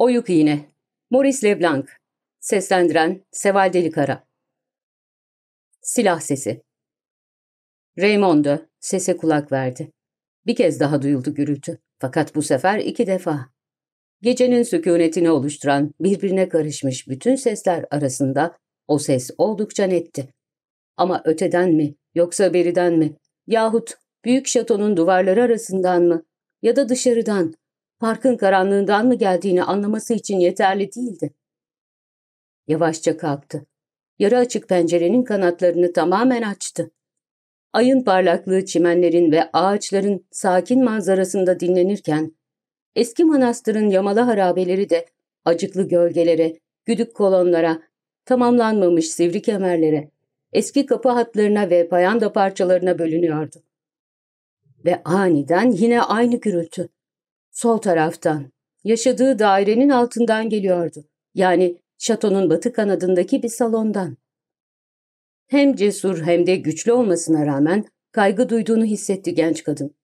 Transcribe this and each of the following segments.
Oyuk İğne Maurice Leblanc Seslendiren Seval Delikara Silah sesi Raymondo sese kulak verdi. Bir kez daha duyuldu gürültü. Fakat bu sefer iki defa. Gecenin sükunetini oluşturan birbirine karışmış bütün sesler arasında o ses oldukça netti. Ama öteden mi yoksa beriden mi yahut büyük şatonun duvarları arasından mı ya da dışarıdan parkın karanlığından mı geldiğini anlaması için yeterli değildi. Yavaşça kalktı. Yarı açık pencerenin kanatlarını tamamen açtı. Ayın parlaklığı çimenlerin ve ağaçların sakin manzarasında dinlenirken, eski manastırın yamalı harabeleri de acıklı gölgelere, güdük kolonlara, tamamlanmamış sivri kemerlere, eski kapı hatlarına ve payanda parçalarına bölünüyordu. Ve aniden yine aynı gürültü. Sol taraftan, yaşadığı dairenin altından geliyordu. Yani şatonun batı kanadındaki bir salondan. Hem cesur hem de güçlü olmasına rağmen kaygı duyduğunu hissetti genç kadın.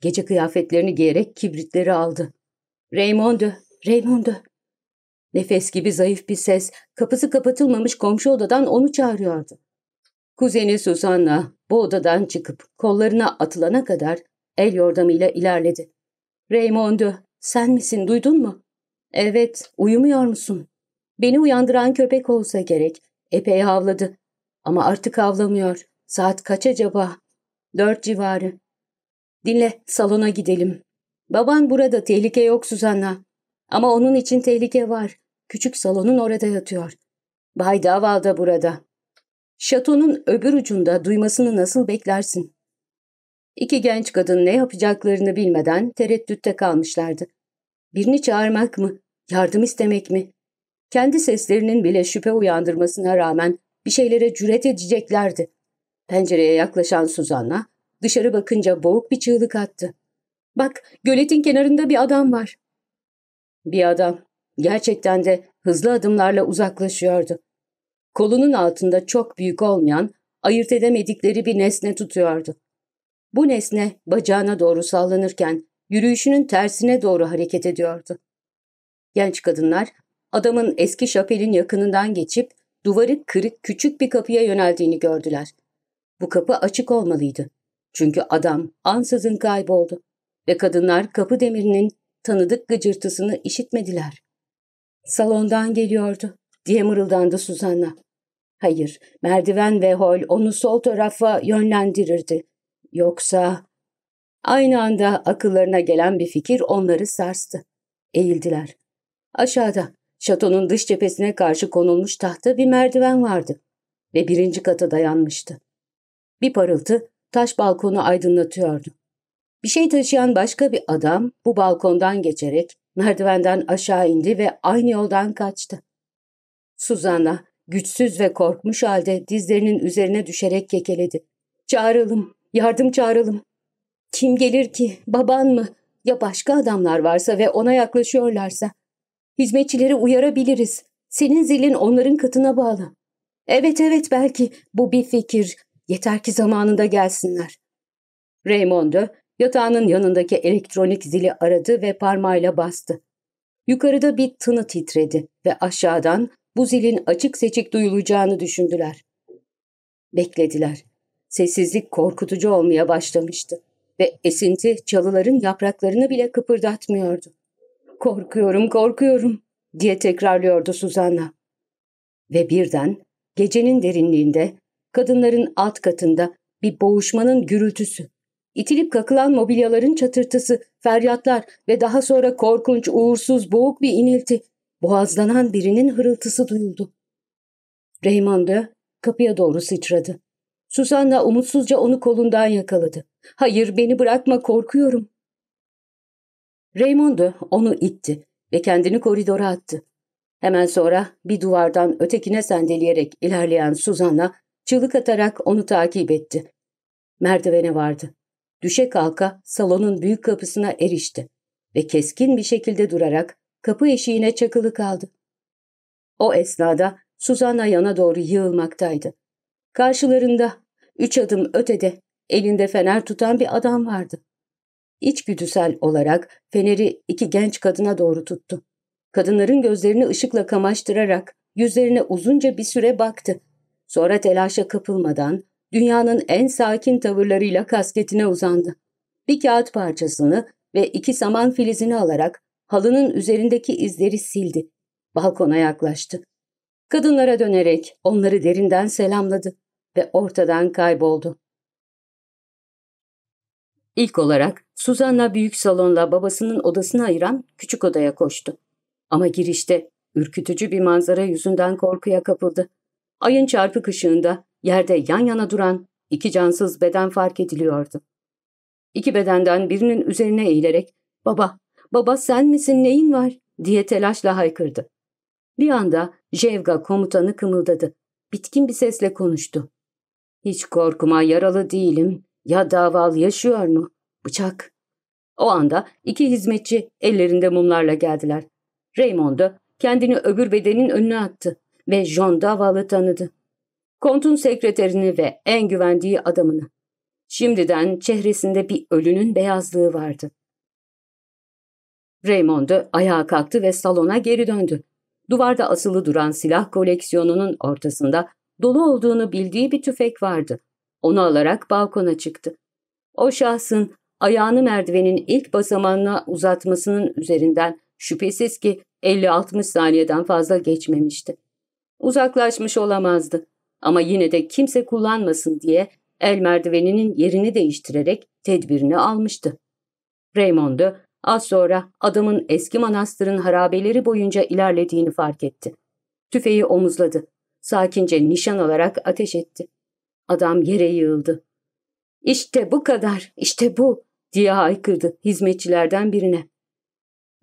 Gece kıyafetlerini giyerek kibritleri aldı. Raymondo, Raymondo. Nefes gibi zayıf bir ses kapısı kapatılmamış komşu odadan onu çağırıyordu. Kuzeni Susanna bu odadan çıkıp kollarına atılana kadar el yordamıyla ilerledi. Raymondo, sen misin duydun mu? Evet, uyumuyor musun? Beni uyandıran köpek olsa gerek. Epey havladı. Ama artık havlamıyor. Saat kaç acaba? Dört civarı. Dinle, salona gidelim. Baban burada, tehlike yok Suzanna. Ama onun için tehlike var. Küçük salonun orada yatıyor. Bay Daval da burada. Şatonun öbür ucunda duymasını nasıl beklersin? İki genç kadın ne yapacaklarını bilmeden tereddütte kalmışlardı. Birini çağırmak mı, yardım istemek mi? Kendi seslerinin bile şüphe uyandırmasına rağmen bir şeylere cüret edeceklerdi. Pencereye yaklaşan Suzanna dışarı bakınca boğuk bir çığlık attı. Bak göletin kenarında bir adam var. Bir adam gerçekten de hızlı adımlarla uzaklaşıyordu. Kolunun altında çok büyük olmayan, ayırt edemedikleri bir nesne tutuyordu. Bu nesne bacağına doğru sallanırken yürüyüşünün tersine doğru hareket ediyordu. Genç kadınlar adamın eski şapelin yakınından geçip duvarı kırık küçük bir kapıya yöneldiğini gördüler. Bu kapı açık olmalıydı. Çünkü adam ansızın kayboldu ve kadınlar kapı demirinin tanıdık gıcırtısını işitmediler. Salondan geliyordu diye mırıldandı Suzanna. Hayır, merdiven ve hol onu sol tarafa yönlendirirdi. Yoksa... Aynı anda akıllarına gelen bir fikir onları sarstı. Eğildiler. Aşağıda, şatonun dış cephesine karşı konulmuş tahta bir merdiven vardı ve birinci kata dayanmıştı. Bir parıltı taş balkonu aydınlatıyordu. Bir şey taşıyan başka bir adam bu balkondan geçerek merdivenden aşağı indi ve aynı yoldan kaçtı. Suzanna güçsüz ve korkmuş halde dizlerinin üzerine düşerek kekeledi. Çağıralım, yardım çağıralım. Kim gelir ki, baban mı? Ya başka adamlar varsa ve ona yaklaşıyorlarsa? Hizmetçileri uyarabiliriz. Senin zilin onların katına bağlı. Evet evet belki bu bir fikir. Yeter ki zamanında gelsinler. Raymondo yatağının yanındaki elektronik zili aradı ve parmağıyla bastı. Yukarıda bir tını titredi ve aşağıdan bu zilin açık seçik duyulacağını düşündüler. Beklediler. Sessizlik korkutucu olmaya başlamıştı ve esinti çalıların yapraklarını bile kıpırdatmıyordu. Korkuyorum, korkuyorum diye tekrarlıyordu Suzanna. Ve birden gecenin derinliğinde kadınların alt katında bir boğuşmanın gürültüsü, itilip kakılan mobilyaların çatırtısı, feryatlar ve daha sonra korkunç, uğursuz, boğuk bir inilti, boğazlanan birinin hırıltısı duyuldu. Raymond kapıya doğru sıçradı. Susanna umutsuzca onu kolundan yakaladı. Hayır beni bırakma korkuyorum. Raymondo onu itti ve kendini koridora attı. Hemen sonra bir duvardan ötekine sendeleyerek ilerleyen Suzanna çığlık atarak onu takip etti. Merdivene vardı. Düşe kalka salonun büyük kapısına erişti ve keskin bir şekilde durarak kapı eşiğine çakılı kaldı. O esnada Suzanna yana doğru yığılmaktaydı. Karşılarında, üç adım ötede, elinde fener tutan bir adam vardı. İçgüdüsel olarak feneri iki genç kadına doğru tuttu. Kadınların gözlerini ışıkla kamaştırarak yüzlerine uzunca bir süre baktı. Sonra telaşa kapılmadan dünyanın en sakin tavırlarıyla kasketine uzandı. Bir kağıt parçasını ve iki saman filizini alarak halının üzerindeki izleri sildi. Balkona yaklaştı. Kadınlara dönerek onları derinden selamladı ve ortadan kayboldu. İlk olarak Suzanna büyük salonla babasının odasını ayıran küçük odaya koştu. Ama girişte ürkütücü bir manzara yüzünden korkuya kapıldı. Ayın çarpık ışığında yerde yan yana duran iki cansız beden fark ediliyordu. İki bedenden birinin üzerine eğilerek ''Baba, baba sen misin neyin var?'' diye telaşla haykırdı. Bir anda Jevga komutanı kımıldadı. Bitkin bir sesle konuştu. ''Hiç korkuma yaralı değilim. Ya daval yaşıyor mu? Bıçak.'' O anda iki hizmetçi ellerinde mumlarla geldiler. Raymond kendini öbür bedenin önüne attı ve John Daval'ı tanıdı. Kontun sekreterini ve en güvendiği adamını. Şimdiden çehresinde bir ölünün beyazlığı vardı. Raymond ayağa kalktı ve salona geri döndü. Duvarda asılı duran silah koleksiyonunun ortasında dolu olduğunu bildiği bir tüfek vardı. Onu alarak balkona çıktı. O şahsın ayağını merdivenin ilk basamağına uzatmasının üzerinden şüphesiz ki 50-60 saniyeden fazla geçmemişti. Uzaklaşmış olamazdı ama yine de kimse kullanmasın diye el merdiveninin yerini değiştirerek tedbirini almıştı. Raymond az sonra adamın eski manastırın harabeleri boyunca ilerlediğini fark etti. Tüfeği omuzladı. Sakince nişan alarak ateş etti. Adam yere yığıldı. İşte bu kadar, işte bu diye haykırdı hizmetçilerden birine.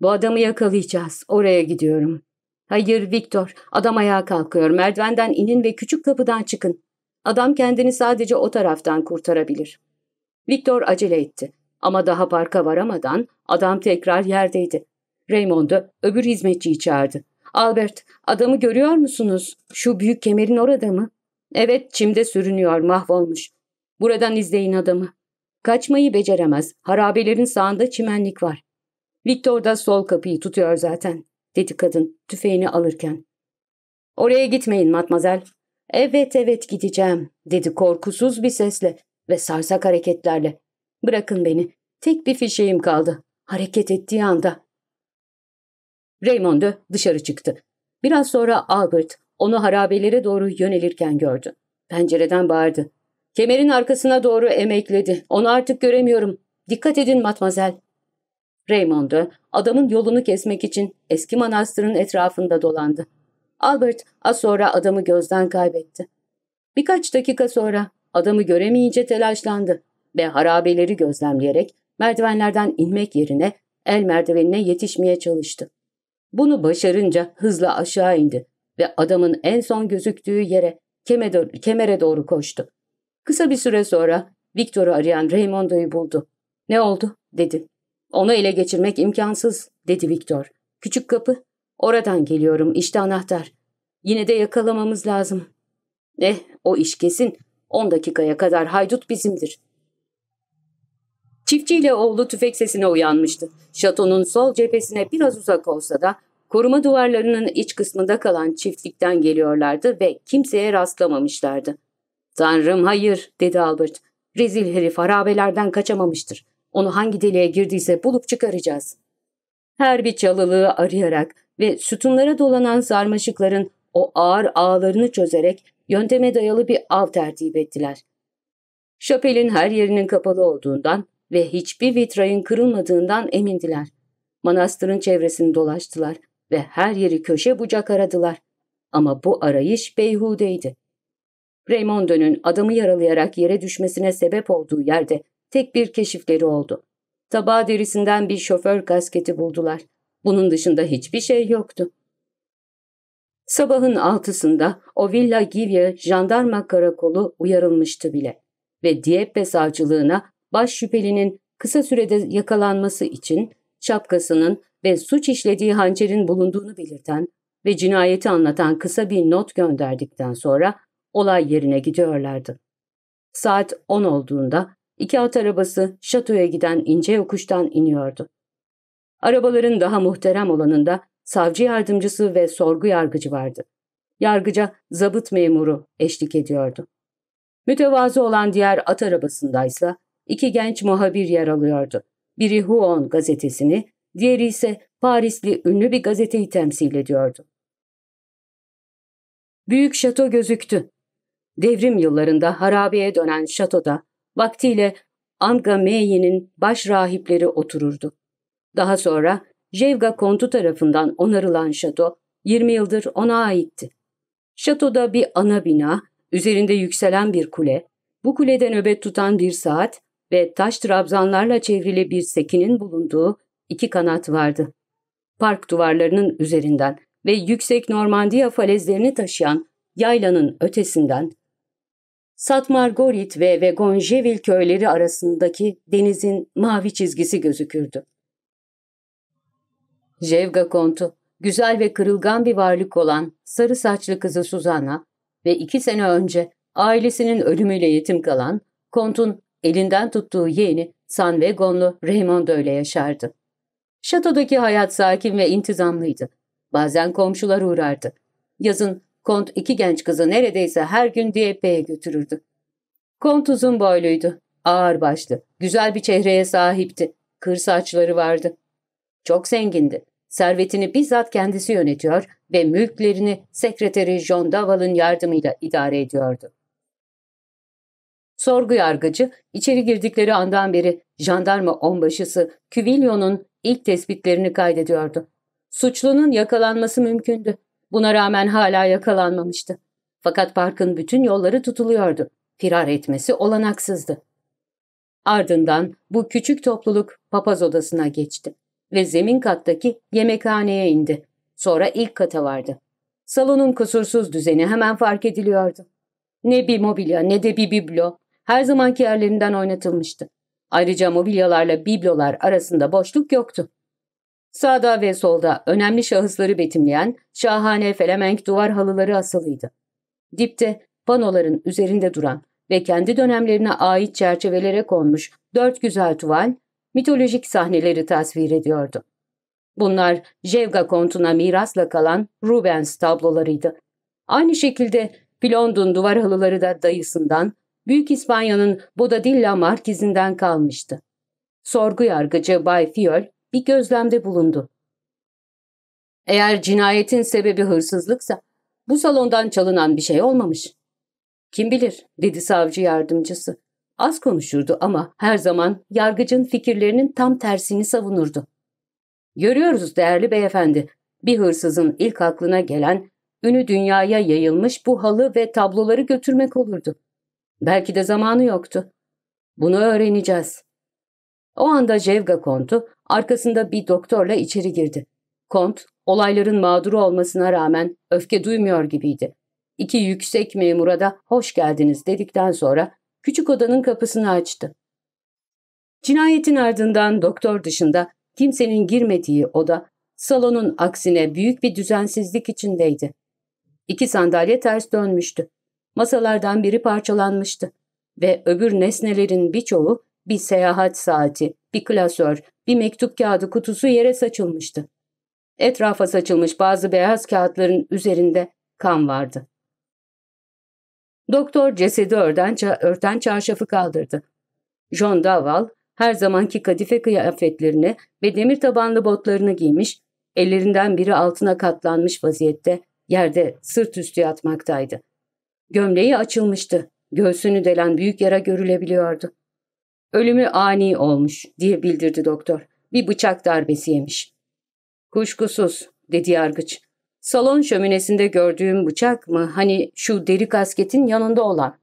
Bu adamı yakalayacağız, oraya gidiyorum. Hayır Viktor, adam ayağa kalkıyor, merdivenden inin ve küçük kapıdan çıkın. Adam kendini sadece o taraftan kurtarabilir. Viktor acele etti. Ama daha parka varamadan adam tekrar yerdeydi. Raymond öbür hizmetçiyi çağırdı. Albert, adamı görüyor musunuz? Şu büyük kemerin orada mı? Evet, çimde sürünüyor, mahvolmuş. Buradan izleyin adamı. Kaçmayı beceremez. Harabelerin sağında çimenlik var. Victor da sol kapıyı tutuyor zaten, dedi kadın tüfeğini alırken. Oraya gitmeyin matmazel. Evet evet gideceğim, dedi korkusuz bir sesle ve sarsak hareketlerle. Bırakın beni, tek bir fişeğim kaldı. Hareket ettiği anda. Raymond dışarı çıktı. Biraz sonra Albert onu harabelere doğru yönelirken gördü. Pencereden bağırdı. Kemerin arkasına doğru emekledi. Onu artık göremiyorum. Dikkat edin matmazel. Raymond adamın yolunu kesmek için eski manastırın etrafında dolandı. Albert az sonra adamı gözden kaybetti. Birkaç dakika sonra adamı göremeyince telaşlandı ve harabeleri gözlemleyerek merdivenlerden inmek yerine el merdivenine yetişmeye çalıştı. Bunu başarınca hızla aşağı indi ve adamın en son gözüktüğü yere kemere doğru koştu. Kısa bir süre sonra Victor'u arayan Raymondo'yu buldu. Ne oldu? dedi. Onu ele geçirmek imkansız, dedi Victor. Küçük kapı. Oradan geliyorum, işte anahtar. Yine de yakalamamız lazım. Eh, o iş kesin. On dakikaya kadar haydut bizimdir. Çiftçiyle oğlu tüfek sesine uyanmıştı. Şatonun sol cephesine biraz uzak olsa da koruma duvarlarının iç kısmında kalan çiftlikten geliyorlardı ve kimseye rastlamamışlardı. Tanrım hayır dedi Albert. Rezil herif harabelerden kaçamamıştır. Onu hangi deliğe girdiyse bulup çıkaracağız. Her bir çalılığı arayarak ve sütunlara dolanan sarmaşıkların o ağır ağlarını çözerek yönteme dayalı bir av tertip ettiler. Şapelin her yerinin kapalı olduğundan ve hiçbir vitrayın kırılmadığından emindiler. Manastırın çevresini dolaştılar ve her yeri köşe bucak aradılar. Ama bu arayış beyhudeydi. Raymondo'nun adamı yaralayarak yere düşmesine sebep olduğu yerde tek bir keşifleri oldu. Tabağı derisinden bir şoför kasketi buldular. Bunun dışında hiçbir şey yoktu. Sabahın altısında o Villa Givya jandarma karakolu uyarılmıştı bile ve Dieppe savcılığına baş şüphelinin kısa sürede yakalanması için şapkasının ve suç işlediği hançerin bulunduğunu belirten ve cinayeti anlatan kısa bir not gönderdikten sonra olay yerine gidiyorlardı. Saat 10 olduğunda iki at arabası şatoya giden ince yokuştan iniyordu. Arabaların daha muhterem olanında savcı yardımcısı ve sorgu yargıcı vardı. Yargıca zabıt memuru eşlik ediyordu. Mütevazı olan diğer at arabasındaysa iki genç muhabir yer alıyordu. Biri Huon gazetesini, diğeri ise Parisli ünlü bir gazeteyi temsil ediyordu. Büyük şato gözüktü. Devrim yıllarında harabeye dönen şatoda vaktiyle Amga Mei'nin baş rahipleri otururdu. Daha sonra Jevga kontu tarafından onarılan şato 20 yıldır ona aitti. Şatoda bir ana bina, üzerinde yükselen bir kule, bu kulede nöbet tutan bir saat ve taş trabzanlarla çevrili bir sekinin bulunduğu iki kanat vardı. Park duvarlarının üzerinden ve yüksek Normandiya falezlerini taşıyan yaylanın ötesinden Satmargorit ve Vegonjevil köyleri arasındaki denizin mavi çizgisi gözükürdü. Jevga kontu, güzel ve kırılgan bir varlık olan sarı saçlı kızı Suzanna ve iki sene önce ailesinin ölümüyle yetim kalan kontun elinden tuttuğu yeğeni Sanvegonlu Raymondo ile yaşardı. Şatodaki hayat sakin ve intizamlıydı. Bazen komşular uğrardı. Yazın Kont iki genç kızı neredeyse her gün Diepe'ye götürürdü. Kont uzun boyluydu, ağır başlı, güzel bir çehreye sahipti, kır saçları vardı. Çok zengindi. Servetini bizzat kendisi yönetiyor ve mülklerini sekreteri John Daval'ın yardımıyla idare ediyordu. Sorgu yargıcı içeri girdikleri andan beri jandarma onbaşısı Küvilyon'un ilk tespitlerini kaydediyordu. Suçlunun yakalanması mümkündü. Buna rağmen hala yakalanmamıştı. Fakat parkın bütün yolları tutuluyordu. Firar etmesi olanaksızdı. Ardından bu küçük topluluk papaz odasına geçti ve zemin kattaki yemekhaneye indi. Sonra ilk kata vardı. Salonun kusursuz düzeni hemen fark ediliyordu. Ne bir mobilya ne de bir biblo her zamanki yerlerinden oynatılmıştı. Ayrıca mobilyalarla biblolar arasında boşluk yoktu. Sağda ve solda önemli şahısları betimleyen şahane felemenk duvar halıları asılıydı. Dipte panoların üzerinde duran ve kendi dönemlerine ait çerçevelere konmuş dört güzel tuval, mitolojik sahneleri tasvir ediyordu. Bunlar Jevga kontuna mirasla kalan Rubens tablolarıydı. Aynı şekilde Pilond'un duvar halıları da dayısından, Büyük İspanya'nın Bodadilla markizinden kalmıştı. Sorgu yargıcı Bay Fiol bir gözlemde bulundu. Eğer cinayetin sebebi hırsızlıksa bu salondan çalınan bir şey olmamış. Kim bilir dedi savcı yardımcısı. Az konuşurdu ama her zaman yargıcın fikirlerinin tam tersini savunurdu. Görüyoruz değerli beyefendi, bir hırsızın ilk aklına gelen ünü dünyaya yayılmış bu halı ve tabloları götürmek olurdu. Belki de zamanı yoktu. Bunu öğreneceğiz. O anda Jevga kontu arkasında bir doktorla içeri girdi. Kont, olayların mağduru olmasına rağmen öfke duymuyor gibiydi. İki yüksek memura da hoş geldiniz dedikten sonra küçük odanın kapısını açtı. Cinayetin ardından doktor dışında kimsenin girmediği oda salonun aksine büyük bir düzensizlik içindeydi. İki sandalye ters dönmüştü. Masalardan biri parçalanmıştı ve öbür nesnelerin birçoğu bir seyahat saati, bir klasör, bir mektup kağıdı kutusu yere saçılmıştı. Etrafa saçılmış bazı beyaz kağıtların üzerinde kan vardı. Doktor cesedi örten, örten çarşafı kaldırdı. John Daval her zamanki kadife kıyafetlerini ve demir tabanlı botlarını giymiş, ellerinden biri altına katlanmış vaziyette yerde sırt üstü yatmaktaydı. Gömleği açılmıştı. Göğsünü delen büyük yara görülebiliyordu. Ölümü ani olmuş diye bildirdi doktor. Bir bıçak darbesi yemiş. Kuşkusuz dedi yargıç. Salon şöminesinde gördüğüm bıçak mı hani şu deri kasketin yanında olan?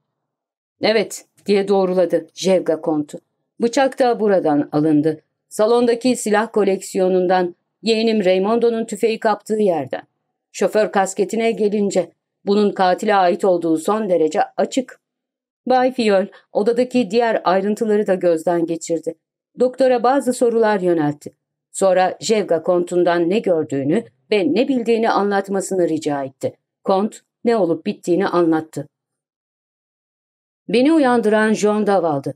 Evet diye doğruladı Jevga kontu. Bıçak da buradan alındı. Salondaki silah koleksiyonundan yeğenim Raymondo'nun tüfeği kaptığı yerden. Şoför kasketine gelince bunun katile ait olduğu son derece açık. Bay Fiol odadaki diğer ayrıntıları da gözden geçirdi. Doktora bazı sorular yöneltti. Sonra Jevga kontundan ne gördüğünü ve ne bildiğini anlatmasını rica etti. Kont ne olup bittiğini anlattı. Beni uyandıran John Daval'dı.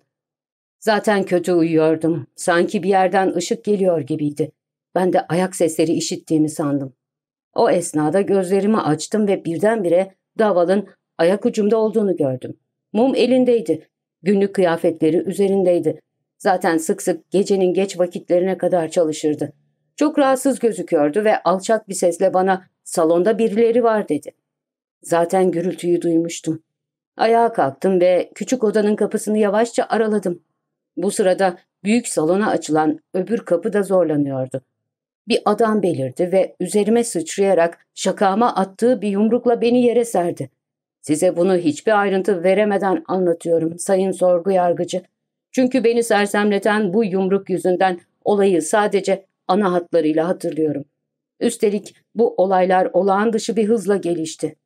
Zaten kötü uyuyordum. Sanki bir yerden ışık geliyor gibiydi. ben de ayak sesleri işittiğimi sandım. O esnada gözlerimi açtım ve birdenbire Daval'ın ayak ucumda olduğunu gördüm. Mum elindeydi. Günlük kıyafetleri üzerindeydi. Zaten sık sık gecenin geç vakitlerine kadar çalışırdı. Çok rahatsız gözüküyordu ve alçak bir sesle bana salonda birileri var dedi. Zaten gürültüyü duymuştum. Ayağa kalktım ve küçük odanın kapısını yavaşça araladım. Bu sırada büyük salona açılan öbür kapı da zorlanıyordu. Bir adam belirdi ve üzerime sıçrayarak şakama attığı bir yumrukla beni yere serdi. Size bunu hiçbir ayrıntı veremeden anlatıyorum sayın sorgu yargıcı. Çünkü beni sersemleten bu yumruk yüzünden olayı sadece ana hatlarıyla hatırlıyorum. Üstelik bu olaylar olağan dışı bir hızla gelişti.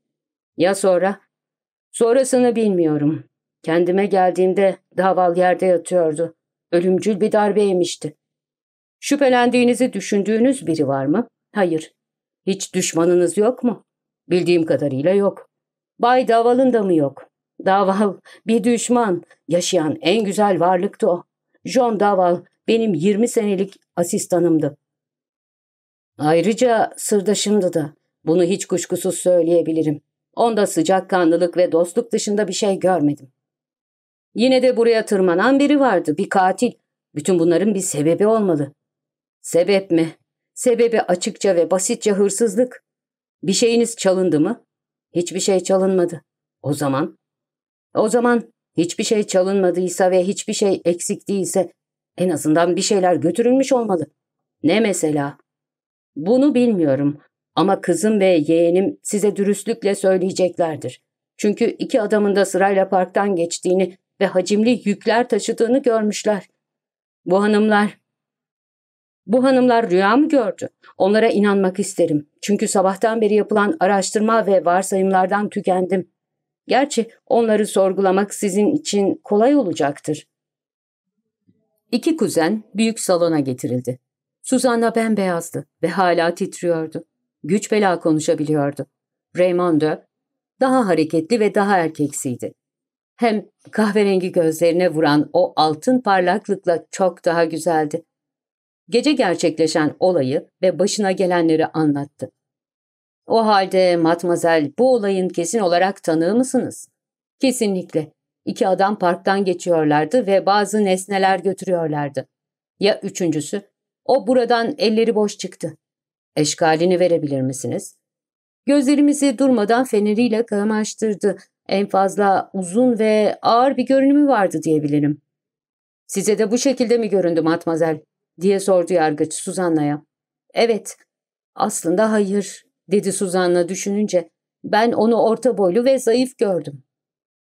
Ya sonra? Sonrasını bilmiyorum. Kendime geldiğimde daval yerde yatıyordu. Ölümcül bir darbe yemişti. Şüphelendiğinizi düşündüğünüz biri var mı? Hayır. Hiç düşmanınız yok mu? Bildiğim kadarıyla yok. Bay Daval'ın da mı yok? Daval bir düşman. Yaşayan en güzel varlıktı o. John Daval benim 20 senelik asistanımdı. Ayrıca sırdaşımdı da. Bunu hiç kuşkusuz söyleyebilirim. Onda sıcakkanlılık ve dostluk dışında bir şey görmedim. Yine de buraya tırmanan biri vardı, bir katil. Bütün bunların bir sebebi olmalı. Sebep mi? Sebebi açıkça ve basitçe hırsızlık. Bir şeyiniz çalındı mı? Hiçbir şey çalınmadı. O zaman? O zaman hiçbir şey çalınmadıysa ve hiçbir şey eksik değilse en azından bir şeyler götürülmüş olmalı. Ne mesela? Bunu bilmiyorum ama kızım ve yeğenim size dürüstlükle söyleyeceklerdir. Çünkü iki adamın da sırayla parktan geçtiğini ve hacimli yükler taşıdığını görmüşler. Bu hanımlar bu hanımlar rüya mı gördü? Onlara inanmak isterim. Çünkü sabahtan beri yapılan araştırma ve varsayımlardan tükendim. Gerçi onları sorgulamak sizin için kolay olacaktır. İki kuzen büyük salona getirildi. Suzanna bembeyazdı ve hala titriyordu. Güç bela konuşabiliyordu. Raymondo daha hareketli ve daha erkeksiydi. Hem kahverengi gözlerine vuran o altın parlaklıkla çok daha güzeldi. Gece gerçekleşen olayı ve başına gelenleri anlattı. O halde matmazel bu olayın kesin olarak tanığı mısınız? Kesinlikle. İki adam parktan geçiyorlardı ve bazı nesneler götürüyorlardı. Ya üçüncüsü? O buradan elleri boş çıktı. Eşkalini verebilir misiniz? Gözlerimizi durmadan feneriyle kamaştırdı. En fazla uzun ve ağır bir görünümü vardı diyebilirim. Size de bu şekilde mi göründü matmazel? Diye sordu yargıç Suzanna'ya. Evet, aslında hayır, dedi Suzanna düşününce. Ben onu orta boylu ve zayıf gördüm.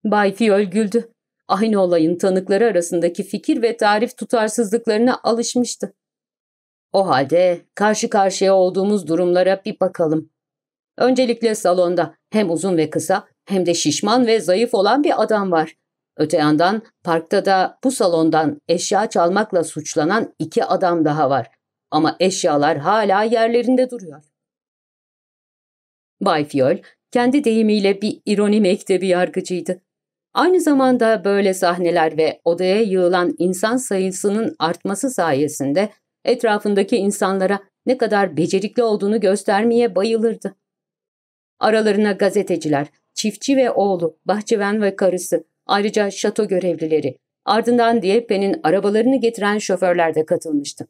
Bay Fiol güldü. Aynı olayın tanıkları arasındaki fikir ve tarif tutarsızlıklarına alışmıştı. O halde karşı karşıya olduğumuz durumlara bir bakalım. Öncelikle salonda hem uzun ve kısa hem de şişman ve zayıf olan bir adam var. Öte yandan parkta da bu salondan eşya çalmakla suçlanan iki adam daha var. Ama eşyalar hala yerlerinde duruyor. Bay Fiol kendi deyimiyle bir ironi mektebi yargıcıydı. Aynı zamanda böyle sahneler ve odaya yığılan insan sayısının artması sayesinde etrafındaki insanlara ne kadar becerikli olduğunu göstermeye bayılırdı. Aralarına gazeteciler, çiftçi ve oğlu, bahçıvan ve karısı, ayrıca şato görevlileri, ardından Diepe'nin arabalarını getiren şoförler de katılmıştı.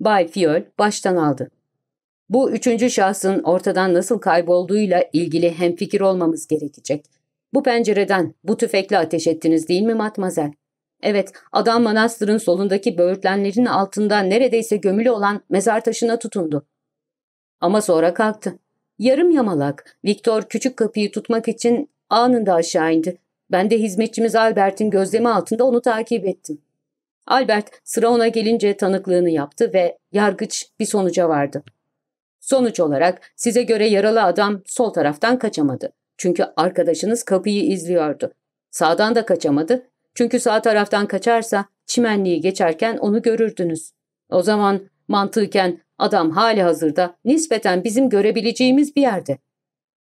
Bay Fiol baştan aldı. Bu üçüncü şahsın ortadan nasıl kaybolduğuyla ilgili hemfikir olmamız gerekecek. Bu pencereden bu tüfekle ateş ettiniz değil mi matmazel? Evet, adam manastırın solundaki böğürtlenlerin altında neredeyse gömülü olan mezar taşına tutundu. Ama sonra kalktı. Yarım yamalak, Viktor küçük kapıyı tutmak için anında aşağı indi. Ben de hizmetçimiz Albert'in gözlemi altında onu takip ettim. Albert sıra ona gelince tanıklığını yaptı ve yargıç bir sonuca vardı. Sonuç olarak size göre yaralı adam sol taraftan kaçamadı. Çünkü arkadaşınız kapıyı izliyordu. Sağdan da kaçamadı. Çünkü sağ taraftan kaçarsa çimenliği geçerken onu görürdünüz. O zaman mantıken adam hali hazırda nispeten bizim görebileceğimiz bir yerde.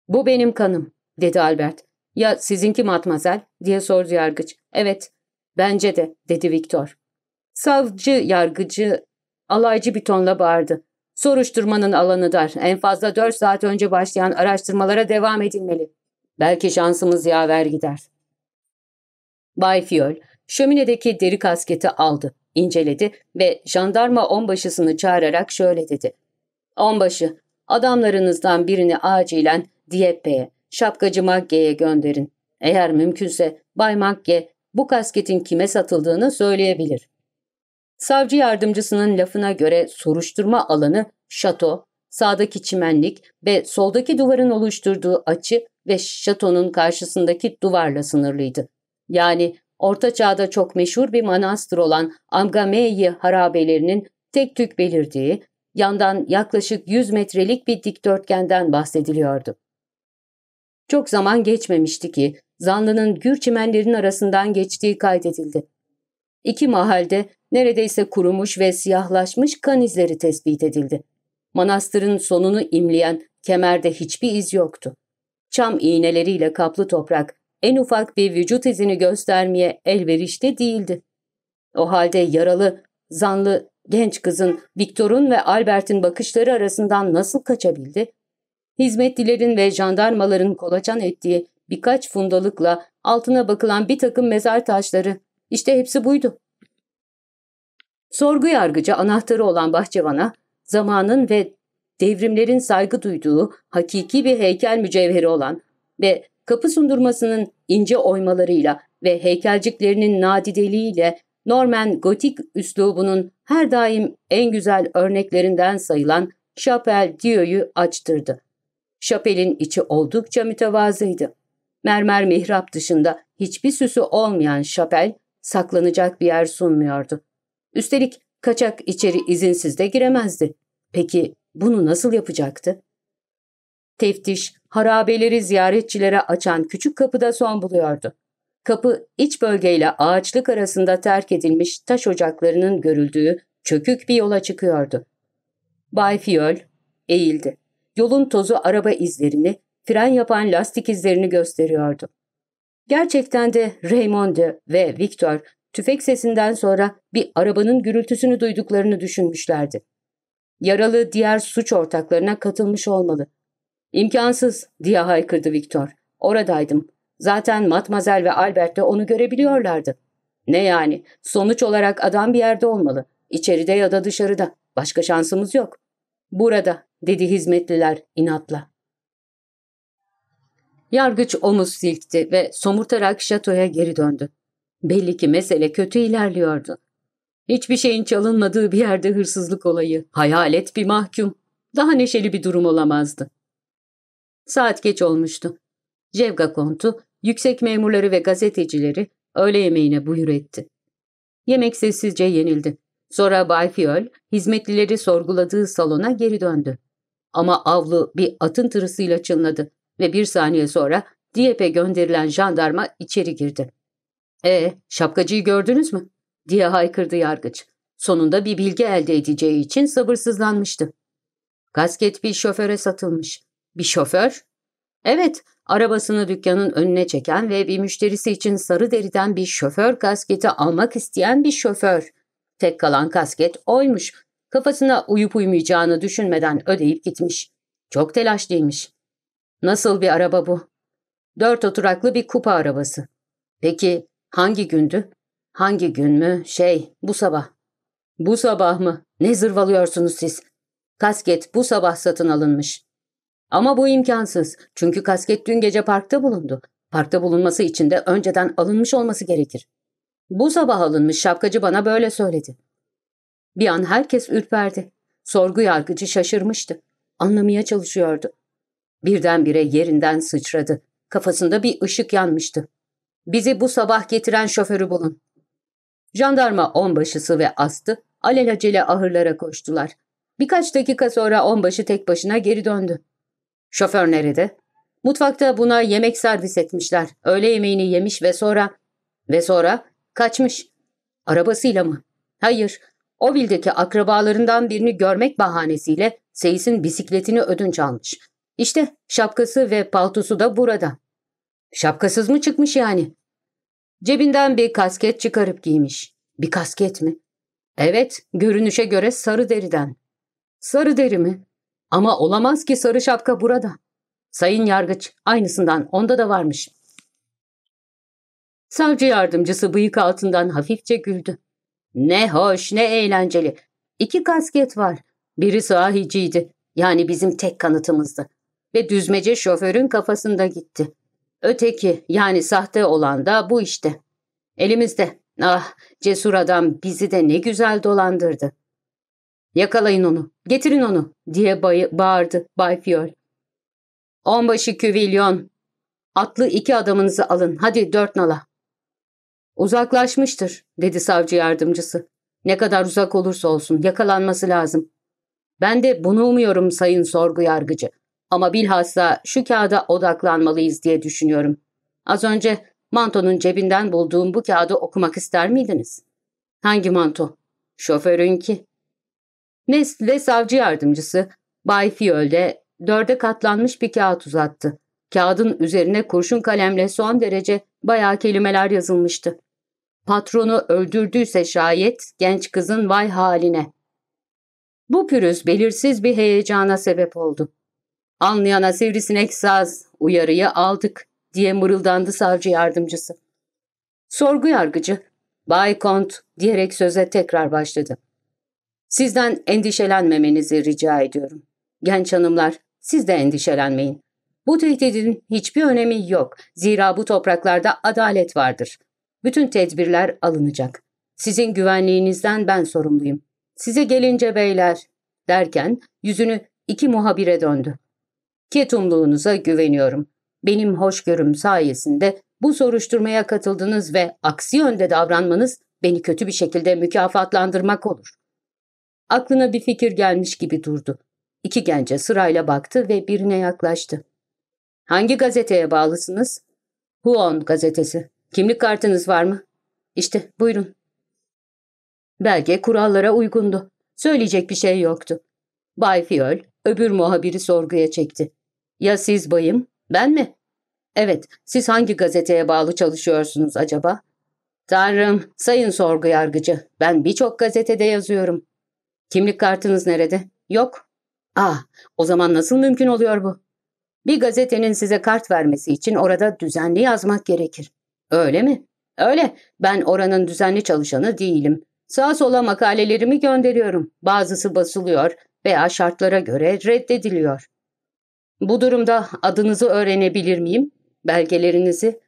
Bu benim kanım, dedi Albert. Ya sizinki matmazel, diye sordu yargıç. Evet, bence de, dedi Viktor. Savcı yargıcı alaycı bir tonla bağırdı. Soruşturmanın alanı dar. En fazla dört saat önce başlayan araştırmalara devam edilmeli. Belki şansımız yaver gider. Bay Fiol, şöminedeki deri kasketi aldı, inceledi ve jandarma onbaşısını çağırarak şöyle dedi. Onbaşı, adamlarınızdan birini acilen Diepe'ye, şapkacı Magge'ye gönderin. Eğer mümkünse Bay Magge bu kasketin kime satıldığını söyleyebilir. Savcı yardımcısının lafına göre soruşturma alanı şato, sağdaki çimenlik ve soldaki duvarın oluşturduğu açı ve şatonun karşısındaki duvarla sınırlıydı. Yani Orta Çağ'da çok meşhur bir manastır olan Amgameyi harabelerinin tek tük belirdiği, yandan yaklaşık 100 metrelik bir dikdörtgenden bahsediliyordu. Çok zaman geçmemişti ki zanlının gür çimenlerin arasından geçtiği kaydedildi. İki mahalde neredeyse kurumuş ve siyahlaşmış kan izleri tespit edildi. Manastırın sonunu imleyen kemerde hiçbir iz yoktu. Çam iğneleriyle kaplı toprak en ufak bir vücut izini göstermeye elverişli değildi. O halde yaralı, zanlı genç kızın Viktor'un ve Albert'in bakışları arasından nasıl kaçabildi? Hizmetlilerin ve jandarmaların kolaçan ettiği birkaç fundalıkla altına bakılan bir takım mezar taşları, işte hepsi buydu. Sorgu yargıcı anahtarı olan bahçıvana, zamanın ve devrimlerin saygı duyduğu hakiki bir heykel mücevheri olan ve kapı sundurmasının ince oymalarıyla ve heykelciklerinin nadideliğiyle Norman gotik üslubunun her daim en güzel örneklerinden sayılan Chapel Dio'yu açtırdı. Şapelin içi oldukça mütevazıydı. Mermer mihrap dışında hiçbir süsü olmayan şapel saklanacak bir yer sunmuyordu. Üstelik kaçak içeri izinsiz de giremezdi. Peki bunu nasıl yapacaktı? Teftiş, harabeleri ziyaretçilere açan küçük kapıda son buluyordu. Kapı iç bölgeyle ağaçlık arasında terk edilmiş taş ocaklarının görüldüğü çökük bir yola çıkıyordu. Bay Fiol eğildi. Yolun tozu araba izlerini, fren yapan lastik izlerini gösteriyordu. Gerçekten de Raymond ve Victor tüfek sesinden sonra bir arabanın gürültüsünü duyduklarını düşünmüşlerdi. Yaralı diğer suç ortaklarına katılmış olmalı. İmkansız diye haykırdı Victor. Oradaydım. Zaten Matmazel ve Albert de onu görebiliyorlardı. Ne yani? Sonuç olarak adam bir yerde olmalı. İçeride ya da dışarıda. Başka şansımız yok. Burada, dedi hizmetliler inatla. Yargıç omuz silkti ve somurtarak şatoya geri döndü. Belli ki mesele kötü ilerliyordu. Hiçbir şeyin çalınmadığı bir yerde hırsızlık olayı. Hayalet bir mahkum. Daha neşeli bir durum olamazdı. Saat geç olmuştu. Cevga kontu, yüksek memurları ve gazetecileri öğle yemeğine buyur etti. Yemek sessizce yenildi. Sonra Bay Fiol, hizmetlileri sorguladığı salona geri döndü. Ama avlu bir atın tırısıyla çınladı ve bir saniye sonra Dieppe gönderilen jandarma içeri girdi. ''E, şapkacıyı gördünüz mü?'' diye haykırdı yargıç. Sonunda bir bilgi elde edeceği için sabırsızlanmıştı. Kasket bir şoföre satılmış. Bir şoför? Evet, arabasını dükkanın önüne çeken ve bir müşterisi için sarı deriden bir şoför kasketi almak isteyen bir şoför. Tek kalan kasket oymuş. Kafasına uyup uymayacağını düşünmeden ödeyip gitmiş. Çok telaşlıymış. Nasıl bir araba bu? Dört oturaklı bir kupa arabası. Peki hangi gündü? Hangi gün mü? Şey, bu sabah. Bu sabah mı? Ne zırvalıyorsunuz siz? Kasket bu sabah satın alınmış. Ama bu imkansız. Çünkü kasket dün gece parkta bulundu. Parkta bulunması için de önceden alınmış olması gerekir. Bu sabah alınmış şapkacı bana böyle söyledi. Bir an herkes ürperdi. Sorgu yargıcı şaşırmıştı. Anlamaya çalışıyordu. Birdenbire yerinden sıçradı. Kafasında bir ışık yanmıştı. Bizi bu sabah getiren şoförü bulun. Jandarma onbaşısı ve astı alelacele ahırlara koştular. Birkaç dakika sonra onbaşı tek başına geri döndü. Şoför nerede? Mutfakta buna yemek servis etmişler. Öğle yemeğini yemiş ve sonra... Ve sonra kaçmış. Arabasıyla mı? Hayır. O bildeki akrabalarından birini görmek bahanesiyle Seyis'in bisikletini ödünç almış. İşte şapkası ve paltosu da burada. Şapkasız mı çıkmış yani? Cebinden bir kasket çıkarıp giymiş. Bir kasket mi? Evet, görünüşe göre sarı deriden. Sarı deri mi? Ama olamaz ki sarı şapka burada. Sayın Yargıç, aynısından onda da varmış. Savcı yardımcısı bıyık altından hafifçe güldü. Ne hoş, ne eğlenceli. İki kasket var. Biri sahiciydi. Yani bizim tek kanıtımızdı. Ve düzmece şoförün kafasında gitti. Öteki yani sahte olan da bu işte. Elimizde. Ah cesur adam bizi de ne güzel dolandırdı. Yakalayın onu, getirin onu diye bağırdı Bay Fiol. Onbaşı küvilyon. Atlı iki adamınızı alın. Hadi dört nala. Uzaklaşmıştır, dedi savcı yardımcısı. Ne kadar uzak olursa olsun yakalanması lazım. Ben de bunu umuyorum sayın sorgu yargıcı. Ama bilhassa şu kağıda odaklanmalıyız diye düşünüyorum. Az önce mantonun cebinden bulduğum bu kağıdı okumak ister miydiniz? Hangi manto? Şoförünki. Nesle savcı yardımcısı Bay Fiöl'de dörde katlanmış bir kağıt uzattı. Kağıdın üzerine kurşun kalemle son derece bayağı kelimeler yazılmıştı. Patronu öldürdüyse şayet genç kızın vay haline. Bu pürüz belirsiz bir heyecana sebep oldu. Anlayana sivrisinek saz, uyarıyı aldık diye mırıldandı savcı yardımcısı. Sorgu yargıcı, Bay Kont diyerek söze tekrar başladı. Sizden endişelenmemenizi rica ediyorum. Genç hanımlar, siz de endişelenmeyin. Bu tehdidin hiçbir önemi yok. Zira bu topraklarda adalet vardır. Bütün tedbirler alınacak. Sizin güvenliğinizden ben sorumluyum. Size gelince beyler, derken yüzünü iki muhabire döndü. Ketumluğunuza güveniyorum. Benim hoşgörüm sayesinde bu soruşturmaya katıldınız ve aksi yönde davranmanız beni kötü bir şekilde mükafatlandırmak olur. Aklına bir fikir gelmiş gibi durdu. İki gence sırayla baktı ve birine yaklaştı. Hangi gazeteye bağlısınız? Huon gazetesi. Kimlik kartınız var mı? İşte buyurun. Belge kurallara uygundu. Söyleyecek bir şey yoktu. Bay Fiol öbür muhabiri sorguya çekti. Ya siz bayım, ben mi? Evet, siz hangi gazeteye bağlı çalışıyorsunuz acaba? Tanrım, sayın sorgu yargıcı, ben birçok gazetede yazıyorum. Kimlik kartınız nerede? Yok. Ah, o zaman nasıl mümkün oluyor bu? Bir gazetenin size kart vermesi için orada düzenli yazmak gerekir. Öyle mi? Öyle. Ben oranın düzenli çalışanı değilim. Sağa sola makalelerimi gönderiyorum. Bazısı basılıyor veya şartlara göre reddediliyor. Bu durumda adınızı öğrenebilir miyim? Belgelerinizi?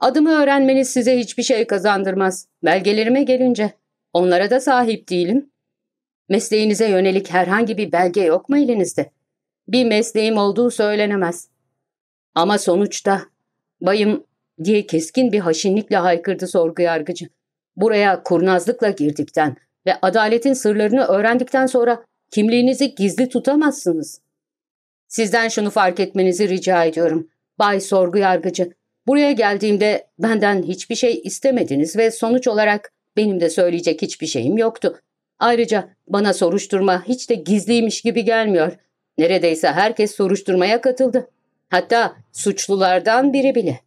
Adımı öğrenmeniz size hiçbir şey kazandırmaz. Belgelerime gelince. Onlara da sahip değilim. Mesleğinize yönelik herhangi bir belge yok mu elinizde? Bir mesleğim olduğu söylenemez. Ama sonuçta, bayım diye keskin bir haşinlikle haykırdı sorgu yargıcı. Buraya kurnazlıkla girdikten ve adaletin sırlarını öğrendikten sonra kimliğinizi gizli tutamazsınız. Sizden şunu fark etmenizi rica ediyorum. Bay sorgu yargıcı, buraya geldiğimde benden hiçbir şey istemediniz ve sonuç olarak benim de söyleyecek hiçbir şeyim yoktu. Ayrıca bana soruşturma hiç de gizliymiş gibi gelmiyor. Neredeyse herkes soruşturmaya katıldı. Hatta suçlulardan biri bile.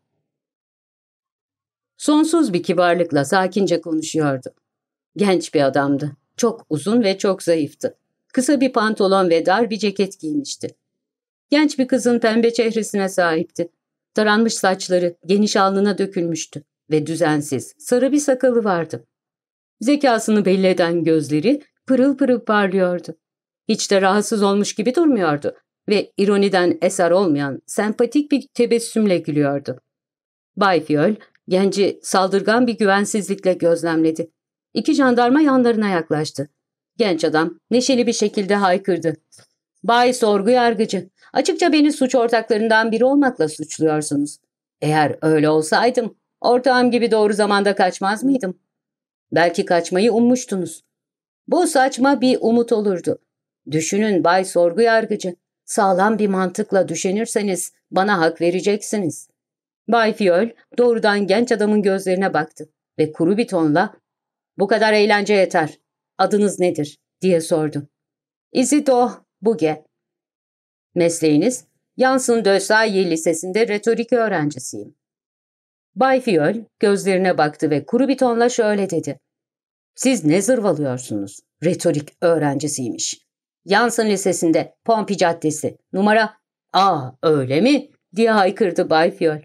Sonsuz bir kibarlıkla sakince konuşuyordu. Genç bir adamdı. Çok uzun ve çok zayıftı. Kısa bir pantolon ve dar bir ceket giymişti. Genç bir kızın pembe çehresine sahipti. Taranmış saçları geniş alnına dökülmüştü ve düzensiz, sarı bir sakalı vardı. Zekasını belli eden gözleri pırıl pırıl parlıyordu. Hiç de rahatsız olmuş gibi durmuyordu ve ironiden eser olmayan sempatik bir tebessümle gülüyordu. Bay Fiol, genci saldırgan bir güvensizlikle gözlemledi. İki jandarma yanlarına yaklaştı. Genç adam neşeli bir şekilde haykırdı. Bay sorgu yargıcı, açıkça beni suç ortaklarından biri olmakla suçluyorsunuz. Eğer öyle olsaydım, ortağım gibi doğru zamanda kaçmaz mıydım? Belki kaçmayı ummuştunuz. Bu saçma bir umut olurdu. Düşünün Bay Sorgu Yargıcı. Sağlam bir mantıkla düşünürseniz bana hak vereceksiniz. Bay Fiol doğrudan genç adamın gözlerine baktı ve kuru bir tonla ''Bu kadar eğlence yeter. Adınız nedir?'' diye sordu. ''Isidore Buge.'' ''Mesleğiniz?'' Yansın Dösayi Lisesi'nde retorik öğrencisiyim. Bay Fiol gözlerine baktı ve kuru bir tonla şöyle dedi. Siz ne zırvalıyorsunuz? Retorik öğrencisiymiş. Yansın Lisesi'nde, Pompi Caddesi, numara... Aa öyle mi? diye haykırdı Bay Fiol.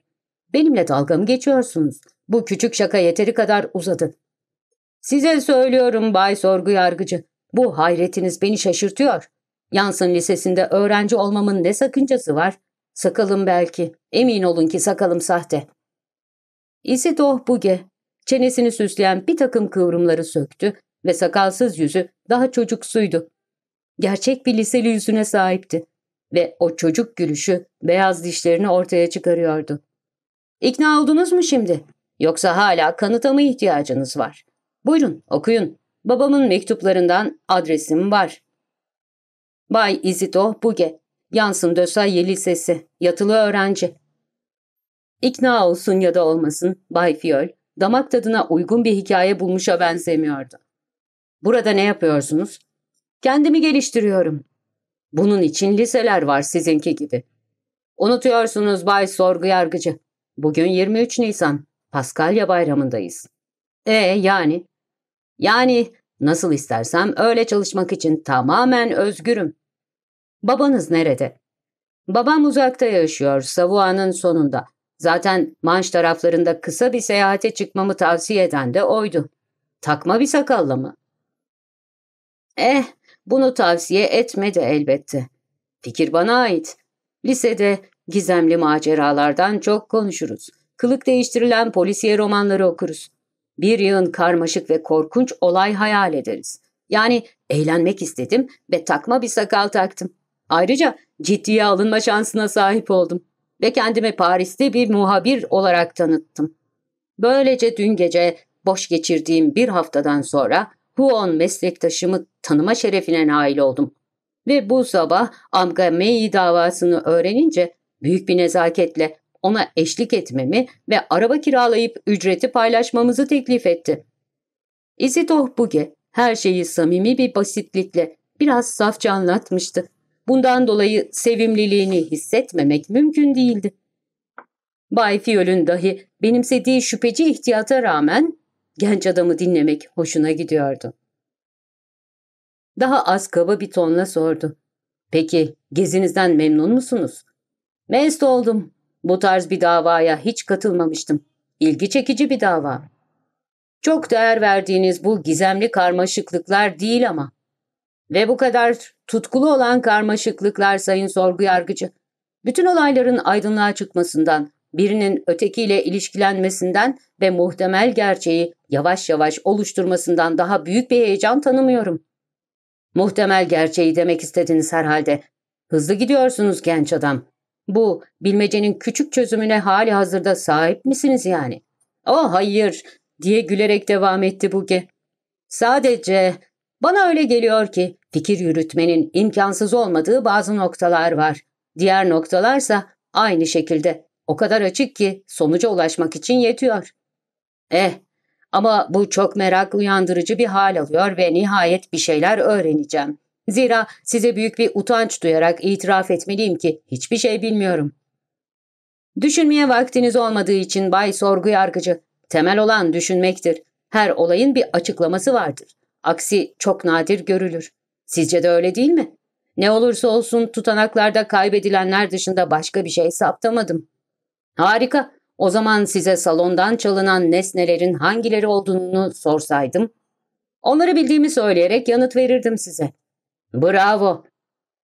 Benimle dalga mı geçiyorsunuz? Bu küçük şaka yeteri kadar uzadı. Size söylüyorum Bay Sorgu Yargıcı. Bu hayretiniz beni şaşırtıyor. Yansın Lisesi'nde öğrenci olmamın ne sakıncası var? Sakalım belki. Emin olun ki sakalım sahte. Isidore Buge, çenesini süsleyen bir takım kıvrımları söktü ve sakalsız yüzü daha çocuksuydu. Gerçek bir liseli yüzüne sahipti ve o çocuk gülüşü beyaz dişlerini ortaya çıkarıyordu. İkna oldunuz mu şimdi? Yoksa hala kanıta mı ihtiyacınız var? Buyurun okuyun. Babamın mektuplarından adresim var. Bay Izito Buge, Yansın Dösaye Lisesi, yatılı öğrenci. İkna olsun ya da olmasın Bay Fiol, damak tadına uygun bir hikaye bulmuşa benzemiyordu. Burada ne yapıyorsunuz? Kendimi geliştiriyorum. Bunun için liseler var sizinki gibi. Unutuyorsunuz Bay Sorgu Yargıcı. Bugün 23 Nisan. Paskalya bayramındayız. E yani? Yani nasıl istersem öyle çalışmak için tamamen özgürüm. Babanız nerede? Babam uzakta yaşıyor, Savua'nın sonunda. Zaten Manş taraflarında kısa bir seyahate çıkmamı tavsiye eden de oydu. Takma bir sakalla mı? Eh, bunu tavsiye etmedi elbette. Fikir bana ait. Lisede gizemli maceralardan çok konuşuruz. Kılık değiştirilen polisiye romanları okuruz. Bir yığın karmaşık ve korkunç olay hayal ederiz. Yani eğlenmek istedim ve takma bir sakal taktım. Ayrıca ciddiye alınma şansına sahip oldum ve kendimi Paris'te bir muhabir olarak tanıttım. Böylece dün gece boş geçirdiğim bir haftadan sonra Huon meslektaşımı tanıma şerefine nail oldum. Ve bu sabah Amga Mei davasını öğrenince büyük bir nezaketle ona eşlik etmemi ve araba kiralayıp ücreti paylaşmamızı teklif etti. Isidore Buge her şeyi samimi bir basitlikle biraz safça anlatmıştı. Bundan dolayı sevimliliğini hissetmemek mümkün değildi. Bay Fiol'ün dahi benimsediği şüpheci ihtiyata rağmen genç adamı dinlemek hoşuna gidiyordu. Daha az kaba bir tonla sordu. Peki gezinizden memnun musunuz? Mest oldum. Bu tarz bir davaya hiç katılmamıştım. İlgi çekici bir dava. Çok değer verdiğiniz bu gizemli karmaşıklıklar değil ama. Ve bu kadar tutkulu olan karmaşıklıklar sayın sorgu yargıcı. Bütün olayların aydınlığa çıkmasından, birinin ötekiyle ilişkilenmesinden ve muhtemel gerçeği yavaş yavaş oluşturmasından daha büyük bir heyecan tanımıyorum. Muhtemel gerçeği demek istediniz herhalde. Hızlı gidiyorsunuz genç adam. Bu bilmecenin küçük çözümüne hali hazırda sahip misiniz yani? Oh hayır diye gülerek devam etti Buge. Sadece bana öyle geliyor ki fikir yürütmenin imkansız olmadığı bazı noktalar var. Diğer noktalarsa aynı şekilde o kadar açık ki sonuca ulaşmak için yetiyor. Eh ama bu çok merak uyandırıcı bir hal alıyor ve nihayet bir şeyler öğreneceğim. Zira size büyük bir utanç duyarak itiraf etmeliyim ki hiçbir şey bilmiyorum. Düşünmeye vaktiniz olmadığı için Bay Sorgu Yargıcı, temel olan düşünmektir. Her olayın bir açıklaması vardır. Aksi çok nadir görülür. Sizce de öyle değil mi? Ne olursa olsun tutanaklarda kaybedilenler dışında başka bir şey saptamadım. Harika. O zaman size salondan çalınan nesnelerin hangileri olduğunu sorsaydım, onları bildiğimi söyleyerek yanıt verirdim size. Bravo.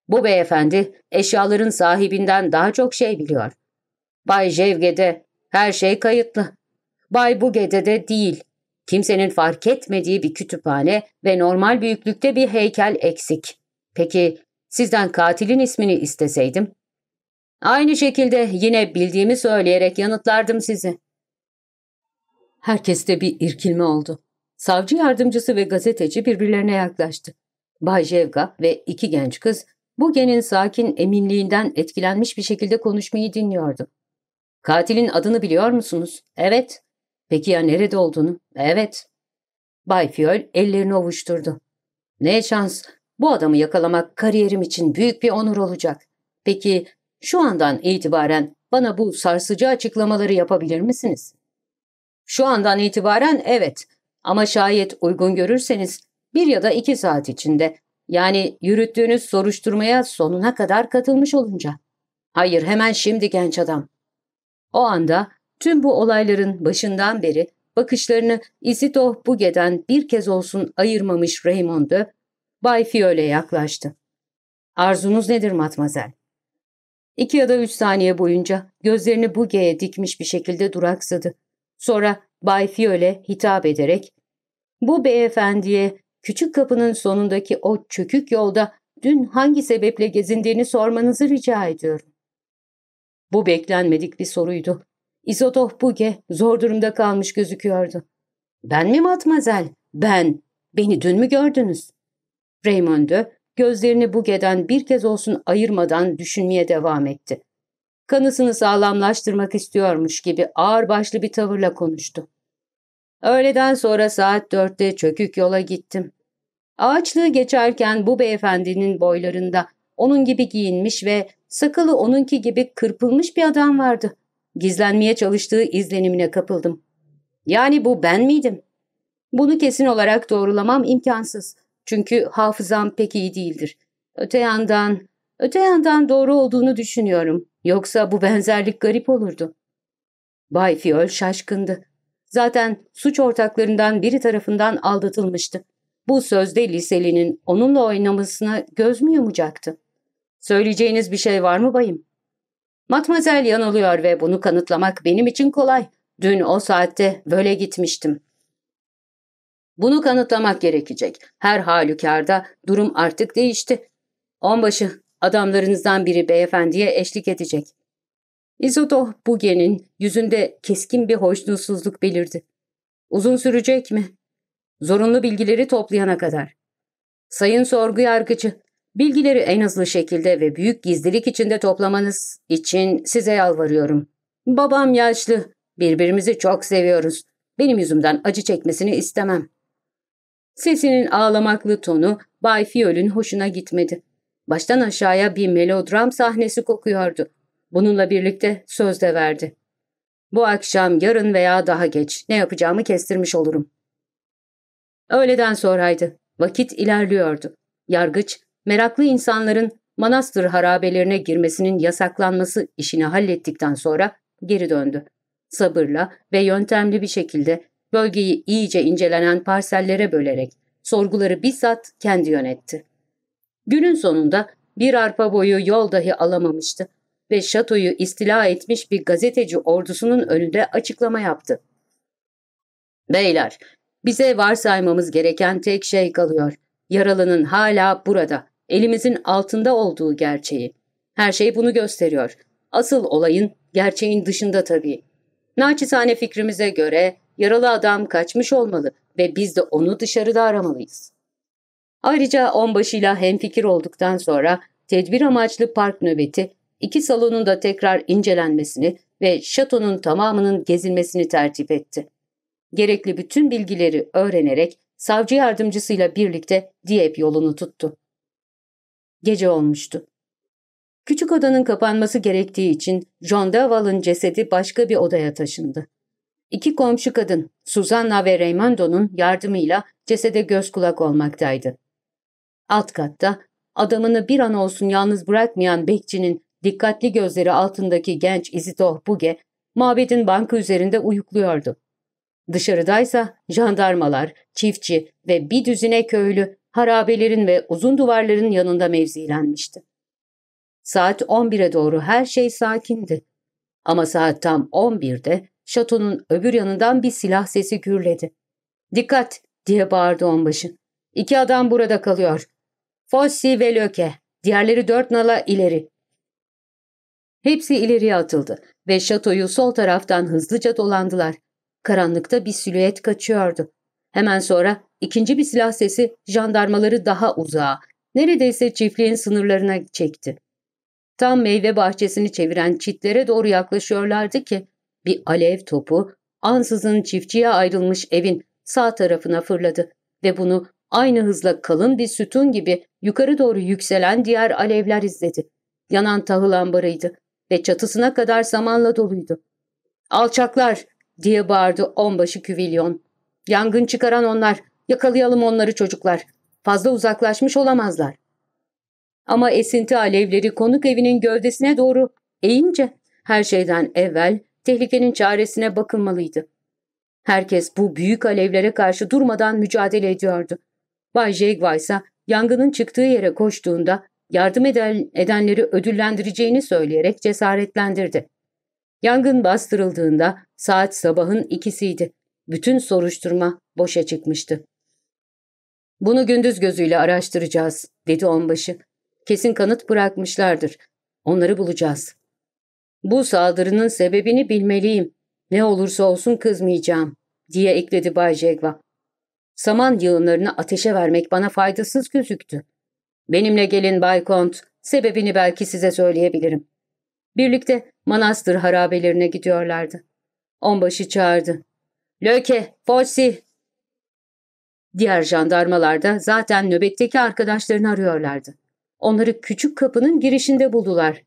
Bu beyefendi eşyaların sahibinden daha çok şey biliyor. Bay Jevge'de her şey kayıtlı. Bay Buge'de de değil. Kimsenin fark etmediği bir kütüphane ve normal büyüklükte bir heykel eksik. Peki sizden katilin ismini isteseydim? Aynı şekilde yine bildiğimi söyleyerek yanıtlardım sizi. Herkeste bir irkilme oldu. Savcı yardımcısı ve gazeteci birbirlerine yaklaştı. Bay Jevga ve iki genç kız Buge'nin sakin eminliğinden etkilenmiş bir şekilde konuşmayı dinliyordu. Katilin adını biliyor musunuz? Evet. Peki ya nerede olduğunu? Evet. Bay Fiol ellerini ovuşturdu. Ne şans. Bu adamı yakalamak kariyerim için büyük bir onur olacak. Peki şu andan itibaren bana bu sarsıcı açıklamaları yapabilir misiniz? Şu andan itibaren evet. Ama şayet uygun görürseniz bir ya da iki saat içinde yani yürüttüğünüz soruşturmaya sonuna kadar katılmış olunca. Hayır hemen şimdi genç adam. O anda tüm bu olayların başından beri bakışlarını Isito Buge'den bir kez olsun ayırmamış Raymond'u Bay Fiole yaklaştı. Arzunuz nedir matmazel? İki ya da üç saniye boyunca gözlerini Buge'ye dikmiş bir şekilde duraksadı. Sonra Bay Fiole hitap ederek, ''Bu beyefendiye küçük kapının sonundaki o çökük yolda dün hangi sebeple gezindiğini sormanızı rica ediyorum.'' Bu beklenmedik bir soruydu. İzotoh Buge zor durumda kalmış gözüküyordu. ''Ben mi matmazel? Ben. Beni dün mü gördünüz?'' Raymond'u gözlerini Buge'den bir kez olsun ayırmadan düşünmeye devam etti. Kanısını sağlamlaştırmak istiyormuş gibi ağırbaşlı bir tavırla konuştu. Öğleden sonra saat dörtte çökük yola gittim. Ağaçlığı geçerken bu beyefendinin boylarında onun gibi giyinmiş ve sakalı onunki gibi kırpılmış bir adam vardı. Gizlenmeye çalıştığı izlenimine kapıldım. Yani bu ben miydim? Bunu kesin olarak doğrulamam imkansız. Çünkü hafızam pek iyi değildir. Öte yandan, öte yandan doğru olduğunu düşünüyorum. Yoksa bu benzerlik garip olurdu. Bay Fiol şaşkındı. Zaten suç ortaklarından biri tarafından aldatılmıştı. Bu sözde liselinin onunla oynamasına göz mü yumacaktı? Söyleyeceğiniz bir şey var mı bayım? Matmazel yanılıyor ve bunu kanıtlamak benim için kolay. Dün o saatte böyle gitmiştim. Bunu kanıtlamak gerekecek. Her halükarda durum artık değişti. Onbaşı, adamlarınızdan biri beyefendiye eşlik edecek. İzoto Buge'nin yüzünde keskin bir hoşnutsuzluk belirdi. Uzun sürecek mi? Zorunlu bilgileri toplayana kadar. Sayın sorgu yargıcı, bilgileri en hızlı şekilde ve büyük gizlilik içinde toplamanız için size yalvarıyorum. Babam yaşlı, birbirimizi çok seviyoruz. Benim yüzümden acı çekmesini istemem. Sesinin ağlamaklı tonu Bay Fiol'ün hoşuna gitmedi. Baştan aşağıya bir melodram sahnesi kokuyordu. Bununla birlikte söz de verdi. Bu akşam, yarın veya daha geç ne yapacağımı kestirmiş olurum. Öğleden sonraydı. Vakit ilerliyordu. Yargıç, meraklı insanların manastır harabelerine girmesinin yasaklanması işini hallettikten sonra geri döndü. Sabırla ve yöntemli bir şekilde bölgeyi iyice incelenen parsellere bölerek sorguları bizzat kendi yönetti. Günün sonunda bir arpa boyu yol dahi alamamıştı ve şatoyu istila etmiş bir gazeteci ordusunun önünde açıklama yaptı. Beyler, bize varsaymamız gereken tek şey kalıyor. Yaralının hala burada, elimizin altında olduğu gerçeği. Her şey bunu gösteriyor. Asıl olayın gerçeğin dışında tabii. Naçizane fikrimize göre yaralı adam kaçmış olmalı ve biz de onu dışarıda aramalıyız. Ayrıca onbaşıyla hemfikir olduktan sonra tedbir amaçlı park nöbeti iki salonun da tekrar incelenmesini ve şatonun tamamının gezilmesini tertip etti. Gerekli bütün bilgileri öğrenerek savcı yardımcısıyla birlikte Dieppe yolunu tuttu. Gece olmuştu. Küçük odanın kapanması gerektiği için John Daval'ın cesedi başka bir odaya taşındı. İki komşu kadın, Susanna ve Raymondo'nun yardımıyla cesede göz kulak olmaktaydı. Alt katta adamını bir an olsun yalnız bırakmayan bekçinin dikkatli gözleri altındaki genç Isidore Buge, mabedin bankı üzerinde uyukluyordu. Dışarıdaysa jandarmalar, çiftçi ve bir düzine köylü harabelerin ve uzun duvarların yanında mevzilenmişti. Saat 11'e doğru her şey sakindi. Ama saat tam 11'de şatonun öbür yanından bir silah sesi gürledi. ''Dikkat!'' diye bağırdı onbaşı. ''İki adam burada kalıyor. Fossi ve Löke. Diğerleri dört nala ileri. Hepsi ileriye atıldı ve şatoyu sol taraftan hızlıca dolandılar. Karanlıkta bir silüet kaçıyordu. Hemen sonra ikinci bir silah sesi jandarmaları daha uzağa, neredeyse çiftliğin sınırlarına çekti. Tam meyve bahçesini çeviren çitlere doğru yaklaşıyorlardı ki bir alev topu ansızın çiftçiye ayrılmış evin sağ tarafına fırladı ve bunu aynı hızla kalın bir sütun gibi yukarı doğru yükselen diğer alevler izledi. Yanan tahıl ambarıydı ve çatısına kadar samanla doluydu. ''Alçaklar!'' diye bağırdı onbaşı küvilyon. Yangın çıkaran onlar. Yakalayalım onları çocuklar. Fazla uzaklaşmış olamazlar. Ama esinti alevleri konuk evinin gövdesine doğru eğince her şeyden evvel tehlikenin çaresine bakılmalıydı. Herkes bu büyük alevlere karşı durmadan mücadele ediyordu. Bay Jegva ise yangının çıktığı yere koştuğunda yardım eden, edenleri ödüllendireceğini söyleyerek cesaretlendirdi. Yangın bastırıldığında saat sabahın ikisiydi. Bütün soruşturma boşa çıkmıştı. Bunu gündüz gözüyle araştıracağız, dedi onbaşı. Kesin kanıt bırakmışlardır. Onları bulacağız. Bu saldırının sebebini bilmeliyim. Ne olursa olsun kızmayacağım, diye ekledi Bay Jegva. Saman yığınlarını ateşe vermek bana faydasız gözüktü. Benimle gelin Bay Kont, sebebini belki size söyleyebilirim. Birlikte manastır harabelerine gidiyorlardı. Onbaşı çağırdı. Löke, Fossi. Diğer jandarmalar da zaten nöbetteki arkadaşlarını arıyorlardı. Onları küçük kapının girişinde buldular.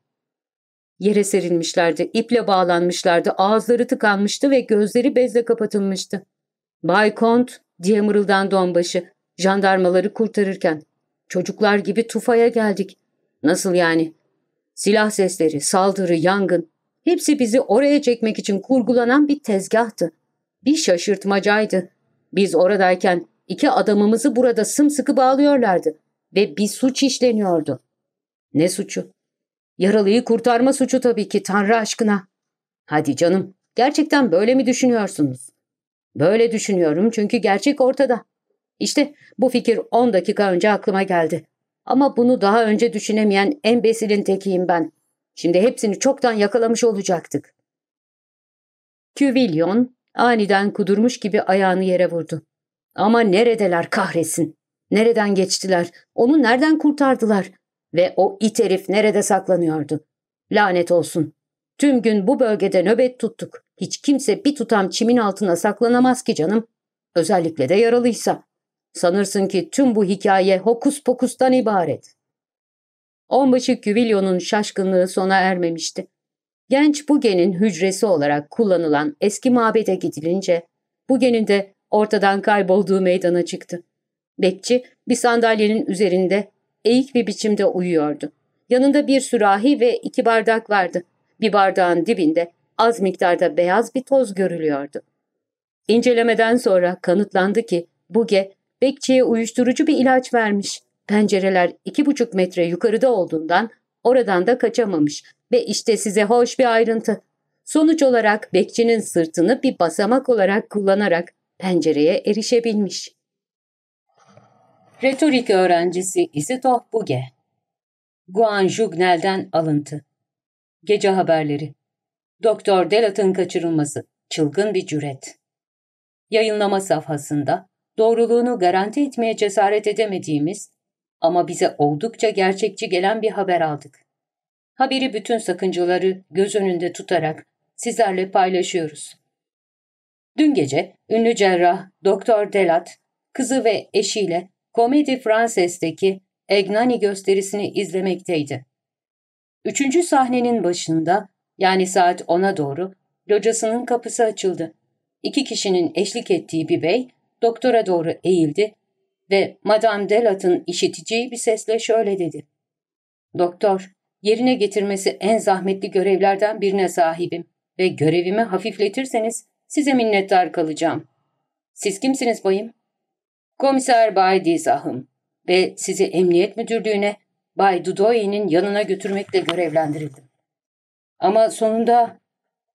Yere serilmişlerdi, iple bağlanmışlardı, ağızları tıkanmıştı ve gözleri bezle kapatılmıştı. Bay Kont diye mırıldandı onbaşı, jandarmaları kurtarırken. Çocuklar gibi tufaya geldik. Nasıl yani? Silah sesleri, saldırı, yangın. Hepsi bizi oraya çekmek için kurgulanan bir tezgahtı. Bir şaşırtmacaydı. Biz oradayken iki adamımızı burada sımsıkı bağlıyorlardı ve bir suç işleniyordu. Ne suçu? Yaralıyı kurtarma suçu tabii ki Tanrı aşkına. Hadi canım, gerçekten böyle mi düşünüyorsunuz? Böyle düşünüyorum çünkü gerçek ortada. İşte bu fikir 10 dakika önce aklıma geldi. Ama bunu daha önce düşünemeyen en besilin tekiyim ben. Şimdi hepsini çoktan yakalamış olacaktık. Küvilyon aniden kudurmuş gibi ayağını yere vurdu. Ama neredeler kahretsin? Nereden geçtiler? Onu nereden kurtardılar? Ve o it herif nerede saklanıyordu? Lanet olsun. Tüm gün bu bölgede nöbet tuttuk. Hiç kimse bir tutam çimin altına saklanamaz ki canım. Özellikle de yaralıysa. Sanırsın ki tüm bu hikaye hokus pokustan ibaret. Onbaşı Küvilyon'un şaşkınlığı sona ermemişti. Genç Buge'nin hücresi olarak kullanılan eski mabede gidilince, Buge'nin de ortadan kaybolduğu meydana çıktı. Bekçi bir sandalyenin üzerinde eğik bir biçimde uyuyordu. Yanında bir sürahi ve iki bardak vardı. Bir bardağın dibinde az miktarda beyaz bir toz görülüyordu. İncelemeden sonra kanıtlandı ki Buge bekçiye uyuşturucu bir ilaç vermiş. Pencereler iki buçuk metre yukarıda olduğundan oradan da kaçamamış ve işte size hoş bir ayrıntı. Sonuç olarak bekçinin sırtını bir basamak olarak kullanarak pencereye erişebilmiş. Retorik öğrencisi Isitoh Buge Guan Jugnel'den alıntı Gece haberleri Doktor Delat'ın kaçırılması Çılgın bir cüret Yayınlama safhasında doğruluğunu garanti etmeye cesaret edemediğimiz ama bize oldukça gerçekçi gelen bir haber aldık. Haberi bütün sakıncaları göz önünde tutarak sizlerle paylaşıyoruz. Dün gece ünlü cerrah Doktor Delat, kızı ve eşiyle Komedi Frances'teki Egnani gösterisini izlemekteydi. Üçüncü sahnenin başında, yani saat 10'a doğru, locasının kapısı açıldı. İki kişinin eşlik ettiği bir bey, doktora doğru eğildi ve Madame Delat'ın işiteceği bir sesle şöyle dedi. Doktor, yerine getirmesi en zahmetli görevlerden birine sahibim ve görevimi hafifletirseniz size minnettar kalacağım. Siz kimsiniz bayım? Komiser Bay Dizahım ve sizi emniyet müdürlüğüne Bay Dudoye'nin yanına götürmekle görevlendirildim. Ama sonunda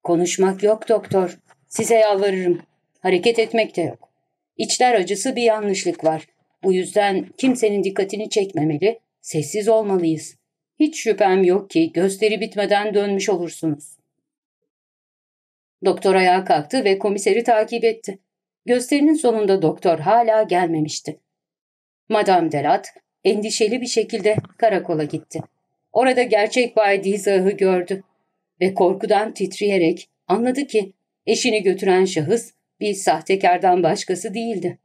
konuşmak yok doktor. Size yalvarırım. Hareket etmek de yok. İçler acısı bir yanlışlık var. Bu yüzden kimsenin dikkatini çekmemeli, sessiz olmalıyız. Hiç şüphem yok ki gösteri bitmeden dönmüş olursunuz. Doktor ayağa kalktı ve komiseri takip etti. Gösterinin sonunda doktor hala gelmemişti. Madame Delat endişeli bir şekilde karakola gitti. Orada gerçek Bay Dizah'ı gördü ve korkudan titreyerek anladı ki eşini götüren şahıs bir sahtekardan başkası değildi.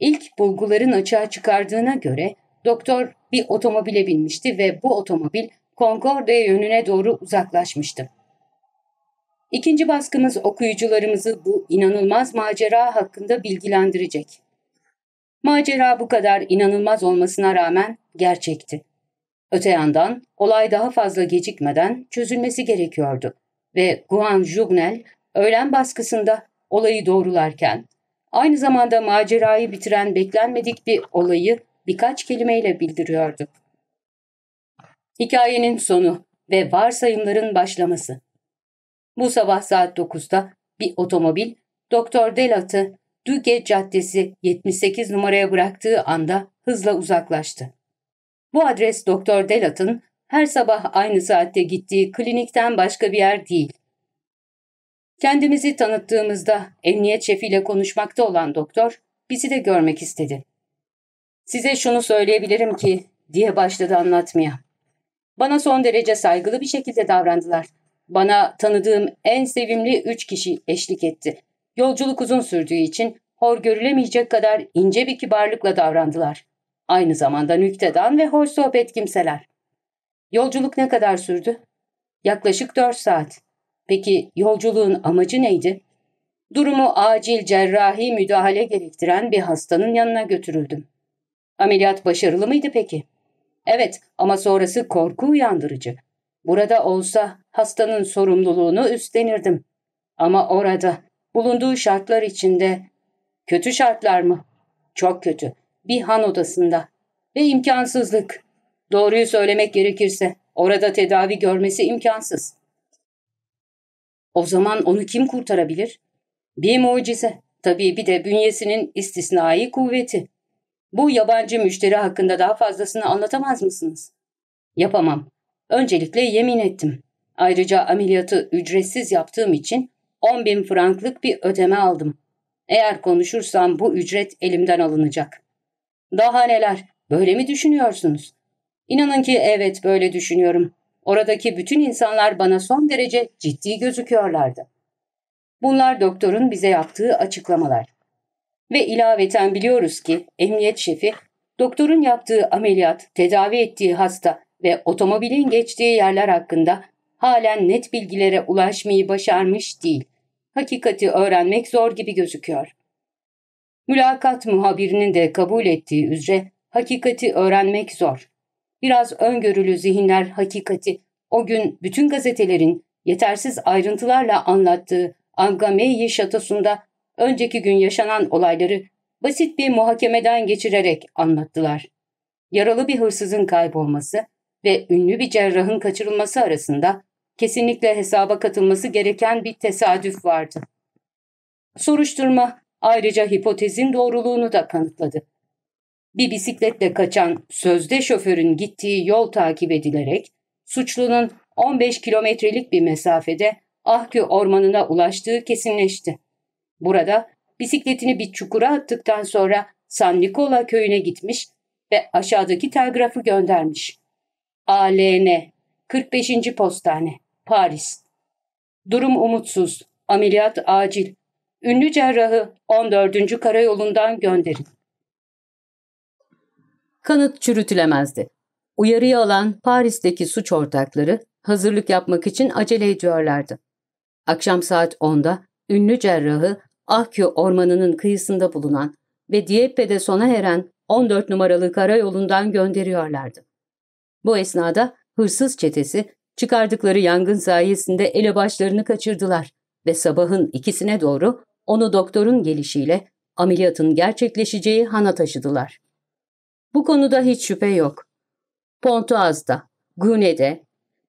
İlk bulguların açığa çıkardığına göre doktor bir otomobile binmişti ve bu otomobil Concorde yönüne doğru uzaklaşmıştı. İkinci baskımız okuyucularımızı bu inanılmaz macera hakkında bilgilendirecek. Macera bu kadar inanılmaz olmasına rağmen gerçekti. Öte yandan olay daha fazla gecikmeden çözülmesi gerekiyordu ve Guan Journal öğlen baskısında olayı doğrularken aynı zamanda macerayı bitiren beklenmedik bir olayı birkaç kelimeyle bildiriyordu. Hikayenin sonu ve varsayımların başlaması. Bu sabah saat 9'da bir otomobil Doktor Delat'ı Duge Caddesi 78 numaraya bıraktığı anda hızla uzaklaştı. Bu adres Doktor Delat'ın her sabah aynı saatte gittiği klinikten başka bir yer değil. Kendimizi tanıttığımızda emniyet şefiyle konuşmakta olan doktor bizi de görmek istedi. Size şunu söyleyebilirim ki diye başladı anlatmaya. Bana son derece saygılı bir şekilde davrandılar. Bana tanıdığım en sevimli üç kişi eşlik etti. Yolculuk uzun sürdüğü için hor görülemeyecek kadar ince bir kibarlıkla davrandılar. Aynı zamanda nüktedan ve hoş sohbet kimseler. Yolculuk ne kadar sürdü? Yaklaşık dört saat. Peki yolculuğun amacı neydi? Durumu acil cerrahi müdahale gerektiren bir hastanın yanına götürüldüm. Ameliyat başarılı mıydı peki? Evet ama sonrası korku uyandırıcı. Burada olsa hastanın sorumluluğunu üstlenirdim. Ama orada, bulunduğu şartlar içinde... Kötü şartlar mı? Çok kötü. Bir han odasında. Ve imkansızlık. Doğruyu söylemek gerekirse orada tedavi görmesi imkansız. O zaman onu kim kurtarabilir? Bir mucize. Tabii bir de bünyesinin istisnai kuvveti. Bu yabancı müşteri hakkında daha fazlasını anlatamaz mısınız? Yapamam. Öncelikle yemin ettim. Ayrıca ameliyatı ücretsiz yaptığım için 10 bin franklık bir ödeme aldım. Eğer konuşursam bu ücret elimden alınacak. Daha neler, böyle mi düşünüyorsunuz? İnanın ki evet böyle düşünüyorum. Oradaki bütün insanlar bana son derece ciddi gözüküyorlardı. Bunlar doktorun bize yaptığı açıklamalar. Ve ilaveten biliyoruz ki emniyet şefi doktorun yaptığı ameliyat, tedavi ettiği hasta ve otomobilin geçtiği yerler hakkında halen net bilgilere ulaşmayı başarmış değil. Hakikati öğrenmek zor gibi gözüküyor. Mülakat muhabirinin de kabul ettiği üzere hakikati öğrenmek zor. Biraz öngörülü zihinler hakikati o gün bütün gazetelerin yetersiz ayrıntılarla anlattığı Angameyi şatosunda önceki gün yaşanan olayları basit bir muhakemeden geçirerek anlattılar. Yaralı bir hırsızın kaybolması ve ünlü bir cerrahın kaçırılması arasında kesinlikle hesaba katılması gereken bir tesadüf vardı. Soruşturma ayrıca hipotezin doğruluğunu da kanıtladı. Bir bisikletle kaçan sözde şoförün gittiği yol takip edilerek suçlunun 15 kilometrelik bir mesafede Ahkü ormanına ulaştığı kesinleşti. Burada bisikletini bir çukura attıktan sonra San Nikola köyüne gitmiş ve aşağıdaki telgrafı göndermiş. ALN 45. Postane Paris Durum umutsuz. Ameliyat acil. Ünlü cerrahı 14. Karayolu'ndan gönderin. Kanıt çürütülemezdi. Uyarıyı alan Paris'teki suç ortakları hazırlık yapmak için acele ediyorlardı. Akşam saat 10'da ünlü cerrahı Ahkü ormanının kıyısında bulunan ve Dieppe'de sona eren 14 numaralı karayolundan gönderiyorlardı. Bu esnada hırsız çetesi çıkardıkları yangın sayesinde elebaşlarını kaçırdılar ve sabahın ikisine doğru onu doktorun gelişiyle ameliyatın gerçekleşeceği hana taşıdılar. Bu konuda hiç şüphe yok. Pontoaz'da, Gune'de,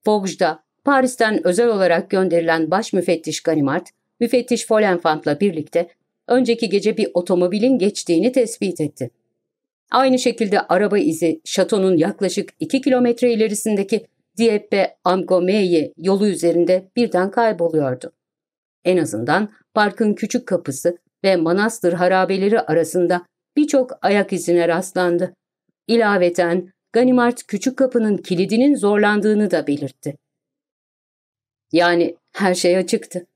Fogg'da, Paris'ten özel olarak gönderilen baş müfettiş Ganimard, müfettiş Folenfant'la birlikte önceki gece bir otomobilin geçtiğini tespit etti. Aynı şekilde araba izi şatonun yaklaşık 2 kilometre ilerisindeki Dieppe Amgomeye yolu üzerinde birden kayboluyordu. En azından parkın küçük kapısı ve manastır harabeleri arasında birçok ayak izine rastlandı. İlaveten Ganimard küçük kapının kilidinin zorlandığını da belirtti. Yani her şey açıktı.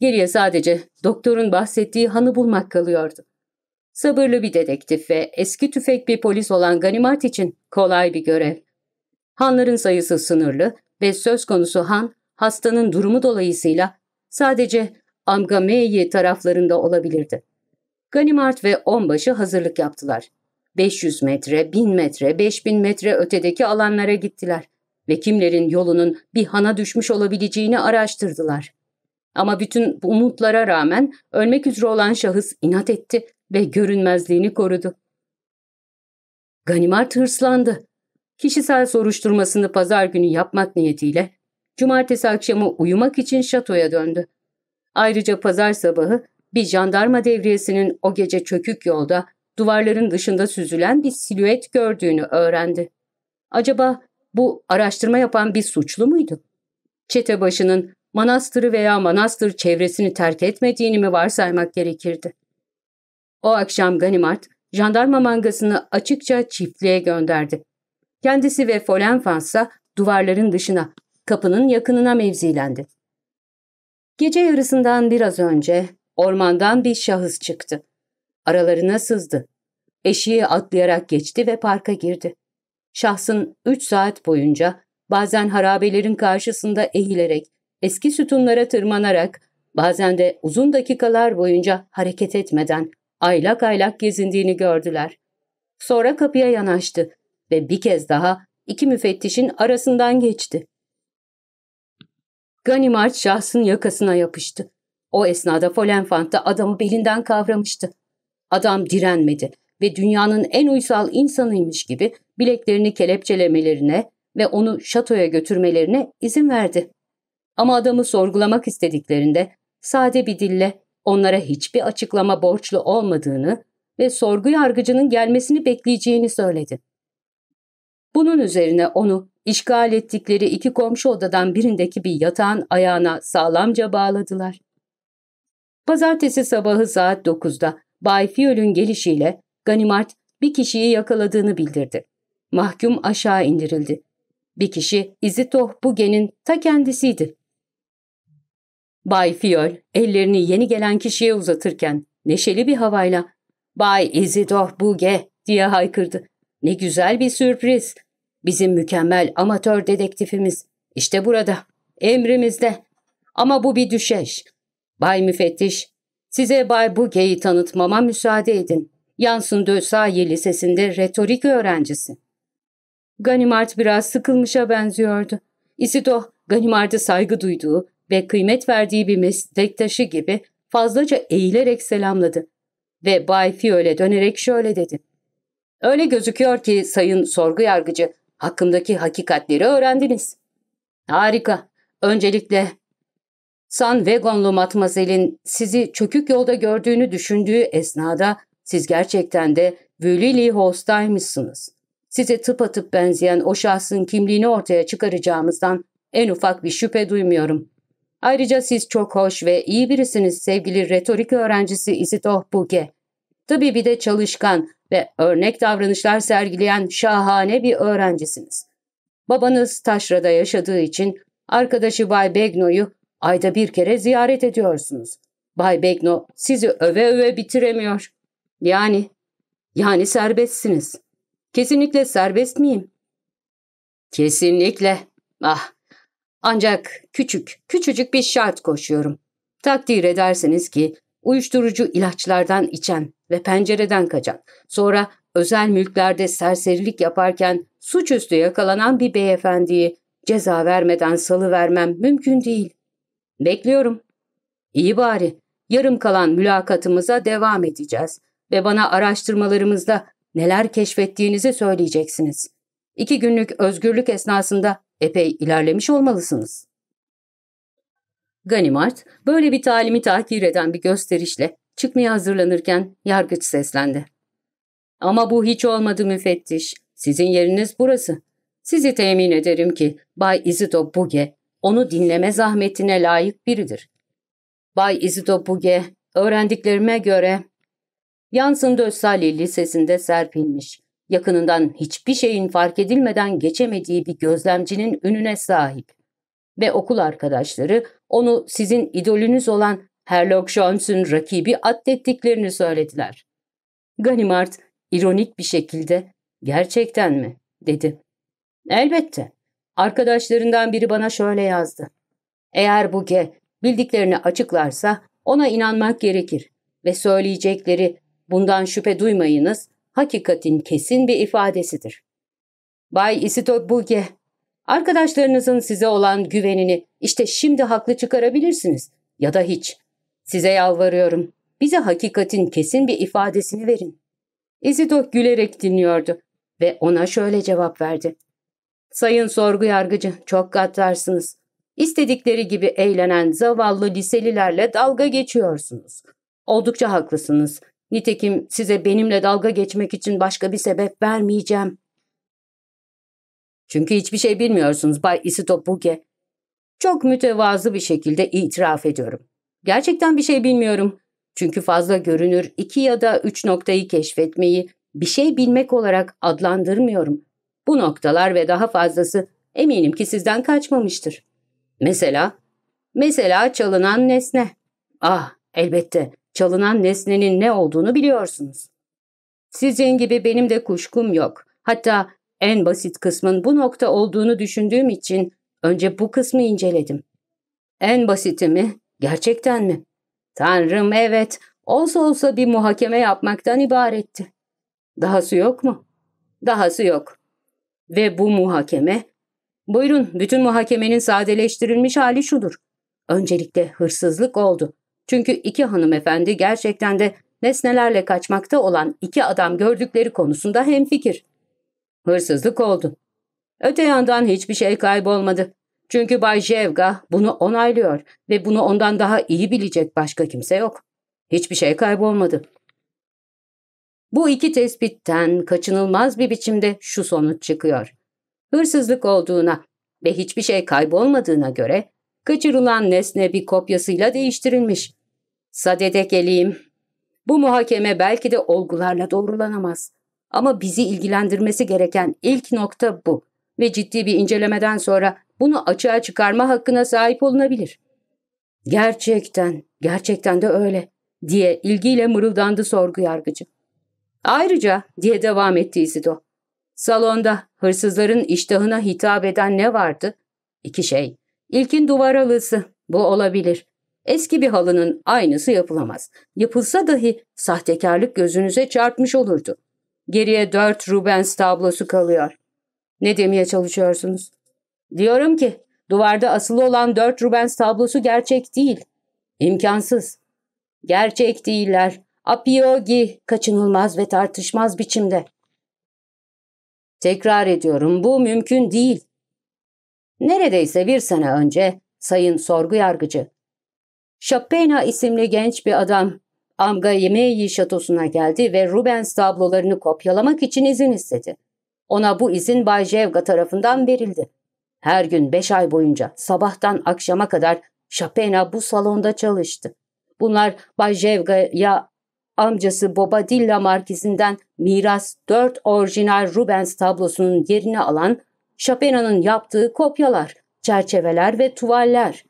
Geriye sadece doktorun bahsettiği hanı bulmak kalıyordu. Sabırlı bir dedektif ve eski tüfek bir polis olan Ganimard için kolay bir görev. Hanların sayısı sınırlı ve söz konusu han, hastanın durumu dolayısıyla sadece Amgameyi taraflarında olabilirdi. Ganimard ve onbaşı hazırlık yaptılar. 500 metre, 1000 metre, 5000 metre ötedeki alanlara gittiler ve kimlerin yolunun bir hana düşmüş olabileceğini araştırdılar. Ama bütün bu umutlara rağmen ölmek üzere olan şahıs inat etti ve görünmezliğini korudu. Ganimard hırslandı. Kişisel soruşturmasını pazar günü yapmak niyetiyle cumartesi akşamı uyumak için şatoya döndü. Ayrıca pazar sabahı bir jandarma devriyesinin o gece çökük yolda duvarların dışında süzülen bir silüet gördüğünü öğrendi. Acaba bu araştırma yapan bir suçlu muydu? Çete başının manastırı veya manastır çevresini terk etmediğini mi varsaymak gerekirdi? O akşam Ganimard, jandarma mangasını açıkça çiftliğe gönderdi. Kendisi ve Folenfans'a duvarların dışına, kapının yakınına mevzilendi. Gece yarısından biraz önce ormandan bir şahıs çıktı. Aralarına sızdı. Eşiği atlayarak geçti ve parka girdi. Şahsın üç saat boyunca bazen harabelerin karşısında eğilerek, eski sütunlara tırmanarak, bazen de uzun dakikalar boyunca hareket etmeden aylak aylak gezindiğini gördüler. Sonra kapıya yanaştı ve bir kez daha iki müfettişin arasından geçti. Ganimard şahsın yakasına yapıştı. O esnada Folenfant da adamı belinden kavramıştı. Adam direnmedi ve dünyanın en uysal insanıymış gibi bileklerini kelepçelemelerine ve onu şatoya götürmelerine izin verdi. Ama adamı sorgulamak istediklerinde sade bir dille onlara hiçbir açıklama borçlu olmadığını ve sorgu yargıcının gelmesini bekleyeceğini söyledi. Bunun üzerine onu işgal ettikleri iki komşu odadan birindeki bir yatağın ayağına sağlamca bağladılar. Pazartesi sabahı saat 9'da Bay Fiol'ün gelişiyle Ganimard bir kişiyi yakaladığını bildirdi. Mahkum aşağı indirildi. Bir kişi Izitoh Buge'nin ta kendisiydi. Bay Fiol ellerini yeni gelen kişiye uzatırken neşeli bir havayla ''Bay Izitoh Buge'' diye haykırdı. ''Ne güzel bir sürpriz. Bizim mükemmel amatör dedektifimiz. İşte burada. Emrimizde. Ama bu bir düşeş. Bay müfettiş, size Bay Buge'yi tanıtmama müsaade edin. Yansın Dösayi Lisesi'nde retorik öğrencisi. Ganimard biraz sıkılmışa benziyordu. Isido, Ganimard'a saygı duyduğu ve kıymet verdiği bir meslektaşı gibi fazlaca eğilerek selamladı. Ve Bay Fiole dönerek şöyle dedi. Öyle gözüküyor ki sayın sorgu yargıcı, hakkımdaki hakikatleri öğrendiniz. Harika. Öncelikle San Vegonlu matmazelin sizi çökük yolda gördüğünü düşündüğü esnada siz gerçekten de Vülili Holstein'mışsınız. Size tıpatıp benzeyen o şahsın kimliğini ortaya çıkaracağımızdan en ufak bir şüphe duymuyorum. Ayrıca siz çok hoş ve iyi birisiniz sevgili retorik öğrencisi Isitoh Buge. Tabii bir de çalışkan ve örnek davranışlar sergileyen şahane bir öğrencisiniz. Babanız taşrada yaşadığı için arkadaşı Bay Begno'yu ayda bir kere ziyaret ediyorsunuz. Bay Begno sizi öve öve bitiremiyor. Yani, yani serbestsiniz. Kesinlikle serbest miyim? Kesinlikle. Ah, ancak küçük, küçücük bir şart koşuyorum. Takdir ederseniz ki uyuşturucu ilaçlardan içen ve pencereden kaçan, sonra özel mülklerde serserilik yaparken suçüstü yakalanan bir beyefendiyi ceza vermeden salı vermem mümkün değil. Bekliyorum. İyi bari. Yarım kalan mülakatımıza devam edeceğiz ve bana araştırmalarımızda neler keşfettiğinizi söyleyeceksiniz. İki günlük özgürlük esnasında epey ilerlemiş olmalısınız. Ganimard böyle bir talimi takdir eden bir gösterişle çıkmaya hazırlanırken yargıç seslendi. Ama bu hiç olmadı müfettiş. Sizin yeriniz burası. Sizi temin ederim ki Bay Isidro Buge onu dinleme zahmetine layık biridir. Bay Isidro Buge öğrendiklerime göre Yansın Dössali Lisesi'nde serpilmiş, yakınından hiçbir şeyin fark edilmeden geçemediği bir gözlemcinin ününe sahip. Ve okul arkadaşları onu sizin idolünüz olan Herlock Jones'un rakibi atlettiklerini söylediler. Ganimard ironik bir şekilde gerçekten mi dedi. Elbette. Arkadaşlarından biri bana şöyle yazdı. Eğer Buge bildiklerini açıklarsa ona inanmak gerekir ve söyleyecekleri bundan şüphe duymayınız hakikatin kesin bir ifadesidir. Bay Isidore Buge, arkadaşlarınızın size olan güvenini işte şimdi haklı çıkarabilirsiniz ya da hiç. Size yalvarıyorum, bize hakikatin kesin bir ifadesini verin. Isidore gülerek dinliyordu ve ona şöyle cevap verdi. Sayın sorgu yargıcı, çok gaddarsınız. İstedikleri gibi eğlenen zavallı liselilerle dalga geçiyorsunuz. Oldukça haklısınız. Nitekim size benimle dalga geçmek için başka bir sebep vermeyeceğim. Çünkü hiçbir şey bilmiyorsunuz Bay Isitopuke. Çok mütevazı bir şekilde itiraf ediyorum. Gerçekten bir şey bilmiyorum. Çünkü fazla görünür iki ya da üç noktayı keşfetmeyi bir şey bilmek olarak adlandırmıyorum. Bu noktalar ve daha fazlası eminim ki sizden kaçmamıştır. Mesela, mesela çalınan nesne. Ah, elbette çalınan nesnenin ne olduğunu biliyorsunuz. Sizin gibi benim de kuşkum yok. Hatta en basit kısmın bu nokta olduğunu düşündüğüm için önce bu kısmı inceledim. En basiti mi? Gerçekten mi? Tanrım evet, olsa olsa bir muhakeme yapmaktan ibaretti. Dahası yok mu? Dahası yok. Ve bu muhakeme, buyurun bütün muhakemenin sadeleştirilmiş hali şudur. Öncelikle hırsızlık oldu. Çünkü iki hanımefendi gerçekten de nesnelerle kaçmakta olan iki adam gördükleri konusunda hemfikir. Hırsızlık oldu. Öte yandan hiçbir şey kaybolmadı. Çünkü Bay Jevga bunu onaylıyor ve bunu ondan daha iyi bilecek başka kimse yok. Hiçbir şey kaybolmadı. Bu iki tespitten kaçınılmaz bir biçimde şu sonuç çıkıyor. Hırsızlık olduğuna ve hiçbir şey kaybolmadığına göre kaçırılan nesne bir kopyasıyla değiştirilmiş. Sadede geleyim. Bu muhakeme belki de olgularla doğrulanamaz. Ama bizi ilgilendirmesi gereken ilk nokta bu ve ciddi bir incelemeden sonra bunu açığa çıkarma hakkına sahip olunabilir. Gerçekten, gerçekten de öyle diye ilgiyle mırıldandı sorgu yargıcı. Ayrıca diye devam etti Isido. Salonda hırsızların iştahına hitap eden ne vardı? İki şey. İlkin duvar halısı. Bu olabilir. Eski bir halının aynısı yapılamaz. Yapılsa dahi sahtekarlık gözünüze çarpmış olurdu. Geriye dört Rubens tablosu kalıyor. Ne demeye çalışıyorsunuz? Diyorum ki duvarda asılı olan dört Rubens tablosu gerçek değil. İmkansız. Gerçek değiller. Apiogi kaçınılmaz ve tartışmaz biçimde. Tekrar ediyorum bu mümkün değil. Neredeyse bir sene önce sayın sorgu yargıcı Chapena isimli genç bir adam Amga Yemeği şatosuna geldi ve Rubens tablolarını kopyalamak için izin istedi. Ona bu izin Bay Jevga tarafından verildi. Her gün beş ay boyunca sabahtan akşama kadar Chapena bu salonda çalıştı. Bunlar Bay Jevga'ya amcası Bobadilla Markizinden miras dört orijinal Rubens tablosunun yerini alan Chapena'nın yaptığı kopyalar, çerçeveler ve tuvaller.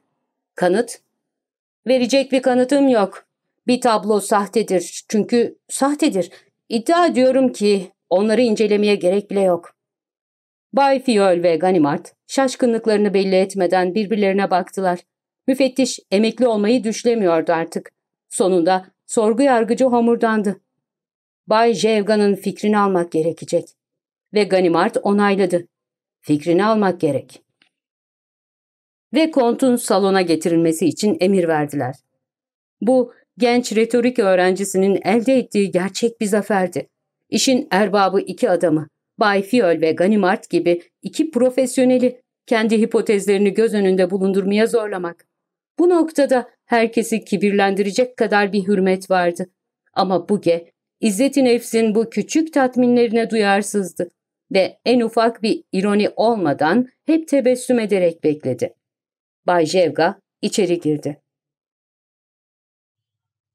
Kanıt? Verecek bir kanıtım yok. Bir tablo sahtedir çünkü sahtedir. İddia ediyorum ki onları incelemeye gerek bile yok. Bay Fiol ve Ganimard şaşkınlıklarını belli etmeden birbirlerine baktılar. Müfettiş emekli olmayı düşlemiyordu artık. Sonunda sorgu yargıcı homurdandı. Bay Jevga'nın fikrini almak gerekecek. Ve Ganimard onayladı. Fikrini almak gerek. Ve kontun salona getirilmesi için emir verdiler. Bu genç retorik öğrencisinin elde ettiği gerçek bir zaferdi. İşin erbabı iki adamı, Bay Fiol ve Ganimard gibi iki profesyoneli kendi hipotezlerini göz önünde bulundurmaya zorlamak. Bu noktada herkesi kibirlendirecek kadar bir hürmet vardı. Ama Buge, İzzet-i Nefs'in bu küçük tatminlerine duyarsızdı ve en ufak bir ironi olmadan hep tebessüm ederek bekledi. Bay Jevga içeri girdi.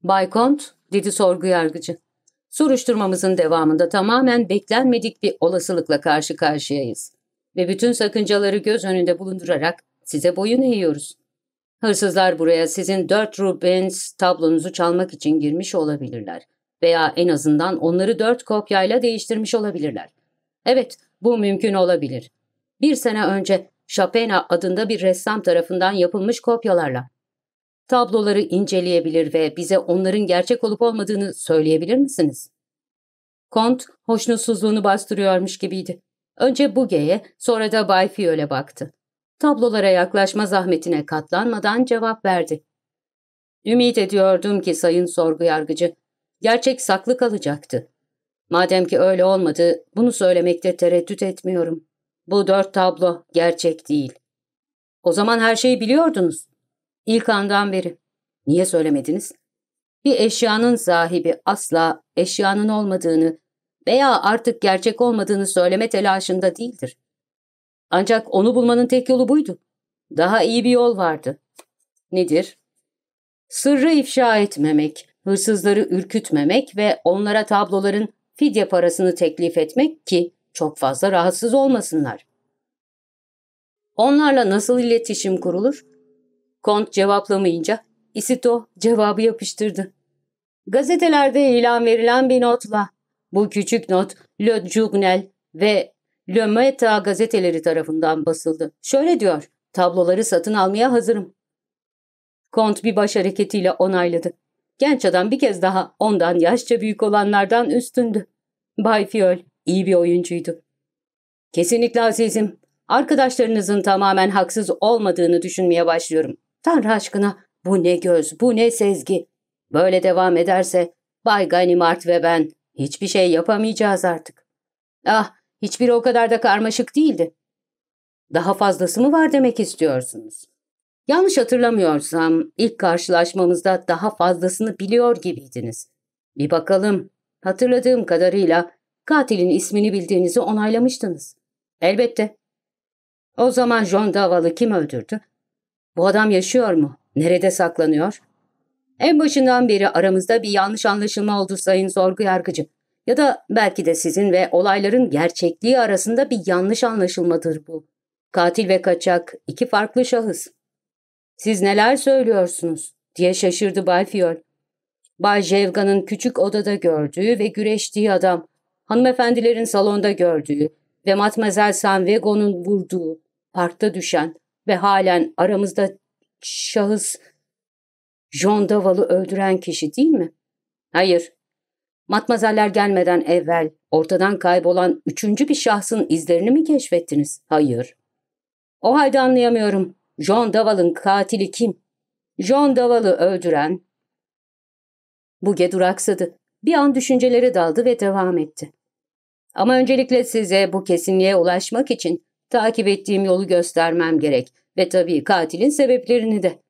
Bay Kont, dedi sorgu yargıcı. Soruşturmamızın devamında tamamen beklenmedik bir olasılıkla karşı karşıyayız. Ve bütün sakıncaları göz önünde bulundurarak size boyun eğiyoruz. Hırsızlar buraya sizin dört Rubens tablonuzu çalmak için girmiş olabilirler. Veya en azından onları dört kopyayla değiştirmiş olabilirler. Evet, bu mümkün olabilir. Bir sene önce Chapena adında bir ressam tarafından yapılmış kopyalarla. tabloları inceleyebilir ve bize onların gerçek olup olmadığını söyleyebilir misiniz? Kont hoşnutsuzluğunu bastırıyormuş gibiydi. Önce Buge'ye sonra da Bay Fiyol'e baktı. Tablolara yaklaşma zahmetine katlanmadan cevap verdi. Ümit ediyordum ki sayın sorgu yargıcı, gerçek saklı kalacaktı. Madem ki öyle olmadı, bunu söylemekte tereddüt etmiyorum. Bu dört tablo gerçek değil. O zaman her şeyi biliyordunuz. İlk andan beri. Niye söylemediniz? Bir eşyanın sahibi asla eşyanın olmadığını veya artık gerçek olmadığını söyleme telaşında değildir. Ancak onu bulmanın tek yolu buydu. Daha iyi bir yol vardı. Nedir? Sırrı ifşa etmemek, hırsızları ürkütmemek ve onlara tabloların fidye parasını teklif etmek ki çok fazla rahatsız olmasınlar. Onlarla nasıl iletişim kurulur? Kont cevaplamayınca Isito cevabı yapıştırdı. Gazetelerde ilan verilen bir notla. Bu küçük not Le Journal ve Le Meta gazeteleri tarafından basıldı. Şöyle diyor, tabloları satın almaya hazırım. Kont bir baş hareketiyle onayladı. Genç adam bir kez daha ondan yaşça büyük olanlardan üstündü. Bay Fiol iyi bir oyuncuydu. Kesinlikle azizim. Arkadaşlarınızın tamamen haksız olmadığını düşünmeye başlıyorum. Tanrı aşkına bu ne göz, bu ne sezgi. Böyle devam ederse Bay Ganimard ve ben hiçbir şey yapamayacağız artık. Ah, hiçbiri o kadar da karmaşık değildi. Daha fazlası mı var demek istiyorsunuz? Yanlış hatırlamıyorsam ilk karşılaşmamızda daha fazlasını biliyor gibiydiniz. Bir bakalım. Hatırladığım kadarıyla katilin ismini bildiğinizi onaylamıştınız. Elbette. O zaman John Daval'ı kim öldürdü? Bu adam yaşıyor mu? Nerede saklanıyor? En başından beri aramızda bir yanlış anlaşılma oldu sayın sorgu yargıcı. Ya da belki de sizin ve olayların gerçekliği arasında bir yanlış anlaşılmadır bu. Katil ve kaçak iki farklı şahıs. Siz neler söylüyorsunuz diye şaşırdı Bay Fiol. Bay Jevga'nın küçük odada gördüğü ve güreştiği adam, hanımefendilerin salonda gördüğü ve Matmazel Sanvego'nun vurduğu, parkta düşen ve halen aramızda şahıs John Daval'ı öldüren kişi değil mi? Hayır. Matmazeller gelmeden evvel ortadan kaybolan üçüncü bir şahsın izlerini mi keşfettiniz? Hayır. O halde anlayamıyorum. John Daval'ın katili kim? John Daval'ı öldüren... Buge duraksadı. Bir an düşüncelere daldı ve devam etti. Ama öncelikle size bu kesinliğe ulaşmak için takip ettiğim yolu göstermem gerek ve tabii katilin sebeplerini de.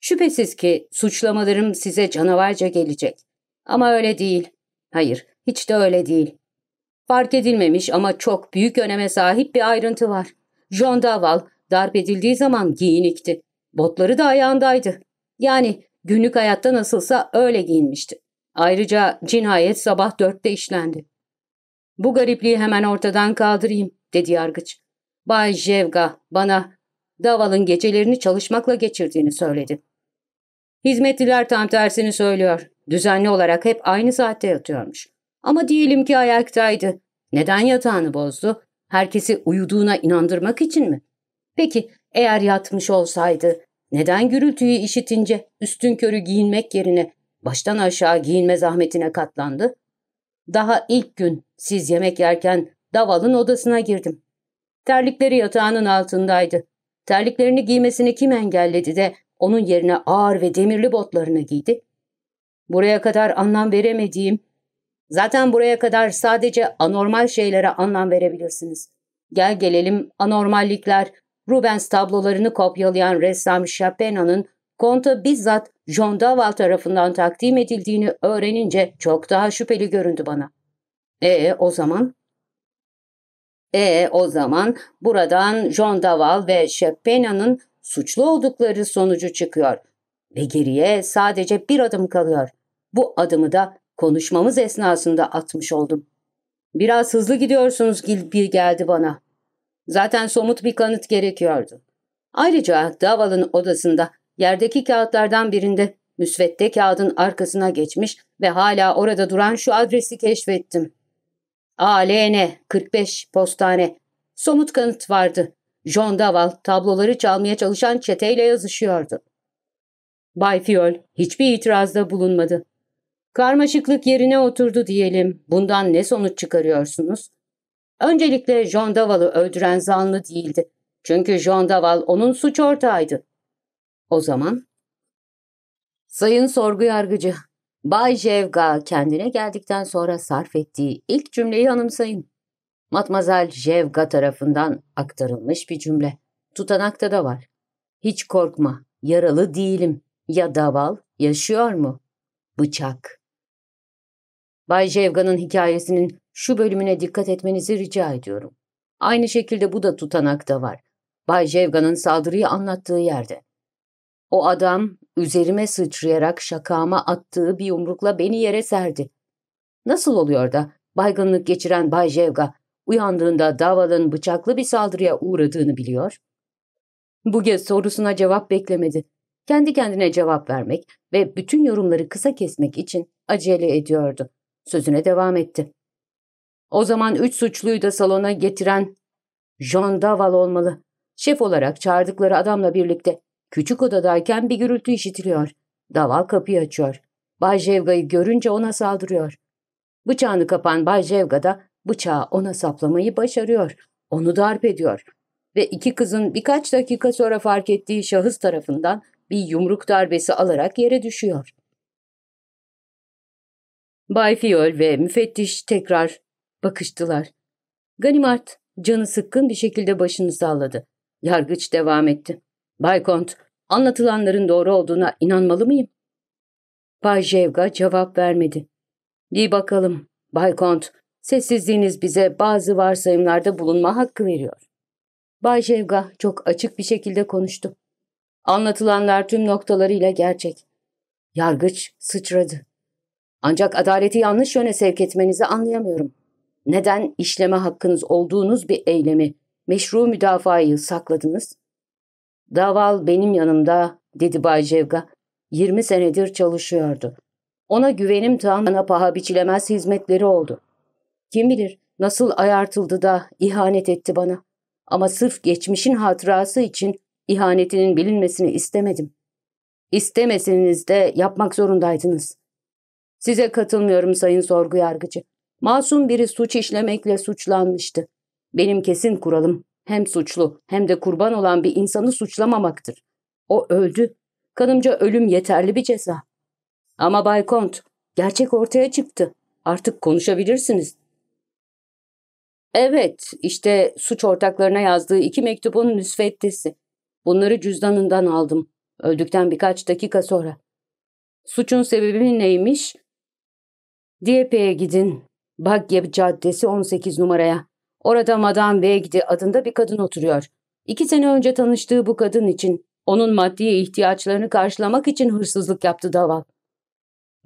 Şüphesiz ki suçlamalarım size canavarca gelecek. Ama öyle değil. Hayır, hiç de öyle değil. Fark edilmemiş ama çok büyük öneme sahip bir ayrıntı var. John Daval darp edildiği zaman giyinikti. Botları da ayağındaydı. Yani günlük hayatta nasılsa öyle giyinmişti. Ayrıca cinayet sabah dörtte işlendi. Bu garipliği hemen ortadan kaldırayım, dedi yargıç. Bay Jevga bana Daval'ın gecelerini çalışmakla geçirdiğini söyledi. Hizmetliler tam tersini söylüyor. Düzenli olarak hep aynı saatte yatıyormuş. Ama diyelim ki ayaktaydı. Neden yatağını bozdu? Herkesi uyuduğuna inandırmak için mi? Peki eğer yatmış olsaydı neden gürültüyü işitince üstün körü giyinmek yerine baştan aşağı giyinme zahmetine katlandı? Daha ilk gün siz yemek yerken Daval'ın odasına girdim. Terlikleri yatağının altındaydı. Terliklerini giymesini kim engelledi de onun yerine ağır ve demirli botlarını giydi? Buraya kadar anlam veremediğim, zaten buraya kadar sadece anormal şeylere anlam verebilirsiniz. Gel gelelim anormallikler, Rubens tablolarını kopyalayan ressam Chapina'nın konta bizzat John Daval tarafından takdim edildiğini öğrenince çok daha şüpheli göründü bana. E o zaman? E o zaman buradan John Daval ve Chapina'nın suçlu oldukları sonucu çıkıyor ve geriye sadece bir adım kalıyor. Bu adımı da konuşmamız esnasında atmış oldum. Biraz hızlı gidiyorsunuz gibi geldi bana. Zaten somut bir kanıt gerekiyordu. Ayrıca Daval'ın odasında yerdeki kağıtlardan birinde müsvedde kağıdın arkasına geçmiş ve hala orada duran şu adresi keşfettim. ALN 45 postane. Somut kanıt vardı. John Daval tabloları çalmaya çalışan çeteyle yazışıyordu. Bay Fiol hiçbir itirazda bulunmadı. Karmaşıklık yerine oturdu diyelim. Bundan ne sonuç çıkarıyorsunuz? Öncelikle John Daval'ı öldüren zanlı değildi. Çünkü John Daval onun suç ortağıydı. O zaman? Sayın sorgu yargıcı, Bay Jevga kendine geldikten sonra sarf ettiği ilk cümleyi anımsayın. Matmazel Jevga tarafından aktarılmış bir cümle. Tutanakta da var. Hiç korkma, yaralı değilim. Ya Daval yaşıyor mu? Bıçak. Bay Jevga'nın hikayesinin şu bölümüne dikkat etmenizi rica ediyorum. Aynı şekilde bu da tutanakta var. Bay Jevga'nın saldırıyı anlattığı yerde. O adam üzerime sıçrayarak şakama attığı bir yumrukla beni yere serdi. Nasıl oluyor da baygınlık geçiren Bay Jevga uyandığında Daval'ın bıçaklı bir saldırıya uğradığını biliyor? Bu kez sorusuna cevap beklemedi. Kendi kendine cevap vermek ve bütün yorumları kısa kesmek için acele ediyordu. Sözüne devam etti. O zaman üç suçluyu da salona getiren John Daval olmalı. Şef olarak çağırdıkları adamla birlikte küçük odadayken bir gürültü işitiliyor. Daval kapıyı açıyor. Bay Jevga'yı görünce ona saldırıyor. Bıçağını kapan Bay Jevga da bıçağı ona saplamayı başarıyor. Onu darp ediyor. Ve iki kızın birkaç dakika sonra fark ettiği şahıs tarafından bir yumruk darbesi alarak yere düşüyor. Bay Fiol ve müfettiş tekrar bakıştılar. Ganimard canı sıkkın bir şekilde başını salladı. Yargıç devam etti. Bay Kont, anlatılanların doğru olduğuna inanmalı mıyım? Bay Jevga cevap vermedi. Bir bakalım. Bay Kont, sessizliğiniz bize bazı varsayımlarda bulunma hakkı veriyor. Bay Jevga çok açık bir şekilde konuştu. Anlatılanlar tüm noktalarıyla gerçek. Yargıç sıçradı. Ancak adaleti yanlış yöne sevk etmenizi anlayamıyorum. Neden işleme hakkınız olduğunuz bir eylemi, meşru müdafayı sakladınız? Daval benim yanımda, dedi Bay Jevga. 20 senedir çalışıyordu. Ona güvenim tam bana paha biçilemez hizmetleri oldu. Kim bilir nasıl ayartıldı da ihanet etti bana. Ama sırf geçmişin hatırası için ihanetinin bilinmesini istemedim. İstemeseniz de yapmak zorundaydınız. Size katılmıyorum sayın sorgu yargıcı. Masum biri suç işlemekle suçlanmıştı. Benim kesin kuralım hem suçlu hem de kurban olan bir insanı suçlamamaktır. O öldü. Kanımca ölüm yeterli bir ceza. Ama Bay Kont, gerçek ortaya çıktı. Artık konuşabilirsiniz. Evet, işte suç ortaklarına yazdığı iki mektubun müsveddesi. Bunları cüzdanından aldım. Öldükten birkaç dakika sonra. Suçun sebebi neymiş? Diepe'ye gidin. Bagye Caddesi 18 numaraya. Orada Madame Vegdi adında bir kadın oturuyor. İki sene önce tanıştığı bu kadın için, onun maddi ihtiyaçlarını karşılamak için hırsızlık yaptı Daval.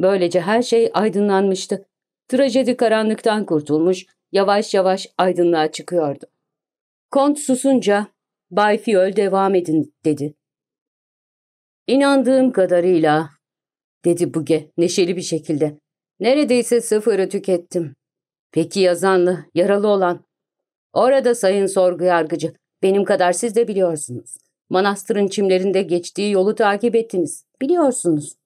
Böylece her şey aydınlanmıştı. Trajedi karanlıktan kurtulmuş, yavaş yavaş aydınlığa çıkıyordu. Kont susunca, Bay Fiol devam edin dedi. İnandığım kadarıyla, dedi Buge neşeli bir şekilde. Neredeyse sıfırı tükettim. Peki yazanlı, yaralı olan? Orada sayın sorgu yargıcı, benim kadar siz de biliyorsunuz. Manastırın çimlerinde geçtiği yolu takip ettiniz. Biliyorsunuz.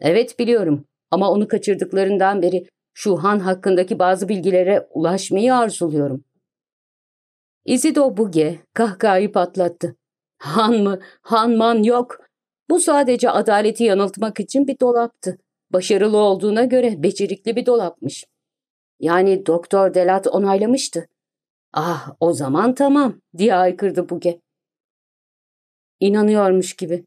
Evet biliyorum ama onu kaçırdıklarından beri şu han hakkındaki bazı bilgilere ulaşmayı arzuluyorum. Isidro Buge kahkahayı patlattı. Han mı? Han man yok. Bu sadece adaleti yanıltmak için bir dolaptı. Başarılı olduğuna göre becerikli bir dolapmış. Yani Doktor Delat onaylamıştı. Ah o zaman tamam diye aykırdı Buge. İnanıyormuş gibi.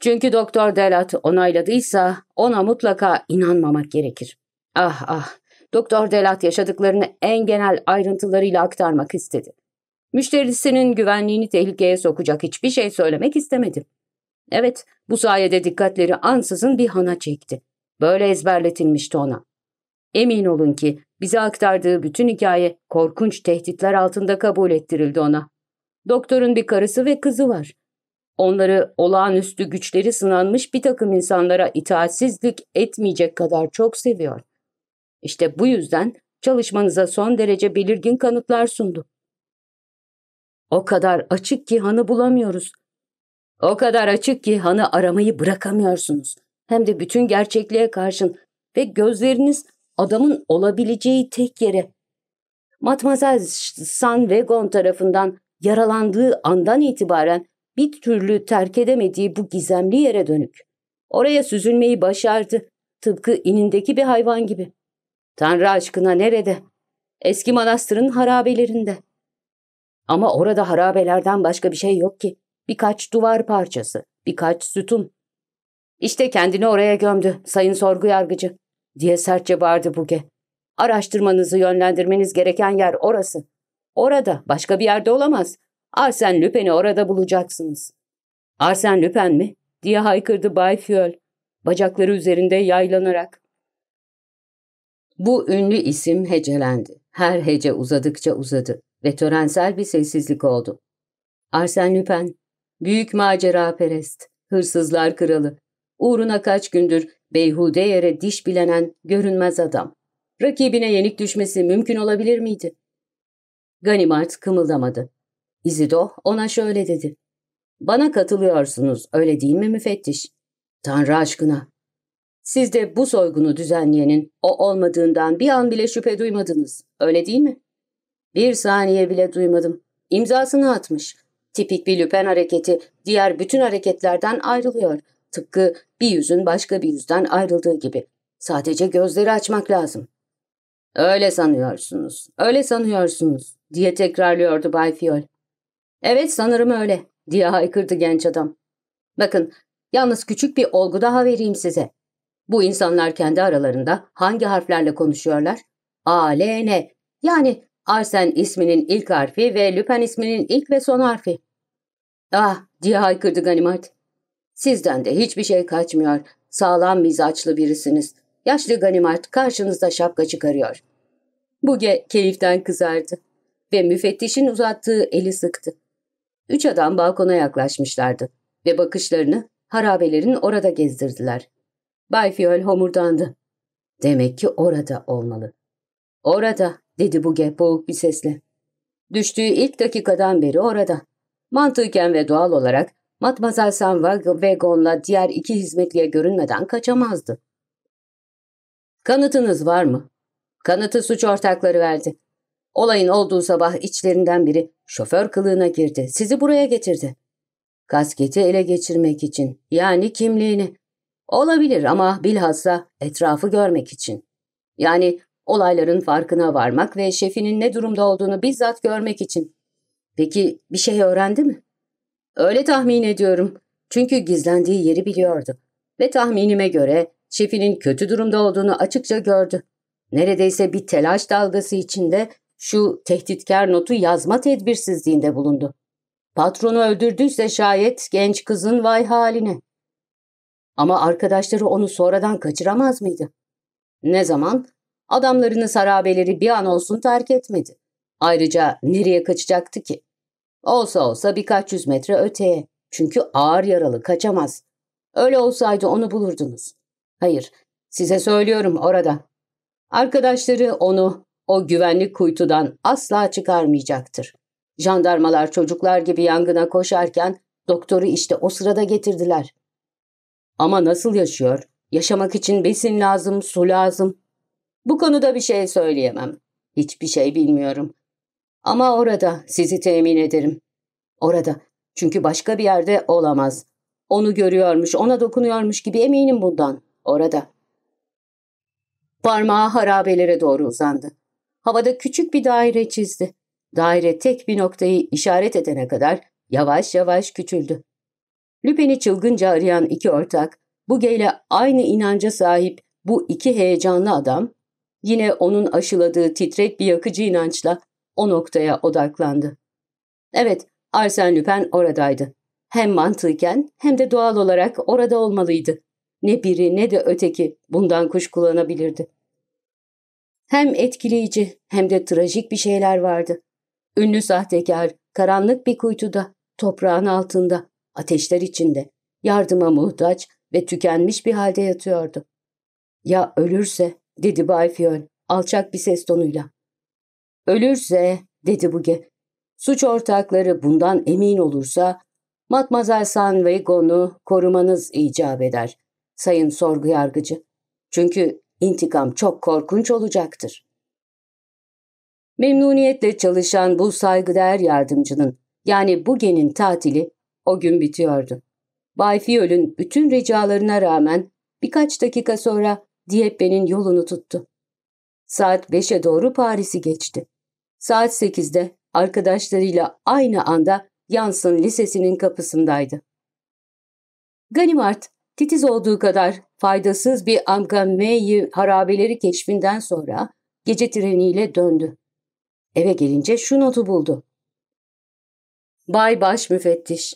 Çünkü Doktor Delat onayladıysa ona mutlaka inanmamak gerekir. Ah ah Doktor Delat yaşadıklarını en genel ayrıntılarıyla aktarmak istedi. Müşterisinin güvenliğini tehlikeye sokacak hiçbir şey söylemek istemedi. Evet, bu sayede dikkatleri ansızın bir hana çekti. Böyle ezberletilmişti ona. Emin olun ki bize aktardığı bütün hikaye korkunç tehditler altında kabul ettirildi ona. Doktorun bir karısı ve kızı var. Onları olağanüstü güçleri sınanmış bir takım insanlara itaatsizlik etmeyecek kadar çok seviyor. İşte bu yüzden çalışmanıza son derece belirgin kanıtlar sundu. O kadar açık ki hanı bulamıyoruz. O kadar açık ki hanı aramayı bırakamıyorsunuz. Hem de bütün gerçekliğe karşın ve gözleriniz adamın olabileceği tek yere. Matmazel Sanvegon tarafından yaralandığı andan itibaren bir türlü terk edemediği bu gizemli yere dönük. Oraya süzülmeyi başardı. Tıpkı inindeki bir hayvan gibi. Tanrı aşkına nerede? Eski manastırın harabelerinde. Ama orada harabelerden başka bir şey yok ki. Birkaç duvar parçası, birkaç sütun. İşte kendini oraya gömdü sayın sorgu yargıcı diye sertçe bağırdı Buge. Araştırmanızı yönlendirmeniz gereken yer orası. Orada, başka bir yerde olamaz. Arsen Lüpen'i orada bulacaksınız. Arsen Lüpen mi? diye haykırdı Bay Fiol, bacakları üzerinde yaylanarak. Bu ünlü isim hecelendi. Her hece uzadıkça uzadı ve törensel bir sessizlik oldu. Arsen Lüpen, büyük macera perest, hırsızlar kralı, uğruna kaç gündür beyhude yere diş bilenen görünmez adam. Rakibine yenik düşmesi mümkün olabilir miydi? Ganimard kımıldamadı. Izido ona şöyle dedi. Bana katılıyorsunuz, öyle değil mi müfettiş? Tanrı aşkına. Siz de bu soygunu düzenleyenin o olmadığından bir an bile şüphe duymadınız, öyle değil mi? Bir saniye bile duymadım. İmzasını atmış. Tipik bir lüpen hareketi diğer bütün hareketlerden ayrılıyor. Tıpkı bir yüzün başka bir yüzden ayrıldığı gibi. Sadece gözleri açmak lazım. Öyle sanıyorsunuz, öyle sanıyorsunuz diye tekrarlıyordu Bay Fiol. Evet sanırım öyle diye haykırdı genç adam. Bakın yalnız küçük bir olgu daha vereyim size. Bu insanlar kendi aralarında hangi harflerle konuşuyorlar? A, L, N. Yani Arsen isminin ilk harfi ve Lüpen isminin ilk ve son harfi. Ah diye haykırdı Ganimard. Sizden de hiçbir şey kaçmıyor. Sağlam mizaçlı birisiniz. Yaşlı Ganimard karşınızda şapka çıkarıyor. Buge keyiften kızardı ve müfettişin uzattığı eli sıktı. Üç adam balkona yaklaşmışlardı ve bakışlarını harabelerin orada gezdirdiler. Bay Fiol homurdandı. Demek ki orada olmalı. Orada, dedi Buge boğuk bir sesle. Düştüğü ilk dakikadan beri orada. Mantıken ve doğal olarak Matmazel Sanva Vegon'la diğer iki hizmetliye görünmeden kaçamazdı. Kanıtınız var mı? Kanıtı suç ortakları verdi. Olayın olduğu sabah içlerinden biri şoför kılığına girdi. Sizi buraya getirdi. Kasketi ele geçirmek için. Yani kimliğini. Olabilir ama bilhassa etrafı görmek için. Yani olayların farkına varmak ve şefinin ne durumda olduğunu bizzat görmek için. Peki bir şey öğrendi mi? Öyle tahmin ediyorum. Çünkü gizlendiği yeri biliyordu. Ve tahminime göre şefinin kötü durumda olduğunu açıkça gördü. Neredeyse bir telaş dalgası içinde şu tehditkar notu yazma tedbirsizliğinde bulundu. Patronu öldürdüyse şayet genç kızın vay haline. Ama arkadaşları onu sonradan kaçıramaz mıydı? Ne zaman? Adamlarını sarabeleri bir an olsun terk etmedi. Ayrıca nereye kaçacaktı ki? Olsa olsa birkaç yüz metre öteye. Çünkü ağır yaralı kaçamaz. Öyle olsaydı onu bulurdunuz. Hayır, size söylüyorum orada. Arkadaşları onu o güvenlik kuytudan asla çıkarmayacaktır. Jandarmalar çocuklar gibi yangına koşarken doktoru işte o sırada getirdiler. Ama nasıl yaşıyor? Yaşamak için besin lazım, su lazım. Bu konuda bir şey söyleyemem. Hiçbir şey bilmiyorum. Ama orada sizi temin ederim. Orada. Çünkü başka bir yerde olamaz. Onu görüyormuş, ona dokunuyormuş gibi eminim bundan. Orada. Parmağı harabelere doğru uzandı. Havada küçük bir daire çizdi. Daire tek bir noktayı işaret edene kadar yavaş yavaş küçüldü. Lüpen'i çılgınca arayan iki ortak, Buge aynı inanca sahip bu iki heyecanlı adam, yine onun aşıladığı titrek bir yakıcı inançla o noktaya odaklandı. Evet, Arsène Lupin oradaydı. Hem mantıken hem de doğal olarak orada olmalıydı. Ne biri ne de öteki bundan kuş kullanabilirdi. Hem etkileyici hem de trajik bir şeyler vardı. Ünlü sahtekar, karanlık bir kuytuda, toprağın altında, ateşler içinde, yardıma muhtaç ve tükenmiş bir halde yatıyordu. Ya ölürse, dedi Bay Fiol, alçak bir ses tonuyla. Ölürse, dedi Buge. Suç ortakları bundan emin olursa Matmazel Sanvegon'u korumanız icap eder, sayın sorgu yargıcı. Çünkü intikam çok korkunç olacaktır. Memnuniyetle çalışan bu saygıdeğer yardımcının, yani Buge'nin tatili o gün bitiyordu. Bay Fiol'ün bütün ricalarına rağmen birkaç dakika sonra Dieppe'nin yolunu tuttu. Saat 5'e doğru Paris'i geçti. Saat 8'de arkadaşlarıyla aynı anda Yansın Lisesi'nin kapısındaydı. Ganimard, titiz olduğu kadar faydasız bir Amgameyi harabeleri keşfinden sonra gece treniyle döndü. Eve gelince şu notu buldu. Bay Baş Müfettiş,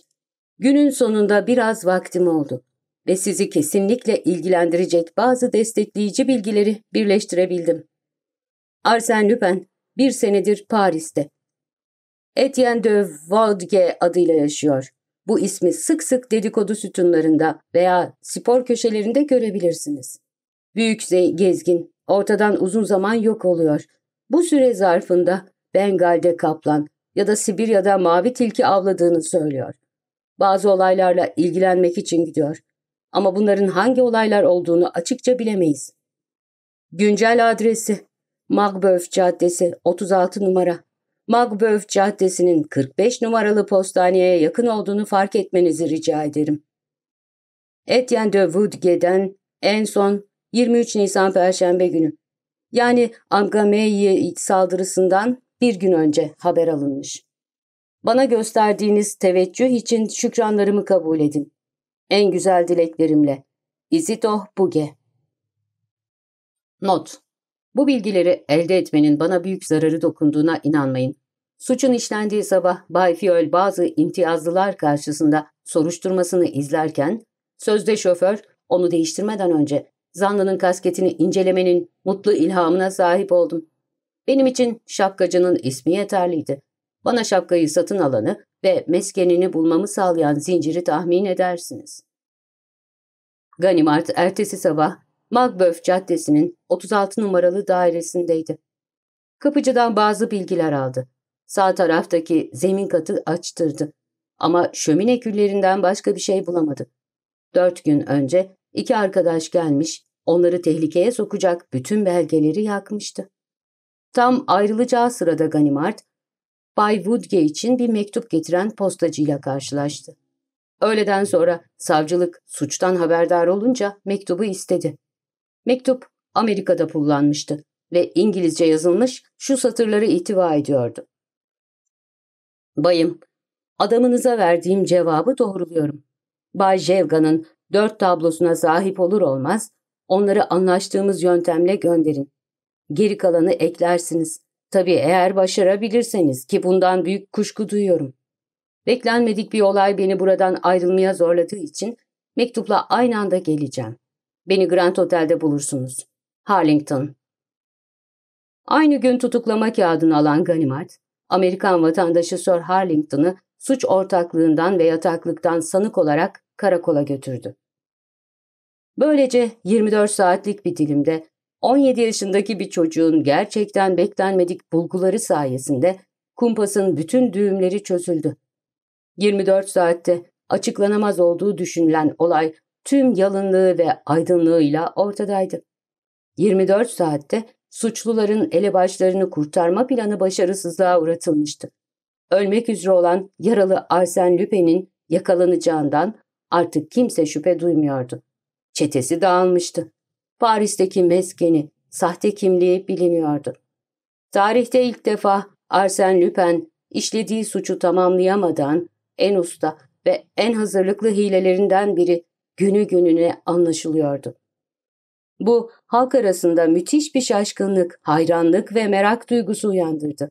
günün sonunda biraz vaktim oldu ve sizi kesinlikle ilgilendirecek bazı destekleyici bilgileri birleştirebildim. Arsène Lupin bir senedir Paris'te. Etienne de Vaudge adıyla yaşıyor. Bu ismi sık sık dedikodu sütunlarında veya spor köşelerinde görebilirsiniz. Büyük gezgin ortadan uzun zaman yok oluyor. Bu süre zarfında Bengal'de kaplan ya da Sibirya'da mavi tilki avladığını söylüyor. Bazı olaylarla ilgilenmek için gidiyor. Ama bunların hangi olaylar olduğunu açıkça bilemeyiz. Güncel adresi Magböf Caddesi 36 numara. Magböf Caddesi'nin 45 numaralı postaneye yakın olduğunu fark etmenizi rica ederim. Etienne de Woodge'den en son 23 Nisan Perşembe günü. Yani Angameye saldırısından bir gün önce haber alınmış. Bana gösterdiğiniz teveccüh için şükranlarımı kabul edin. En güzel dileklerimle. Isitoh Buge Not Bu bilgileri elde etmenin bana büyük zararı dokunduğuna inanmayın. Suçun işlendiği sabah Bay Fiol bazı imtiyazlılar karşısında soruşturmasını izlerken, sözde şoför onu değiştirmeden önce zanlının kasketini incelemenin mutlu ilhamına sahip oldum. Benim için şapkacının ismi yeterliydi. Bana şapkayı satın alanı ve meskenini bulmamı sağlayan zinciri tahmin edersiniz. Ganimard ertesi sabah Magböf Caddesi'nin 36 numaralı dairesindeydi. Kapıcıdan bazı bilgiler aldı. Sağ taraftaki zemin katı açtırdı. Ama şömine küllerinden başka bir şey bulamadı. Dört gün önce iki arkadaş gelmiş, onları tehlikeye sokacak bütün belgeleri yakmıştı. Tam ayrılacağı sırada Ganimard, Bay Woodgate için bir mektup getiren postacıyla karşılaştı. Öğleden sonra savcılık suçtan haberdar olunca mektubu istedi. Mektup Amerika'da pullanmıştı ve İngilizce yazılmış şu satırları ihtiva ediyordu. Bayım, adamınıza verdiğim cevabı doğruluyorum. Bay Jevga'nın dört tablosuna sahip olur olmaz, onları anlaştığımız yöntemle gönderin. Geri kalanı eklersiniz. Tabii eğer başarabilirseniz ki bundan büyük kuşku duyuyorum. Beklenmedik bir olay beni buradan ayrılmaya zorladığı için mektupla aynı anda geleceğim. Beni Grand Otel'de bulursunuz. Harlington. Aynı gün tutuklama kağıdını alan Ganimard, Amerikan vatandaşı Sir Harlington'ı suç ortaklığından ve yataklıktan sanık olarak karakola götürdü. Böylece 24 saatlik bir dilimde 17 yaşındaki bir çocuğun gerçekten beklenmedik bulguları sayesinde kumpasın bütün düğümleri çözüldü. 24 saatte açıklanamaz olduğu düşünülen olay tüm yalınlığı ve aydınlığıyla ortadaydı. 24 saatte suçluların elebaşlarını kurtarma planı başarısızlığa uğratılmıştı. Ölmek üzere olan yaralı Arsen Lupin'in yakalanacağından artık kimse şüphe duymuyordu. Çetesi dağılmıştı. Paris'teki meskeni, sahte kimliği biliniyordu. Tarihte ilk defa Arsène Lupin işlediği suçu tamamlayamadan en usta ve en hazırlıklı hilelerinden biri günü gününe anlaşılıyordu. Bu halk arasında müthiş bir şaşkınlık, hayranlık ve merak duygusu uyandırdı.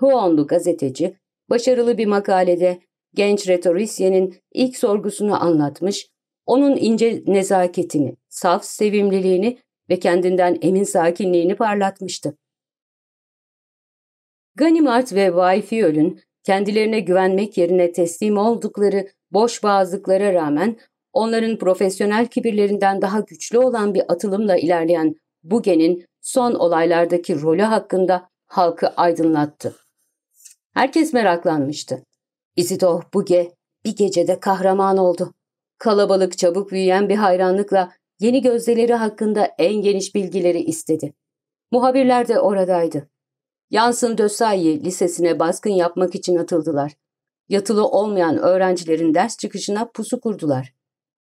Huonlu gazeteci, başarılı bir makalede genç retorisyenin ilk sorgusunu anlatmış onun ince nezaketini, saf sevimliliğini ve kendinden emin sakinliğini parlatmıştı. Ganimard ve Wayfiol'ün kendilerine güvenmek yerine teslim oldukları boş bazlıklara rağmen onların profesyonel kibirlerinden daha güçlü olan bir atılımla ilerleyen Buge'nin son olaylardaki rolü hakkında halkı aydınlattı. Herkes meraklanmıştı. Isidore Buge bir gecede kahraman oldu. Kalabalık çabuk büyüyen bir hayranlıkla yeni gözdeleri hakkında en geniş bilgileri istedi. Muhabirler de oradaydı. Yansın Dösayi Lisesi'ne baskın yapmak için atıldılar. Yatılı olmayan öğrencilerin ders çıkışına pusu kurdular.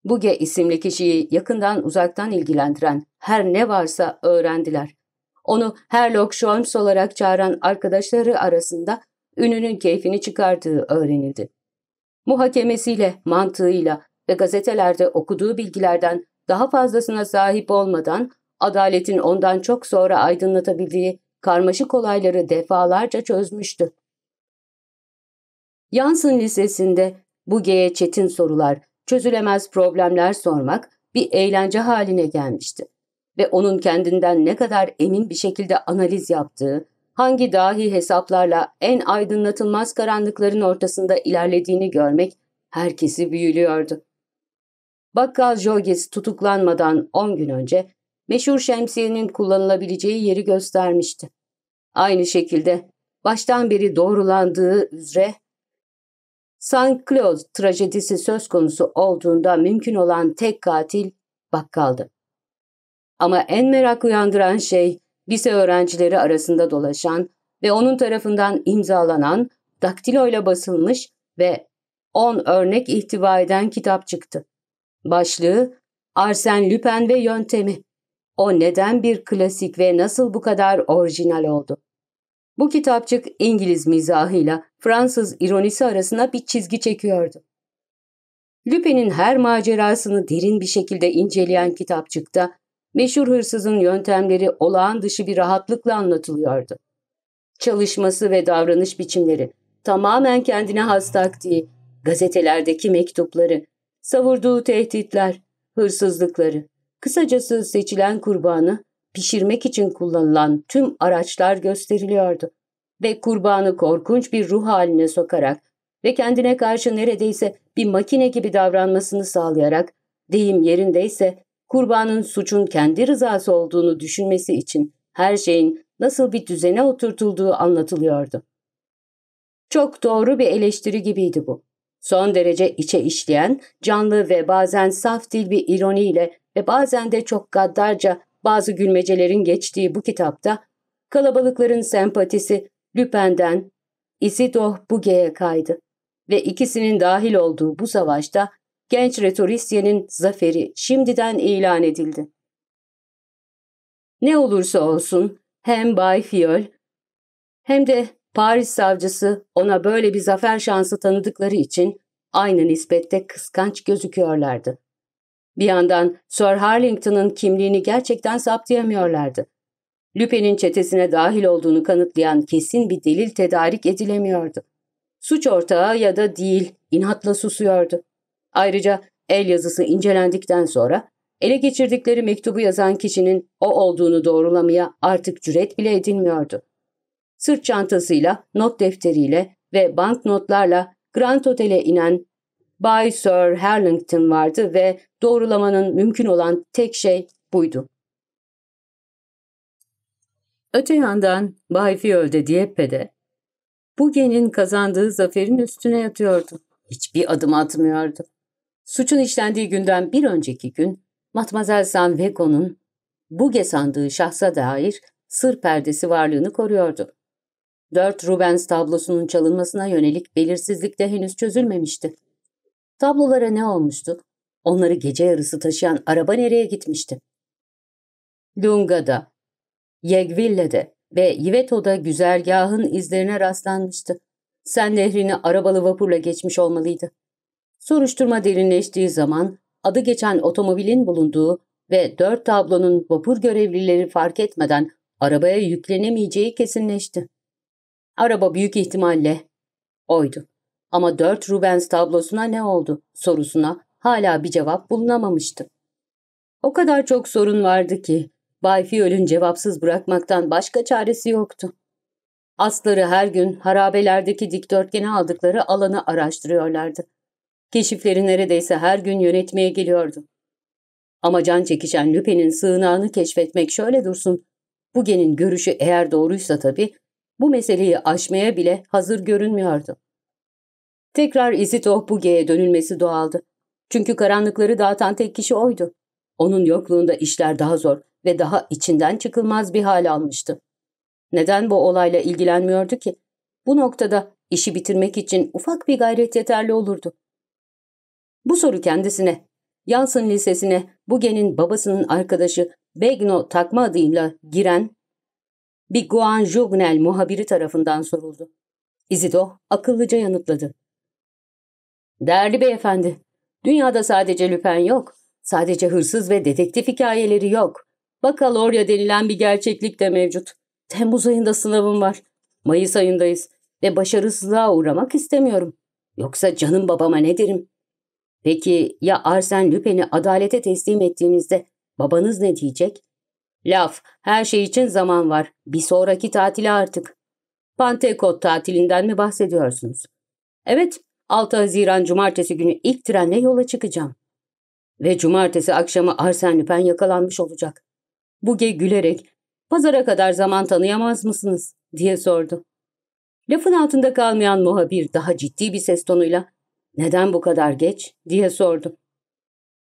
Buge isimli kişiyi yakından uzaktan ilgilendiren her ne varsa öğrendiler. Onu Herlock Sholmes olarak çağıran arkadaşları arasında ününün keyfini çıkardığı öğrenildi. Muhakemesiyle, mantığıyla ve gazetelerde okuduğu bilgilerden daha fazlasına sahip olmadan adaletin ondan çok sonra aydınlatabildiği karmaşık olayları defalarca çözmüştü. Yansın Lisesi'nde Buge'ye çetin sorular, çözülemez problemler sormak bir eğlence haline gelmişti. Ve onun kendinden ne kadar emin bir şekilde analiz yaptığı, hangi dahi hesaplarla en aydınlatılmaz karanlıkların ortasında ilerlediğini görmek herkesi büyülüyordu. Bakkal Jogis tutuklanmadan 10 gün önce meşhur şemsiyenin kullanılabileceği yeri göstermişti. Aynı şekilde baştan beri doğrulandığı üzere St. Claude trajedisi söz konusu olduğunda mümkün olan tek katil bakkaldı. Ama en merak uyandıran şey lise öğrencileri arasında dolaşan ve onun tarafından imzalanan, daktiloyla basılmış ve 10 örnek ihtiva eden kitap çıktı. Başlığı Arsen Lupin ve Yöntemi. O neden bir klasik ve nasıl bu kadar orijinal oldu? Bu kitapçık İngiliz mizahıyla Fransız ironisi arasında bir çizgi çekiyordu. Lupin'in her macerasını derin bir şekilde inceleyen kitapçıkta meşhur hırsızın yöntemleri olağan dışı bir rahatlıkla anlatılıyordu. Çalışması ve davranış biçimleri, tamamen kendine has taktiği, gazetelerdeki mektupları, savurduğu tehditler, hırsızlıkları, kısacası seçilen kurbanı pişirmek için kullanılan tüm araçlar gösteriliyordu. Ve kurbanı korkunç bir ruh haline sokarak ve kendine karşı neredeyse bir makine gibi davranmasını sağlayarak, deyim yerindeyse kurbanın suçun kendi rızası olduğunu düşünmesi için her şeyin nasıl bir düzene oturtulduğu anlatılıyordu. Çok doğru bir eleştiri gibiydi bu. Son derece içe işleyen, canlı ve bazen saf dil bir ironiyle ve bazen de çok gaddarca bazı gülmecelerin geçtiği bu kitapta kalabalıkların sempatisi Lüpen'den Isidore Buge'ye kaydı ve ikisinin dahil olduğu bu savaşta genç retorisyenin zaferi şimdiden ilan edildi. Ne olursa olsun hem Bay Fiol hem de Paris savcısı ona böyle bir zafer şansı tanıdıkları için aynı nispette kıskanç gözüküyorlardı. Bir yandan Sir Harlington'ın kimliğini gerçekten saptayamıyorlardı. Lupin'in çetesine dahil olduğunu kanıtlayan kesin bir delil tedarik edilemiyordu. Suç ortağı ya da değil, inatla susuyordu. Ayrıca el yazısı incelendikten sonra ele geçirdikleri mektubu yazan kişinin o olduğunu doğrulamaya artık cüret bile edilmiyordu. Sırt çantasıyla, not defteriyle ve banknotlarla Grand Hotel'e inen Bay Sir Harlington vardı ve doğrulamanın mümkün olan tek şey buydu. Öte yandan Bay Dieppe de Buge'nin kazandığı zaferin üstüne yatıyordu. Hiçbir adım atmıyordu. Suçun işlendiği günden bir önceki gün Matmazel Sanveko'nun Buge sandığı şahsa dair sır perdesi varlığını koruyordu. Dört Rubens tablosunun çalınmasına yönelik belirsizlik de henüz çözülmemişti. Tablolara ne olmuştu? Onları gece yarısı taşıyan araba nereye gitmişti? Lunga'da, Yegville'de ve Yveto'da güzergahın izlerine rastlanmıştı. Sen nehrini arabalı vapurla geçmiş olmalıydı. Soruşturma derinleştiği zaman adı geçen otomobilin bulunduğu ve dört tablonun vapur görevlileri fark etmeden arabaya yüklenemeyeceği kesinleşti. Araba büyük ihtimalle oydu. Ama dört Rubens tablosuna ne oldu sorusuna hala bir cevap bulunamamıştı. O kadar çok sorun vardı ki Bay Fiol'ün cevapsız bırakmaktan başka çaresi yoktu. Asları her gün harabelerdeki dikdörtgeni aldıkları alanı araştırıyorlardı. Keşifleri neredeyse her gün yönetmeye geliyordu. Ama can çekişen Lüpe'nin sığınağını keşfetmek şöyle dursun. Bu genin görüşü eğer doğruysa tabii bu meseleyi aşmaya bile hazır görünmüyordu. Tekrar Isito Buge'ye dönülmesi doğaldı. Çünkü karanlıkları dağıtan tek kişi oydu. Onun yokluğunda işler daha zor ve daha içinden çıkılmaz bir hal almıştı. Neden bu olayla ilgilenmiyordu ki? Bu noktada işi bitirmek için ufak bir gayret yeterli olurdu. Bu soru kendisine, Yansın Lisesi'ne Buge'nin babasının arkadaşı Begno takma adıyla giren bir Guan Journal muhabiri tarafından soruldu. Izido akıllıca yanıtladı. Değerli beyefendi, dünyada sadece Lüpen yok, sadece hırsız ve dedektif hikayeleri yok. Bakalorya denilen bir gerçeklik de mevcut. Temmuz ayında sınavım var. Mayıs ayındayız ve başarısızlığa uğramak istemiyorum. Yoksa canım babama ne derim? Peki ya Arsen Lüpen'i adalete teslim ettiğinizde babanız ne diyecek? Laf, her şey için zaman var. Bir sonraki tatile artık. Pantekot tatilinden mi bahsediyorsunuz? Evet, 6 Haziran Cumartesi günü ilk trenle yola çıkacağım. Ve Cumartesi akşamı Arsen Lüpen yakalanmış olacak. Buge gülerek, pazara kadar zaman tanıyamaz mısınız? diye sordu. Lafın altında kalmayan muhabir daha ciddi bir ses tonuyla, neden bu kadar geç? diye sordu.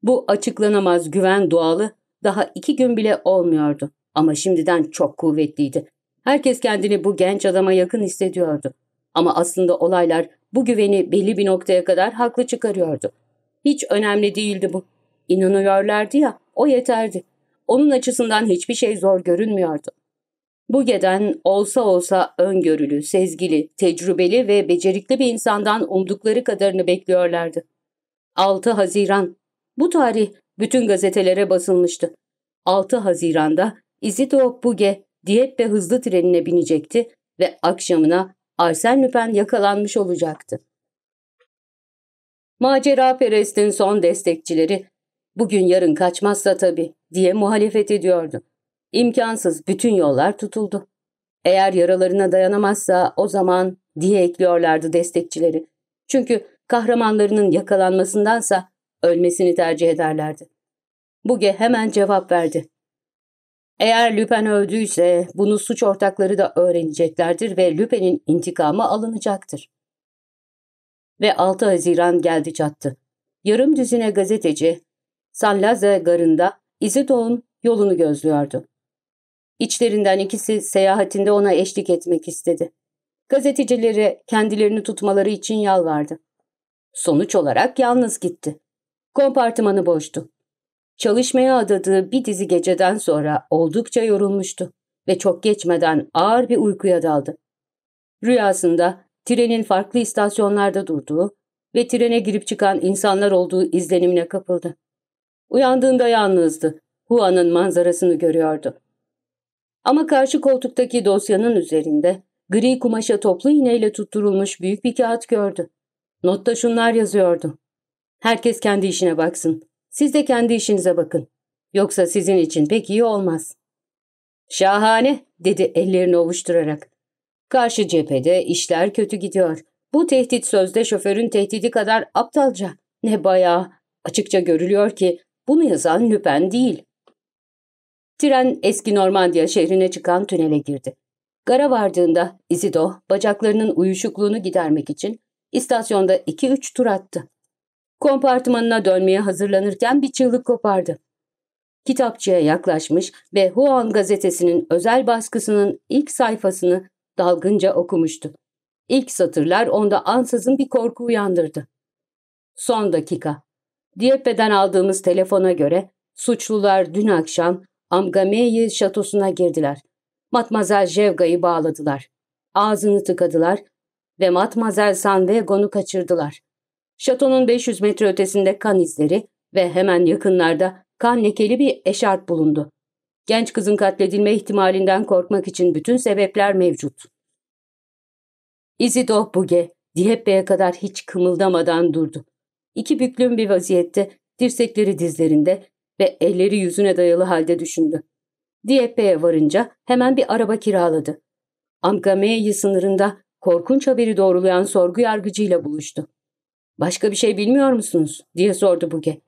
Bu açıklanamaz güven doğalı daha iki gün bile olmuyordu. Ama şimdiden çok kuvvetliydi. Herkes kendini bu genç adama yakın hissediyordu. Ama aslında olaylar bu güveni belli bir noktaya kadar haklı çıkarıyordu. Hiç önemli değildi bu. İnanıyorlardı ya, o yeterdi. Onun açısından hiçbir şey zor görünmüyordu. Bu geden olsa olsa öngörülü, sezgili, tecrübeli ve becerikli bir insandan umdukları kadarını bekliyorlardı. 6 Haziran. Bu tarih bütün gazetelere basılmıştı. 6 Haziran'da Isidro Buge Dieppe hızlı trenine binecekti ve akşamına Arsen Lupin yakalanmış olacaktı. Macera Perest'in son destekçileri bugün yarın kaçmazsa tabii diye muhalefet ediyordu. İmkansız bütün yollar tutuldu. Eğer yaralarına dayanamazsa o zaman diye ekliyorlardı destekçileri. Çünkü kahramanlarının yakalanmasındansa ölmesini tercih ederlerdi. Buge hemen cevap verdi. Eğer Lüpen öldüyse bunu suç ortakları da öğreneceklerdir ve Lüpen'in intikamı alınacaktır. Ve 6 Haziran geldi çattı. Yarım düzine gazeteci San Laze garında Isidor'un yolunu gözlüyordu. İçlerinden ikisi seyahatinde ona eşlik etmek istedi. Gazetecilere kendilerini tutmaları için yalvardı. Sonuç olarak yalnız gitti. Kompartımanı boştu. Çalışmaya adadığı bir dizi geceden sonra oldukça yorulmuştu ve çok geçmeden ağır bir uykuya daldı. Rüyasında trenin farklı istasyonlarda durduğu ve trene girip çıkan insanlar olduğu izlenimine kapıldı. Uyandığında yalnızdı. Huan'ın manzarasını görüyordu. Ama karşı koltuktaki dosyanın üzerinde gri kumaşa toplu iğneyle tutturulmuş büyük bir kağıt gördü. Notta şunlar yazıyordu. Herkes kendi işine baksın. Siz de kendi işinize bakın. Yoksa sizin için pek iyi olmaz. Şahane, dedi ellerini ovuşturarak. Karşı cephede işler kötü gidiyor. Bu tehdit sözde şoförün tehdidi kadar aptalca. Ne bayağı. Açıkça görülüyor ki bunu yazan Lüpen değil. Tren eski Normandiya şehrine çıkan tünele girdi. Gara vardığında Izido bacaklarının uyuşukluğunu gidermek için istasyonda iki üç tur attı. Kompartımanına dönmeye hazırlanırken bir çığlık kopardı. Kitapçıya yaklaşmış ve Huan gazetesinin özel baskısının ilk sayfasını dalgınca okumuştu. İlk satırlar onda ansızın bir korku uyandırdı. Son dakika. Diyepe'den aldığımız telefona göre suçlular dün akşam Amgameyi şatosuna girdiler. Matmazel Jevga'yı bağladılar. Ağzını tıkadılar ve Matmazel Sanvegon'u kaçırdılar. Şatonun 500 metre ötesinde kan izleri ve hemen yakınlarda kan lekeli bir eşarp bulundu. Genç kızın katledilme ihtimalinden korkmak için bütün sebepler mevcut. Isidore Buge, Diheppe'ye kadar hiç kımıldamadan durdu. İki büklüm bir vaziyette, dirsekleri dizlerinde ve elleri yüzüne dayalı halde düşündü. Diepe'ye varınca hemen bir araba kiraladı. Amgameyi sınırında korkunç haberi doğrulayan sorgu yargıcıyla buluştu. ''Başka bir şey bilmiyor musunuz?'' diye sordu Buge.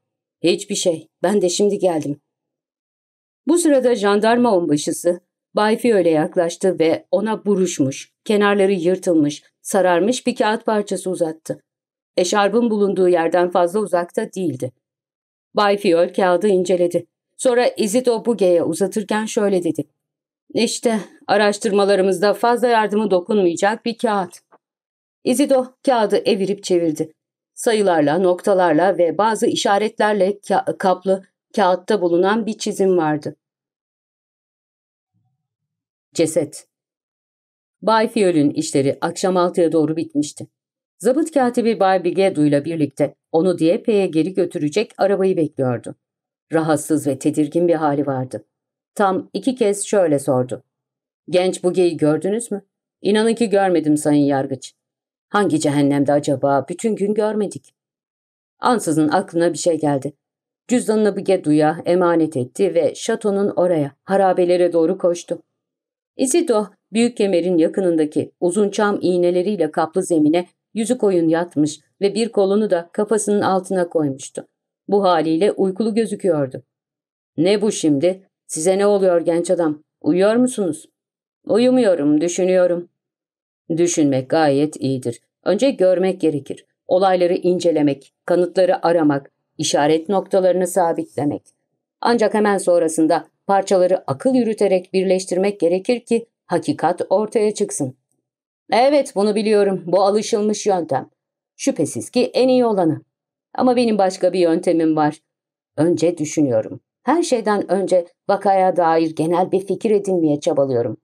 ''Hiçbir şey. Ben de şimdi geldim.'' Bu sırada jandarma onbaşısı Bay Fiyol'e yaklaştı ve ona buruşmuş, kenarları yırtılmış, sararmış bir kağıt parçası uzattı. eşarbın bulunduğu yerden fazla uzakta değildi. Bay Fiol kağıdı inceledi. Sonra Isidro Buge'ye uzatırken şöyle dedi. İşte araştırmalarımızda fazla yardımı dokunmayacak bir kağıt. Isidro kağıdı evirip çevirdi. Sayılarla, noktalarla ve bazı işaretlerle ka kaplı kağıtta bulunan bir çizim vardı. Ceset Bay Fiol'ün işleri akşam altıya doğru bitmişti. Zabıt katibi Bay Bigedu ile birlikte onu Diepe'ye geri götürecek arabayı bekliyordu. Rahatsız ve tedirgin bir hali vardı. Tam iki kez şöyle sordu. Genç Buge'yi gördünüz mü? İnanın ki görmedim sayın yargıç. Hangi cehennemde acaba? Bütün gün görmedik. Ansızın aklına bir şey geldi. Cüzdanını Bugedu'ya emanet etti ve şatonun oraya, harabelere doğru koştu. Isidro, büyük kemerin yakınındaki uzun çam iğneleriyle kaplı zemine yüzü koyun yatmış ve bir kolunu da kafasının altına koymuştu. Bu haliyle uykulu gözüküyordu. Ne bu şimdi? Size ne oluyor genç adam? Uyuyor musunuz? Uyumuyorum, düşünüyorum. Düşünmek gayet iyidir. Önce görmek gerekir. Olayları incelemek, kanıtları aramak, işaret noktalarını sabitlemek. Ancak hemen sonrasında parçaları akıl yürüterek birleştirmek gerekir ki hakikat ortaya çıksın. Evet bunu biliyorum. Bu alışılmış yöntem. Şüphesiz ki en iyi olanı. Ama benim başka bir yöntemim var. Önce düşünüyorum. Her şeyden önce vakaya dair genel bir fikir edinmeye çabalıyorum.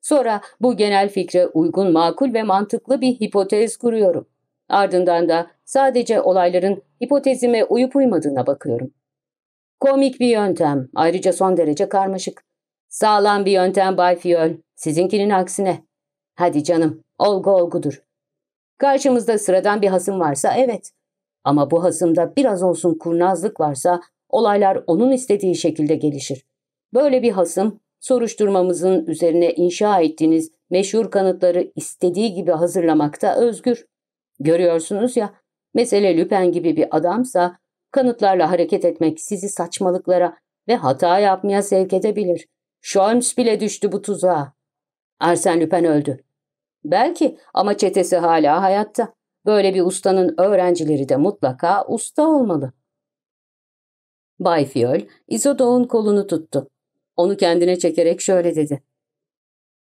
Sonra bu genel fikre uygun makul ve mantıklı bir hipotez kuruyorum. Ardından da sadece olayların hipotezime uyup uymadığına bakıyorum. Komik bir yöntem, ayrıca son derece karmaşık. Sağlam bir yöntem Bay Fiol, sizinkinin aksine. Hadi canım, olgu olgudur. Karşımızda sıradan bir hasım varsa evet. Ama bu hasımda biraz olsun kurnazlık varsa olaylar onun istediği şekilde gelişir. Böyle bir hasım, soruşturmamızın üzerine inşa ettiğiniz meşhur kanıtları istediği gibi hazırlamakta özgür. Görüyorsunuz ya, mesele Lüpen gibi bir adamsa kanıtlarla hareket etmek sizi saçmalıklara ve hata yapmaya sevk edebilir. Sholmes bile düştü bu tuzağa. Arsène Lupin öldü. Belki ama çetesi hala hayatta. Böyle bir ustanın öğrencileri de mutlaka usta olmalı. Bay Fiol, Isodor'un kolunu tuttu. Onu kendine çekerek şöyle dedi.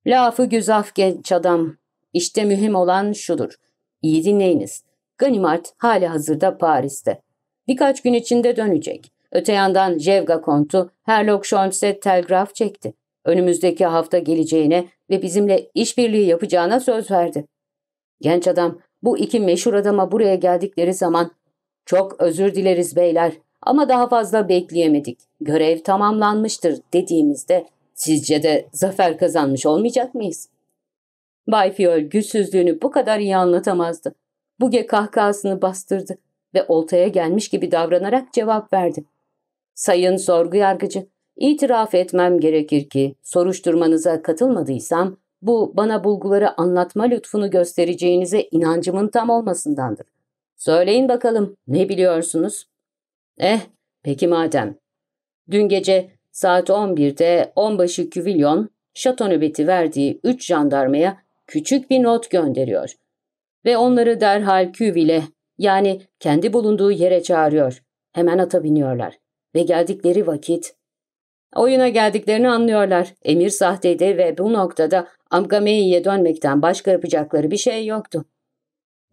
Lafı güzaf genç adam. İşte mühim olan şudur. İyi dinleyiniz. Ganimard hala hazırda Paris'te. Birkaç gün içinde dönecek. Öte yandan Jevga kontu Herlock Sholmes'e telgraf çekti. Önümüzdeki hafta geleceğine ve bizimle işbirliği yapacağına söz verdi. Genç adam bu iki meşhur adama buraya geldikleri zaman çok özür dileriz beyler ama daha fazla bekleyemedik. Görev tamamlanmıştır dediğimizde sizce de zafer kazanmış olmayacak mıyız? Bay Fiol güçsüzlüğünü bu kadar iyi anlatamazdı. Buge kahkahasını bastırdı ve oltaya gelmiş gibi davranarak cevap verdi. Sayın sorgu yargıcı, itiraf etmem gerekir ki soruşturmanıza katılmadıysam bu bana bulguları anlatma lütfunu göstereceğinize inancımın tam olmasındandır. Söyleyin bakalım ne biliyorsunuz? Eh, peki madem. Dün gece saat 11'de onbaşı Küvilyon, şato nöbeti verdiği üç jandarmaya küçük bir not gönderiyor. Ve onları derhal Küvil'e yani kendi bulunduğu yere çağırıyor. Hemen ata biniyorlar. Ve geldikleri vakit... Oyuna geldiklerini anlıyorlar. Emir sahteydi ve bu noktada Amgamei'ye dönmekten başka yapacakları bir şey yoktu.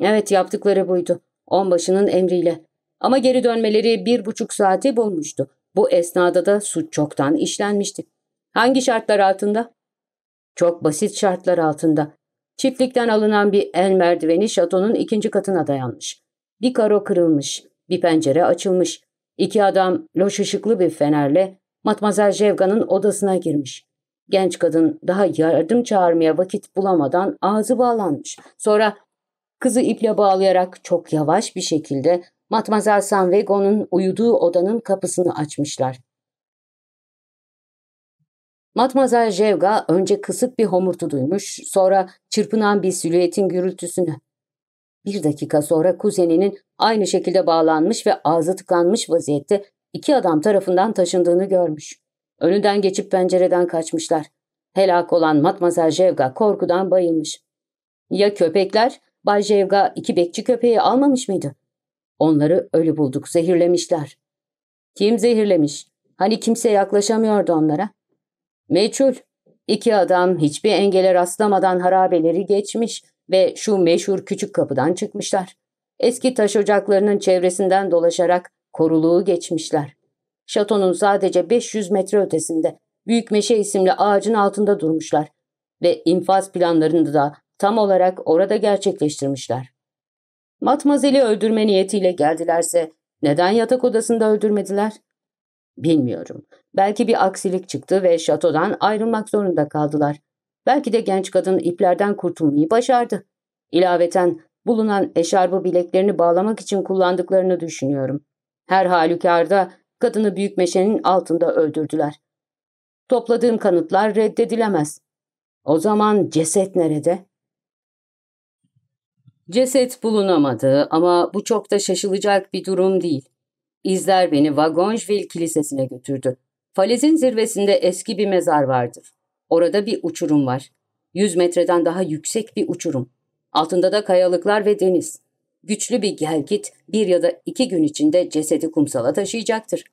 Evet yaptıkları buydu. Onbaşının emriyle. Ama geri dönmeleri bir buçuk saati bulmuştu. Bu esnada da suç çoktan işlenmişti. Hangi şartlar altında? Çok basit şartlar altında. Çiftlikten alınan bir el merdiveni şatonun ikinci katına dayanmış. Bir karo kırılmış, bir pencere açılmış. İki adam loş ışıklı bir fenerle Matmazel Jevga'nın odasına girmiş. Genç kadın daha yardım çağırmaya vakit bulamadan ağzı bağlanmış. Sonra kızı iple bağlayarak çok yavaş bir şekilde Matmazel Sanvego'nun uyuduğu odanın kapısını açmışlar. Matmazel Jevga önce kısık bir homurtu duymuş, sonra çırpınan bir silüetin gürültüsünü. Bir dakika sonra kuzeninin aynı şekilde bağlanmış ve ağzı tıkanmış vaziyette iki adam tarafından taşındığını görmüş. Önünden geçip pencereden kaçmışlar. Helak olan Matmazel Jevga korkudan bayılmış. Ya köpekler? Bay Jevga iki bekçi köpeği almamış mıydı? Onları ölü bulduk, zehirlemişler. Kim zehirlemiş? Hani kimse yaklaşamıyordu onlara. Meçhul. İki adam hiçbir engele rastlamadan harabeleri geçmiş ve şu meşhur küçük kapıdan çıkmışlar. Eski taş ocaklarının çevresinden dolaşarak koruluğu geçmişler. Şatonun sadece 500 metre ötesinde Büyük Meşe isimli ağacın altında durmuşlar ve infaz planlarını da tam olarak orada gerçekleştirmişler. Matmazel'i öldürme niyetiyle geldilerse neden yatak odasında öldürmediler? Bilmiyorum. Belki bir aksilik çıktı ve şatodan ayrılmak zorunda kaldılar. Belki de genç kadın iplerden kurtulmayı başardı. İlaveten bulunan eşarbı bileklerini bağlamak için kullandıklarını düşünüyorum. Her halükarda kadını büyük meşenin altında öldürdüler. Topladığım kanıtlar reddedilemez. O zaman ceset nerede? Ceset bulunamadı ama bu çok da şaşılacak bir durum değil. İzler beni Wagonville Kilisesi'ne götürdü. Falezin zirvesinde eski bir mezar vardır. Orada bir uçurum var. Yüz metreden daha yüksek bir uçurum. Altında da kayalıklar ve deniz. Güçlü bir gelgit bir ya da iki gün içinde cesedi kumsala taşıyacaktır.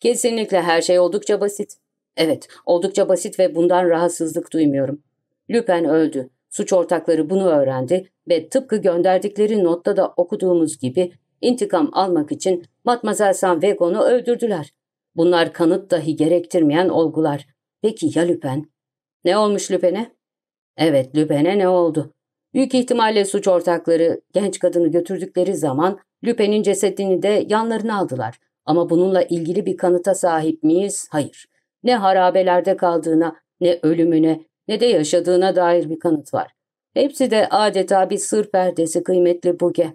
Kesinlikle her şey oldukça basit. Evet, oldukça basit ve bundan rahatsızlık duymuyorum. Lüpen öldü. Suç ortakları bunu öğrendi ve tıpkı gönderdikleri notta da okuduğumuz gibi intikam almak için Matmazel Sanvegon'u öldürdüler. Bunlar kanıt dahi gerektirmeyen olgular. Peki ya Lüpen? Ne olmuş Lüpen'e? Evet, Lüpen'e ne oldu? Büyük ihtimalle suç ortakları genç kadını götürdükleri zaman Lüpen'in cesedini de yanlarına aldılar. Ama bununla ilgili bir kanıta sahip miyiz? Hayır. Ne harabelerde kaldığına, ne ölümüne, ne de yaşadığına dair bir kanıt var. Hepsi de adeta bir sır perdesi kıymetli Buge.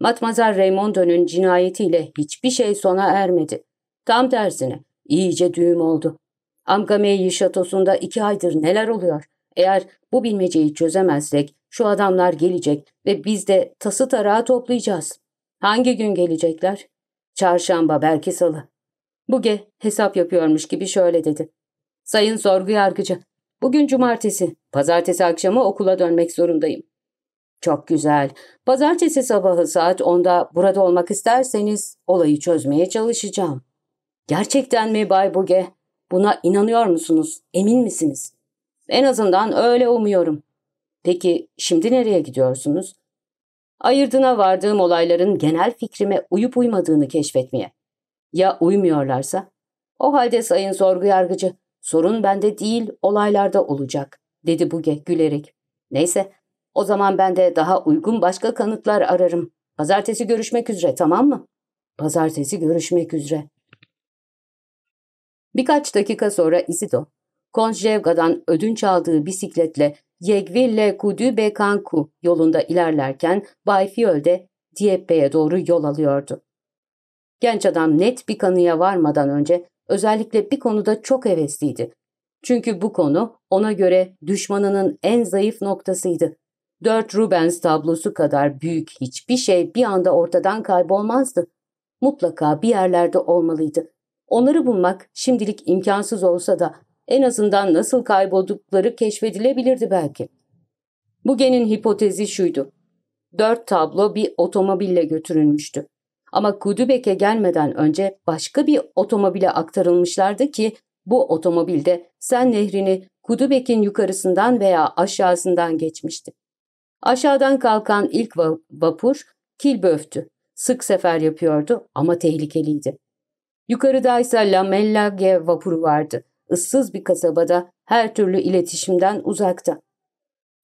Matmazel Raymondo'nun cinayetiyle hiçbir şey sona ermedi. Tam tersine iyice düğüm oldu. Amgameyi şatosunda iki aydır neler oluyor? Eğer bu bilmeceyi çözemezsek şu adamlar gelecek ve biz de tası tarağı toplayacağız. Hangi gün gelecekler? Çarşamba belki salı. Buge hesap yapıyormuş gibi şöyle dedi. Sayın sorgu yargıcı, bugün cumartesi. Pazartesi akşamı okula dönmek zorundayım. Çok güzel. Pazartesi sabahı saat 10'da burada olmak isterseniz olayı çözmeye çalışacağım. Gerçekten mi Bay Buge? Buna inanıyor musunuz? Emin misiniz? En azından öyle umuyorum. Peki şimdi nereye gidiyorsunuz? Ayırdına vardığım olayların genel fikrime uyup uymadığını keşfetmeye. Ya uymuyorlarsa? O halde sayın sorgu yargıcı, sorun bende değil olaylarda olacak, dedi Buge gülerek. Neyse, o zaman ben de daha uygun başka kanıtlar ararım. Pazartesi görüşmek üzere, tamam mı? Pazartesi görüşmek üzere. Birkaç dakika sonra Isido, Konjevga'dan ödünç aldığı bisikletle Yegville Kudu Kanku yolunda ilerlerken Bay Fiol de Dieppe'ye doğru yol alıyordu. Genç adam net bir kanıya varmadan önce özellikle bir konuda çok hevesliydi. Çünkü bu konu ona göre düşmanının en zayıf noktasıydı. Dört Rubens tablosu kadar büyük hiçbir şey bir anda ortadan kaybolmazdı. Mutlaka bir yerlerde olmalıydı. Onları bulmak şimdilik imkansız olsa da en azından nasıl kayboldukları keşfedilebilirdi belki. Buge'nin hipotezi şuydu. Dört tablo bir otomobille götürülmüştü. Ama Kudübek'e gelmeden önce başka bir otomobile aktarılmışlardı ki bu otomobilde Sen Nehri'ni Kudübek'in yukarısından veya aşağısından geçmişti. Aşağıdan kalkan ilk vapur Kilböf'tü. Sık sefer yapıyordu ama tehlikeliydi. Yukarıdaysa La Mellage vapuru vardı. Issız bir kasabada her türlü iletişimden uzakta.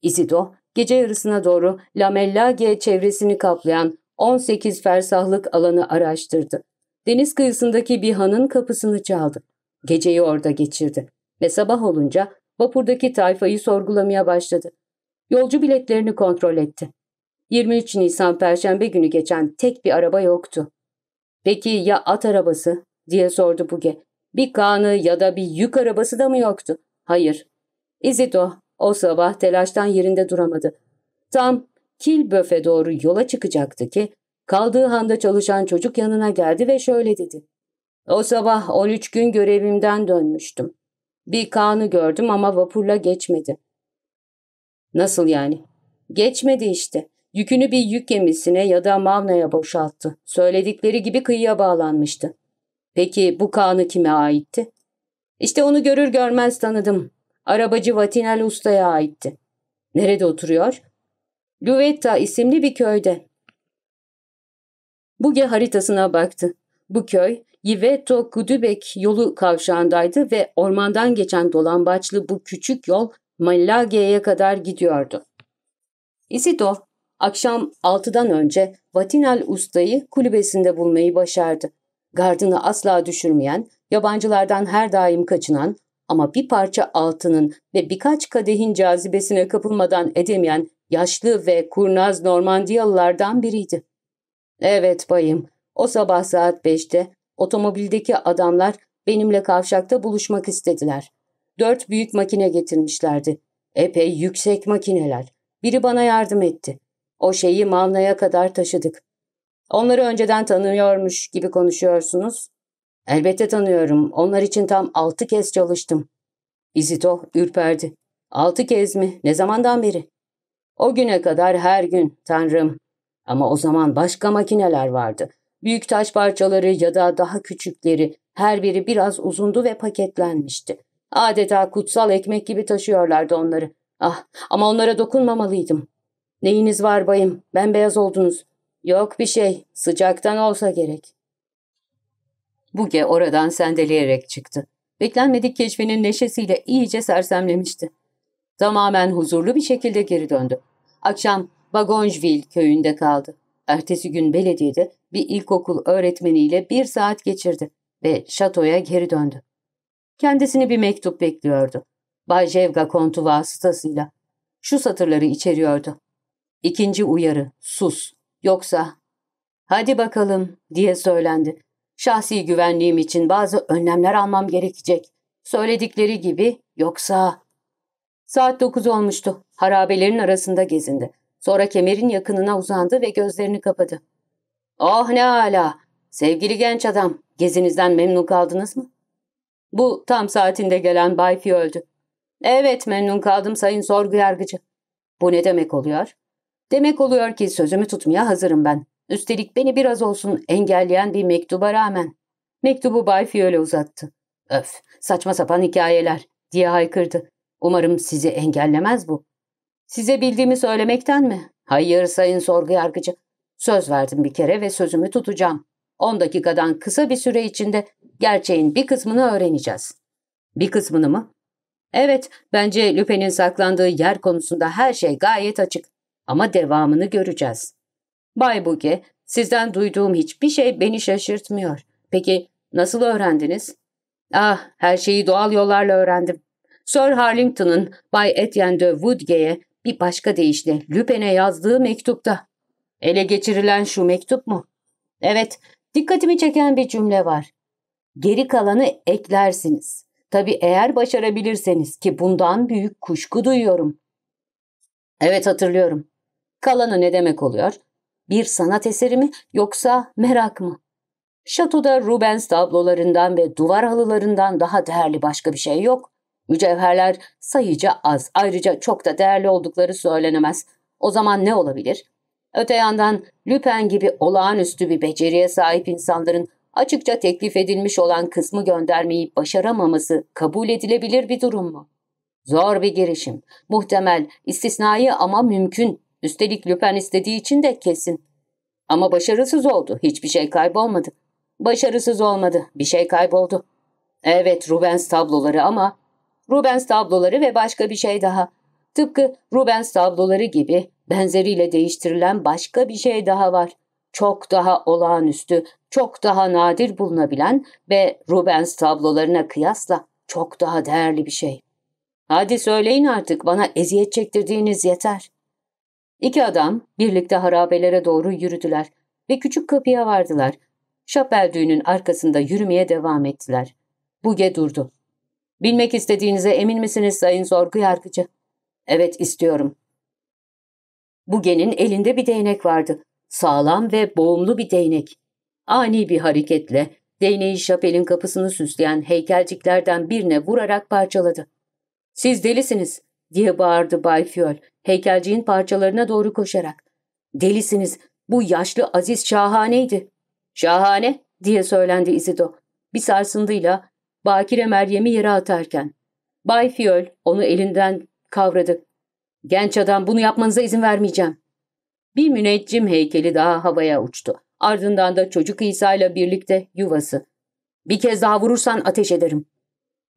Isido gece yarısına doğru La Mellage çevresini kaplayan 18 fersahlık alanı araştırdı. Deniz kıyısındaki bir hanın kapısını çaldı. Geceyi orada geçirdi ve sabah olunca vapurdaki tayfayı sorgulamaya başladı. Yolcu biletlerini kontrol etti. 23 Nisan Perşembe günü geçen tek bir araba yoktu. Peki ya at arabası? diye sordu Buge. Bir kanı ya da bir yük arabası da mı yoktu? Hayır. Izito o sabah telaştan yerinde duramadı. Tam Kilböf'e doğru yola çıkacaktı ki kaldığı handa çalışan çocuk yanına geldi ve şöyle dedi. O sabah 13 gün görevimden dönmüştüm. Bir kanı gördüm ama vapurla geçmedi. Nasıl yani? Geçmedi işte. Yükünü bir yük gemisine ya da mavnaya boşalttı. Söyledikleri gibi kıyıya bağlanmıştı. Peki bu kanı kime aitti? İşte onu görür görmez tanıdım. Arabacı Vatinel Usta'ya aitti. Nerede oturuyor? Luvetta isimli bir köyde. Buge haritasına baktı. Bu köy, Yiveto Kudübek yolu kavşağındaydı ve ormandan geçen dolambaçlı bu küçük yol Malage'ye kadar gidiyordu. Isito, akşam altıdan önce Vatinal Usta'yı kulübesinde bulmayı başardı. Gardını asla düşürmeyen, yabancılardan her daim kaçınan ama bir parça altının ve birkaç kadehin cazibesine kapılmadan edemeyen yaşlı ve kurnaz Normandiyalılardan biriydi. Evet bayım, o sabah saat beşte otomobildeki adamlar benimle kavşakta buluşmak istediler. Dört büyük makine getirmişlerdi. Epey yüksek makineler. Biri bana yardım etti. O şeyi Mavna'ya kadar taşıdık. Onları önceden tanıyormuş gibi konuşuyorsunuz. Elbette tanıyorum. Onlar için tam altı kez çalıştım. İzito ürperdi. Altı kez mi? Ne zamandan beri? O güne kadar her gün, tanrım. Ama o zaman başka makineler vardı. Büyük taş parçaları ya da daha küçükleri, her biri biraz uzundu ve paketlenmişti. Adeta kutsal ekmek gibi taşıyorlardı onları. Ah ama onlara dokunmamalıydım. Neyiniz var bayım? Bembeyaz oldunuz. Yok bir şey. Sıcaktan olsa gerek. Buge oradan sendeleyerek çıktı. Beklenmedik keşfinin neşesiyle iyice sersemlemişti. Tamamen huzurlu bir şekilde geri döndü. Akşam Bagonjville köyünde kaldı. Ertesi gün belediyede bir ilkokul öğretmeniyle bir saat geçirdi ve şatoya geri döndü. Kendisini bir mektup bekliyordu. Bay Jevga kontu vasıtasıyla. Şu satırları içeriyordu. İkinci uyarı, sus. Yoksa, hadi bakalım diye söylendi. Şahsi güvenliğim için bazı önlemler almam gerekecek. Söyledikleri gibi yoksa... Saat dokuz olmuştu. Harabelerin arasında gezindi. Sonra kemerin yakınına uzandı ve gözlerini kapadı. Oh ne ala! Sevgili genç adam, gezinizden memnun kaldınız mı? Bu tam saatinde gelen Bay öldü. Evet memnun kaldım sayın sorgu yargıcı. Bu ne demek oluyor? Demek oluyor ki sözümü tutmaya hazırım ben. Üstelik beni biraz olsun engelleyen bir mektuba rağmen. Mektubu Bay Fiole uzattı. Öf, saçma sapan hikayeler diye haykırdı. Umarım sizi engellemez bu. Size bildiğimi söylemekten mi? Hayır sayın sorgu yargıcı. Söz verdim bir kere ve sözümü tutacağım. On dakikadan kısa bir süre içinde gerçeğin bir kısmını öğreneceğiz. Bir kısmını mı? Evet, bence Lupin'in saklandığı yer konusunda her şey gayet açık. Ama devamını göreceğiz. Bay Buge, sizden duyduğum hiçbir şey beni şaşırtmıyor. Peki nasıl öğrendiniz? Ah, her şeyi doğal yollarla öğrendim. Sir Harlington'ın Bay Etienne de Woodgate bir başka deyişle Lupin'e yazdığı mektupta. Ele geçirilen şu mektup mu? Evet, dikkatimi çeken bir cümle var. Geri kalanı eklersiniz. Tabi eğer başarabilirseniz ki bundan büyük kuşku duyuyorum. Evet hatırlıyorum. Kalanı ne demek oluyor? Bir sanat eseri mi yoksa merak mı? Şatoda Rubens tablolarından ve duvar halılarından daha değerli başka bir şey yok. Mücevherler sayıca az, ayrıca çok da değerli oldukları söylenemez. O zaman ne olabilir? Öte yandan Lüpen gibi olağanüstü bir beceriye sahip insanların açıkça teklif edilmiş olan kısmı göndermeyi başaramaması kabul edilebilir bir durum mu? Zor bir girişim. Muhtemel, istisnai ama mümkün. Üstelik Lüpen istediği için de kesin. Ama başarısız oldu. Hiçbir şey kaybolmadı. Başarısız olmadı. Bir şey kayboldu. Evet Rubens tabloları ama Rubens tabloları ve başka bir şey daha. Tıpkı Rubens tabloları gibi benzeriyle değiştirilen başka bir şey daha var. Çok daha olağanüstü, çok daha nadir bulunabilen ve Rubens tablolarına kıyasla çok daha değerli bir şey. Hadi söyleyin artık bana eziyet çektirdiğiniz yeter. İki adam birlikte harabelere doğru yürüdüler ve küçük kapıya vardılar. Şapel düğünün arkasında yürümeye devam ettiler. Buge durdu. Bilmek istediğinize emin misiniz sayın sorgu yargıcı? Evet istiyorum. Buge'nin elinde bir değnek vardı. Sağlam ve boğumlu bir değnek. Ani bir hareketle değneği şapelin kapısını süsleyen heykelciklerden birine vurarak parçaladı. Siz delisiniz diye bağırdı Bay Fiol heykelciğin parçalarına doğru koşarak. Delisiniz. Bu yaşlı Aziz şahaneydi. Şahane diye söylendi Izido. Bir sarsıntıyla Bakire Meryem'i yere atarken. Bay Fiol onu elinden kavradı. Genç adam bunu yapmanıza izin vermeyeceğim. Bir müneccim heykeli daha havaya uçtu. Ardından da çocuk İsa ile birlikte yuvası. Bir kez daha vurursan ateş ederim.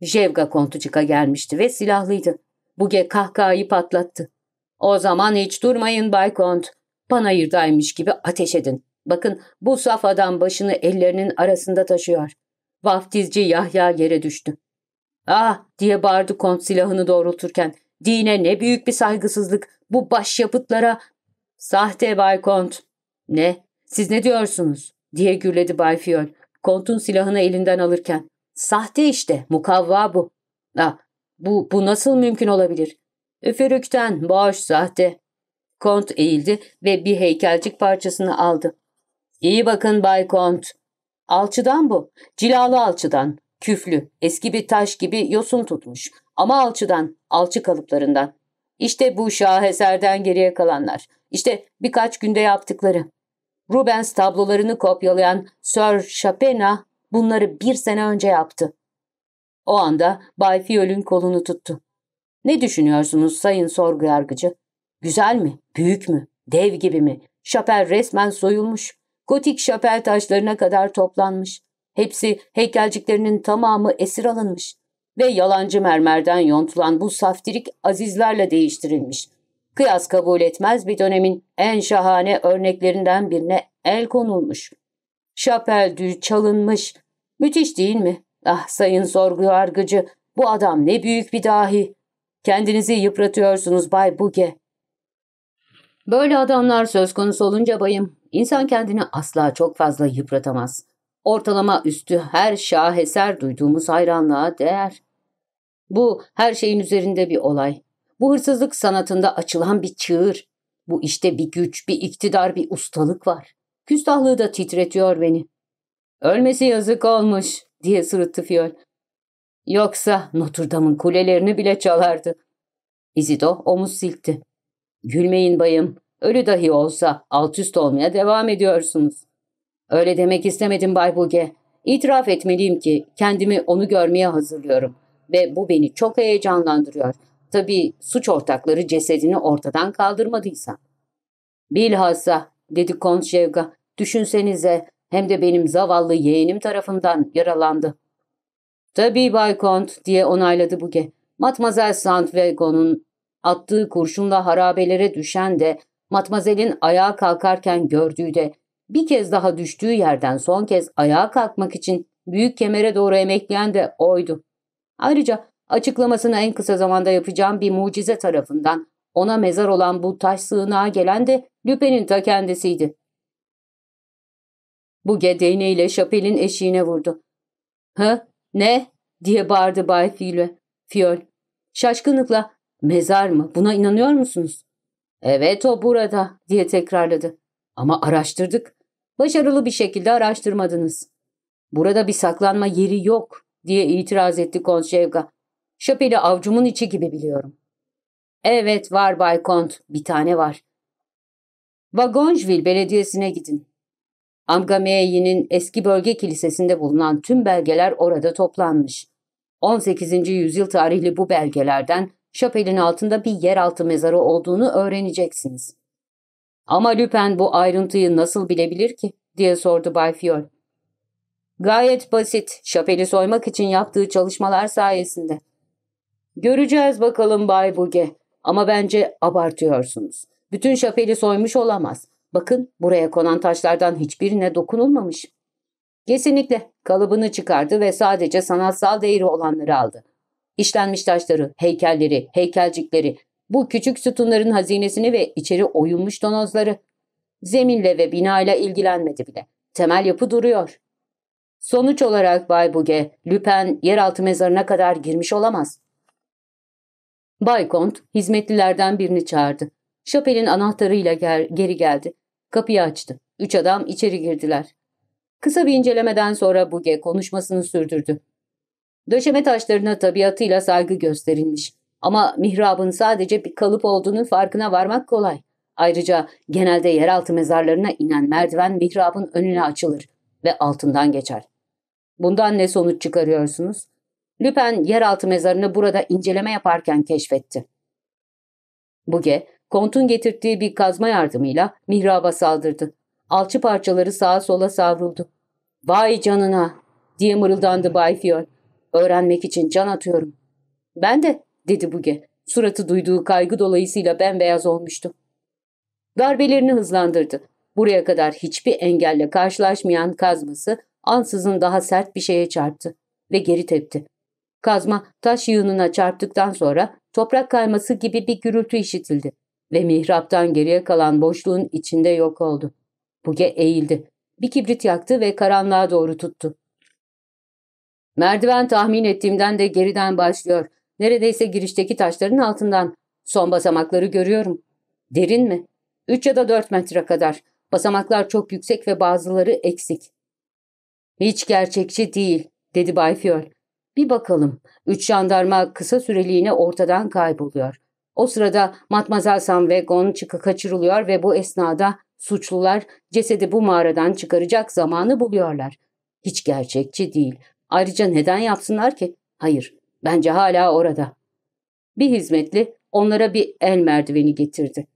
Jevga kontucika gelmişti ve silahlıydı. Buge kahkahayı patlattı. O zaman hiç durmayın Bay Kont. Panayırdaymış gibi ateş edin. Bakın bu saf adam başını ellerinin arasında taşıyor. Vaftizci Yahya yere düştü. Ah diye bağırdı kont silahını doğrulturken. Dine ne büyük bir saygısızlık. Bu başyapıtlara. Sahte Bay Kont. Ne? Siz ne diyorsunuz? diye gürledi Bay Fiol. Kont'un silahını elinden alırken. Sahte işte. Mukavva bu. Ah, bu, bu nasıl mümkün olabilir? Üfürükten boş sahte. Kont eğildi ve bir heykelcik parçasını aldı. İyi bakın Bay Kont. Alçıdan bu. Cilalı alçıdan. Küflü, eski bir taş gibi yosun tutmuş. Ama alçıdan, alçı kalıplarından. İşte bu şaheserden geriye kalanlar. İşte birkaç günde yaptıkları. Rubens tablolarını kopyalayan Sir Chapena bunları bir sene önce yaptı. O anda Bay Fiol'ün kolunu tuttu. Ne düşünüyorsunuz sayın sorgu yargıcı? Güzel mi? Büyük mü? Dev gibi mi? Şapel resmen soyulmuş. Gotik şapel taşlarına kadar toplanmış. Hepsi heykelciklerinin tamamı esir alınmış. Ve yalancı mermerden yontulan bu saftirik azizlerle değiştirilmiş. Kıyas kabul etmez bir dönemin en şahane örneklerinden birine el konulmuş. Şapel çalınmış. Müthiş değil mi? Ah sayın sorgu yargıcı, bu adam ne büyük bir dahi. Kendinizi yıpratıyorsunuz Bay Buge. Böyle adamlar söz konusu olunca bayım, insan kendini asla çok fazla yıpratamaz. Ortalama üstü her şaheser duyduğumuz hayranlığa değer. Bu her şeyin üzerinde bir olay. Bu hırsızlık sanatında açılan bir çığır. Bu işte bir güç, bir iktidar, bir ustalık var. Küstahlığı da titretiyor beni. Ölmesi yazık olmuş diye sırıttı Fiyol. Yoksa Notre Dame'ın kulelerini bile çalardı. Izido omuz silkti. Gülmeyin bayım. Ölü dahi olsa alt üst olmaya devam ediyorsunuz. Öyle demek istemedim Bay Buge. İtiraf etmeliyim ki kendimi onu görmeye hazırlıyorum. Ve bu beni çok heyecanlandırıyor. Tabii suç ortakları cesedini ortadan kaldırmadıysa. Bilhassa dedi Kont Şevga. Düşünsenize hem de benim zavallı yeğenim tarafından yaralandı. Tabii Bay Kont diye onayladı Buge. Matmazel Sandvegon'un attığı kurşunla harabelere düşen de Matmazel'in ayağa kalkarken gördüğü de bir kez daha düştüğü yerden son kez ayağa kalkmak için büyük kemere doğru emekleyen de oydu. Ayrıca açıklamasını en kısa zamanda yapacağım bir mucize tarafından ona mezar olan bu taş sığınağa gelen de Lüpen'in ta kendisiydi. Bu değneğiyle şapelin eşiğine vurdu. Hı? Ne? diye bağırdı Bay. Fiol. Şaşkınlıkla mezar mı? Buna inanıyor musunuz? Evet o burada diye tekrarladı. Ama araştırdık. Başarılı bir şekilde araştırmadınız. Burada bir saklanma yeri yok diye itiraz etti Konşevga. Şapeli avcumun içi gibi biliyorum. Evet var Bay Kont, bir tane var. Vagonjville Belediyesi'ne gidin. Amgameyi'nin eski bölge kilisesinde bulunan tüm belgeler orada toplanmış. 18. yüzyıl tarihli bu belgelerden şapelin altında bir yeraltı mezarı olduğunu öğreneceksiniz. Ama Lüpen bu ayrıntıyı nasıl bilebilir ki? diye sordu Bay Fiol. Gayet basit, şapeli soymak için yaptığı çalışmalar sayesinde. Göreceğiz bakalım Bay Buge. Ama bence abartıyorsunuz. Bütün şapeli soymuş olamaz. Bakın buraya konan taşlardan hiçbirine dokunulmamış. Kesinlikle kalıbını çıkardı ve sadece sanatsal değeri olanları aldı. İşlenmiş taşları, heykelleri, heykelcikleri, bu küçük sütunların hazinesini ve içeri oyulmuş tonozları. Zeminle ve binayla ilgilenmedi bile. Temel yapı duruyor. Sonuç olarak Bay Buge, Lüpen yeraltı mezarına kadar girmiş olamaz. Bay Kont hizmetlilerden birini çağırdı. Şapel'in anahtarıyla ger geri geldi. Kapıyı açtı. Üç adam içeri girdiler. Kısa bir incelemeden sonra Buge konuşmasını sürdürdü. Döşeme taşlarına tabiatıyla saygı gösterilmiş. Ama mihrabın sadece bir kalıp olduğunun farkına varmak kolay. Ayrıca genelde yeraltı mezarlarına inen merdiven mihrabın önüne açılır ve altından geçer. Bundan ne sonuç çıkarıyorsunuz? Lüpen yeraltı mezarını burada inceleme yaparken keşfetti. Buge, kontun getirdiği bir kazma yardımıyla mihraba saldırdı. Alçı parçaları sağa sola savruldu. ''Vay canına!'' diye mırıldandı Bay Fiol. ''Öğrenmek için can atıyorum.'' ''Ben de'' dedi Buge. Suratı duyduğu kaygı dolayısıyla bembeyaz olmuştu. Darbelerini hızlandırdı. Buraya kadar hiçbir engelle karşılaşmayan kazması ansızın daha sert bir şeye çarptı ve geri tepti. Kazma taş yığınına çarptıktan sonra toprak kayması gibi bir gürültü işitildi ve mihraptan geriye kalan boşluğun içinde yok oldu. Buge eğildi. Bir kibrit yaktı ve karanlığa doğru tuttu. Merdiven tahmin ettiğimden de geriden başlıyor. Neredeyse girişteki taşların altından. Son basamakları görüyorum. Derin mi? Üç ya da dört metre kadar. Basamaklar çok yüksek ve bazıları eksik. Hiç gerçekçi değil, dedi Bay Fiol. Bir bakalım. Üç jandarma kısa süreliğine ortadan kayboluyor. O sırada Matmazel Samvegon çıkı kaçırılıyor ve bu esnada suçlular cesedi bu mağaradan çıkaracak zamanı buluyorlar. Hiç gerçekçi değil. Ayrıca neden yapsınlar ki? Hayır, bence hala orada. Bir hizmetli onlara bir el merdiveni getirdi.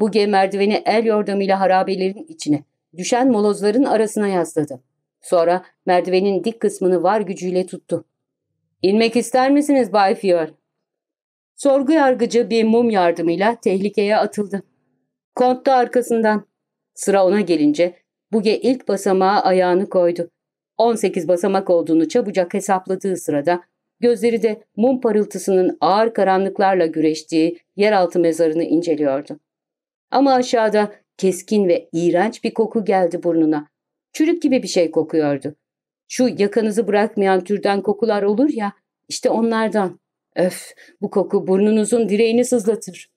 Bu gem merdiveni el yordamıyla harabelerin içine, düşen molozların arasına yasladı. Sonra merdivenin dik kısmını var gücüyle tuttu. İnmek ister misiniz Bay Fiol? Sorgu yargıcı bir mum yardımıyla tehlikeye atıldı. Kont da arkasından. Sıra ona gelince Buge ilk basamağa ayağını koydu. 18 basamak olduğunu çabucak hesapladığı sırada gözleri de mum parıltısının ağır karanlıklarla güreştiği yeraltı mezarını inceliyordu. Ama aşağıda keskin ve iğrenç bir koku geldi burnuna. Çürük gibi bir şey kokuyordu. Şu yakanızı bırakmayan türden kokular olur ya, işte onlardan. Öf, bu koku burnunuzun direğini sızlatır.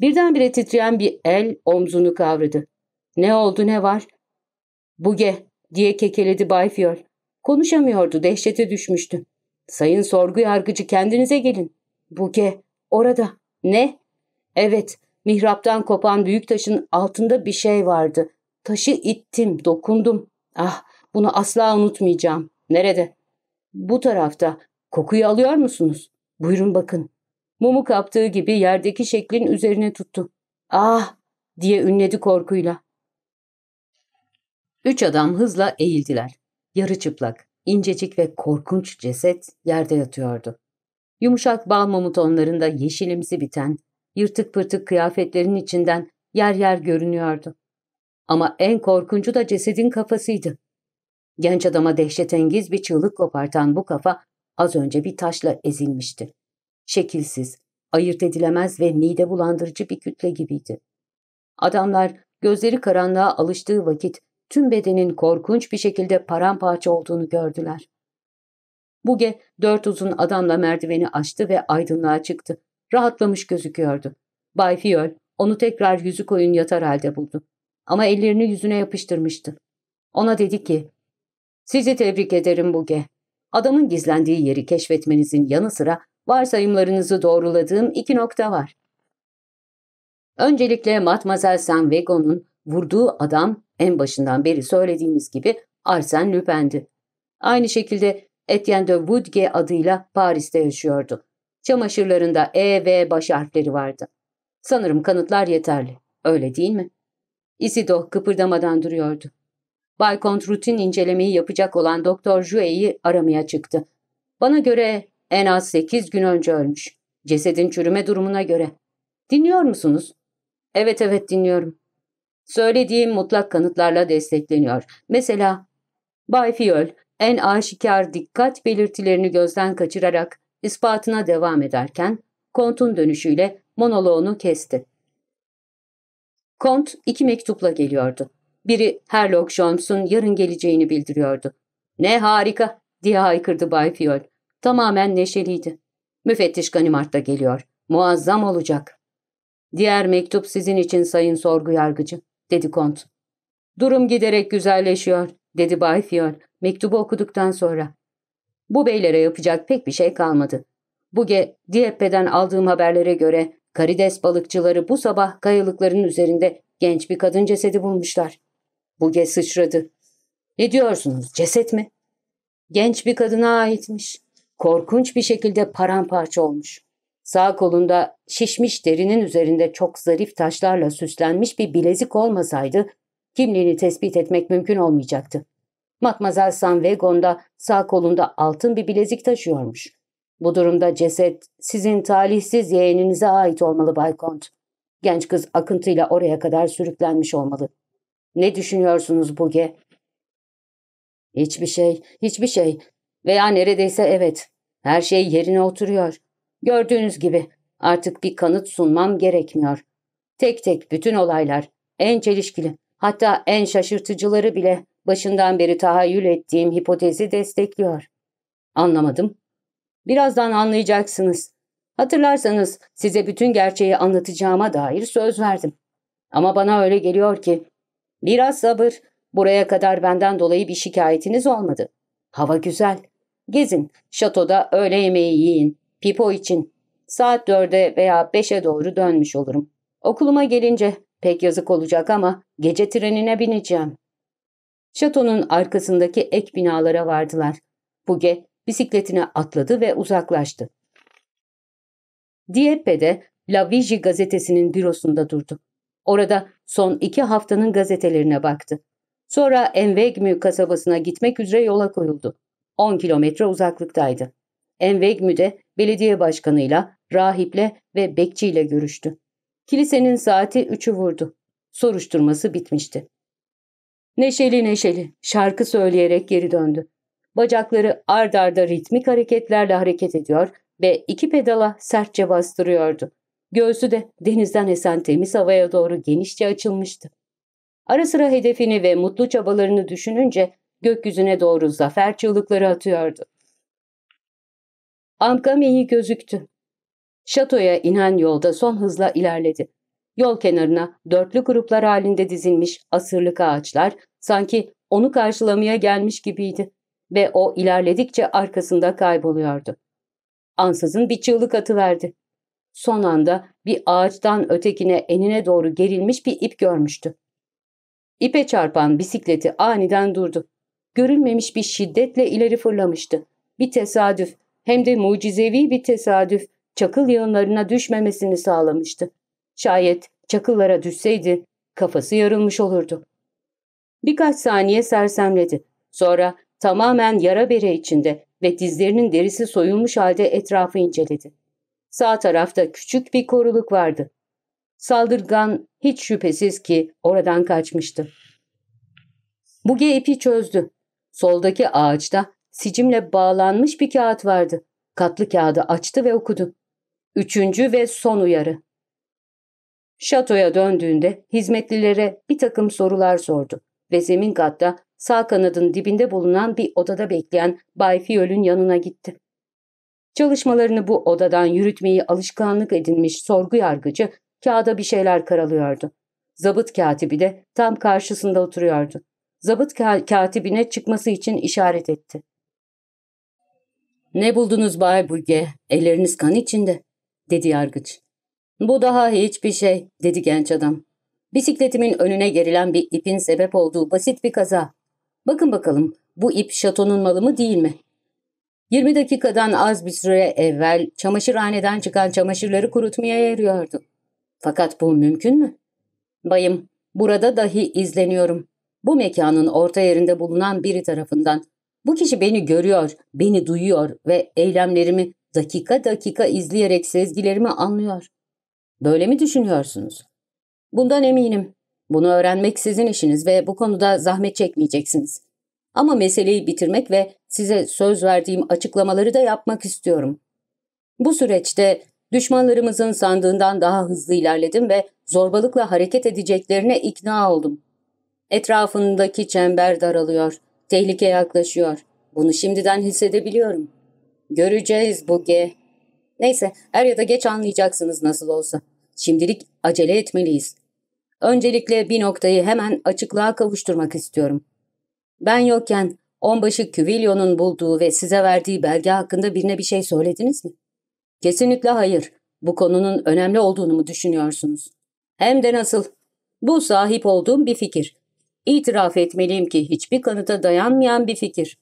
Birdenbire titreyen bir el omzunu kavradı. Ne oldu ne var? Buge diye kekeledi Bay Fiol. Konuşamıyordu, dehşete düşmüştü. Sayın sorgu yargıcı kendinize gelin. Buge, orada. Ne? Evet, mihraptan kopan büyük taşın altında bir şey vardı. Taşı ittim, dokundum. Ah, bunu asla unutmayacağım. Nerede? Bu tarafta. Kokuyu alıyor musunuz? Buyurun bakın. Mumu kaptığı gibi yerdeki şeklin üzerine tuttu. Ah! diye ünledi korkuyla. Üç adam hızla eğildiler. Yarı çıplak, incecik ve korkunç ceset yerde yatıyordu. Yumuşak bal mamutonlarında yeşilimsi biten, yırtık pırtık kıyafetlerin içinden yer yer görünüyordu. Ama en korkuncu da cesedin kafasıydı. Genç adama dehşetengiz bir çığlık kopartan bu kafa az önce bir taşla ezilmişti. Şekilsiz, ayırt edilemez ve mide bulandırıcı bir kütle gibiydi. Adamlar gözleri karanlığa alıştığı vakit tüm bedenin korkunç bir şekilde paramparça olduğunu gördüler. Buge dört uzun adamla merdiveni açtı ve aydınlığa çıktı. Rahatlamış gözüküyordu. Bay Fiol onu tekrar yüzü koyun yatar halde buldu. Ama ellerini yüzüne yapıştırmıştı. Ona dedi ki, ''Sizi tebrik ederim Buge. Adamın gizlendiği yeri keşfetmenizin yanı sıra varsayımlarınızı doğruladığım iki nokta var. Öncelikle Matmazel Sanvego'nun vurduğu adam en başından beri söylediğimiz gibi Arsène Lupin'di. Aynı şekilde Etienne de Woodge adıyla Paris'te yaşıyordu. Çamaşırlarında E ve baş harfleri vardı. Sanırım kanıtlar yeterli. Öyle değil mi? Isido kıpırdamadan duruyordu. Bay Kont rutin incelemeyi yapacak olan Doktor Jouet'i aramaya çıktı. Bana göre en az sekiz gün önce ölmüş. Cesedin çürüme durumuna göre. Dinliyor musunuz? Evet evet dinliyorum. Söylediğim mutlak kanıtlarla destekleniyor. Mesela Bay Fiol en aşikar dikkat belirtilerini gözden kaçırarak ispatına devam ederken Kont'un dönüşüyle monoloğunu kesti. Kont iki mektupla geliyordu. Biri Herlock Jones'un yarın geleceğini bildiriyordu. ''Ne harika!'' diye haykırdı Bay Fiol. Tamamen neşeliydi. Müfettiş Ganimard da geliyor. Muazzam olacak. Diğer mektup sizin için sayın sorgu yargıcı, dedi kont. Durum giderek güzelleşiyor, dedi Bay Fiol, mektubu okuduktan sonra. Bu beylere yapacak pek bir şey kalmadı. Buge, Dieppe'den aldığım haberlere göre karides balıkçıları bu sabah kayalıkların üzerinde genç bir kadın cesedi bulmuşlar. Buge sıçradı. Ne diyorsunuz, ceset mi? Genç bir kadına aitmiş. Korkunç bir şekilde paramparça olmuş. Sağ kolunda şişmiş derinin üzerinde çok zarif taşlarla süslenmiş bir bilezik olmasaydı kimliğini tespit etmek mümkün olmayacaktı. Matmazel Sanvegon'da sağ kolunda altın bir bilezik taşıyormuş. Bu durumda ceset sizin talihsiz yeğeninize ait olmalı Bay Kont. Genç kız akıntıyla oraya kadar sürüklenmiş olmalı. Ne düşünüyorsunuz Buge? Hiçbir şey, hiçbir şey. Veya neredeyse evet. Her şey yerine oturuyor. Gördüğünüz gibi artık bir kanıt sunmam gerekmiyor. Tek tek bütün olaylar, en çelişkili, hatta en şaşırtıcıları bile başından beri tahayyül ettiğim hipotezi destekliyor. Anlamadım. Birazdan anlayacaksınız. Hatırlarsanız size bütün gerçeği anlatacağıma dair söz verdim. Ama bana öyle geliyor ki biraz sabır. Buraya kadar benden dolayı bir şikayetiniz olmadı. Hava güzel. Gezin, şatoda öğle yemeği yiyin. Pipo için. Saat dörde veya beşe doğru dönmüş olurum. Okuluma gelince pek yazık olacak ama gece trenine bineceğim. Şatonun arkasındaki ek binalara vardılar. Puge bisikletine atladı ve uzaklaştı. Dieppe La Vigi gazetesinin bürosunda durdu. Orada son iki haftanın gazetelerine baktı. Sonra Envegmü kasabasına gitmek üzere yola koyuldu. 10 kilometre uzaklıktaydı. Envegmü'de belediye başkanıyla, rahiple ve bekçiyle görüştü. Kilisenin saati üçü vurdu. Soruşturması bitmişti. Neşeli neşeli şarkı söyleyerek geri döndü. Bacakları ard arda ritmik hareketlerle hareket ediyor ve iki pedala sertçe bastırıyordu. Göğsü de denizden esen temiz havaya doğru genişçe açılmıştı. Ara sıra hedefini ve mutlu çabalarını düşününce gökyüzüne doğru zafer çığlıkları atıyordu. Amkami'yi gözüktü. Şatoya inen yolda son hızla ilerledi. Yol kenarına dörtlü gruplar halinde dizilmiş asırlık ağaçlar sanki onu karşılamaya gelmiş gibiydi ve o ilerledikçe arkasında kayboluyordu. Ansızın bir çığlık atıverdi. Son anda bir ağaçtan ötekine enine doğru gerilmiş bir ip görmüştü. İpe çarpan bisikleti aniden durdu. Görülmemiş bir şiddetle ileri fırlamıştı. Bir tesadüf hem de mucizevi bir tesadüf çakıl yığınlarına düşmemesini sağlamıştı. Şayet çakıllara düşseydi kafası yarılmış olurdu. Birkaç saniye sersemledi. Sonra tamamen yara bere içinde ve dizlerinin derisi soyulmuş halde etrafı inceledi. Sağ tarafta küçük bir koruluk vardı. Saldırgan hiç şüphesiz ki oradan kaçmıştı. Buge ipi çözdü. Soldaki ağaçta sicimle bağlanmış bir kağıt vardı. Katlı kağıdı açtı ve okudu. Üçüncü ve son uyarı. Şatoya döndüğünde hizmetlilere bir takım sorular sordu ve zemin katta sağ kanadın dibinde bulunan bir odada bekleyen Bay Fiyol'ün yanına gitti. Çalışmalarını bu odadan yürütmeyi alışkanlık edinmiş sorgu yargıcı kağıda bir şeyler karalıyordu. Zabıt katibi de tam karşısında oturuyordu. Zabıt ka katibine çıkması için işaret etti. ''Ne buldunuz Bay Bulge? Elleriniz kan içinde.'' dedi yargıç. ''Bu daha hiçbir şey.'' dedi genç adam. ''Bisikletimin önüne gerilen bir ipin sebep olduğu basit bir kaza. Bakın bakalım bu ip şatonun malı mı değil mi? 20 dakikadan az bir süre evvel çamaşırhaneden çıkan çamaşırları kurutmaya yarıyordu. Fakat bu mümkün mü? Bayım, burada dahi izleniyorum. Bu mekanın orta yerinde bulunan biri tarafından. Bu kişi beni görüyor, beni duyuyor ve eylemlerimi dakika dakika izleyerek sezgilerimi anlıyor. Böyle mi düşünüyorsunuz? Bundan eminim. Bunu öğrenmek sizin işiniz ve bu konuda zahmet çekmeyeceksiniz. Ama meseleyi bitirmek ve size söz verdiğim açıklamaları da yapmak istiyorum. Bu süreçte düşmanlarımızın sandığından daha hızlı ilerledim ve zorbalıkla hareket edeceklerine ikna oldum. Etrafındaki çember daralıyor, tehlike yaklaşıyor. Bunu şimdiden hissedebiliyorum. Göreceğiz Buge. Neyse er ya da geç anlayacaksınız nasıl olsa. Şimdilik acele etmeliyiz. Öncelikle bir noktayı hemen açıklığa kavuşturmak istiyorum. Ben yokken onbaşı Küvilyo'nun bulduğu ve size verdiği belge hakkında birine bir şey söylediniz mi? Kesinlikle hayır. Bu konunun önemli olduğunu mu düşünüyorsunuz? Hem de nasıl? Bu sahip olduğum bir fikir. İtiraf etmeliyim ki hiçbir kanıta dayanmayan bir fikir.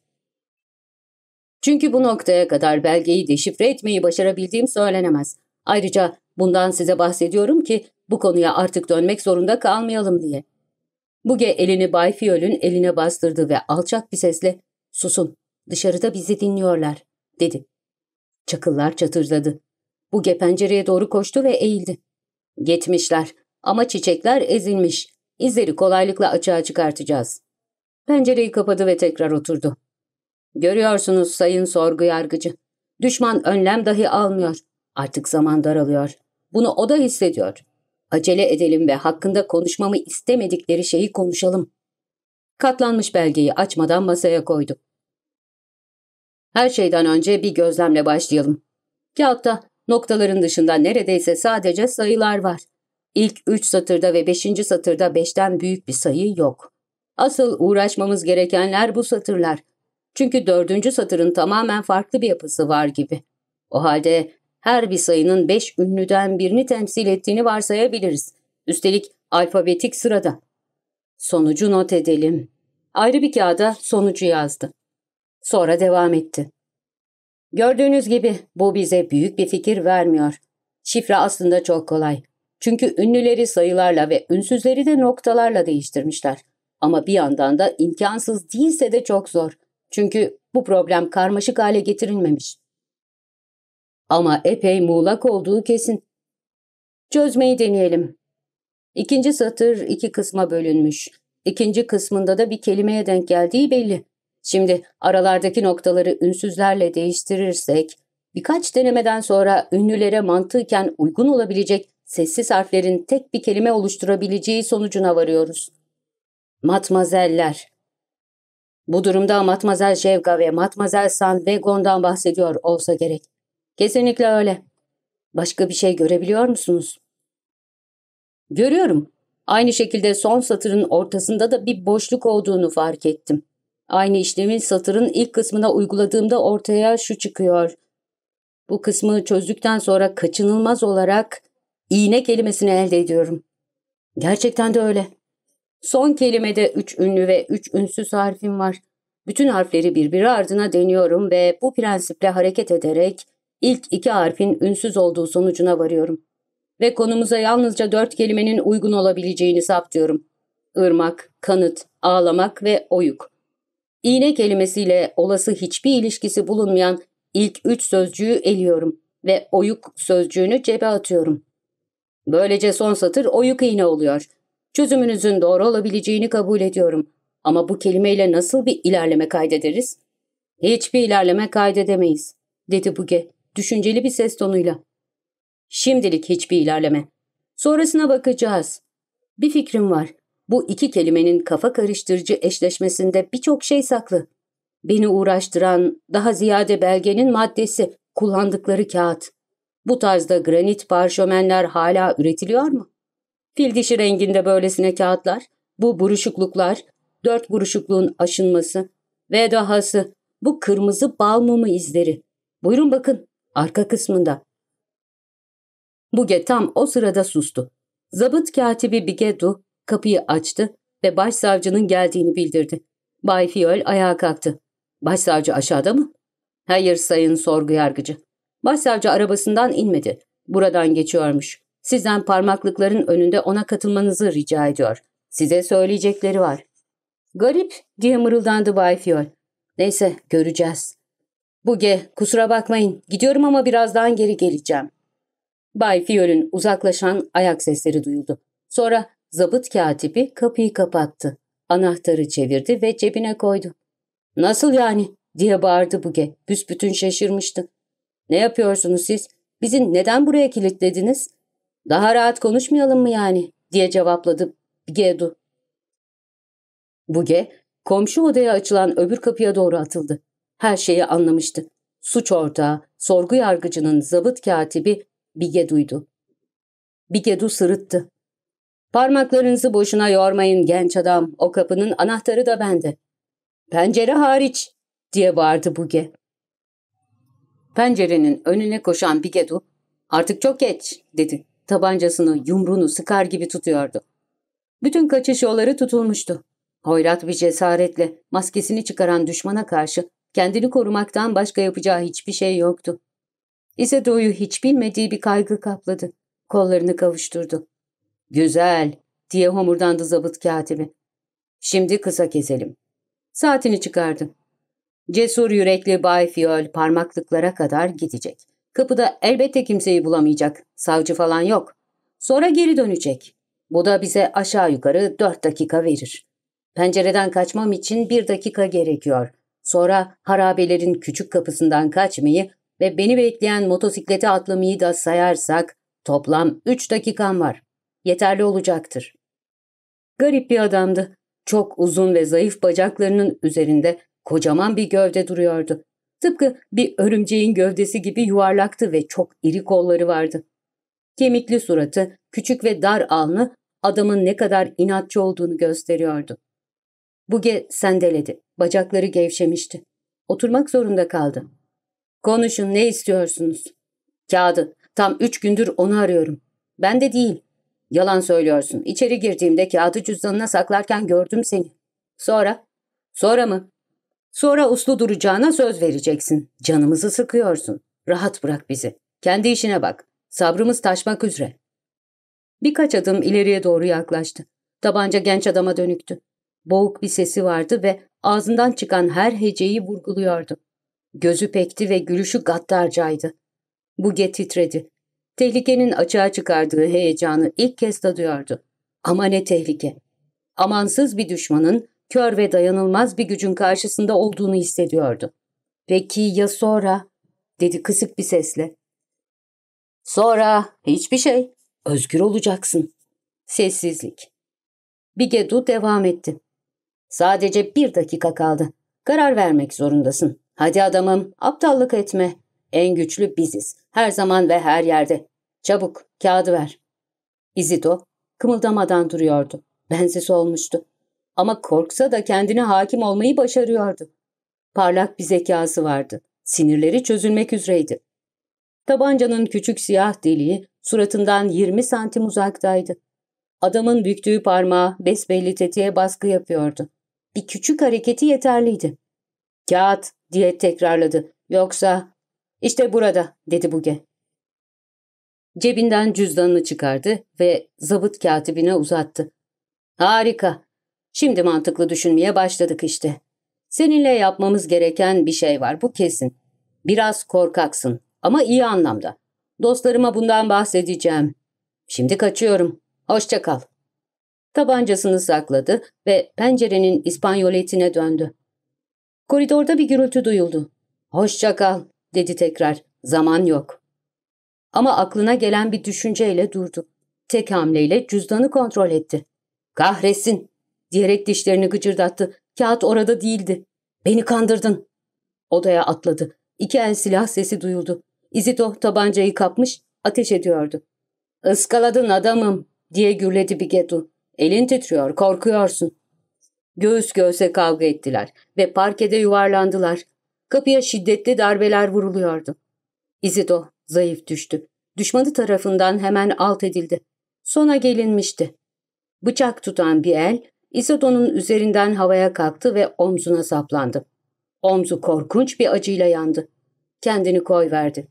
Çünkü bu noktaya kadar belgeyi deşifre etmeyi başarabildiğim söylenemez. Ayrıca bundan size bahsediyorum ki bu konuya artık dönmek zorunda kalmayalım diye. Buge elini Bay Fiyol'ün eline bastırdı ve alçak bir sesle ''Susun, dışarıda bizi dinliyorlar.'' dedi. Çakıllar çatırdadı. Buge pencereye doğru koştu ve eğildi. Gitmişler ama çiçekler ezilmiş. İzleri kolaylıkla açığa çıkartacağız. Pencereyi kapadı ve tekrar oturdu. Görüyorsunuz sayın sorgu yargıcı. Düşman önlem dahi almıyor. Artık zaman daralıyor. Bunu o da hissediyor. Acele edelim ve hakkında konuşmamı istemedikleri şeyi konuşalım. Katlanmış belgeyi açmadan masaya koydu. Her şeyden önce bir gözlemle başlayalım. Kağıtta noktaların dışında neredeyse sadece sayılar var. İlk üç satırda ve beşinci satırda beşten büyük bir sayı yok. Asıl uğraşmamız gerekenler bu satırlar. Çünkü dördüncü satırın tamamen farklı bir yapısı var gibi. O halde her bir sayının beş ünlüden birini temsil ettiğini varsayabiliriz. Üstelik alfabetik sırada. Sonucu not edelim. Ayrı bir kağıda sonucu yazdı. Sonra devam etti. Gördüğünüz gibi bu bize büyük bir fikir vermiyor. Şifre aslında çok kolay. Çünkü ünlüleri sayılarla ve ünsüzleri de noktalarla değiştirmişler. Ama bir yandan da imkansız değilse de çok zor. Çünkü bu problem karmaşık hale getirilmemiş. Ama epey muğlak olduğu kesin. Çözmeyi deneyelim. İkinci satır iki kısma bölünmüş. İkinci kısmında da bir kelimeye denk geldiği belli. Şimdi aralardaki noktaları ünsüzlerle değiştirirsek, birkaç denemeden sonra ünlülere mantıken uygun olabilecek sessiz harflerin tek bir kelime oluşturabileceği sonucuna varıyoruz. Matmazeller. Bu durumda Matmazel Şevka ve Matmazel Sandvegon'dan bahsediyor olsa gerek. Kesinlikle öyle. Başka bir şey görebiliyor musunuz? Görüyorum. Aynı şekilde son satırın ortasında da bir boşluk olduğunu fark ettim. Aynı işlemin satırın ilk kısmına uyguladığımda ortaya şu çıkıyor. Bu kısmı çözdükten sonra kaçınılmaz olarak iğne kelimesini elde ediyorum. Gerçekten de öyle. Son kelimede üç ünlü ve üç ünsüz harfim var. Bütün harfleri birbiri ardına deniyorum ve bu prensiple hareket ederek ilk iki harfin ünsüz olduğu sonucuna varıyorum. Ve konumuza yalnızca dört kelimenin uygun olabileceğini saptıyorum. Irmak, kanıt, ağlamak ve oyuk. İğne kelimesiyle olası hiçbir ilişkisi bulunmayan ilk üç sözcüğü eliyorum ve oyuk sözcüğünü cebe atıyorum. Böylece son satır oyuk iğne oluyor. Çözümünüzün doğru olabileceğini kabul ediyorum. Ama bu kelimeyle nasıl bir ilerleme kaydederiz? Hiçbir ilerleme kaydedemeyiz, dedi Buge, düşünceli bir ses tonuyla. Şimdilik hiçbir ilerleme. Sonrasına bakacağız. Bir fikrim var. Bu iki kelimenin kafa karıştırıcı eşleşmesinde birçok şey saklı. Beni uğraştıran daha ziyade belgenin maddesi, kullandıkları kağıt. Bu tarzda granit parşömenler hala üretiliyor mu? Fil dişi renginde böylesine kağıtlar, bu buruşukluklar, dört buruşukluğun aşınması ve dahası bu kırmızı bal mumu izleri. Buyurun bakın, arka kısmında. Buge tam o sırada sustu. Zabıt katibi Bigedu kapıyı açtı ve başsavcının geldiğini bildirdi. Bay Fiol ayağa kalktı. Başsavcı aşağıda mı? Hayır sayın sorgu yargıcı. Başsavcı arabasından inmedi. Buradan geçiyormuş. Sizden parmaklıkların önünde ona katılmanızı rica ediyor. Size söyleyecekleri var. Garip diye mırıldandı Bay Fiol. Neyse göreceğiz. Buge kusura bakmayın gidiyorum ama birazdan geri geleceğim. Bay Fiol'ün uzaklaşan ayak sesleri duyuldu. Sonra zabıt katibi kapıyı kapattı. Anahtarı çevirdi ve cebine koydu. Nasıl yani diye bağırdı Buge. Büsbütün şaşırmıştı. Ne yapıyorsunuz siz? Bizi neden buraya kilitlediniz? Daha rahat konuşmayalım mı yani? diye cevapladı Gedu. Buge, komşu odaya açılan öbür kapıya doğru atıldı. Her şeyi anlamıştı. Suç ortağı, sorgu yargıcının zabıt katibi Bigedu'ydu. Bigedu sırıttı. Parmaklarınızı boşuna yormayın genç adam, o kapının anahtarı da bende. Pencere hariç, diye bağırdı Buge. Pencerenin önüne koşan Bigedu, Artık çok geç, dedi. Tabancasını, yumruğunu sıkar gibi tutuyordu. Bütün kaçış yolları tutulmuştu. Hoyrat bir cesaretle maskesini çıkaran düşmana karşı kendini korumaktan başka yapacağı hiçbir şey yoktu. İsedo'yu hiç bilmediği bir kaygı kapladı. Kollarını kavuşturdu. Güzel, diye homurdandı zabıt katibi. Şimdi kısa keselim. Saatini çıkardı. Cesur yürekli Bay Fiol parmaklıklara kadar gidecek. Kapıda elbette kimseyi bulamayacak. Savcı falan yok. Sonra geri dönecek. Bu da bize aşağı yukarı dört dakika verir. Pencereden kaçmam için bir dakika gerekiyor. Sonra harabelerin küçük kapısından kaçmayı ve beni bekleyen motosiklete atlamayı da sayarsak toplam üç dakikam var. Yeterli olacaktır. Garip bir adamdı. Çok uzun ve zayıf bacaklarının üzerinde kocaman bir gövde duruyordu. Tıpkı bir örümceğin gövdesi gibi yuvarlaktı ve çok iri kolları vardı. Kemikli suratı, küçük ve dar alnı adamın ne kadar inatçı olduğunu gösteriyordu. Buge sendeledi. Bacakları gevşemişti. Oturmak zorunda kaldı. Konuşun ne istiyorsunuz? Kağıdı. Tam üç gündür onu arıyorum. Ben de değil. Yalan söylüyorsun. İçeri girdiğimde kağıdı cüzdanına saklarken gördüm seni. Sonra? Sonra mı? Sonra uslu duracağına söz vereceksin. Canımızı sıkıyorsun. Rahat bırak bizi. Kendi işine bak. Sabrımız taşmak üzere. Birkaç adım ileriye doğru yaklaştı. Tabanca genç adama dönüktü. Boğuk bir sesi vardı ve ağzından çıkan her heceyi vurguluyordu. Gözü pekti ve gülüşü gaddarcaydı. Buge titredi. Tehlikenin açığa çıkardığı heyecanı ilk kez tadıyordu. Ama ne tehlike. Amansız bir düşmanın kör ve dayanılmaz bir gücün karşısında olduğunu hissediyordu. Peki ya sonra? dedi kısık bir sesle. Sonra hiçbir şey. Özgür olacaksın. Sessizlik. Bigedu devam etti. Sadece bir dakika kaldı. Karar vermek zorundasın. Hadi adamım, aptallık etme. En güçlü biziz. Her zaman ve her yerde. Çabuk, kağıdı ver. İzido kımıldamadan duruyordu. Bensiz olmuştu. Ama korksa da kendine hakim olmayı başarıyordu. Parlak bir zekası vardı. Sinirleri çözülmek üzereydi. Tabancanın küçük siyah deliği suratından 20 santim uzaktaydı. Adamın büktüğü parmağı besbelli tetiğe baskı yapıyordu. Bir küçük hareketi yeterliydi. Kağıt diye tekrarladı. Yoksa işte burada dedi Buge. Cebinden cüzdanını çıkardı ve zabıt katibine uzattı. Harika. Şimdi mantıklı düşünmeye başladık işte. Seninle yapmamız gereken bir şey var bu kesin. Biraz korkaksın ama iyi anlamda. Dostlarıma bundan bahsedeceğim. Şimdi kaçıyorum. Hoşça kal. Tabancasını sakladı ve pencerenin İspanyoletine döndü. Koridorda bir gürültü duyuldu. Hoşça kal, dedi tekrar. Zaman yok. Ama aklına gelen bir düşünceyle durdu. Tek hamleyle cüzdanı kontrol etti. Kahretsin, diyerek dişlerini gıcırdattı. Kağıt orada değildi. Beni kandırdın. Odaya atladı. İki el silah sesi duyuldu. İzito tabancayı kapmış, ateş ediyordu. Iskaladın adamım, diye gürledi Bigetu. Elin titriyor, korkuyorsun. Göğüs göğüse kavga ettiler ve parkede yuvarlandılar. Kapıya şiddetli darbeler vuruluyordu. İzido zayıf düştü. Düşmanı tarafından hemen alt edildi. Sona gelinmişti. Bıçak tutan bir el Isido'nun üzerinden havaya kalktı ve omzuna saplandı. Omzu korkunç bir acıyla yandı. Kendini koy verdi.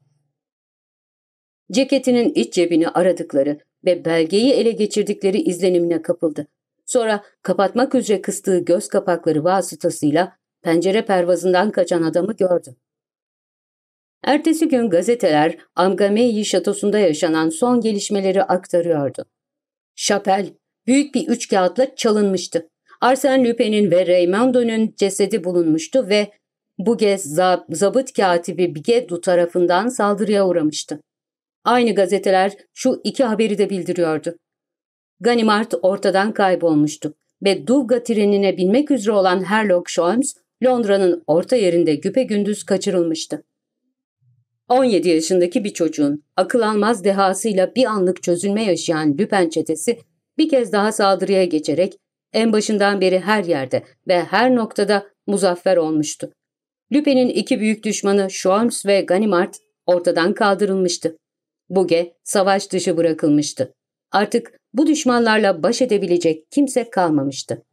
Ceketinin iç cebini aradıkları ve belgeyi ele geçirdikleri izlenimine kapıldı. Sonra kapatmak üzere kıstığı göz kapakları vasıtasıyla pencere pervazından kaçan adamı gördü. Ertesi gün gazeteler Amgameyi şatosunda yaşanan son gelişmeleri aktarıyordu. Şapel büyük bir üç kağıtla çalınmıştı. Arsène Lupin'in ve Raymondo'nun cesedi bulunmuştu ve bu kez zab zabıt katibi Bigedu tarafından saldırıya uğramıştı. Aynı gazeteler şu iki haberi de bildiriyordu. Ganimard ortadan kaybolmuştu ve Duvga trenine binmek üzere olan Herlock Sholmes, Londra'nın orta yerinde güpegündüz kaçırılmıştı. 17 yaşındaki bir çocuğun akıl almaz dehasıyla bir anlık çözülme yaşayan Lüpen çetesi bir kez daha saldırıya geçerek en başından beri her yerde ve her noktada muzaffer olmuştu. Lüpen'in iki büyük düşmanı Sholmes ve Ganimard ortadan kaldırılmıştı. Buge savaş dışı bırakılmıştı. Artık bu düşmanlarla baş edebilecek kimse kalmamıştı.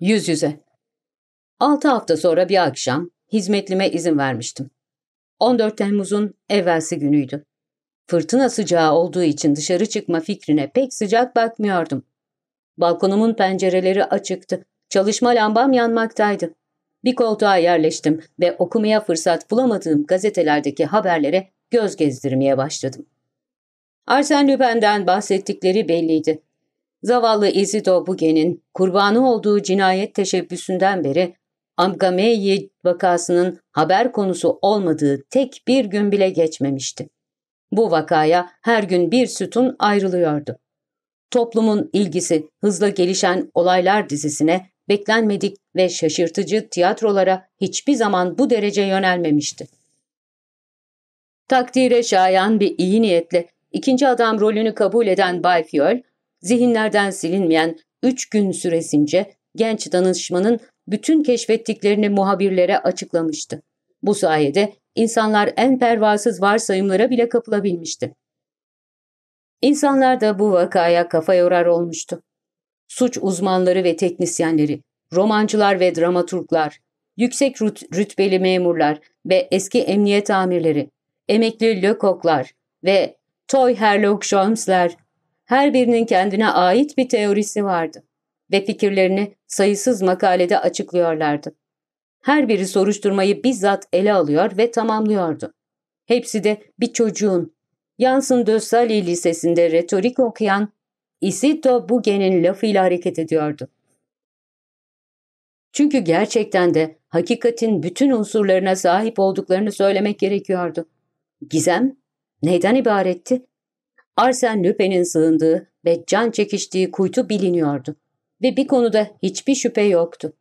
Yüz yüze. Altı hafta sonra bir akşam hizmetlime izin vermiştim. 14 Temmuz'un evvelsi günüydü. Fırtına sıcağı olduğu için dışarı çıkma fikrine pek sıcak bakmıyordum. Balkonumun pencereleri açıktı. Çalışma lambam yanmaktaydı. Bir koltuğa yerleştim ve okumaya fırsat bulamadığım gazetelerdeki haberlere göz gezdirmeye başladım. Arsène Lupin'den bahsettikleri belliydi. Zavallı Isidore Bugen'in kurbanı olduğu cinayet teşebbüsünden beri Amgameyi vakasının haber konusu olmadığı tek bir gün bile geçmemişti. Bu vakaya her gün bir sütun ayrılıyordu. Toplumun ilgisi hızla gelişen olaylar dizisine beklenmedik ve şaşırtıcı tiyatrolara hiçbir zaman bu derece yönelmemişti. Takdire şayan bir iyi niyetle ikinci adam rolünü kabul eden Bay Fiol, zihinlerden silinmeyen üç gün süresince genç danışmanın bütün keşfettiklerini muhabirlere açıklamıştı. Bu sayede insanlar en pervasız varsayımlara bile kapılabilmişti. İnsanlar da bu vakaya kafa yorar olmuştu. Suç uzmanları ve teknisyenleri, romancılar ve dramaturglar, yüksek rüt rütbeli memurlar ve eski emniyet amirleri, emekli Lökoklar ve Toy Herlock Holmes'ler, her birinin kendine ait bir teorisi vardı ve fikirlerini sayısız makalede açıklıyorlardı. Her biri soruşturmayı bizzat ele alıyor ve tamamlıyordu. Hepsi de bir çocuğun, Yansın de Sali Lisesi'nde retorik okuyan Isidro Bugen'in lafıyla hareket ediyordu. Çünkü gerçekten de hakikatin bütün unsurlarına sahip olduklarını söylemek gerekiyordu. Gizem neyden ibaretti? Arsen Lupin'in sığındığı ve can çekiştiği kuytu biliniyordu ve bir konuda hiçbir şüphe yoktu.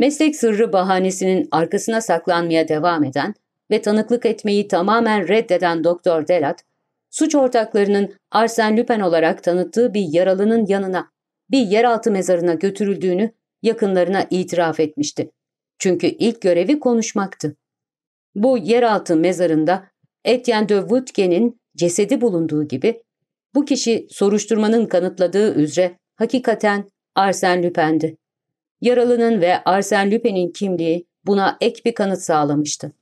Meslek sırrı bahanesinin arkasına saklanmaya devam eden ve tanıklık etmeyi tamamen reddeden Doktor Delat, suç ortaklarının Arsen Lupin olarak tanıttığı bir yaralının yanına, bir yeraltı mezarına götürüldüğünü yakınlarına itiraf etmişti. Çünkü ilk görevi konuşmaktı. Bu yeraltı mezarında Etienne de Woodgen'in cesedi bulunduğu gibi, bu kişi soruşturmanın kanıtladığı üzere hakikaten Arsène Lupin'di. Yaralının ve Arsène Lupin'in kimliği buna ek bir kanıt sağlamıştı.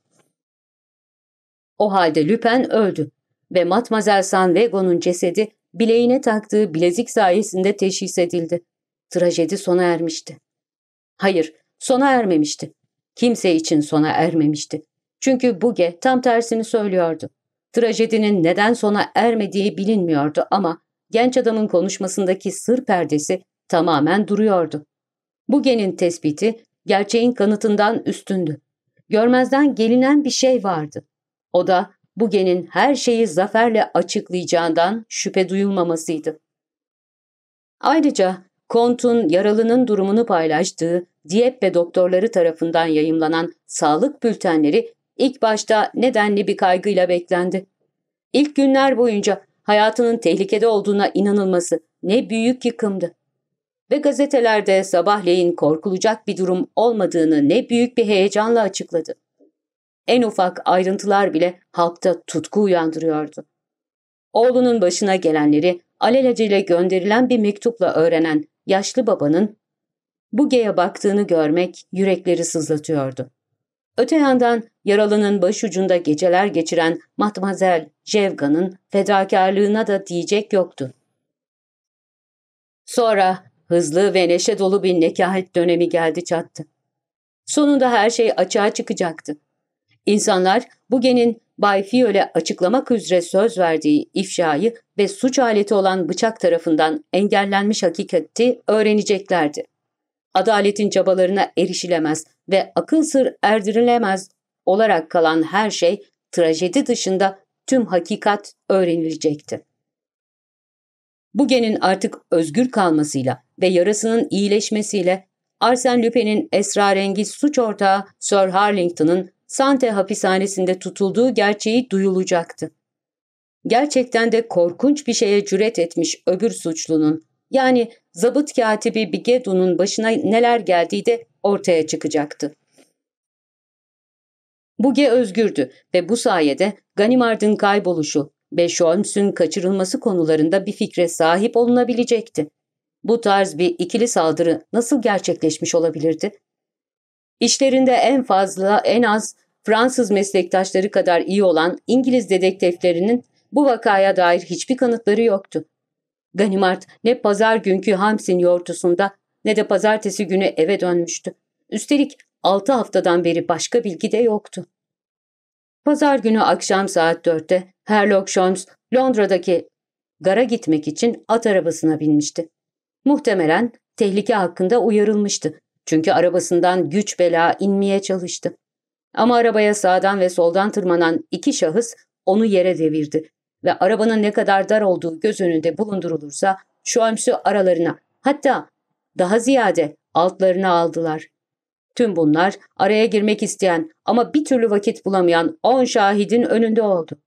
O halde Lupin öldü ve Matmazel Sanvego'nun cesedi bileğine taktığı bilezik sayesinde teşhis edildi. Trajedi sona ermişti. Hayır, sona ermemişti. Kimse için sona ermemişti. Çünkü Buge tam tersini söylüyordu. Trajedinin neden sona ermediği bilinmiyordu ama genç adamın konuşmasındaki sır perdesi tamamen duruyordu. Buge'nin tespiti gerçeğin kanıtından üstündü. Görmezden gelinen bir şey vardı. O da Buge'nin her şeyi zaferle açıklayacağından şüphe duyulmamasıydı. Ayrıca Kont'un yaralının durumunu paylaştığı Diyep ve doktorları tarafından yayımlanan sağlık bültenleri ilk başta nedenli bir kaygıyla beklendi. İlk günler boyunca hayatının tehlikede olduğuna inanılması ne büyük yıkımdı ve gazetelerde sabahleyin korkulacak bir durum olmadığını ne büyük bir heyecanla açıkladı. En ufak ayrıntılar bile halkta tutku uyandırıyordu. Oğlunun başına gelenleri alelacele gönderilen bir mektupla öğrenen yaşlı babanın Buge'ye baktığını görmek yürekleri sızlatıyordu. Öte yandan yaralının başucunda geceler geçiren Matmazel Jevga'nın fedakarlığına da diyecek yoktu. Sonra Hızlı ve neşe dolu bir nekahet dönemi geldi çattı. Sonunda her şey açığa çıkacaktı. İnsanlar Buge'nin Bay Fiol'e açıklamak üzere söz verdiği ifşayı ve suç aleti olan bıçak tarafından engellenmiş hakikati öğreneceklerdi. Adaletin çabalarına erişilemez ve akıl sır erdirilemez olarak kalan her şey trajedi dışında tüm hakikat öğrenilecekti. Buge'nin artık özgür kalmasıyla ve yarasının iyileşmesiyle Arsène Lupin'in esrarengiz suç ortağı Sir Harlington'ın Sante hapishanesinde tutulduğu gerçeği duyulacaktı. Gerçekten de korkunç bir şeye cüret etmiş öbür suçlunun, yani zabıt katibi Bigedu'nun başına neler geldiği de ortaya çıkacaktı. Buge özgürdü ve bu sayede Ganimard'ın kayboluşu ve Sholmes'ün kaçırılması konularında bir fikre sahip olunabilecekti. Bu tarz bir ikili saldırı nasıl gerçekleşmiş olabilirdi? İşlerinde en fazla en az Fransız meslektaşları kadar iyi olan İngiliz dedektiflerinin bu vakaya dair hiçbir kanıtları yoktu. Ganimard ne pazar günkü Hamsin yortusunda ne de pazartesi günü eve dönmüştü. Üstelik altı haftadan beri başka bilgi de yoktu. Pazar günü akşam saat dörtte Herlock Sholmes Londra'daki gara gitmek için at arabasına binmişti. Muhtemelen tehlike hakkında uyarılmıştı. Çünkü arabasından güç bela inmeye çalıştı. Ama arabaya sağdan ve soldan tırmanan iki şahıs onu yere devirdi ve arabanın ne kadar dar olduğu göz önünde bulundurulursa Sholmes'u aralarına hatta daha ziyade altlarına aldılar. Tüm bunlar araya girmek isteyen ama bir türlü vakit bulamayan on şahidin önünde oldu.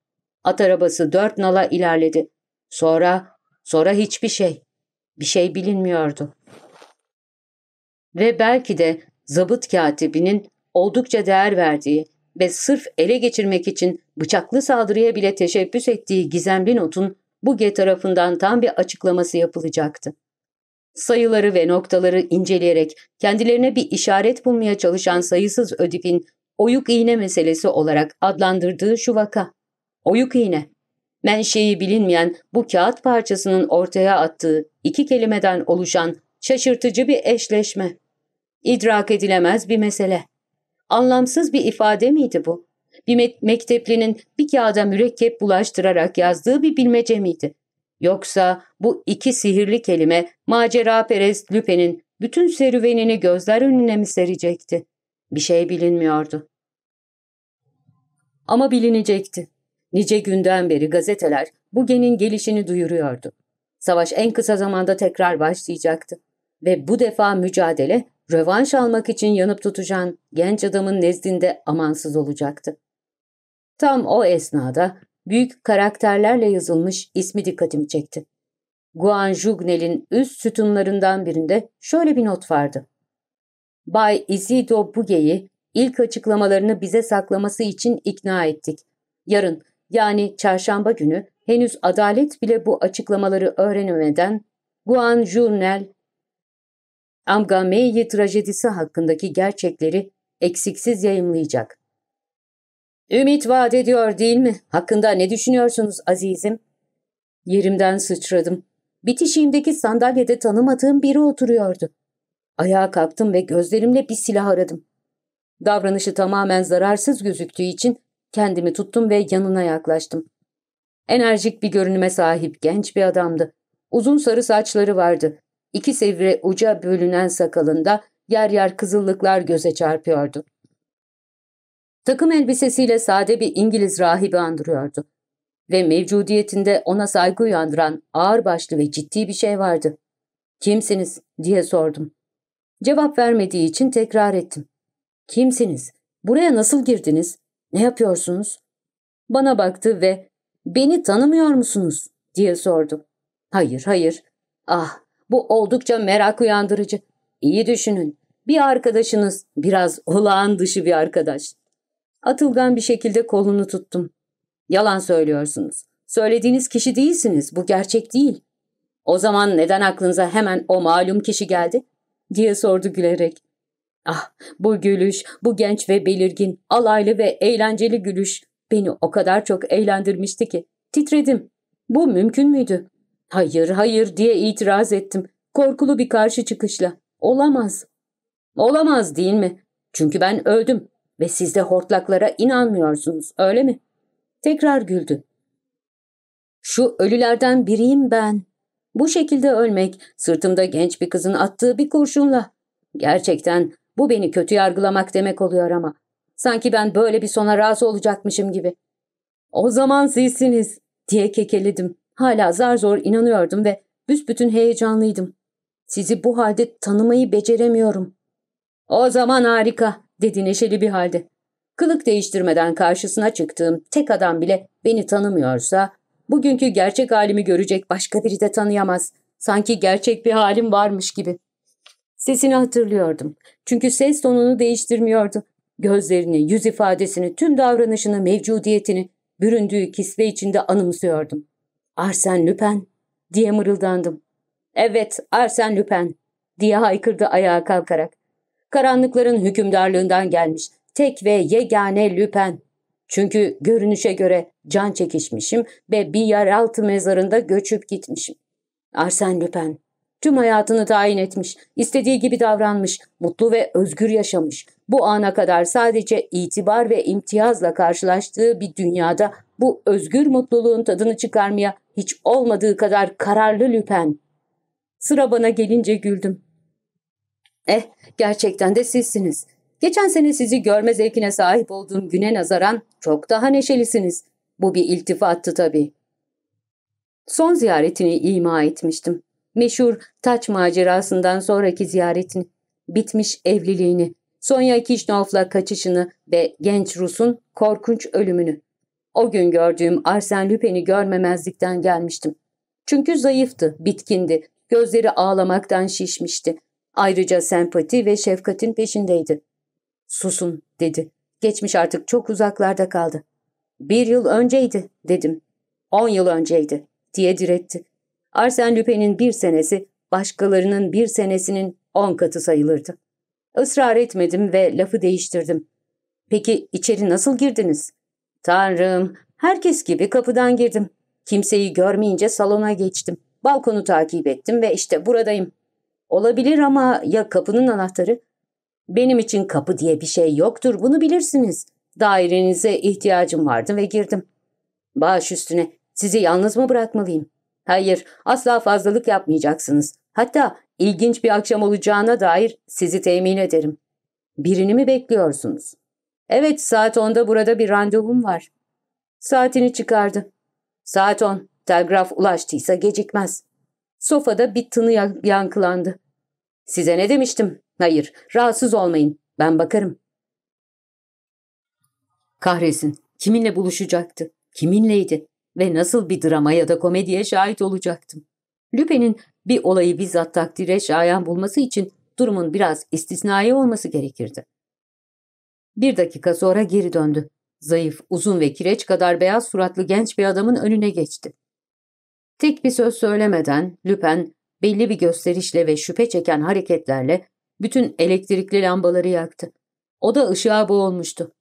At arabası dört nala ilerledi. Sonra, sonra hiçbir şey. Bir şey bilinmiyordu. Ve belki de zabıt katibinin oldukça değer verdiği ve sırf ele geçirmek için bıçaklı saldırıya bile teşebbüs ettiği gizemli notun Buge tarafından tam bir açıklaması yapılacaktı. Sayıları ve noktaları inceleyerek kendilerine bir işaret bulmaya çalışan sayısız ödipin oyuk iğne meselesi olarak adlandırdığı şu vaka. Oyuk iğne. Menşei bilinmeyen bu kağıt parçasının ortaya attığı iki kelimeden oluşan şaşırtıcı bir eşleşme. İdrak edilemez bir mesele. Anlamsız bir ifade miydi bu? Bir me mekteplinin bir kağıda mürekkep bulaştırarak yazdığı bir bilmece miydi? Yoksa bu iki sihirli kelime macera perest Lüpe'nin bütün serüvenini gözler önüne mi serecekti? Bir şey bilinmiyordu. Ama bilinecekti. Nice günden beri gazeteler bu genin gelişini duyuruyordu. Savaş en kısa zamanda tekrar başlayacaktı. Ve bu defa mücadele rövanş almak için yanıp tutacağın genç adamın nezdinde amansız olacaktı. Tam o esnada büyük karakterlerle yazılmış ismi dikkatimi çekti. Guan Jugnel'in üst sütunlarından birinde şöyle bir not vardı. Bay Isidro Buge'yi ilk açıklamalarını bize saklaması için ikna ettik. Yarın yani çarşamba günü henüz adalet bile bu açıklamaları öğrenemeden Guan Journal Amgameyye trajedisi hakkındaki gerçekleri eksiksiz yayımlayacak. Ümit vaat ediyor değil mi? Hakkında ne düşünüyorsunuz azizim? Yerimden sıçradım. Bitişiğimdeki sandalyede tanımadığım biri oturuyordu. Ayağa kalktım ve gözlerimle bir silah aradım. Davranışı tamamen zararsız gözüktüğü için kendimi tuttum ve yanına yaklaştım. Enerjik bir görünüme sahip genç bir adamdı. Uzun sarı saçları vardı. İki sevre uca bölünen sakalında yer yer kızıllıklar göze çarpıyordu. Takım elbisesiyle sade bir İngiliz rahibi andırıyordu. Ve mevcudiyetinde ona saygı uyandıran ağırbaşlı ve ciddi bir şey vardı. ''Kimsiniz?'' diye sordum. Cevap vermediği için tekrar ettim. ''Kimsiniz? Buraya nasıl girdiniz? Ne yapıyorsunuz?'' Bana baktı ve ''Beni tanımıyor musunuz?'' diye sordu. ''Hayır, hayır. Ah, bu oldukça merak uyandırıcı. İyi düşünün. Bir arkadaşınız, biraz olağan dışı bir arkadaş. Atılgan bir şekilde kolunu tuttum. Yalan söylüyorsunuz. Söylediğiniz kişi değilsiniz. Bu gerçek değil. O zaman neden aklınıza hemen o malum kişi geldi? diye sordu gülerek. Ah, bu gülüş, bu genç ve belirgin, alaylı ve eğlenceli gülüş beni o kadar çok eğlendirmişti ki. Titredim. Bu mümkün müydü? Hayır, hayır diye itiraz ettim. Korkulu bir karşı çıkışla. Olamaz. Olamaz değil mi? Çünkü ben öldüm. Ve siz de hortlaklara inanmıyorsunuz, öyle mi? Tekrar güldü. Şu ölülerden biriyim ben. Bu şekilde ölmek, sırtımda genç bir kızın attığı bir kurşunla. Gerçekten bu beni kötü yargılamak demek oluyor ama. Sanki ben böyle bir sona razı olacakmışım gibi. O zaman sizsiniz, diye kekeledim. Hala zar zor inanıyordum ve büsbütün heyecanlıydım. Sizi bu halde tanımayı beceremiyorum. O zaman harika, dedi neşeli bir halde. Kılık değiştirmeden karşısına çıktığım tek adam bile beni tanımıyorsa, bugünkü gerçek halimi görecek başka biri de tanıyamaz. Sanki gerçek bir halim varmış gibi. Sesini hatırlıyordum. Çünkü ses tonunu değiştirmiyordu. Gözlerini, yüz ifadesini, tüm davranışını, mevcudiyetini büründüğü kisve içinde anımsıyordum. Arsen Lüpen diye mırıldandım. Evet, Arsen Lüpen diye haykırdı ayağa kalkarak. Karanlıkların hükümdarlığından gelmiş tek ve yegane Lüpen. Çünkü görünüşe göre can çekişmişim ve bir yeraltı mezarında göçüp gitmişim. Arsen Lüpen tüm hayatını tayin etmiş, istediği gibi davranmış, mutlu ve özgür yaşamış. Bu ana kadar sadece itibar ve imtiyazla karşılaştığı bir dünyada bu özgür mutluluğun tadını çıkarmaya hiç olmadığı kadar kararlı Lüpen. Sıra bana gelince güldüm. Eh, gerçekten de sizsiniz. Geçen sene sizi görme zevkine sahip olduğum güne nazaran çok daha neşelisiniz. Bu bir iltifattı tabii. Son ziyaretini ima etmiştim. Meşhur taç macerasından sonraki ziyaretini, bitmiş evliliğini, Sonya Kişnov'la kaçışını ve genç Rus'un korkunç ölümünü. O gün gördüğüm Arsen Lupin'i görmemezlikten gelmiştim. Çünkü zayıftı, bitkindi, gözleri ağlamaktan şişmişti. Ayrıca sempati ve şefkatin peşindeydi. Susun dedi. Geçmiş artık çok uzaklarda kaldı. Bir yıl önceydi dedim. On yıl önceydi diye diretti. Arsen Lupin'in bir senesi başkalarının bir senesinin on katı sayılırdı. Israr etmedim ve lafı değiştirdim. Peki içeri nasıl girdiniz? Tanrım, herkes gibi kapıdan girdim. Kimseyi görmeyince salona geçtim. Balkonu takip ettim ve işte buradayım. Olabilir ama ya kapının anahtarı? Benim için kapı diye bir şey yoktur, bunu bilirsiniz. Dairenize ihtiyacım vardı ve girdim. Baş üstüne, sizi yalnız mı bırakmalıyım? Hayır, asla fazlalık yapmayacaksınız. Hatta ilginç bir akşam olacağına dair sizi temin ederim. Birini mi bekliyorsunuz? Evet, saat onda burada bir randevum var. Saatini çıkardı. Saat on. Telgraf ulaştıysa gecikmez. Sofada bir tını yankılandı. Size ne demiştim? Hayır, rahatsız olmayın. Ben bakarım. Kahretsin. Kiminle buluşacaktı? Kiminleydi? Ve nasıl bir drama ya da komediye şahit olacaktım? Lüpe'nin bir olayı bizzat takdire şayan bulması için durumun biraz istisnai olması gerekirdi. Bir dakika sonra geri döndü. Zayıf, uzun ve kireç kadar beyaz suratlı genç bir adamın önüne geçti. Tek bir söz söylemeden Lüpen belli bir gösterişle ve şüphe çeken hareketlerle bütün elektrikli lambaları yaktı. O da ışığa boğulmuştu.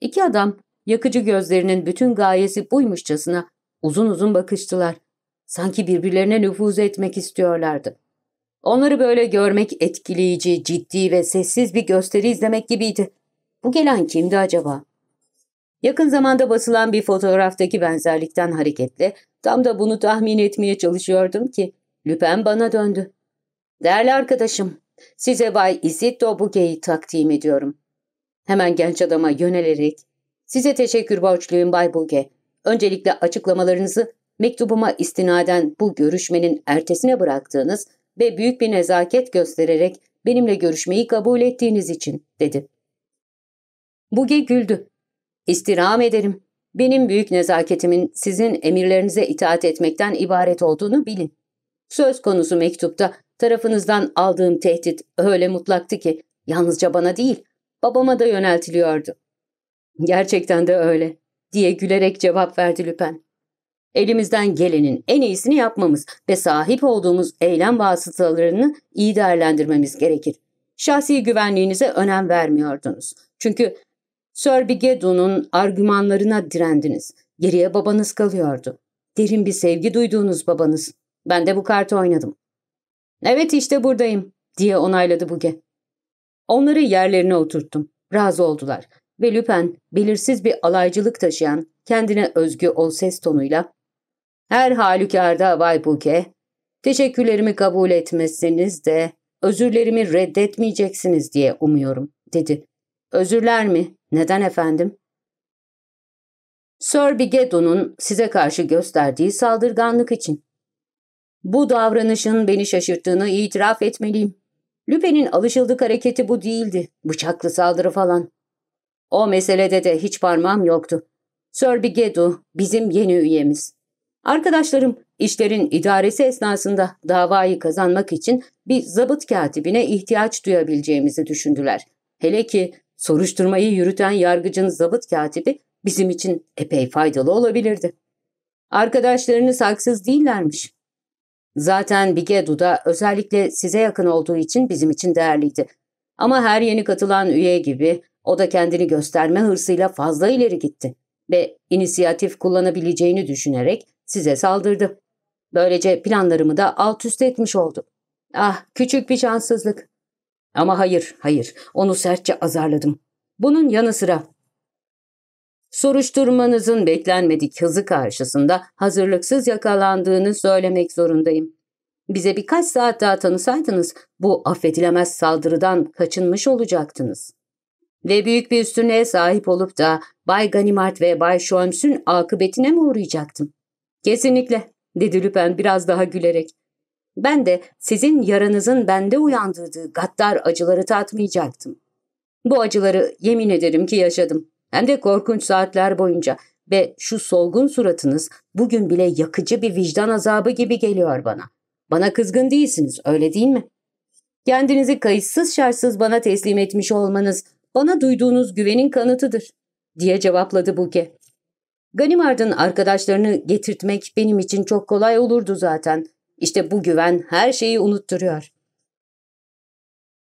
İki adam yakıcı gözlerinin bütün gayesi buymuşçasına uzun uzun bakıştılar. Sanki birbirlerine nüfuz etmek istiyorlardı. Onları böyle görmek etkileyici, ciddi ve sessiz bir gösteri izlemek gibiydi. Bu gelen kimdi acaba? Yakın zamanda basılan bir fotoğraftaki benzerlikten hareketle tam da bunu tahmin etmeye çalışıyordum ki Lüpen bana döndü. Değerli arkadaşım, size Bay Isito Buge'yi takdim ediyorum. Hemen genç adama yönelerek, size teşekkür borçluyum Bay Buge. Öncelikle açıklamalarınızı mektubuma istinaden bu görüşmenin ertesine bıraktığınız ve büyük bir nezaket göstererek benimle görüşmeyi kabul ettiğiniz için, dedi. Buge güldü. İstirham ederim. Benim büyük nezaketimin sizin emirlerinize itaat etmekten ibaret olduğunu bilin. Söz konusu mektupta tarafınızdan aldığım tehdit öyle mutlaktı ki yalnızca bana değil babama da yöneltiliyordu. Gerçekten de öyle diye gülerek cevap verdi Lüpen. Elimizden gelenin en iyisini yapmamız ve sahip olduğumuz eylem vasıtalarını iyi değerlendirmemiz gerekir. Şahsi güvenliğinize önem vermiyordunuz. Çünkü Sir Bigedo'nun argümanlarına direndiniz. Geriye babanız kalıyordu. Derin bir sevgi duyduğunuz babanız. Ben de bu kartı oynadım. Evet işte buradayım diye onayladı Buge. Onları yerlerine oturttum. Razı oldular. Ve Lüpen belirsiz bir alaycılık taşıyan kendine özgü o ses tonuyla her halükarda Bay Buge, teşekkürlerimi kabul etmezseniz de özürlerimi reddetmeyeceksiniz diye umuyorum, dedi. Özürler mi? Neden efendim? Sir Bigedo'nun size karşı gösterdiği saldırganlık için. Bu davranışın beni şaşırttığını itiraf etmeliyim. Lüpe'nin alışıldık hareketi bu değildi. Bıçaklı saldırı falan. O meselede de hiç parmağım yoktu. Sir Bigedo bizim yeni üyemiz. Arkadaşlarım işlerin idaresi esnasında davayı kazanmak için bir zabıt katibine ihtiyaç duyabileceğimizi düşündüler. Hele ki soruşturmayı yürüten yargıcın zabıt katibi bizim için epey faydalı olabilirdi. Arkadaşlarınız haksız değillermiş. Zaten Bigedu da özellikle size yakın olduğu için bizim için değerliydi. Ama her yeni katılan üye gibi o da kendini gösterme hırsıyla fazla ileri gitti ve inisiyatif kullanabileceğini düşünerek size saldırdı. Böylece planlarımı da alt üst etmiş oldu. Ah küçük bir şanssızlık. Ama hayır, hayır onu sertçe azarladım. Bunun yanı sıra soruşturmanızın beklenmedik hızı karşısında hazırlıksız yakalandığını söylemek zorundayım. Bize birkaç saat daha tanısaydınız bu affedilemez saldırıdan kaçınmış olacaktınız. Ve büyük bir üstünlüğe sahip olup da Bay Ganimard ve Bay Sholmes'ün akıbetine mi uğrayacaktım? Kesinlikle, dedi Lüpen biraz daha gülerek. Ben de sizin yaranızın bende uyandırdığı gaddar acıları tatmayacaktım. Bu acıları yemin ederim ki yaşadım. Hem de korkunç saatler boyunca ve şu solgun suratınız bugün bile yakıcı bir vicdan azabı gibi geliyor bana. Bana kızgın değilsiniz, öyle değil mi? Kendinizi kayıtsız şartsız bana teslim etmiş olmanız, bana duyduğunuz güvenin kanıtıdır, diye cevapladı Buke. Ganimard'ın arkadaşlarını getirtmek benim için çok kolay olurdu zaten. İşte bu güven her şeyi unutturuyor.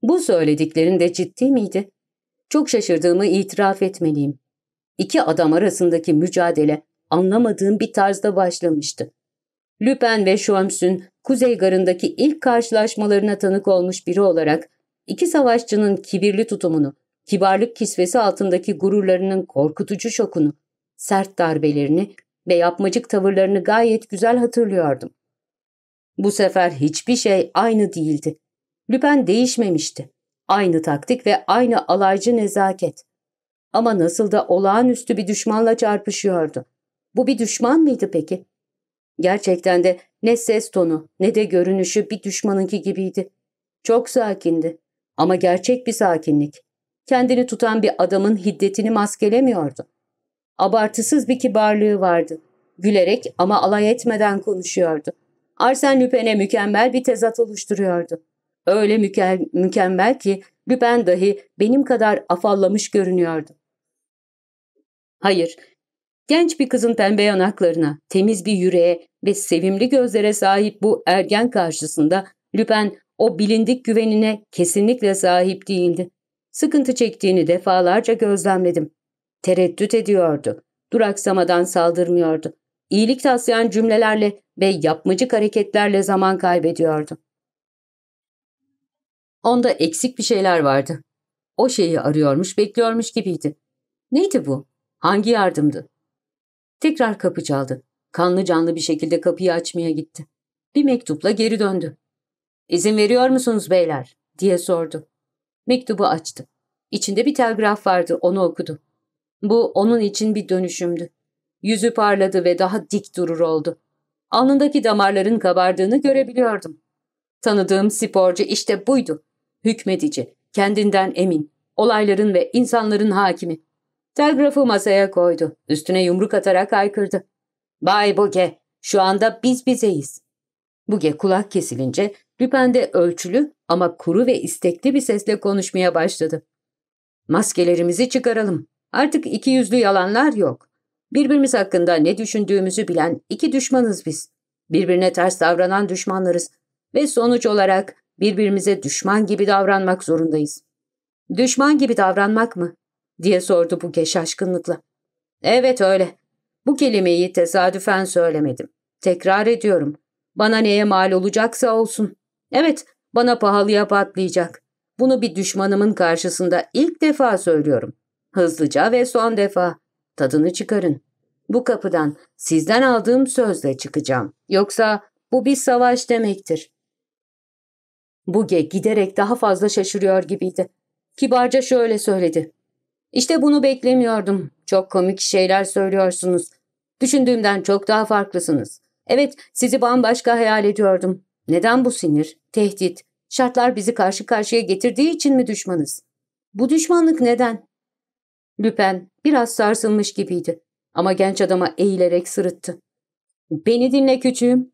Bu söylediklerin de ciddi miydi? Çok şaşırdığımı itiraf etmeliyim. İki adam arasındaki mücadele anlamadığım bir tarzda başlamıştı. Lüpen ve Sholmes'ün Kuzey Garı'ndaki ilk karşılaşmalarına tanık olmuş biri olarak iki savaşçının kibirli tutumunu, kibarlık kisvesi altındaki gururlarının korkutucu şokunu, sert darbelerini ve yapmacık tavırlarını gayet güzel hatırlıyordum. Bu sefer hiçbir şey aynı değildi. Lüpen değişmemişti. Aynı taktik ve aynı alaycı nezaket. Ama nasıl da olağanüstü bir düşmanla çarpışıyordu. Bu bir düşman mıydı peki? Gerçekten de ne ses tonu ne de görünüşü bir düşmanınki gibiydi. Çok sakindi ama gerçek bir sakinlik. Kendini tutan bir adamın hiddetini maskelemiyordu. Abartısız bir kibarlığı vardı. Gülerek ama alay etmeden konuşuyordu. Arsen Lüpen'e mükemmel bir tezat oluşturuyordu. Öyle müke mükemmel ki Lüpen dahi benim kadar afallamış görünüyordu. Hayır, genç bir kızın pembe yanaklarına, temiz bir yüreğe ve sevimli gözlere sahip bu ergen karşısında Lüpen o bilindik güvenine kesinlikle sahip değildi. Sıkıntı çektiğini defalarca gözlemledim. Tereddüt ediyordu. Duraksamadan saldırmıyordu. İyilik taslayan cümlelerle ve yapmacık hareketlerle zaman kaybediyordu. Onda eksik bir şeyler vardı. O şeyi arıyormuş, bekliyormuş gibiydi. Neydi bu? Hangi yardımdı? Tekrar kapı çaldı. Kanlı canlı bir şekilde kapıyı açmaya gitti. Bir mektupla geri döndü. İzin veriyor musunuz beyler? diye sordu. Mektubu açtı. İçinde bir telgraf vardı, onu okudu. Bu onun için bir dönüşümdü. Yüzü parladı ve daha dik durur oldu. Alnındaki damarların kabardığını görebiliyordum. Tanıdığım sporcu işte buydu. Hükmedici, kendinden emin, olayların ve insanların hakimi. Telgrafı masaya koydu. Üstüne yumruk atarak haykırdı. Bay Boge, şu anda biz bizeyiz. Buge kulak kesilince Lüpen de ölçülü ama kuru ve istekli bir sesle konuşmaya başladı. Maskelerimizi çıkaralım. Artık iki yüzlü yalanlar yok. Birbirimiz hakkında ne düşündüğümüzü bilen iki düşmanız biz. Birbirine ters davranan düşmanlarız. Ve sonuç olarak birbirimize düşman gibi davranmak zorundayız. Düşman gibi davranmak mı? diye sordu Buge şaşkınlıkla. Evet öyle. Bu kelimeyi tesadüfen söylemedim. Tekrar ediyorum. Bana neye mal olacaksa olsun. Evet, bana pahalıya patlayacak. Bunu bir düşmanımın karşısında ilk defa söylüyorum. Hızlıca ve son defa. Tadını çıkarın. Bu kapıdan sizden aldığım sözle çıkacağım. Yoksa bu bir savaş demektir. Buge giderek daha fazla şaşırıyor gibiydi. Kibarca şöyle söyledi. İşte bunu beklemiyordum. Çok komik şeyler söylüyorsunuz. Düşündüğümden çok daha farklısınız. Evet, sizi bambaşka hayal ediyordum. Neden bu sinir, tehdit, şartlar bizi karşı karşıya getirdiği için mi düşmanız? Bu düşmanlık neden? Lüpen biraz sarsılmış gibiydi ama genç adama eğilerek sırıttı. Beni dinle küçüğüm.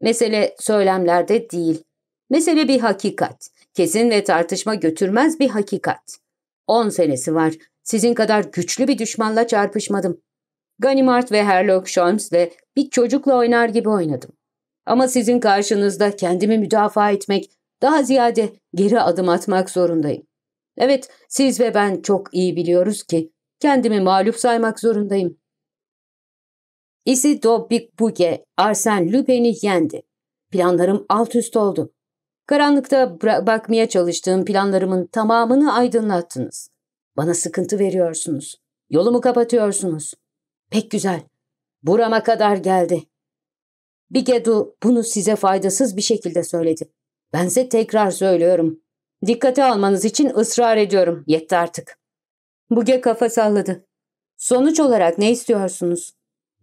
Mesele söylemlerde değil. Mesele bir hakikat. Kesin ve tartışma götürmez bir hakikat. On senesi var. Sizin kadar güçlü bir düşmanla çarpışmadım. Ganimard ve Herlock Sholmes'le bir çocukla oynar gibi oynadım. Ama sizin karşınızda kendimi müdafaa etmek, daha ziyade geri adım atmak zorundayım. Evet, siz ve ben çok iyi biliyoruz ki kendimi mağlup saymak zorundayım. Isidore Bigbuge, Arsène Lupin'i yendi. Planlarım alt üst oldu. Karanlıkta bakmaya çalıştığım planlarımın tamamını aydınlattınız. Bana sıkıntı veriyorsunuz. Yolumu kapatıyorsunuz. Pek güzel. Burama kadar geldi. Bigedu bunu size faydasız bir şekilde söyledi. Bense tekrar söylüyorum. Dikkate almanız için ısrar ediyorum. Yetti artık. Buge kafa salladı. Sonuç olarak ne istiyorsunuz?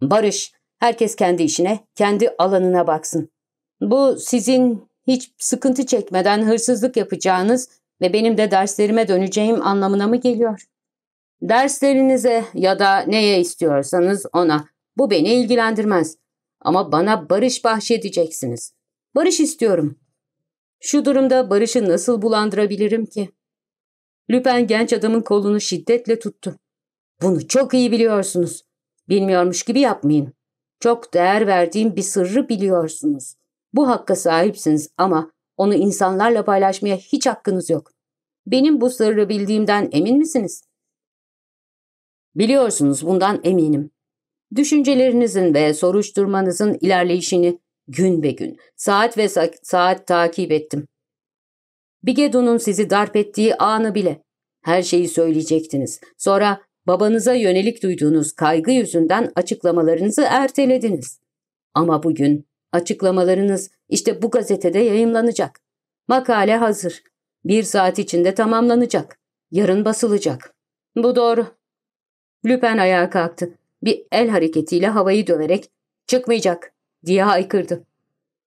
Barış. Herkes kendi işine, kendi alanına baksın. Bu sizin hiç sıkıntı çekmeden hırsızlık yapacağınız ve benim de derslerime döneceğim anlamına mı geliyor? Derslerinize ya da neye istiyorsanız ona. Bu beni ilgilendirmez. Ama bana barış bahşedeceksiniz. Barış istiyorum. Şu durumda barışı nasıl bulandırabilirim ki? Lüpen genç adamın kolunu şiddetle tuttu. Bunu çok iyi biliyorsunuz. Bilmiyormuş gibi yapmayın. Çok değer verdiğim bir sırrı biliyorsunuz. Bu hakka sahipsiniz ama onu insanlarla paylaşmaya hiç hakkınız yok. Benim bu sırrı bildiğimden emin misiniz? Biliyorsunuz bundan eminim. Düşüncelerinizin ve soruşturmanızın ilerleyişini gün be gün, saat ve sa saat takip ettim. Bigedon'un sizi darp ettiği anı bile. Her şeyi söyleyecektiniz. Sonra babanıza yönelik duyduğunuz kaygı yüzünden açıklamalarınızı ertelediniz. Ama bugün açıklamalarınız işte bu gazetede yayımlanacak. Makale hazır. Bir saat içinde tamamlanacak. Yarın basılacak. Bu doğru. Lüpen ayağa kalktı. Bir el hareketiyle havayı döverek çıkmayacak diye haykırdı.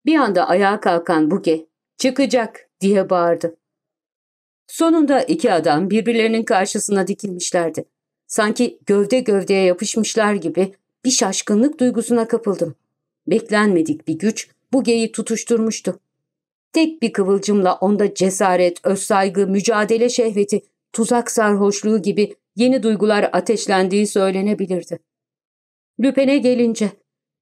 Bir anda ayağa kalkan Buke çıkacak diye bağırdı. Sonunda iki adam birbirlerinin karşısına dikilmişlerdi. Sanki gövde gövdeye yapışmışlar gibi bir şaşkınlık duygusuna kapıldım. Beklenmedik bir güç Buge'yi tutuşturmuştu. Tek bir kıvılcımla onda cesaret, özsaygı, mücadele şehveti, tuzak sarhoşluğu gibi yeni duygular ateşlendiği söylenebilirdi. Lüpen'e gelince,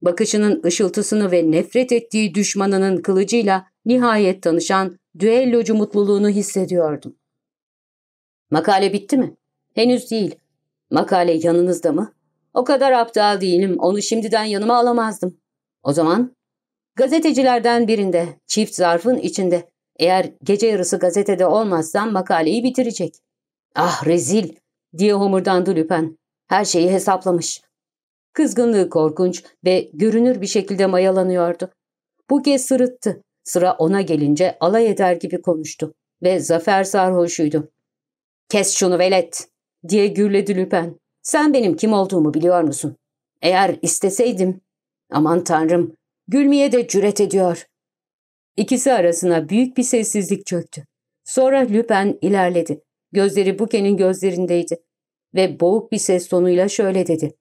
bakışının ışıltısını ve nefret ettiği düşmanının kılıcıyla nihayet tanışan düellocu mutluluğunu hissediyordum. Makale bitti mi? Henüz değil. Makale yanınızda mı? O kadar aptal değilim, onu şimdiden yanıma alamazdım. O zaman gazetecilerden birinde, çift zarfın içinde. Eğer gece yarısı gazetede olmazsam makaleyi bitirecek. Ah rezil diye homurdandı Lüpen. Her şeyi hesaplamış. Kızgınlığı korkunç ve görünür bir şekilde mayalanıyordu. Bu kez sırıttı. Sıra ona gelince alay eder gibi konuştu ve zafer sarhoşuydu. ''Kes şunu velet!'' diye gürledi Lüpen. ''Sen benim kim olduğumu biliyor musun? Eğer isteseydim... Aman tanrım, gülmeye de cüret ediyor.'' İkisi arasına büyük bir sessizlik çöktü. Sonra Lüpen ilerledi. Gözleri Buke'nin gözlerindeydi ve boğuk bir ses tonuyla şöyle dedi.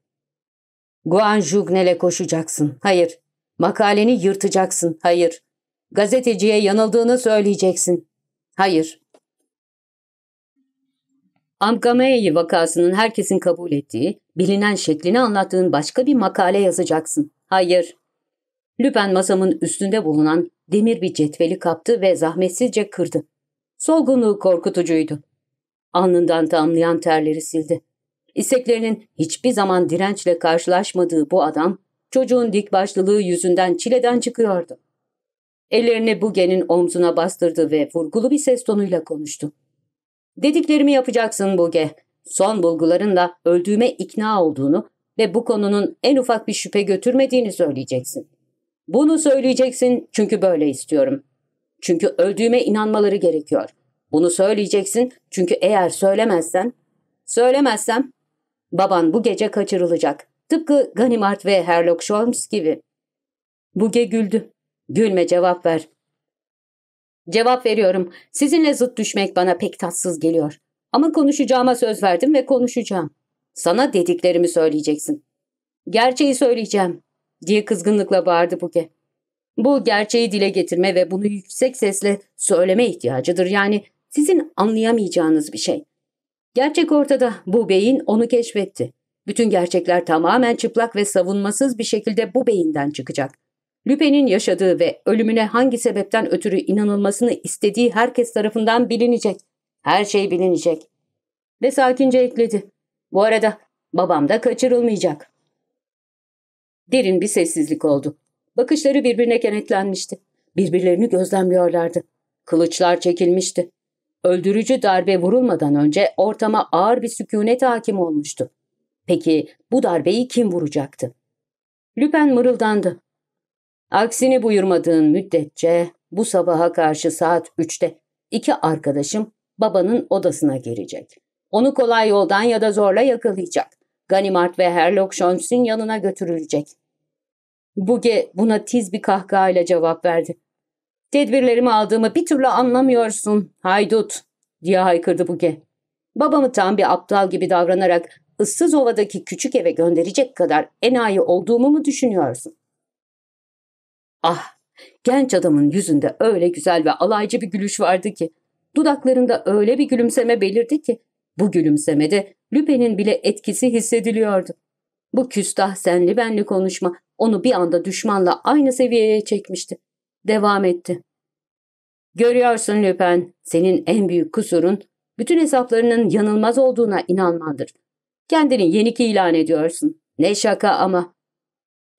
Guan Jugnel'e koşacaksın. Hayır. Makaleni yırtacaksın. Hayır. Gazeteciye yanıldığını söyleyeceksin. Hayır. Amgamei vakasının herkesin kabul ettiği, bilinen şeklini anlattığın başka bir makale yazacaksın. Hayır. Lüpen masamın üstünde bulunan demir bir cetveli kaptı ve zahmetsizce kırdı. Solgunluğu korkutucuydu. Alnından damlayan terleri sildi. İsteklerinin hiçbir zaman dirençle karşılaşmadığı bu adam, çocuğun dik başlılığı yüzünden çileden çıkıyordu. Ellerini Buge'nin omzuna bastırdı ve vurgulu bir ses tonuyla konuştu. Dediklerimi yapacaksın Buge. Son bulgularınla öldüğüme ikna olduğunu ve bu konunun en ufak bir şüphe götürmediğini söyleyeceksin. Bunu söyleyeceksin çünkü böyle istiyorum. Çünkü öldüğüme inanmaları gerekiyor. Bunu söyleyeceksin çünkü eğer söylemezsen, söylemezsem baban bu gece kaçırılacak. Tıpkı Ganimard ve Herlock Sholmes gibi. Buge güldü. Gülme cevap ver. Cevap veriyorum. Sizinle zıt düşmek bana pek tatsız geliyor. Ama konuşacağıma söz verdim ve konuşacağım. Sana dediklerimi söyleyeceksin. Gerçeği söyleyeceğim diye kızgınlıkla bağırdı Buge. Bu gerçeği dile getirme ve bunu yüksek sesle söyleme ihtiyacıdır. Yani sizin anlayamayacağınız bir şey. Gerçek ortada. Bu beyin onu keşfetti. Bütün gerçekler tamamen çıplak ve savunmasız bir şekilde bu beyinden çıkacak. Lüpe'nin yaşadığı ve ölümüne hangi sebepten ötürü inanılmasını istediği herkes tarafından bilinecek. Her şey bilinecek. Ve sakince ekledi. Bu arada babam da kaçırılmayacak. Derin bir sessizlik oldu. Bakışları birbirine kenetlenmişti. Birbirlerini gözlemliyorlardı. Kılıçlar çekilmişti. Öldürücü darbe vurulmadan önce ortama ağır bir sükunet hakim olmuştu. Peki bu darbeyi kim vuracaktı? Lüpen mırıldandı. Aksini buyurmadığın müddetçe bu sabaha karşı saat üçte iki arkadaşım babanın odasına girecek. Onu kolay yoldan ya da zorla yakalayacak. Ganimard ve Herlock Sholmes'in yanına götürülecek. Buge buna tiz bir kahkahayla cevap verdi. Tedbirlerimi aldığımı bir türlü anlamıyorsun, haydut, diye haykırdı Buge. Babamı tam bir aptal gibi davranarak ıssız ovadaki küçük eve gönderecek kadar enayi olduğumu mu düşünüyorsun? Ah, genç adamın yüzünde öyle güzel ve alaycı bir gülüş vardı ki, dudaklarında öyle bir gülümseme belirdi ki, bu gülümsemede Lüpe'nin bile etkisi hissediliyordu. Bu küstah senli benli konuşma onu bir anda düşmanla aynı seviyeye çekmişti. Devam etti. Görüyorsun Lüpen, senin en büyük kusurun bütün hesaplarının yanılmaz olduğuna inanmandır. Kendini yenik ilan ediyorsun. Ne şaka ama.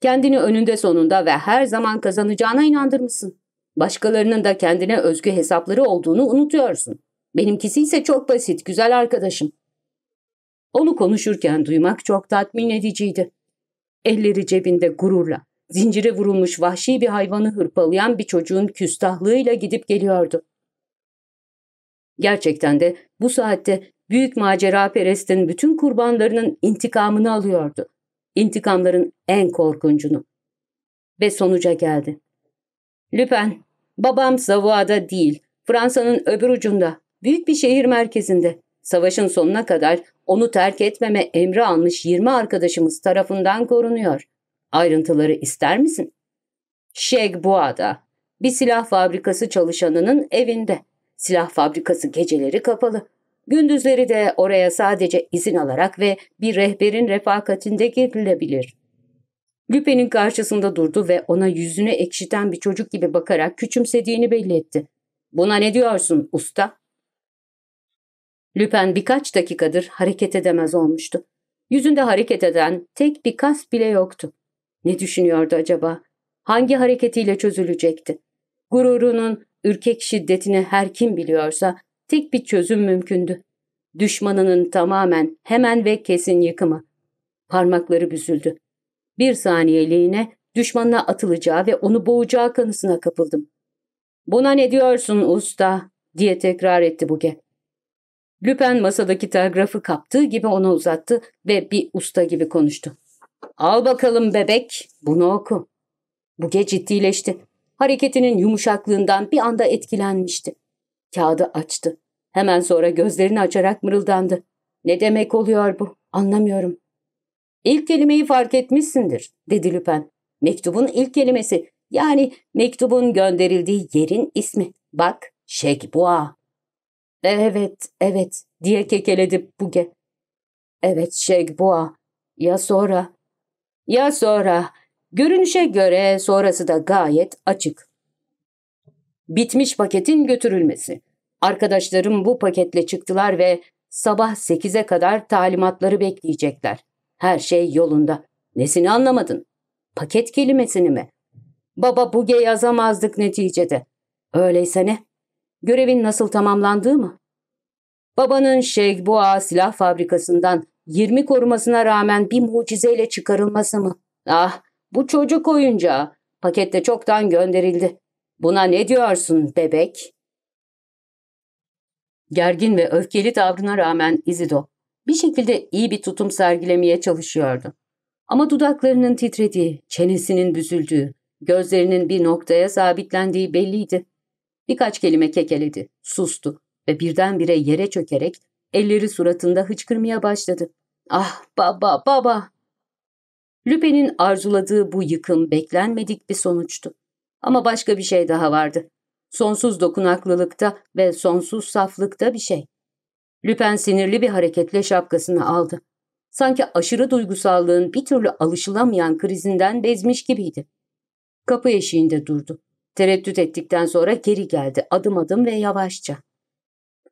Kendini önünde sonunda ve her zaman kazanacağına inandırmışsın. Başkalarının da kendine özgü hesapları olduğunu unutuyorsun. Benimkisi ise çok basit, güzel arkadaşım. Onu konuşurken duymak çok tatmin ediciydi. Elleri cebinde gururla, zincire vurulmuş vahşi bir hayvanı hırpalayan bir çocuğun küstahlığıyla gidip geliyordu. Gerçekten de bu saatte büyük macera perestin bütün kurbanlarının intikamını alıyordu. İntikamların en korkuncunu. Ve sonuca geldi. Lüpen, babam Savoy'da değil, Fransa'nın öbür ucunda, büyük bir şehir merkezinde. Savaşın sonuna kadar onu terk etmeme emri almış 20 arkadaşımız tarafından korunuyor. Ayrıntıları ister misin? Şegbua'da, bir silah fabrikası çalışanının evinde. Silah fabrikası geceleri kapalı. Gündüzleri de oraya sadece izin alarak ve bir rehberin refakatinde girilebilir. Lüpe'nin karşısında durdu ve ona yüzünü ekşiten bir çocuk gibi bakarak küçümsediğini belli etti. ''Buna ne diyorsun usta?'' Lüpen birkaç dakikadır hareket edemez olmuştu. Yüzünde hareket eden tek bir kas bile yoktu. Ne düşünüyordu acaba? Hangi hareketiyle çözülecekti? Gururunun ürkek şiddetini her kim biliyorsa tek bir çözüm mümkündü. Düşmanının tamamen hemen ve kesin yıkımı. Parmakları büzüldü. Bir saniyeliğine düşmanına atılacağı ve onu boğacağı kanısına kapıldım. ''Buna ne diyorsun usta?'' diye tekrar etti Buge. Lüpen masadaki telgrafı kaptığı gibi ona uzattı ve bir usta gibi konuştu. ''Al bakalım bebek, bunu oku.'' Buge ciddileşti. Hareketinin yumuşaklığından bir anda etkilenmişti. Kağıdı açtı. Hemen sonra gözlerini açarak mırıldandı. ''Ne demek oluyor bu? Anlamıyorum.'' ''İlk kelimeyi fark etmişsindir.'' dedi Lüpen. ''Mektubun ilk kelimesi, yani mektubun gönderildiği yerin ismi. Bak, Şekboğa.'' Evet, evet diye kekeledi Buge. Evet Şegboğa. Ya sonra? Ya sonra? Görünüşe göre sonrası da gayet açık. Bitmiş paketin götürülmesi. Arkadaşlarım bu paketle çıktılar ve sabah sekize kadar talimatları bekleyecekler. Her şey yolunda. Nesini anlamadın? Paket kelimesini mi? Baba Buge yazamazdık neticede. Öyleyse ne? Görevin nasıl tamamlandığı mı? Babanın Şeyh Boğa silah fabrikasından 20 korumasına rağmen bir mucizeyle çıkarılması mı? Ah bu çocuk oyuncağı. Pakette çoktan gönderildi. Buna ne diyorsun bebek? Gergin ve öfkeli tavrına rağmen Izido bir şekilde iyi bir tutum sergilemeye çalışıyordu. Ama dudaklarının titrediği, çenesinin büzüldüğü, gözlerinin bir noktaya sabitlendiği belliydi. Birkaç kelime kekeledi, sustu ve birdenbire yere çökerek elleri suratında hıçkırmaya başladı. Ah baba baba! Lüpe'nin arzuladığı bu yıkım beklenmedik bir sonuçtu. Ama başka bir şey daha vardı. Sonsuz dokunaklılıkta ve sonsuz saflıkta bir şey. Lüpen sinirli bir hareketle şapkasını aldı. Sanki aşırı duygusallığın bir türlü alışılamayan krizinden bezmiş gibiydi. Kapı eşiğinde durdu. Tereddüt ettikten sonra geri geldi adım adım ve yavaşça.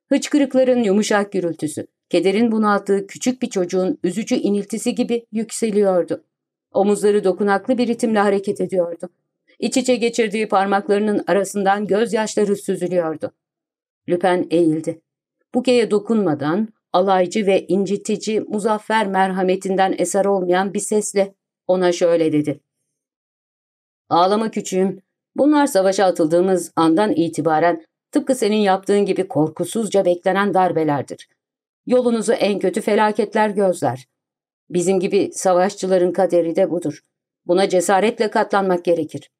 Hıçkırıkların yumuşak gürültüsü, kederin bunalttığı küçük bir çocuğun üzücü iniltisi gibi yükseliyordu. Omuzları dokunaklı bir ritimle hareket ediyordu. İç içe geçirdiği parmaklarının arasından gözyaşları süzülüyordu. Lüpen eğildi. Bukeye dokunmadan alaycı ve incitici muzaffer merhametinden eser olmayan bir sesle ona şöyle dedi. Ağlama küçüğüm. Bunlar savaşa atıldığımız andan itibaren tıpkı senin yaptığın gibi korkusuzca beklenen darbelerdir. Yolunuzu en kötü felaketler gözler. Bizim gibi savaşçıların kaderi de budur. Buna cesaretle katlanmak gerekir.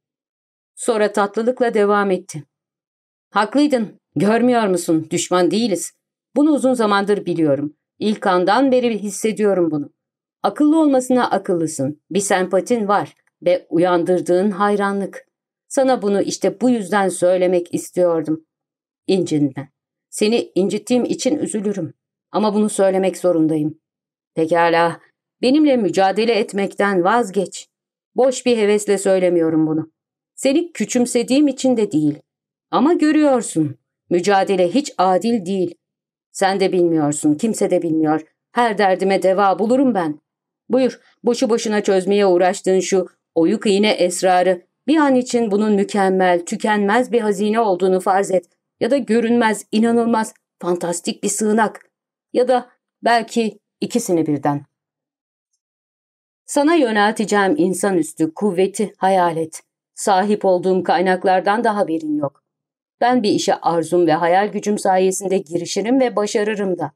Sonra tatlılıkla devam etti. Haklıydın. Görmüyor musun? Düşman değiliz. Bunu uzun zamandır biliyorum. İlk andan beri hissediyorum bunu. Akıllı olmasına akıllısın. Bir sempatin var ve uyandırdığın hayranlık. Sana bunu işte bu yüzden söylemek istiyordum. İncinme. Seni incittiğim için üzülürüm. Ama bunu söylemek zorundayım. Pekala, benimle mücadele etmekten vazgeç. Boş bir hevesle söylemiyorum bunu. Seni küçümsediğim için de değil. Ama görüyorsun, mücadele hiç adil değil. Sen de bilmiyorsun, kimse de bilmiyor. Her derdime deva bulurum ben. Buyur, boşu boşuna çözmeye uğraştığın şu oyuk iğne esrarı, bir an için bunun mükemmel, tükenmez bir hazine olduğunu farz et. Ya da görünmez, inanılmaz, fantastik bir sığınak. Ya da belki ikisini birden. Sana yönelteceğim insanüstü kuvveti hayal et. Sahip olduğum kaynaklardan da haberin yok. Ben bir işe arzum ve hayal gücüm sayesinde girişirim ve başarırım da.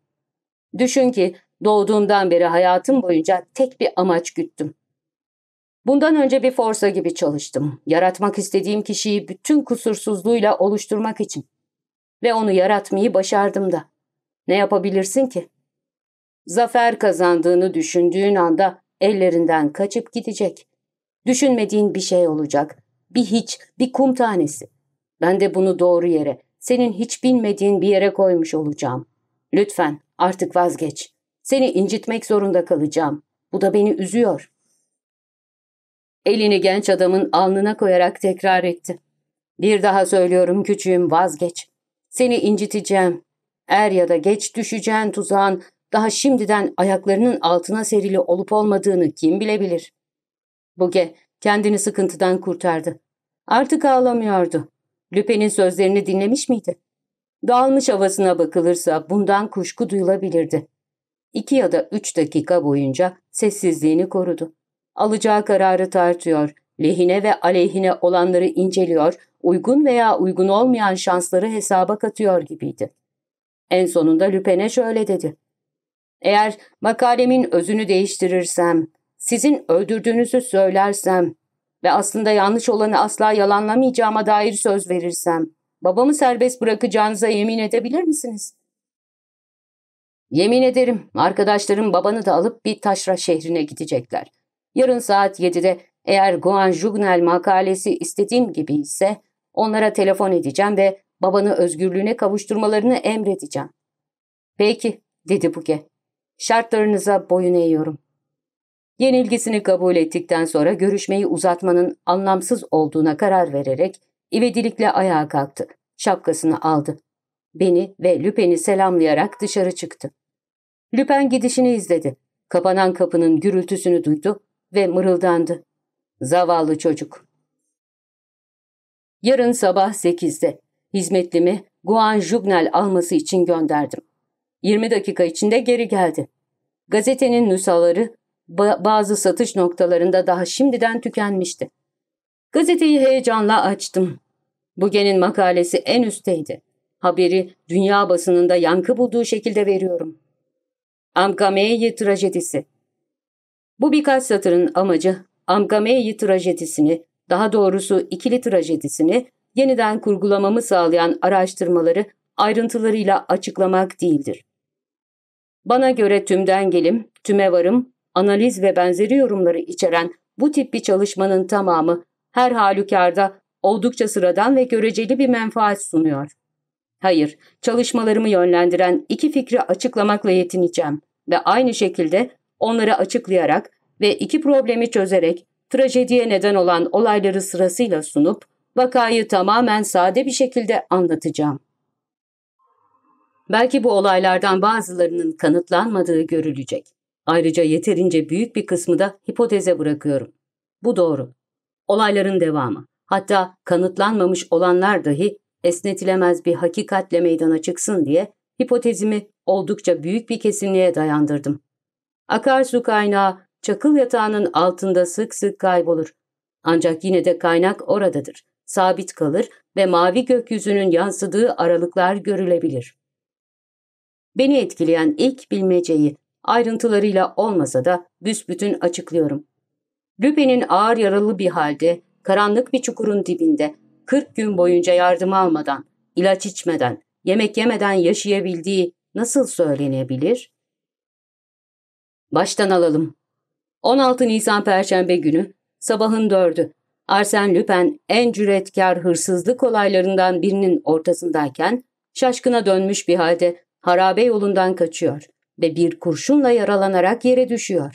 Düşün ki doğduğumdan beri hayatım boyunca tek bir amaç güttüm. Bundan önce bir forsa gibi çalıştım. Yaratmak istediğim kişiyi bütün kusursuzluğuyla oluşturmak için. Ve onu yaratmayı başardım da. Ne yapabilirsin ki? Zafer kazandığını düşündüğün anda ellerinden kaçıp gidecek. Düşünmediğin bir şey olacak. Bir hiç, bir kum tanesi. Ben de bunu doğru yere, senin hiç bilmediğin bir yere koymuş olacağım. Lütfen artık vazgeç. Seni incitmek zorunda kalacağım. Bu da beni üzüyor. Elini genç adamın alnına koyarak tekrar etti. Bir daha söylüyorum küçüğüm vazgeç. Seni inciteceğim. Er ya da geç düşeceğin tuzağın daha şimdiden ayaklarının altına serili olup olmadığını kim bilebilir? Buge kendini sıkıntıdan kurtardı. Artık ağlamıyordu. Lüpe'nin sözlerini dinlemiş miydi? Dağılmış havasına bakılırsa bundan kuşku duyulabilirdi. İki ya da üç dakika boyunca sessizliğini korudu. Alacağı kararı tartıyor, lehine ve aleyhine olanları inceliyor, uygun veya uygun olmayan şansları hesaba katıyor gibiydi. En sonunda Lüpen'e şöyle dedi. Eğer makalemin özünü değiştirirsem, sizin öldürdüğünüzü söylersem ve aslında yanlış olanı asla yalanlamayacağıma dair söz verirsem, babamı serbest bırakacağınıza yemin edebilir misiniz? Yemin ederim, arkadaşlarım babanı da alıp bir taşra şehrine gidecekler. Yarın saat 7'de eğer Guan Jugnal makalesi istediğim gibi ise onlara telefon edeceğim ve babanı özgürlüğüne kavuşturmalarını emredeceğim. Peki, dedi Buge. Şartlarınıza boyun eğiyorum. Yenilgisini kabul ettikten sonra görüşmeyi uzatmanın anlamsız olduğuna karar vererek ivedilikle ayağa kalktı. Şapkasını aldı. Beni ve Lüpen'i selamlayarak dışarı çıktı. Lüpen gidişini izledi. Kapanan kapının gürültüsünü duydu ve mırıldandı. Zavallı çocuk. Yarın sabah sekizde hizmetlimi Guan Jugnal alması için gönderdim. 20 dakika içinde geri geldi. Gazetenin nüshaları bazı satış noktalarında daha şimdiden tükenmişti. Gazeteyi heyecanla açtım. Buge'nin makalesi en üstteydi. Haberi dünya basınında yankı bulduğu şekilde veriyorum. Amkameyi trajedisi. Bu birkaç satırın amacı Amkameyi trajedisini, daha doğrusu ikili trajedisini yeniden kurgulamamı sağlayan araştırmaları ayrıntılarıyla açıklamak değildir. Bana göre tümden gelim, tüme varım, analiz ve benzeri yorumları içeren bu tip bir çalışmanın tamamı her halükarda oldukça sıradan ve göreceli bir menfaat sunuyor. Hayır, çalışmalarımı yönlendiren iki fikri açıklamakla yetineceğim ve aynı şekilde onları açıklayarak ve iki problemi çözerek trajediye neden olan olayları sırasıyla sunup vakayı tamamen sade bir şekilde anlatacağım. Belki bu olaylardan bazılarının kanıtlanmadığı görülecek. Ayrıca yeterince büyük bir kısmı da hipoteze bırakıyorum. Bu doğru. Olayların devamı, hatta kanıtlanmamış olanlar dahi esnetilemez bir hakikatle meydana çıksın diye hipotezimi oldukça büyük bir kesinliğe dayandırdım. Akarsu kaynağı çakıl yatağının altında sık sık kaybolur. Ancak yine de kaynak oradadır, sabit kalır ve mavi gökyüzünün yansıdığı aralıklar görülebilir. Beni etkileyen ilk bilmeceyi ayrıntılarıyla olmasa da büsbütün açıklıyorum. Lüpe'nin ağır yaralı bir halde karanlık bir çukurun dibinde 40 gün boyunca yardım almadan, ilaç içmeden, yemek yemeden yaşayabildiği nasıl söylenebilir? Baştan alalım. 16 Nisan Perşembe günü sabahın dördü. Arsène Lupin en cüretkar hırsızlık olaylarından birinin ortasındayken şaşkına dönmüş bir halde harabe yolundan kaçıyor ve bir kurşunla yaralanarak yere düşüyor.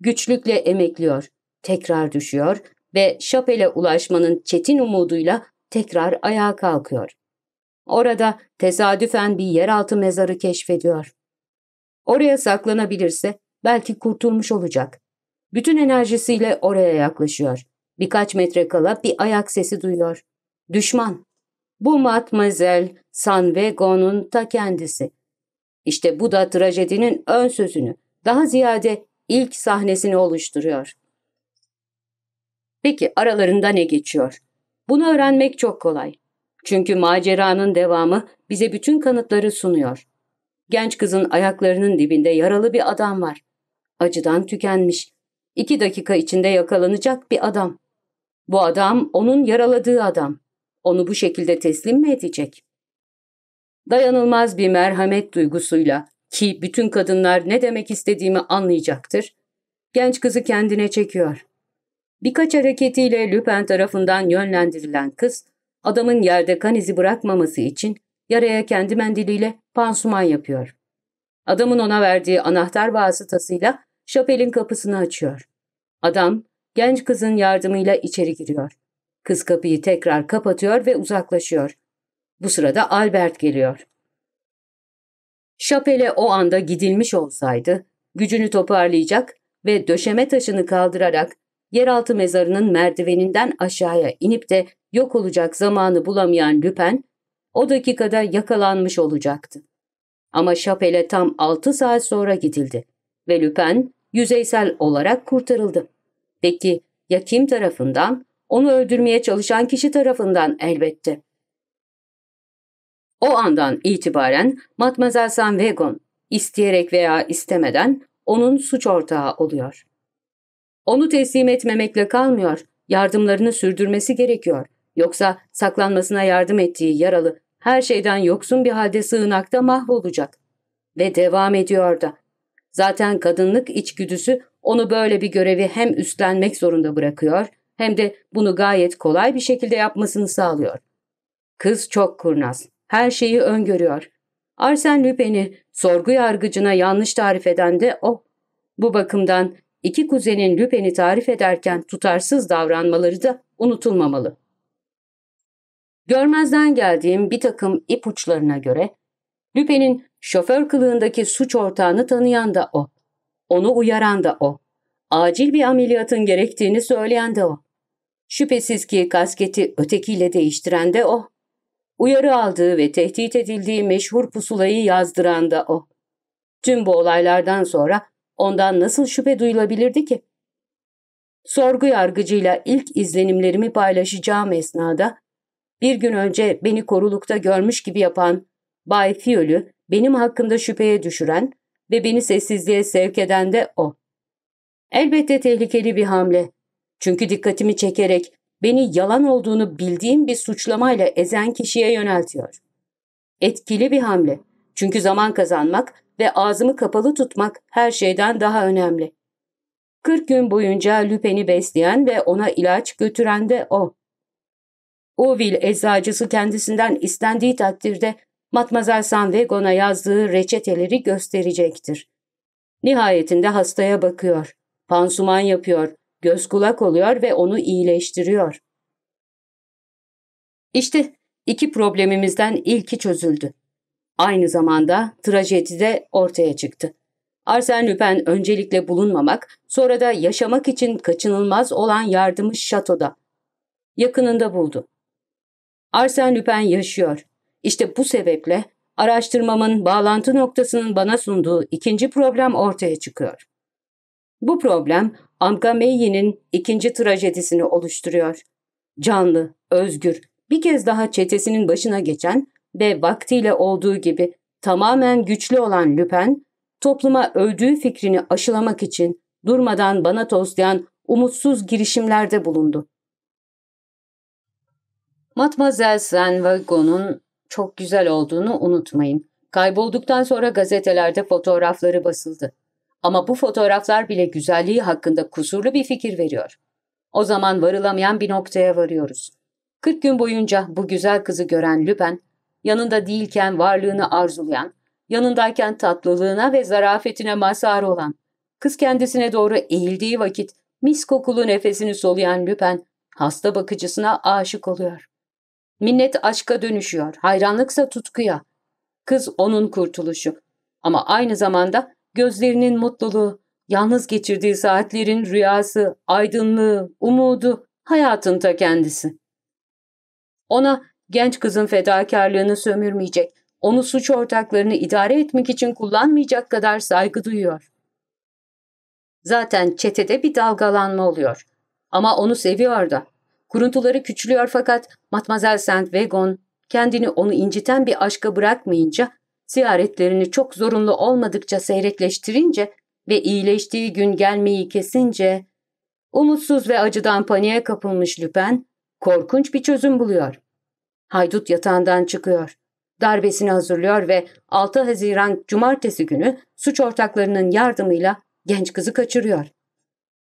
Güçlükle emekliyor, tekrar düşüyor ve Şapel'e ulaşmanın çetin umuduyla tekrar ayağa kalkıyor. Orada tesadüfen bir yeraltı mezarı keşfediyor. Oraya saklanabilirse belki kurtulmuş olacak. Bütün enerjisiyle oraya yaklaşıyor. Birkaç metre kala bir ayak sesi duyuyor. Düşman. Bu Matmazel Sanvego'nun ta kendisi. İşte bu da trajedinin ön sözünü, daha ziyade ilk sahnesini oluşturuyor. Peki aralarında ne geçiyor? Bunu öğrenmek çok kolay. Çünkü maceranın devamı bize bütün kanıtları sunuyor. Genç kızın ayaklarının dibinde yaralı bir adam var. Acıdan tükenmiş. İki dakika içinde yakalanacak bir adam. Bu adam onun yaraladığı adam. Onu bu şekilde teslim mi edecek? Dayanılmaz bir merhamet duygusuyla ki bütün kadınlar ne demek istediğimi anlayacaktır. Genç kızı kendine çekiyor. Birkaç hareketiyle Lupin tarafından yönlendirilen kız, adamın yerde kan izi bırakmaması için yaraya kendi mendiliyle pansuman yapıyor. Adamın ona verdiği anahtar vasıtasıyla şapelin kapısını açıyor. Adam, genç kızın yardımıyla içeri giriyor. Kız kapıyı tekrar kapatıyor ve uzaklaşıyor. Bu sırada Albert geliyor. Şapele o anda gidilmiş olsaydı, gücünü toparlayacak ve döşeme taşını kaldırarak yeraltı mezarının merdiveninden aşağıya inip de yok olacak zamanı bulamayan Lüpen, o dakikada yakalanmış olacaktı. Ama Şapel'e tam 6 saat sonra gidildi ve Lüpen yüzeysel olarak kurtarıldı. Peki ya kim tarafından? Onu öldürmeye çalışan kişi tarafından elbette. O andan itibaren Matmazel Sanvegon isteyerek veya istemeden onun suç ortağı oluyor. Onu teslim etmemekle kalmıyor, yardımlarını sürdürmesi gerekiyor. Yoksa saklanmasına yardım ettiği yaralı her şeyden yoksun bir halde sığınakta mahvolacak. Ve devam ediyor da. Zaten kadınlık içgüdüsü onu böyle bir görevi hem üstlenmek zorunda bırakıyor hem de bunu gayet kolay bir şekilde yapmasını sağlıyor. Kız çok kurnaz, her şeyi öngörüyor. Arsen Lupin'i sorgu yargıcına yanlış tarif eden de o. Bu bakımdan iki kuzenin Lupin'i tarif ederken tutarsız davranmaları da unutulmamalı. Görmezden geldiğim bir takım ipuçlarına göre Lupin'in şoför kılığındaki suç ortağını tanıyan da o. Onu uyaran da o. Acil bir ameliyatın gerektiğini söyleyen de o. Şüphesiz ki kasketi ötekiyle değiştiren de o. Uyarı aldığı ve tehdit edildiği meşhur pusulayı yazdıran da o. Tüm bu olaylardan sonra ondan nasıl şüphe duyulabilirdi ki? Sorgu yargıcıyla ilk izlenimlerimi paylaşacağım esnada, bir gün önce beni korulukta görmüş gibi yapan Bay Fiyol'ü benim hakkında şüpheye düşüren ve beni sessizliğe sevk eden de o. Elbette tehlikeli bir hamle. Çünkü dikkatimi çekerek beni yalan olduğunu bildiğim bir suçlamayla ezen kişiye yöneltiyor. Etkili bir hamle. Çünkü zaman kazanmak ve ağzımı kapalı tutmak her şeyden daha önemli. 40 gün boyunca Lüpen'i besleyen ve ona ilaç götüren de o. Uville eczacısı kendisinden istendiği takdirde Matmazel Sanvegon'a yazdığı reçeteleri gösterecektir. Nihayetinde hastaya bakıyor, pansuman yapıyor, göz kulak oluyor ve onu iyileştiriyor. İşte iki problemimizden ilki çözüldü. Aynı zamanda trajedi de ortaya çıktı. Arsène Lupin öncelikle bulunmamak, sonra da yaşamak için kaçınılmaz olan yardımı şatoda. Yakınında buldu. Arsène Lupin yaşıyor. İşte bu sebeple araştırmamın bağlantı noktasının bana sunduğu ikinci problem ortaya çıkıyor. Bu problem Amka Meyi'nin ikinci trajedisini oluşturuyor. Canlı, özgür, bir kez daha çetesinin başına geçen ve vaktiyle olduğu gibi tamamen güçlü olan Lüpen, topluma öldüğü fikrini aşılamak için durmadan bana toslayan umutsuz girişimlerde bulundu. Matmazel Senvagon'un çok güzel olduğunu unutmayın. Kaybolduktan sonra gazetelerde fotoğrafları basıldı. Ama bu fotoğraflar bile güzelliği hakkında kusurlu bir fikir veriyor. O zaman varılamayan bir noktaya varıyoruz. 40 gün boyunca bu güzel kızı gören Lüpen, yanında değilken varlığını arzulayan, yanındayken tatlılığına ve zarafetine mazhar olan, kız kendisine doğru eğildiği vakit mis kokulu nefesini soluyan Lüpen, hasta bakıcısına aşık oluyor. Minnet aşka dönüşüyor, hayranlıksa tutkuya. Kız onun kurtuluşu. Ama aynı zamanda gözlerinin mutluluğu, yalnız geçirdiği saatlerin rüyası, aydınlığı, umudu, hayatın ta kendisi. Ona genç kızın fedakarlığını sömürmeyecek, onu suç ortaklarını idare etmek için kullanmayacak kadar saygı duyuyor. Zaten çetede bir dalgalanma oluyor. Ama onu seviyor da. Kuruntuları küçülüyor fakat Matmazel Saint Vegon kendini onu inciten bir aşka bırakmayınca, ziyaretlerini çok zorunlu olmadıkça seyrekleştirince ve iyileştiği gün gelmeyi kesince, umutsuz ve acıdan paniğe kapılmış Lüpen, korkunç bir çözüm buluyor. Haydut yatağından çıkıyor. Darbesini hazırlıyor ve 6 Haziran Cumartesi günü suç ortaklarının yardımıyla genç kızı kaçırıyor.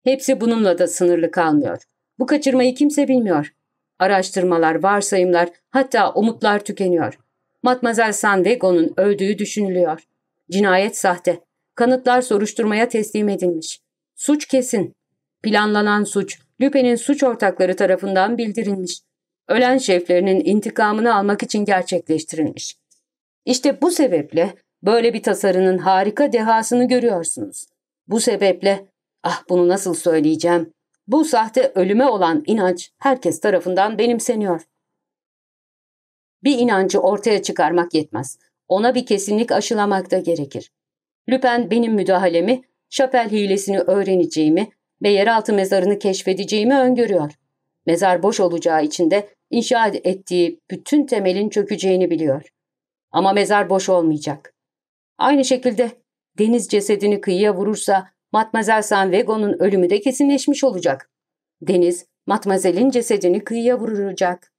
Hepsi bununla da sınırlı kalmıyor. Bu kaçırmayı kimse bilmiyor. Araştırmalar, varsayımlar, hatta umutlar tükeniyor. Matmazel Sandego'nun öldüğü düşünülüyor. Cinayet sahte. Kanıtlar soruşturmaya teslim edilmiş. Suç kesin. Planlanan suç, Lüpe'nin suç ortakları tarafından bildirilmiş. Ölen şeflerinin intikamını almak için gerçekleştirilmiş. İşte bu sebeple böyle bir tasarının harika dehasını görüyorsunuz. Bu sebeple, ah bunu nasıl söyleyeceğim, bu sahte ölüme olan inanç herkes tarafından benimseniyor. Bir inancı ortaya çıkarmak yetmez. Ona bir kesinlik aşılamak da gerekir. Lüpen benim müdahalemi, şapel hilesini öğreneceğimi ve yeraltı mezarını keşfedeceğimi öngörüyor. Mezar boş olacağı için de inşa ettiği bütün temelin çökeceğini biliyor. Ama mezar boş olmayacak. Aynı şekilde deniz cesedini kıyıya vurursa Matmazel Sanvego'nun ölümü de kesinleşmiş olacak. Deniz, Matmazel'in cesedini kıyıya vuracak.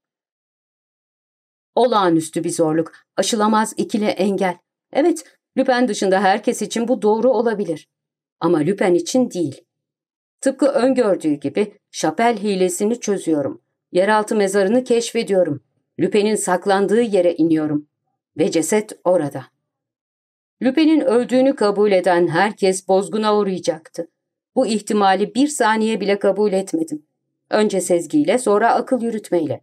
Olağanüstü bir zorluk, aşılamaz ikili engel. Evet, Lüpen dışında herkes için bu doğru olabilir. Ama Lüpen için değil. Tıpkı öngördüğü gibi şapel hilesini çözüyorum. Yeraltı mezarını keşfediyorum. Lüpen'in saklandığı yere iniyorum. Ve ceset orada. Lüpen'in öldüğünü kabul eden herkes bozguna uğrayacaktı. Bu ihtimali bir saniye bile kabul etmedim. Önce sezgiyle sonra akıl yürütmeyle.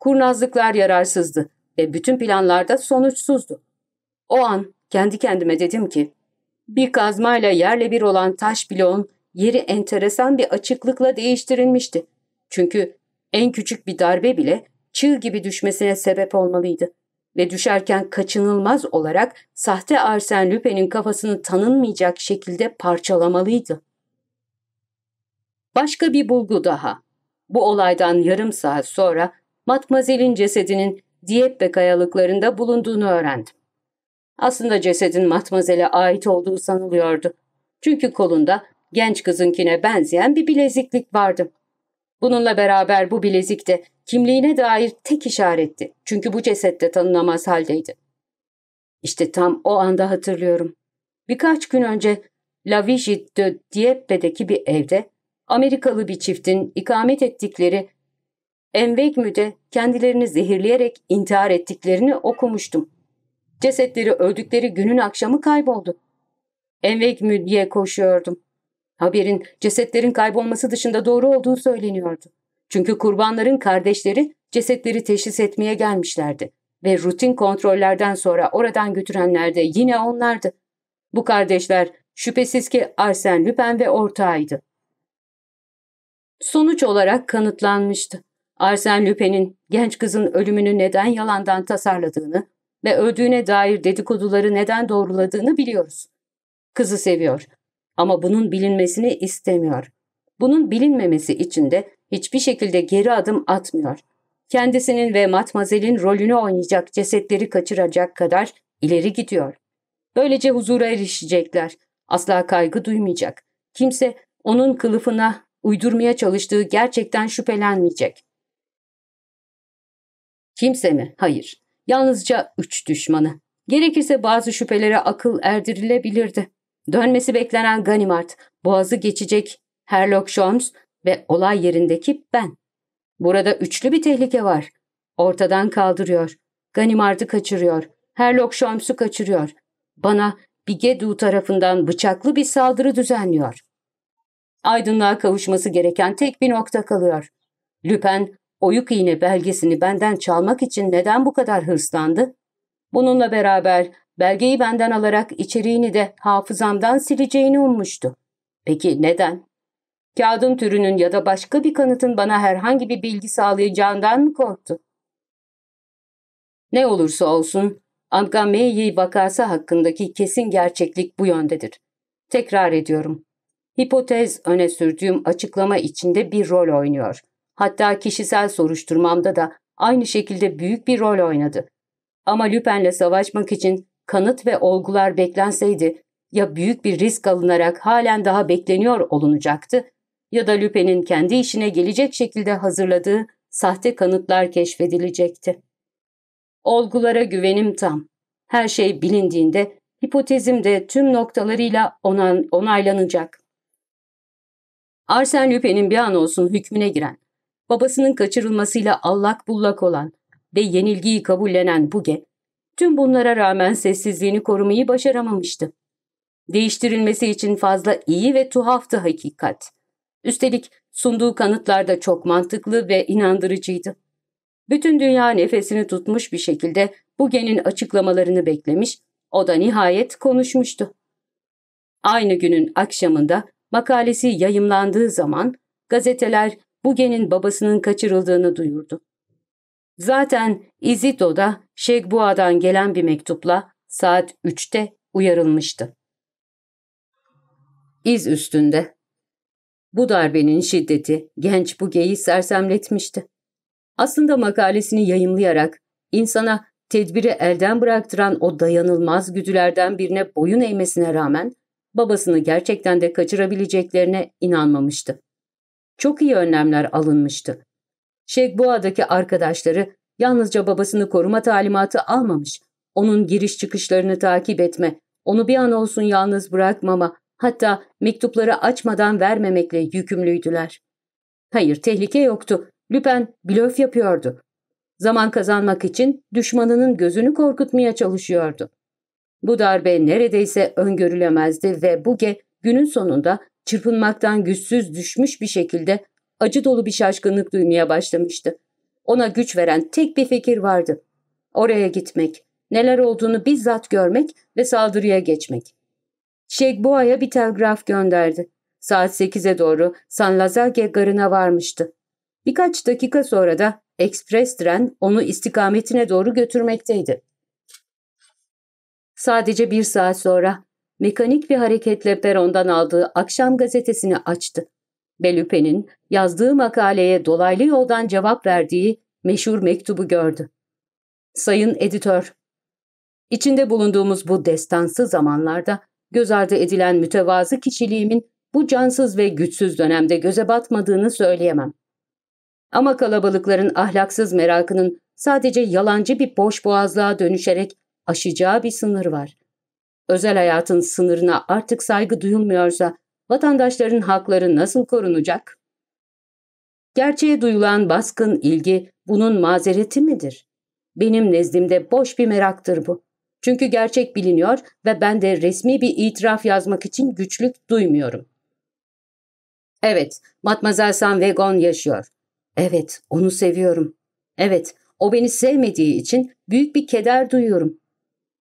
Kurnazlıklar yararsızdı ve bütün planlarda sonuçsuzdu. O an kendi kendime dedim ki, bir kazmayla yerle bir olan taş bloğun yeri enteresan bir açıklıkla değiştirilmişti. Çünkü en küçük bir darbe bile çığ gibi düşmesine sebep olmalıydı. Ve düşerken kaçınılmaz olarak sahte Arsen Lupin'in kafasını tanınmayacak şekilde parçalamalıydı. Başka bir bulgu daha. Bu olaydan yarım saat sonra Matmazel'in cesedinin Dieppe kayalıklarında bulunduğunu öğrendim. Aslında cesedin Matmazel'e ait olduğu sanılıyordu. Çünkü kolunda genç kızınkine benzeyen bir bileziklik vardı. Bununla beraber bu bilezik de kimliğine dair tek işaretti. Çünkü bu cesette tanınamaz haldeydi. İşte tam o anda hatırlıyorum. Birkaç gün önce La Vigie de Dieppe'deki bir evde Amerikalı bir çiftin ikamet ettikleri Envegmü'de kendilerini zehirleyerek intihar ettiklerini okumuştum. Cesetleri öldükleri günün akşamı kayboldu. Envek Müdye koşuyordum. Haberin cesetlerin kaybolması dışında doğru olduğu söyleniyordu. Çünkü kurbanların kardeşleri cesetleri teşhis etmeye gelmişlerdi. Ve rutin kontrollerden sonra oradan götürenler de yine onlardı. Bu kardeşler şüphesiz ki Arsène Lupin ve ortağıydı. Sonuç olarak kanıtlanmıştı. Arsène Lupin'in genç kızın ölümünü neden yalandan tasarladığını ve öldüğüne dair dedikoduları neden doğruladığını biliyoruz. Kızı seviyor ama bunun bilinmesini istemiyor. Bunun bilinmemesi için de hiçbir şekilde geri adım atmıyor. Kendisinin ve Matmazel'in rolünü oynayacak cesetleri kaçıracak kadar ileri gidiyor. Böylece huzura erişecekler. Asla kaygı duymayacak. Kimse onun kılıfına uydurmaya çalıştığı gerçekten şüphelenmeyecek. Kimse mi? Hayır. Yalnızca üç düşmanı. Gerekirse bazı şüphelere akıl erdirilebilirdi. Dönmesi beklenen Ganimard, boğazı geçecek Herlock Holmes ve olay yerindeki ben. Burada üçlü bir tehlike var. Ortadan kaldırıyor. Ganimard'ı kaçırıyor. Herlock Holmes'u kaçırıyor. Bana Bigedu tarafından bıçaklı bir saldırı düzenliyor. Aydınlığa kavuşması gereken tek bir nokta kalıyor. Lüpen, oyuk iğne belgesini benden çalmak için neden bu kadar hırslandı? Bununla beraber belgeyi benden alarak içeriğini de hafızamdan sileceğini ummuştu. Peki neden? Kağıdın türünün ya da başka bir kanıtın bana herhangi bir bilgi sağlayacağından mı korktu? Ne olursa olsun Amgameyi vakası hakkındaki kesin gerçeklik bu yöndedir. Tekrar ediyorum. Hipotez öne sürdüğüm açıklama içinde bir rol oynuyor. Hatta kişisel soruşturmamda da aynı şekilde büyük bir rol oynadı. Ama Lüpen'le savaşmak için kanıt ve olgular beklenseydi ya büyük bir risk alınarak halen daha bekleniyor olunacaktı ya da Lüpen'in kendi işine gelecek şekilde hazırladığı sahte kanıtlar keşfedilecekti. Olgulara güvenim tam. Her şey bilindiğinde hipotezim de tüm noktalarıyla onan, onaylanacak. Arsène Lupin'in bir an olsun hükmüne giren, babasının kaçırılmasıyla allak bullak olan ve yenilgiyi kabullenen Buge, tüm bunlara rağmen sessizliğini korumayı başaramamıştı. Değiştirilmesi için fazla iyi ve tuhaftı hakikat. Üstelik sunduğu kanıtlar da çok mantıklı ve inandırıcıydı. Bütün dünya nefesini tutmuş bir şekilde Buge'nin açıklamalarını beklemiş, o da nihayet konuşmuştu. Aynı günün akşamında makalesi yayımlandığı zaman gazeteler Buge'nin babasının kaçırıldığını duyurdu. Zaten Izito'da Şegbua'dan gelen bir mektupla saat 3'te uyarılmıştı. İz üstünde. Bu darbenin şiddeti genç Buge'yi sersemletmişti. Aslında makalesini yayımlayarak insana tedbiri elden bıraktıran o dayanılmaz güdülerden birine boyun eğmesine rağmen babasını gerçekten de kaçırabileceklerine inanmamıştı. Çok iyi önlemler alınmıştı. Şekboğa'daki arkadaşları yalnızca babasını koruma talimatı almamış, onun giriş çıkışlarını takip etme, onu bir an olsun yalnız bırakmama, hatta mektupları açmadan vermemekle yükümlüydüler. Hayır, tehlike yoktu. Lüpen blöf yapıyordu. Zaman kazanmak için düşmanının gözünü korkutmaya çalışıyordu. Bu darbe neredeyse öngörülemezdi ve Buge günün sonunda çırpınmaktan güçsüz düşmüş bir şekilde acı dolu bir şaşkınlık duymaya başlamıştı. Ona güç veren tek bir fikir vardı. Oraya gitmek, neler olduğunu bizzat görmek ve saldırıya geçmek. Şegboa'ya bir telgraf gönderdi. Saat 8'e doğru San Lazage garına varmıştı. Birkaç dakika sonra da ekspres tren onu istikametine doğru götürmekteydi. Sadece bir saat sonra mekanik bir hareketle perondan aldığı akşam gazetesini açtı. Belüpe'nin yazdığı makaleye dolaylı yoldan cevap verdiği meşhur mektubu gördü. Sayın Editör, içinde bulunduğumuz bu destansı zamanlarda göz ardı edilen mütevazı kişiliğimin bu cansız ve güçsüz dönemde göze batmadığını söyleyemem. Ama kalabalıkların ahlaksız merakının sadece yalancı bir boş boğazlığa dönüşerek aşacağı bir sınır var. Özel hayatın sınırına artık saygı duyulmuyorsa vatandaşların hakları nasıl korunacak? Gerçeğe duyulan baskın ilgi bunun mazereti midir? Benim nezdimde boş bir meraktır bu. Çünkü gerçek biliniyor ve ben de resmi bir itiraf yazmak için güçlük duymuyorum. Evet, Matmazel Sanvegon yaşıyor. Evet, onu seviyorum. Evet, o beni sevmediği için büyük bir keder duyuyorum.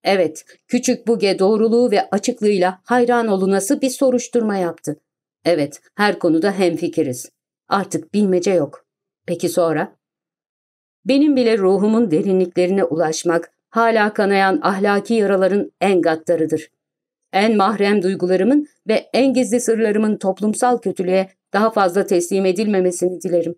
Evet, küçük Buge doğruluğu ve açıklığıyla hayran olunası bir soruşturma yaptı. Evet, her konuda hemfikiriz. Artık bilmece yok. Peki sonra? Benim bile ruhumun derinliklerine ulaşmak, hala kanayan ahlaki yaraların en gaddarıdır. En mahrem duygularımın ve en gizli sırlarımın toplumsal kötülüğe daha fazla teslim edilmemesini dilerim.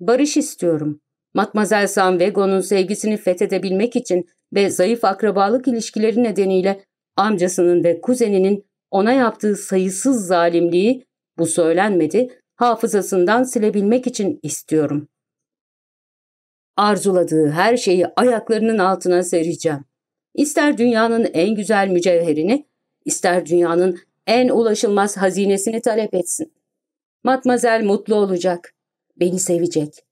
Barış istiyorum. Matmazel Sanvego'nun sevgisini fethedebilmek için ve zayıf akrabalık ilişkileri nedeniyle amcasının ve kuzeninin ona yaptığı sayısız zalimliği, bu söylenmedi, hafızasından silebilmek için istiyorum. Arzuladığı her şeyi ayaklarının altına sereceğim. İster dünyanın en güzel mücevherini, ister dünyanın en ulaşılmaz hazinesini talep etsin. Matmazel mutlu olacak. Beni sevecek.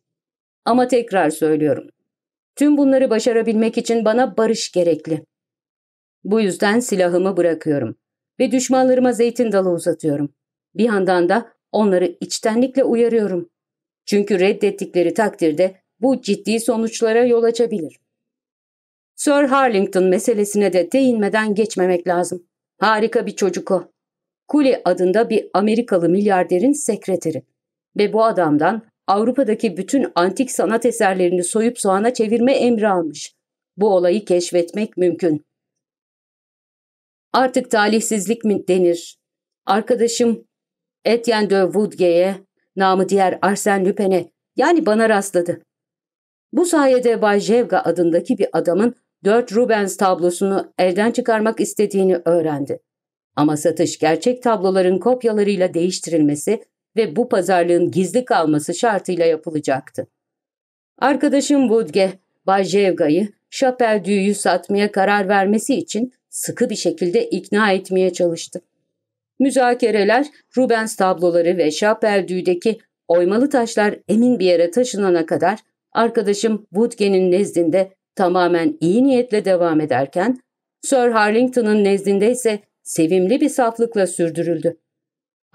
Ama tekrar söylüyorum. Tüm bunları başarabilmek için bana barış gerekli. Bu yüzden silahımı bırakıyorum ve düşmanlarıma zeytin dalı uzatıyorum. Bir yandan da onları içtenlikle uyarıyorum. Çünkü reddettikleri takdirde bu ciddi sonuçlara yol açabilir. Sir Harlington meselesine de değinmeden geçmemek lazım. Harika bir çocuk o. Kuli adında bir Amerikalı milyarderin sekreteri. Ve bu adamdan Avrupa'daki bütün antik sanat eserlerini soyup soğana çevirme emri almış. Bu olayı keşfetmek mümkün. Artık talihsizlik mi denir? Arkadaşım Etienne de Woodgate, namı diğer Arsène Lupin'e yani bana rastladı. Bu sayede Bay Jevga adındaki bir adamın dört Rubens tablosunu elden çıkarmak istediğini öğrendi. Ama satış gerçek tabloların kopyalarıyla değiştirilmesi ve bu pazarlığın gizli kalması şartıyla yapılacaktı. Arkadaşım Woodge, Bay Jevga'yı Chapel Düğü'yü satmaya karar vermesi için sıkı bir şekilde ikna etmeye çalıştı. Müzakereler, Rubens tabloları ve Chapel Düğü'deki oymalı taşlar emin bir yere taşınana kadar arkadaşım Woodge'nin nezdinde tamamen iyi niyetle devam ederken, Sir Harlington'ın nezdinde ise sevimli bir saflıkla sürdürüldü.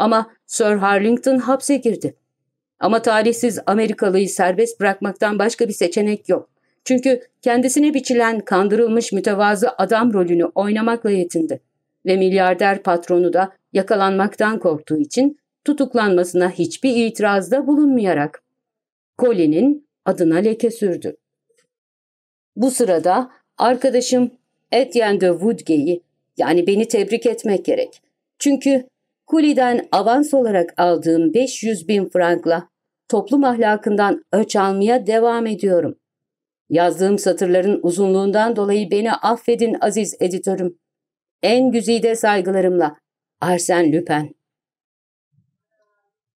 Ama Sir Harlington hapse girdi. Ama talihsiz Amerikalıyı serbest bırakmaktan başka bir seçenek yok. Çünkü kendisine biçilen kandırılmış mütevazı adam rolünü oynamakla yetindi. Ve milyarder patronu da yakalanmaktan korktuğu için tutuklanmasına hiçbir itirazda bulunmayarak Colin'in adına leke sürdü. Bu sırada arkadaşım Etienne de Woodgate'i yani beni tebrik etmek gerek. Çünkü Kuli'den avans olarak aldığım 500 bin frankla toplum ahlakından öç almaya devam ediyorum. Yazdığım satırların uzunluğundan dolayı beni affedin aziz editörüm. En güzide saygılarımla Arsen Lüpen.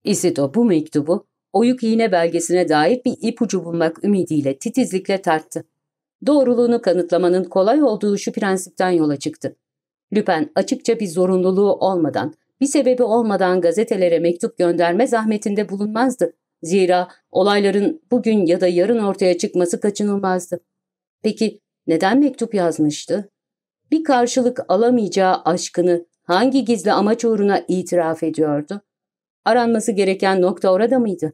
Isito bu mektubu oyuk iğne belgesine dair bir ipucu bulmak ümidiyle titizlikle tarttı. Doğruluğunu kanıtlamanın kolay olduğu şu prensipten yola çıktı. Lüpen açıkça bir zorunluluğu olmadan, bir sebebi olmadan gazetelere mektup gönderme zahmetinde bulunmazdı. Zira olayların bugün ya da yarın ortaya çıkması kaçınılmazdı. Peki neden mektup yazmıştı? Bir karşılık alamayacağı aşkını hangi gizli amaç uğruna itiraf ediyordu? Aranması gereken nokta orada mıydı?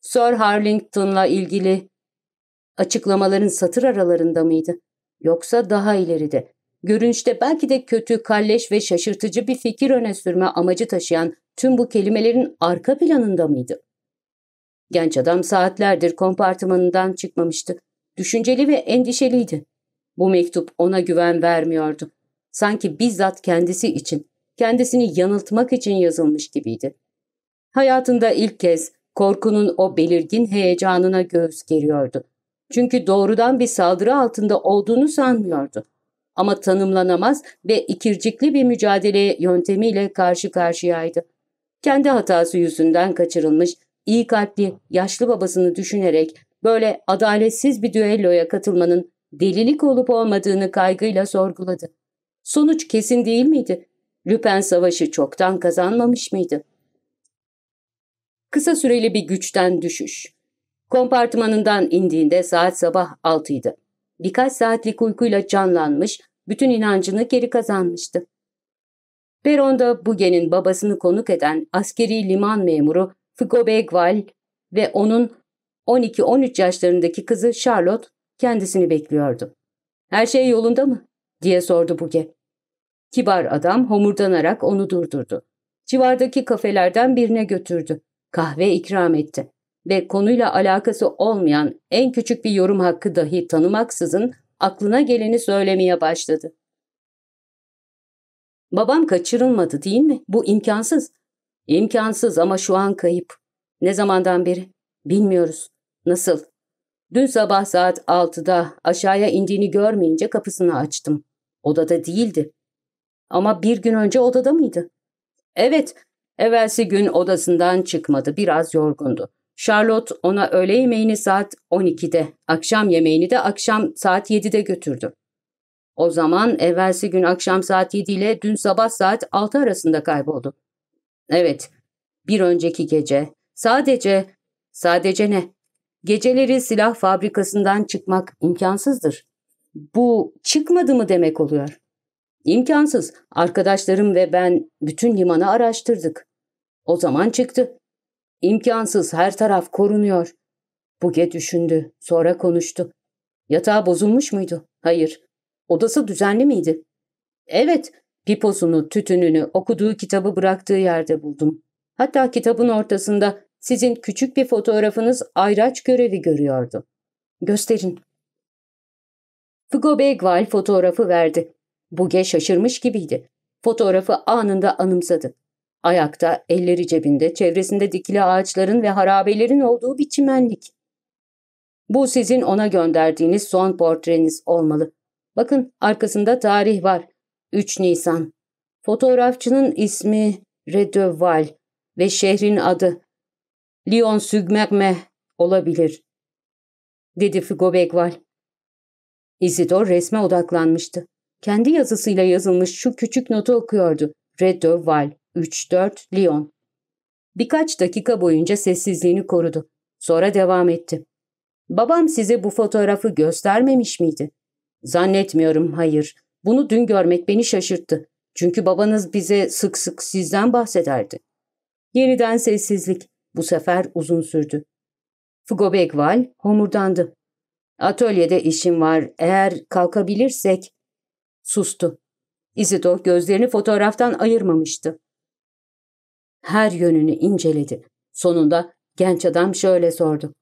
Sir Harlington'la ilgili açıklamaların satır aralarında mıydı? Yoksa daha ileride, Görünüşte belki de kötü, kalleş ve şaşırtıcı bir fikir öne sürme amacı taşıyan tüm bu kelimelerin arka planında mıydı? Genç adam saatlerdir kompartımanından çıkmamıştı. Düşünceli ve endişeliydi. Bu mektup ona güven vermiyordu. Sanki bizzat kendisi için, kendisini yanıltmak için yazılmış gibiydi. Hayatında ilk kez korkunun o belirgin heyecanına göğüs geriyordu. Çünkü doğrudan bir saldırı altında olduğunu sanmıyordu ama tanımlanamaz ve ikircikli bir mücadele yöntemiyle karşı karşıyaydı. Kendi hatası yüzünden kaçırılmış, iyi kalpli, yaşlı babasını düşünerek böyle adaletsiz bir düelloya katılmanın delilik olup olmadığını kaygıyla sorguladı. Sonuç kesin değil miydi? Lüpen savaşı çoktan kazanmamış mıydı? Kısa süreli bir güçten düşüş. Kompartımanından indiğinde saat sabah altıydı. Birkaç saatlik uykuyla canlanmış, bütün inancını geri kazanmıştı. Peron'da Buge'nin babasını konuk eden askeri liman memuru Figo Begval ve onun 12-13 yaşlarındaki kızı Charlotte kendisini bekliyordu. ''Her şey yolunda mı?'' diye sordu Buge. Kibar adam homurdanarak onu durdurdu. Civardaki kafelerden birine götürdü. Kahve ikram etti. Ve konuyla alakası olmayan en küçük bir yorum hakkı dahi tanımaksızın aklına geleni söylemeye başladı. Babam kaçırılmadı değil mi? Bu imkansız. İmkansız ama şu an kayıp. Ne zamandan beri? Bilmiyoruz. Nasıl? Dün sabah saat 6'da aşağıya indiğini görmeyince kapısını açtım. Odada değildi. Ama bir gün önce odada mıydı? Evet, evvelsi gün odasından çıkmadı. Biraz yorgundu. Charlotte ona öğle yemeğini saat 12'de, akşam yemeğini de akşam saat 7'de götürdü. O zaman evvelsi gün akşam saat 7 ile dün sabah saat 6 arasında kayboldu. Evet, bir önceki gece, sadece, sadece ne? Geceleri silah fabrikasından çıkmak imkansızdır. Bu çıkmadı mı demek oluyor? İmkansız. Arkadaşlarım ve ben bütün limanı araştırdık. O zaman çıktı. İmkansız her taraf korunuyor. Buge düşündü. Sonra konuştu. Yatağı bozulmuş muydu? Hayır. Odası düzenli miydi? Evet. Piposunu, tütününü, okuduğu kitabı bıraktığı yerde buldum. Hatta kitabın ortasında sizin küçük bir fotoğrafınız ayraç görevi görüyordu. Gösterin. Figo Begval fotoğrafı verdi. Buge şaşırmış gibiydi. Fotoğrafı anında anımsadı. Ayakta, elleri cebinde, çevresinde dikili ağaçların ve harabelerin olduğu bir çimenlik. Bu sizin ona gönderdiğiniz son portreniz olmalı. Bakın arkasında tarih var. 3 Nisan. Fotoğrafçının ismi Redöval ve şehrin adı Lyon Sügmerme olabilir, dedi Figo Begval. Isidor resme odaklanmıştı. Kendi yazısıyla yazılmış şu küçük notu okuyordu. Redöval, 3-4, Lyon. Birkaç dakika boyunca sessizliğini korudu. Sonra devam etti. Babam size bu fotoğrafı göstermemiş miydi? Zannetmiyorum, hayır. Bunu dün görmek beni şaşırttı. Çünkü babanız bize sık sık sizden bahsederdi. Yeniden sessizlik. Bu sefer uzun sürdü. Fugo Begval homurdandı. Atölyede işim var. Eğer kalkabilirsek... Sustu. Isidor gözlerini fotoğraftan ayırmamıştı. Her yönünü inceledi. Sonunda genç adam şöyle sordu.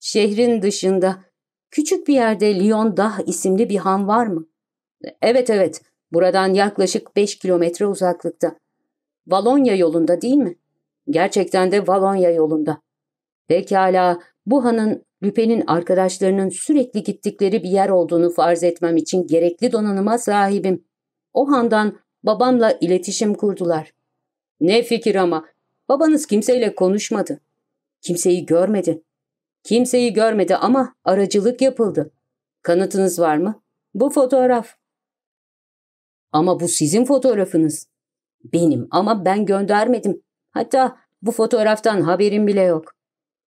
Şehrin dışında küçük bir yerde Lyon Dah isimli bir han var mı? Evet evet. Buradan yaklaşık beş kilometre uzaklıkta. Valonya yolunda değil mi? Gerçekten de Valonya yolunda. Pekala bu hanın Lüpe'nin arkadaşlarının sürekli gittikleri bir yer olduğunu farz etmem için gerekli donanıma sahibim. O handan babamla iletişim kurdular. Ne fikir ama. Babanız kimseyle konuşmadı. Kimseyi görmedi. Kimseyi görmedi ama aracılık yapıldı. Kanıtınız var mı? Bu fotoğraf. Ama bu sizin fotoğrafınız. Benim ama ben göndermedim. Hatta bu fotoğraftan haberim bile yok.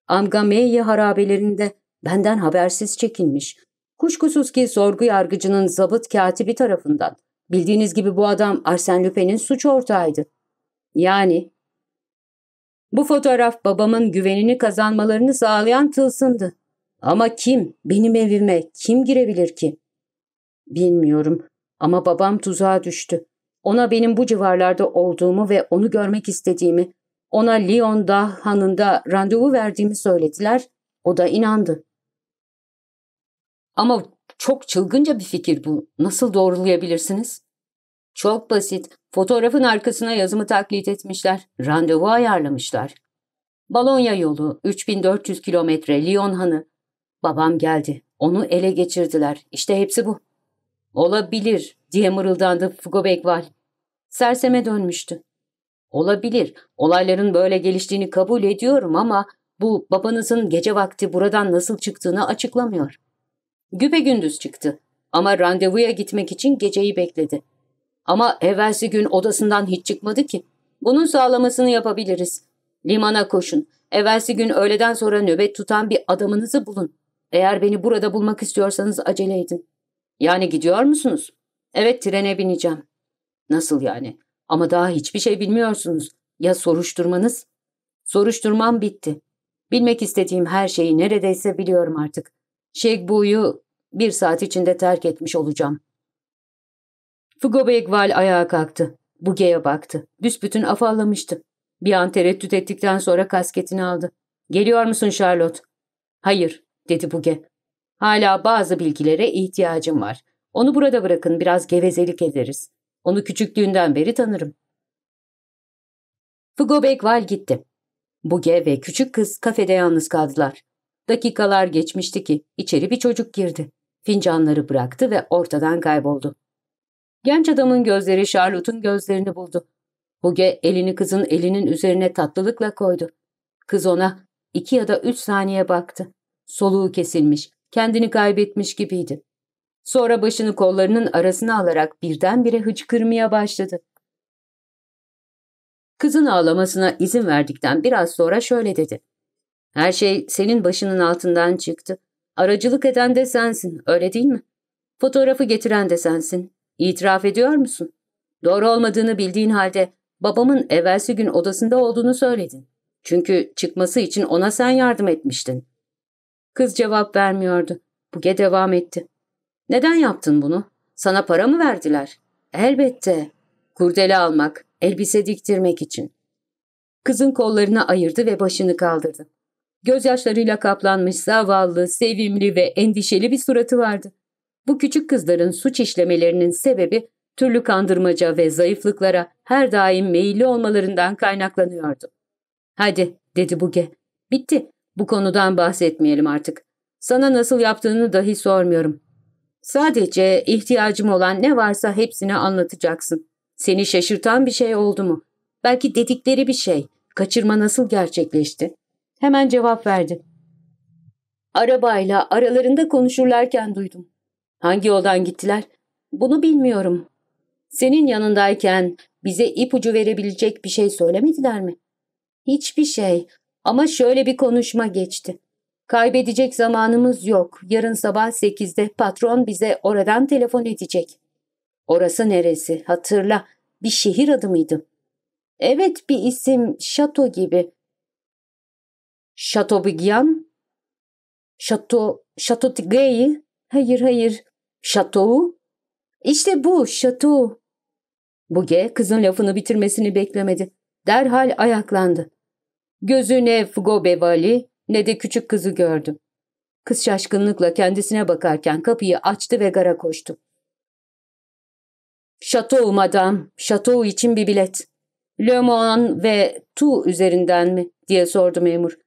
Amgameyye harabelerinde benden habersiz çekilmiş. Kuşkusuz ki sorgu yargıcının zabıt katibi tarafından. Bildiğiniz gibi bu adam Arsène Lupin'in suç ortağıydı. Yani bu fotoğraf babamın güvenini kazanmalarını sağlayan tılsımdı. Ama kim, benim evime kim girebilir ki? Bilmiyorum ama babam tuzağa düştü. Ona benim bu civarlarda olduğumu ve onu görmek istediğimi, ona Lyon'da hanında randevu verdiğimi söylediler. O da inandı. Ama çok çılgınca bir fikir bu. Nasıl doğrulayabilirsiniz? Çok basit. Fotoğrafın arkasına yazımı taklit etmişler. Randevu ayarlamışlar. Balonya yolu, 3400 kilometre, Lyon hanı. Babam geldi. Onu ele geçirdiler. İşte hepsi bu. Olabilir diye mırıldandı Fugobekval. Serseme dönmüştü. Olabilir. Olayların böyle geliştiğini kabul ediyorum ama bu babanızın gece vakti buradan nasıl çıktığını açıklamıyor. Güpe gündüz çıktı ama randevuya gitmek için geceyi bekledi. Ama evvelsi gün odasından hiç çıkmadı ki. Bunun sağlamasını yapabiliriz. Limana koşun. Evvelsi gün öğleden sonra nöbet tutan bir adamınızı bulun. Eğer beni burada bulmak istiyorsanız acele edin. Yani gidiyor musunuz? Evet trene bineceğim. Nasıl yani? Ama daha hiçbir şey bilmiyorsunuz. Ya soruşturmanız? Soruşturmam bitti. Bilmek istediğim her şeyi neredeyse biliyorum artık. Şegbu'yu bir saat içinde terk etmiş olacağım. Fugo Begval ayağa kalktı. Buge'ye baktı. Büsbütün afallamıştı. Bir an tereddüt ettikten sonra kasketini aldı. Geliyor musun Charlotte? Hayır, dedi Buge. Hala bazı bilgilere ihtiyacım var. Onu burada bırakın, biraz gevezelik ederiz. Onu küçüklüğünden beri tanırım. Fugo Begval gitti. Buge ve küçük kız kafede yalnız kaldılar. Dakikalar geçmişti ki içeri bir çocuk girdi. Fincanları bıraktı ve ortadan kayboldu. Genç adamın gözleri Charlotte'un gözlerini buldu. Buge elini kızın elinin üzerine tatlılıkla koydu. Kız ona iki ya da üç saniye baktı. Soluğu kesilmiş, kendini kaybetmiş gibiydi. Sonra başını kollarının arasına alarak birdenbire hıçkırmaya başladı. Kızın ağlamasına izin verdikten biraz sonra şöyle dedi. Her şey senin başının altından çıktı. Aracılık eden de sensin, öyle değil mi? Fotoğrafı getiren de sensin. İtiraf ediyor musun? Doğru olmadığını bildiğin halde babamın evvelsi gün odasında olduğunu söyledin. Çünkü çıkması için ona sen yardım etmiştin. Kız cevap vermiyordu. Buge devam etti. Neden yaptın bunu? Sana para mı verdiler? Elbette. Kurdele almak, elbise diktirmek için. Kızın kollarını ayırdı ve başını kaldırdı. Gözyaşlarıyla kaplanmış zavallı, sevimli ve endişeli bir suratı vardı. Bu küçük kızların suç işlemelerinin sebebi türlü kandırmaca ve zayıflıklara her daim meyilli olmalarından kaynaklanıyordu. Hadi, dedi Buge. Bitti. Bu konudan bahsetmeyelim artık. Sana nasıl yaptığını dahi sormuyorum. Sadece ihtiyacım olan ne varsa hepsini anlatacaksın. Seni şaşırtan bir şey oldu mu? Belki dedikleri bir şey. Kaçırma nasıl gerçekleşti? Hemen cevap verdi. Arabayla aralarında konuşurlarken duydum. Hangi yoldan gittiler? Bunu bilmiyorum. Senin yanındayken bize ipucu verebilecek bir şey söylemediler mi? Hiçbir şey. Ama şöyle bir konuşma geçti. Kaybedecek zamanımız yok. Yarın sabah sekizde patron bize oradan telefon edecek. Orası neresi? Hatırla. Bir şehir adı mıydı? Evet bir isim şato gibi. Chateaubriand? Chateau, Chateautigay? Hayır hayır. Chateau? İşte bu Chateau. Buge kızın lafını bitirmesini beklemedi. Derhal ayaklandı. Gözü ne Fugo Bevali ne de küçük kızı gördü. Kız şaşkınlıkla kendisine bakarken kapıyı açtı ve gara koştu. Şatou madam, şatou için bir bilet. Le Mans ve Tu üzerinden mi diye sordu memur.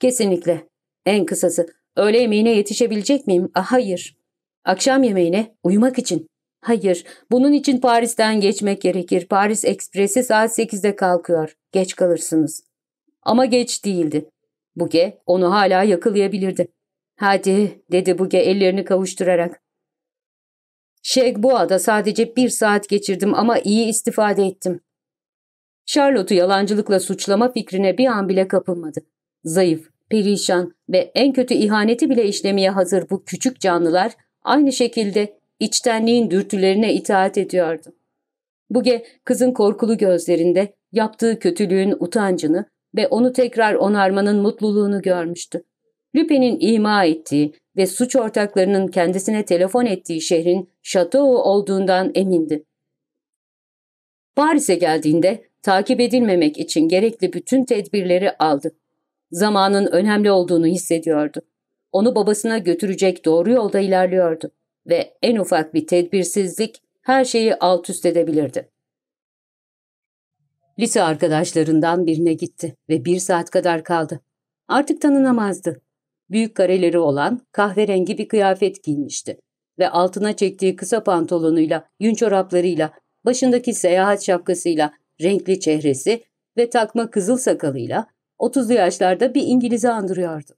Kesinlikle. En kısası. Öğle yemeğine yetişebilecek miyim? Ah, hayır. Akşam yemeğine? Uyumak için. Hayır. Bunun için Paris'ten geçmek gerekir. Paris Ekspresi saat 8'de kalkıyor. Geç kalırsınız. Ama geç değildi. Buge onu hala yakalayabilirdi. Hadi dedi Buge ellerini kavuşturarak. Şegboa'da sadece bir saat geçirdim ama iyi istifade ettim. Charlotte'u yalancılıkla suçlama fikrine bir an bile kapılmadı. Zayıf, perişan ve en kötü ihaneti bile işlemeye hazır bu küçük canlılar aynı şekilde içtenliğin dürtülerine itaat ediyordu. Buge kızın korkulu gözlerinde yaptığı kötülüğün utancını ve onu tekrar onarmanın mutluluğunu görmüştü. Lüpe'nin ima ettiği ve suç ortaklarının kendisine telefon ettiği şehrin Şatou olduğundan emindi. Paris'e geldiğinde takip edilmemek için gerekli bütün tedbirleri aldı. Zamanın önemli olduğunu hissediyordu. Onu babasına götürecek doğru yolda ilerliyordu ve en ufak bir tedbirsizlik her şeyi alt üst edebilirdi. Lise arkadaşlarından birine gitti ve bir saat kadar kaldı. Artık tanınamazdı. Büyük kareleri olan kahverengi bir kıyafet giymişti ve altına çektiği kısa pantolonuyla, yün çoraplarıyla, başındaki seyahat şapkasıyla, renkli çehresi ve takma kızıl sakalıyla 30'lu yaşlarda bir İngiliz'i andırıyordu.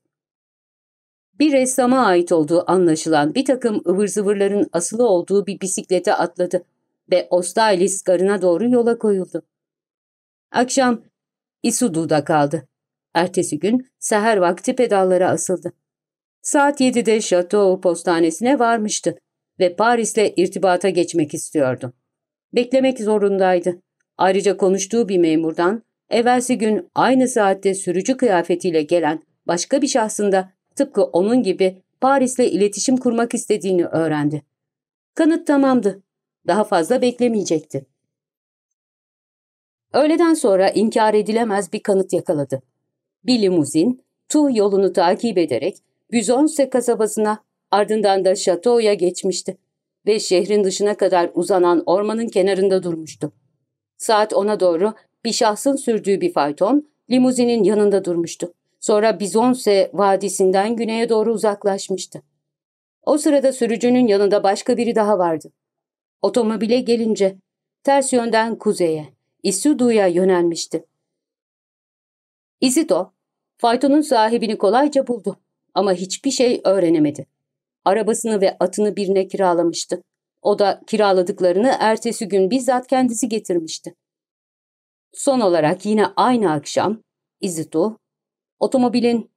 Bir ressama ait olduğu anlaşılan bir takım ıvır zıvırların asılı olduğu bir bisiklete atladı ve Ostalis garına doğru yola koyuldu. Akşam Isudu'da kaldı. Ertesi gün seher vakti pedallara asıldı. Saat 7'de şato postanesine varmıştı ve Paris'le irtibata geçmek istiyordu. Beklemek zorundaydı. Ayrıca konuştuğu bir memurdan evvelsi gün aynı saatte sürücü kıyafetiyle gelen başka bir şahsın da tıpkı onun gibi Paris'le iletişim kurmak istediğini öğrendi. Kanıt tamamdı. Daha fazla beklemeyecekti. Öğleden sonra inkar edilemez bir kanıt yakaladı. Bir limuzin, Tu yolunu takip ederek Büzonse kasabasına ardından da şatoya geçmişti ve şehrin dışına kadar uzanan ormanın kenarında durmuştu. Saat ona doğru bir şahsın sürdüğü bir fayton limuzinin yanında durmuştu. Sonra Bizonse vadisinden güneye doğru uzaklaşmıştı. O sırada sürücünün yanında başka biri daha vardı. Otomobile gelince ters yönden kuzeye, Isudu'ya yönelmişti. Izito, faytonun sahibini kolayca buldu ama hiçbir şey öğrenemedi. Arabasını ve atını birine kiralamıştı. O da kiraladıklarını ertesi gün bizzat kendisi getirmişti. Son olarak yine aynı akşam Izito, otomobilin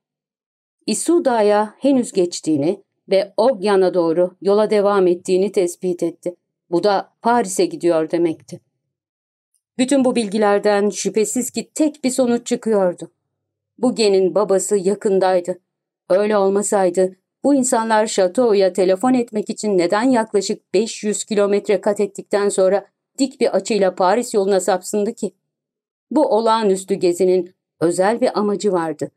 Isuda'ya henüz geçtiğini ve Ogyan'a doğru yola devam ettiğini tespit etti. Bu da Paris'e gidiyor demekti. Bütün bu bilgilerden şüphesiz ki tek bir sonuç çıkıyordu. Bu genin babası yakındaydı. Öyle olmasaydı bu insanlar Şato'ya telefon etmek için neden yaklaşık 500 kilometre kat ettikten sonra dik bir açıyla Paris yoluna sapsındı ki? Bu olağanüstü gezinin özel bir amacı vardı.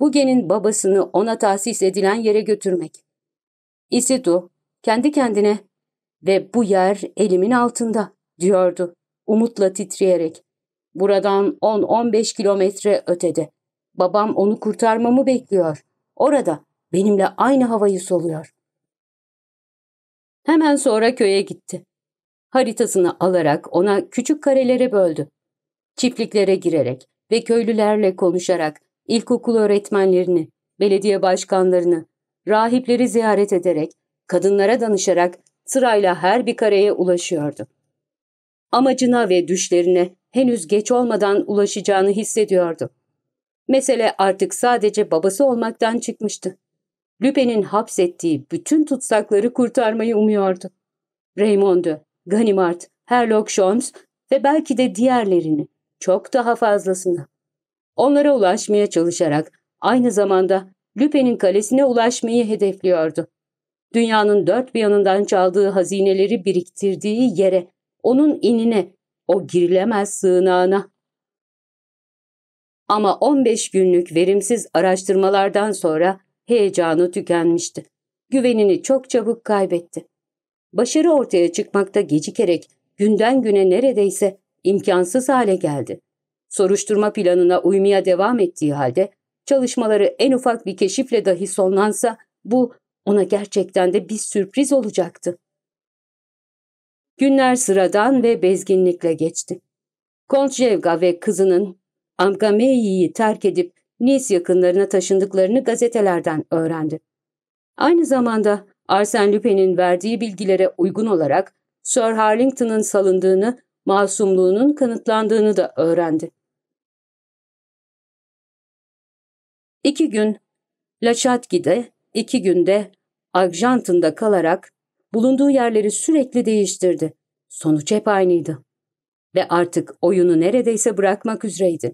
Bu genin babasını ona tahsis edilen yere götürmek. Isidu kendi kendine ve bu yer elimin altında diyordu umutla titreyerek. Buradan 10-15 kilometre ötede. Babam onu kurtarmamı bekliyor. Orada benimle aynı havayı soluyor. Hemen sonra köye gitti. Haritasını alarak ona küçük karelere böldü. Çiftliklere girerek ve köylülerle konuşarak ilkokul öğretmenlerini, belediye başkanlarını, rahipleri ziyaret ederek, kadınlara danışarak sırayla her bir kareye ulaşıyordu. Amacına ve düşlerine henüz geç olmadan ulaşacağını hissediyordu. Mesele artık sadece babası olmaktan çıkmıştı. Lüpe'nin hapsettiği bütün tutsakları kurtarmayı umuyordu. Raymond'u, Ganimard, Herlock Sholmes ve belki de diğerlerini, çok daha fazlasını. Onlara ulaşmaya çalışarak aynı zamanda Lüpe'nin kalesine ulaşmayı hedefliyordu. Dünyanın dört bir yanından çaldığı hazineleri biriktirdiği yere, onun inine, o girilemez sığınağına. Ama 15 günlük verimsiz araştırmalardan sonra heyecanı tükenmişti. Güvenini çok çabuk kaybetti. Başarı ortaya çıkmakta gecikerek günden güne neredeyse imkansız hale geldi. Soruşturma planına uymaya devam ettiği halde çalışmaları en ufak bir keşifle dahi sonlansa bu ona gerçekten de bir sürpriz olacaktı. Günler sıradan ve bezginlikle geçti. Kontjevga ve kızının Amgamei'yi terk edip Nice yakınlarına taşındıklarını gazetelerden öğrendi. Aynı zamanda Arsène Lupin'in verdiği bilgilere uygun olarak Sir Harlington'ın salındığını, masumluğunun kanıtlandığını da öğrendi. İki gün La Chatgi'de, iki günde Argentin'da kalarak bulunduğu yerleri sürekli değiştirdi. Sonuç hep aynıydı. Ve artık oyunu neredeyse bırakmak üzereydi.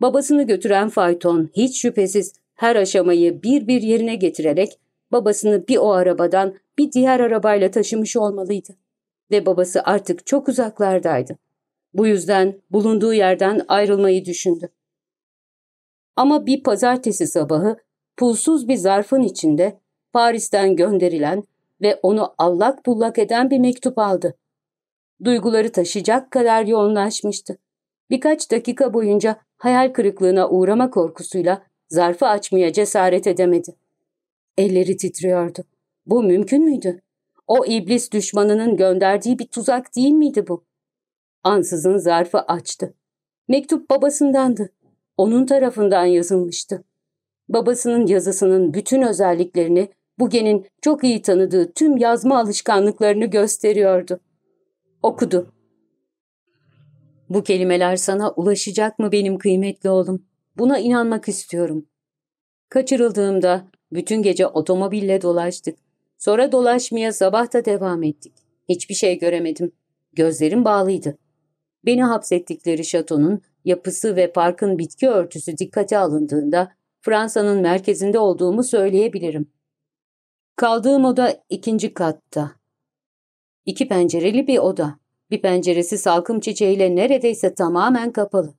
Babasını götüren fayton hiç şüphesiz her aşamayı bir bir yerine getirerek babasını bir o arabadan bir diğer arabayla taşımış olmalıydı. Ve babası artık çok uzaklardaydı. Bu yüzden bulunduğu yerden ayrılmayı düşündü. Ama bir pazartesi sabahı pulsuz bir zarfın içinde Paris'ten gönderilen ve onu allak bullak eden bir mektup aldı. Duyguları taşıyacak kadar yoğunlaşmıştı. Birkaç dakika boyunca hayal kırıklığına uğrama korkusuyla zarfı açmaya cesaret edemedi. Elleri titriyordu. Bu mümkün müydü? O iblis düşmanının gönderdiği bir tuzak değil miydi bu? Ansızın zarfı açtı. Mektup babasındandı. Onun tarafından yazılmıştı. Babasının yazısının bütün özelliklerini Buge'nin çok iyi tanıdığı tüm yazma alışkanlıklarını gösteriyordu. Okudu. Bu kelimeler sana ulaşacak mı benim kıymetli oğlum? Buna inanmak istiyorum. Kaçırıldığımda bütün gece otomobille dolaştık. Sonra dolaşmaya sabah da devam ettik. Hiçbir şey göremedim. Gözlerim bağlıydı. Beni hapsettikleri şatonun yapısı ve parkın bitki örtüsü dikkate alındığında Fransa'nın merkezinde olduğumu söyleyebilirim. Kaldığım oda ikinci katta. İki pencereli bir oda. Bir penceresi salkım çiçeğiyle neredeyse tamamen kapalı.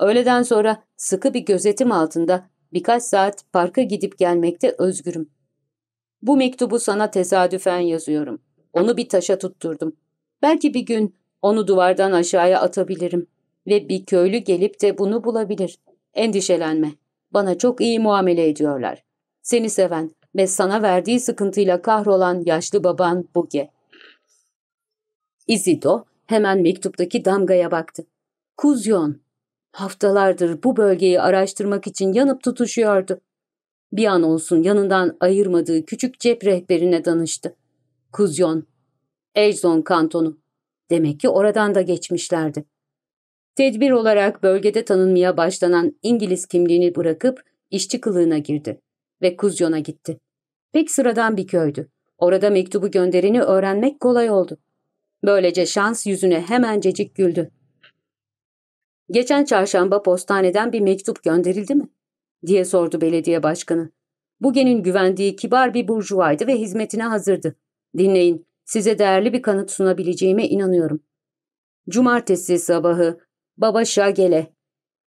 Öğleden sonra sıkı bir gözetim altında birkaç saat parka gidip gelmekte özgürüm. Bu mektubu sana tesadüfen yazıyorum. Onu bir taşa tutturdum. Belki bir gün onu duvardan aşağıya atabilirim. Ve bir köylü gelip de bunu bulabilir. Endişelenme. Bana çok iyi muamele ediyorlar. Seni seven ve sana verdiği sıkıntıyla kahrolan yaşlı baban Buge. Izido hemen mektuptaki damgaya baktı. Kuzyon. Haftalardır bu bölgeyi araştırmak için yanıp tutuşuyordu. Bir an olsun yanından ayırmadığı küçük cep rehberine danıştı. Kuzyon. Ejzon kantonu. Demek ki oradan da geçmişlerdi. Tedbir olarak bölgede tanınmaya başlanan İngiliz kimliğini bırakıp işçi kılığına girdi ve Kuzyon'a gitti. Pek sıradan bir köydü. Orada mektubu göndereni öğrenmek kolay oldu. Böylece şans yüzüne hemencecik güldü. Geçen çarşamba postaneden bir mektup gönderildi mi? diye sordu belediye başkanı. Buge'nin güvendiği kibar bir burjuvaydı ve hizmetine hazırdı. Dinleyin, size değerli bir kanıt sunabileceğime inanıyorum. Cumartesi sabahı Baba Şagele,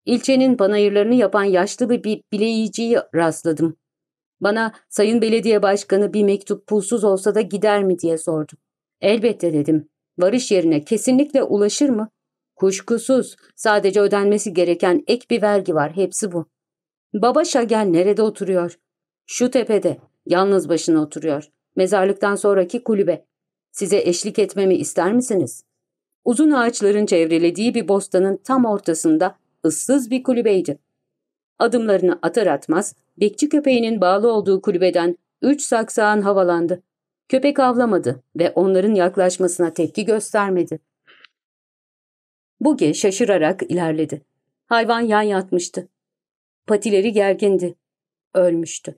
ilçenin panayırlarını yapan yaşlı bir, bileyiciyi rastladım. Bana sayın belediye başkanı bir mektup pulsuz olsa da gider mi diye sordu. Elbette dedim. Varış yerine kesinlikle ulaşır mı? Kuşkusuz. Sadece ödenmesi gereken ek bir vergi var. Hepsi bu. Baba Şagel nerede oturuyor? Şu tepede. Yalnız başına oturuyor. Mezarlıktan sonraki kulübe. Size eşlik etmemi ister misiniz? Uzun ağaçların çevrelediği bir bostanın tam ortasında ıssız bir kulübeydi. Adımlarını atar atmaz, bekçi köpeğinin bağlı olduğu kulübeden üç saksağın havalandı. Köpek avlamadı ve onların yaklaşmasına tepki göstermedi. Buge şaşırarak ilerledi. Hayvan yan yatmıştı. Patileri gergindi. Ölmüştü.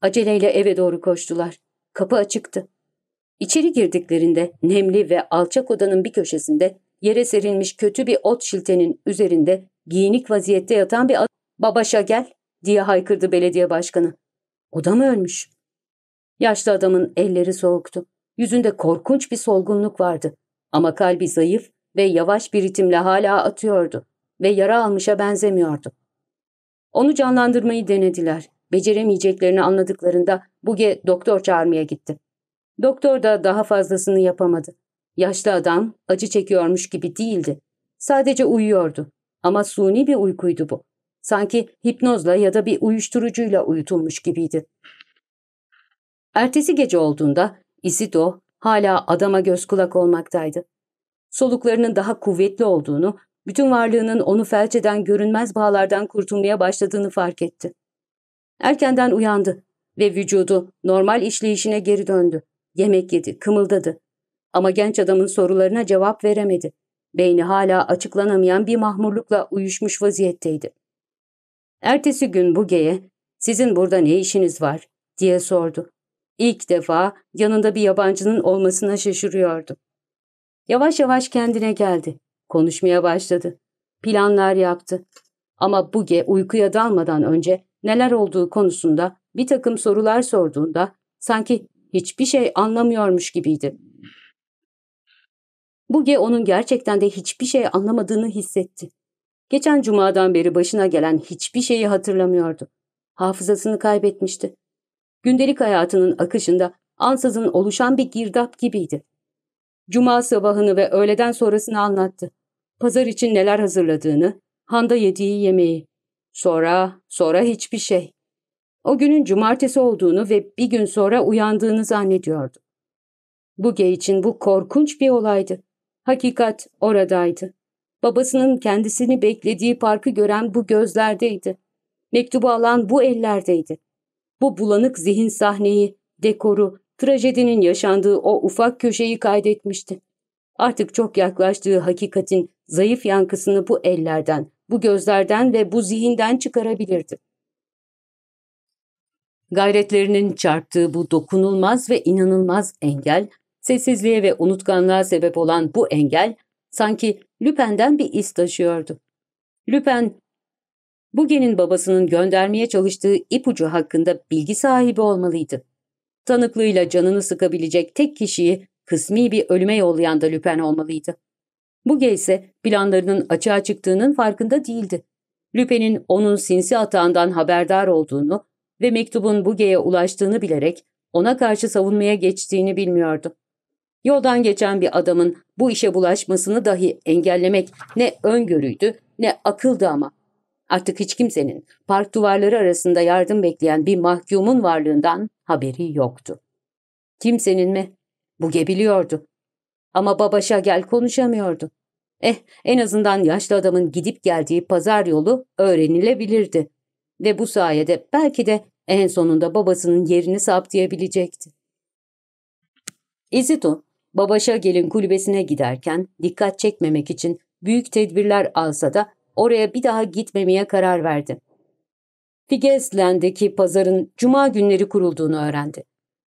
Aceleyle eve doğru koştular. Kapı açıktı. İçeri girdiklerinde nemli ve alçak odanın bir köşesinde yere serilmiş kötü bir ot şiltenin üzerinde giyinik vaziyette yatan bir ''Babaşa gel'' diye haykırdı belediye başkanı. O da mı ölmüş? Yaşlı adamın elleri soğuktu. Yüzünde korkunç bir solgunluk vardı. Ama kalbi zayıf ve yavaş bir ritimle hala atıyordu ve yara almışa benzemiyordu. Onu canlandırmayı denediler. Beceremeyeceklerini anladıklarında Buge doktor çağırmaya gitti. Doktor da daha fazlasını yapamadı. Yaşlı adam acı çekiyormuş gibi değildi. Sadece uyuyordu. Ama suni bir uykuydu bu. Sanki hipnozla ya da bir uyuşturucuyla uyutulmuş gibiydi. Ertesi gece olduğunda Isido hala adama göz kulak olmaktaydı. Soluklarının daha kuvvetli olduğunu, bütün varlığının onu felç eden görünmez bağlardan kurtulmaya başladığını fark etti. Erkenden uyandı ve vücudu normal işleyişine geri döndü. Yemek yedi, kımıldadı. Ama genç adamın sorularına cevap veremedi. Beyni hala açıklanamayan bir mahmurlukla uyuşmuş vaziyetteydi. Ertesi gün Buge'ye ''Sizin burada ne işiniz var?'' diye sordu. İlk defa yanında bir yabancının olmasına şaşırıyordu. Yavaş yavaş kendine geldi. Konuşmaya başladı. Planlar yaptı. Ama Buge uykuya dalmadan önce neler olduğu konusunda bir takım sorular sorduğunda sanki hiçbir şey anlamıyormuş gibiydi. Buge onun gerçekten de hiçbir şey anlamadığını hissetti. Geçen cumadan beri başına gelen hiçbir şeyi hatırlamıyordu. Hafızasını kaybetmişti. Gündelik hayatının akışında ansızın oluşan bir girdap gibiydi. Cuma sabahını ve öğleden sonrasını anlattı. Pazar için neler hazırladığını, handa yediği yemeği. Sonra, sonra hiçbir şey. O günün cumartesi olduğunu ve bir gün sonra uyandığını zannediyordu. Buge için bu korkunç bir olaydı. Hakikat oradaydı. Babasının kendisini beklediği parkı gören bu gözlerdeydi. Mektubu alan bu ellerdeydi. Bu bulanık zihin sahneyi, dekoru, trajedinin yaşandığı o ufak köşeyi kaydetmişti. Artık çok yaklaştığı hakikatin zayıf yankısını bu ellerden, bu gözlerden ve bu zihinden çıkarabilirdi. Gayretlerinin çarptığı bu dokunulmaz ve inanılmaz engel, sessizliğe ve unutkanlığa sebep olan bu engel, sanki Lüpen'den bir iz taşıyordu. Lüpen, Buge'nin babasının göndermeye çalıştığı ipucu hakkında bilgi sahibi olmalıydı. Tanıklığıyla canını sıkabilecek tek kişiyi kısmi bir ölüme yollayan da Lüpen olmalıydı. Buge ise planlarının açığa çıktığının farkında değildi. Lüpen'in onun sinsi atağından haberdar olduğunu ve mektubun Buge'ye ulaştığını bilerek ona karşı savunmaya geçtiğini bilmiyordu. Yoldan geçen bir adamın bu işe bulaşmasını dahi engellemek ne öngörüydü ne akıldı ama. Artık hiç kimsenin park duvarları arasında yardım bekleyen bir mahkumun varlığından haberi yoktu. Kimsenin mi? Buge biliyordu. Ama baba Şagel konuşamıyordu. Eh, en azından yaşlı adamın gidip geldiği pazar yolu öğrenilebilirdi. Ve bu sayede belki de en sonunda babasının yerini saptayabilecekti. İzito, baba Şagel'in kulübesine giderken dikkat çekmemek için büyük tedbirler alsa da oraya bir daha gitmemeye karar verdi. Figesland'deki pazarın cuma günleri kurulduğunu öğrendi.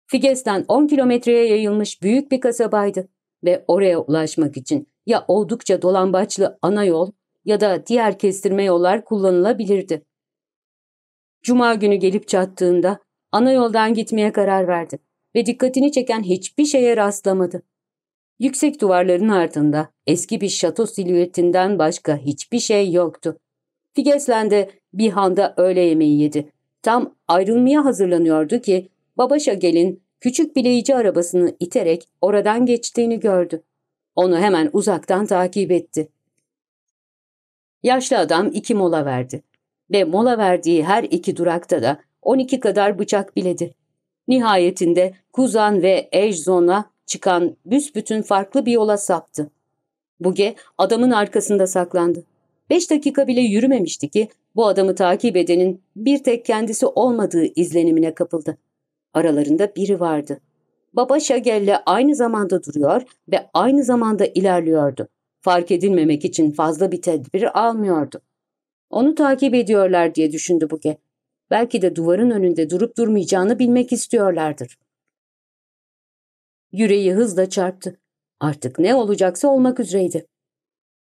Figesland 10 kilometreye yayılmış büyük bir kasabaydı ve oraya ulaşmak için ya oldukça dolambaçlı ana yol ya da diğer kestirme yollar kullanılabilirdi. Cuma günü gelip çattığında ana yoldan gitmeye karar verdi ve dikkatini çeken hiçbir şeye rastlamadı. Yüksek duvarların ardında eski bir şato silüetinden başka hiçbir şey yoktu. Figeslen'de bir handa öğle yemeği yedi. Tam ayrılmaya hazırlanıyordu ki Baba Şagel'in küçük bileyici arabasını iterek oradan geçtiğini gördü. Onu hemen uzaktan takip etti. Yaşlı adam iki mola verdi ve mola verdiği her iki durakta da 12 kadar bıçak biledi. Nihayetinde Kuzan ve Ejzon'a çıkan büsbütün farklı bir yola saptı. Buge adamın arkasında saklandı. Beş dakika bile yürümemişti ki bu adamı takip edenin bir tek kendisi olmadığı izlenimine kapıldı. Aralarında biri vardı. Baba Şagel'le aynı zamanda duruyor ve aynı zamanda ilerliyordu. Fark edilmemek için fazla bir tedbir almıyordu. Onu takip ediyorlar diye düşündü Buge. Belki de duvarın önünde durup durmayacağını bilmek istiyorlardır. Yüreği hızla çarptı. Artık ne olacaksa olmak üzereydi.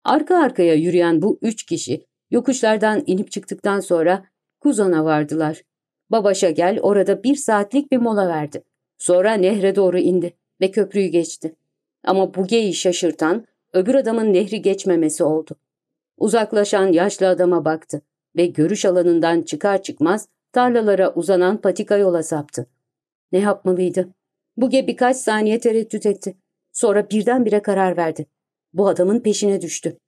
Arka arkaya yürüyen bu üç kişi yokuşlardan inip çıktıktan sonra Kuzan'a vardılar. Baba Şagel orada bir saatlik bir mola verdi. Sonra nehre doğru indi ve köprüyü geçti. Ama Buge'yi şaşırtan öbür adamın nehri geçmemesi oldu. Uzaklaşan yaşlı adama baktı ve görüş alanından çıkar çıkmaz tarlalara uzanan patika yola saptı. Ne yapmalıydı? Buge birkaç saniye tereddüt etti. Sonra birdenbire karar verdi. Bu adamın peşine düştü.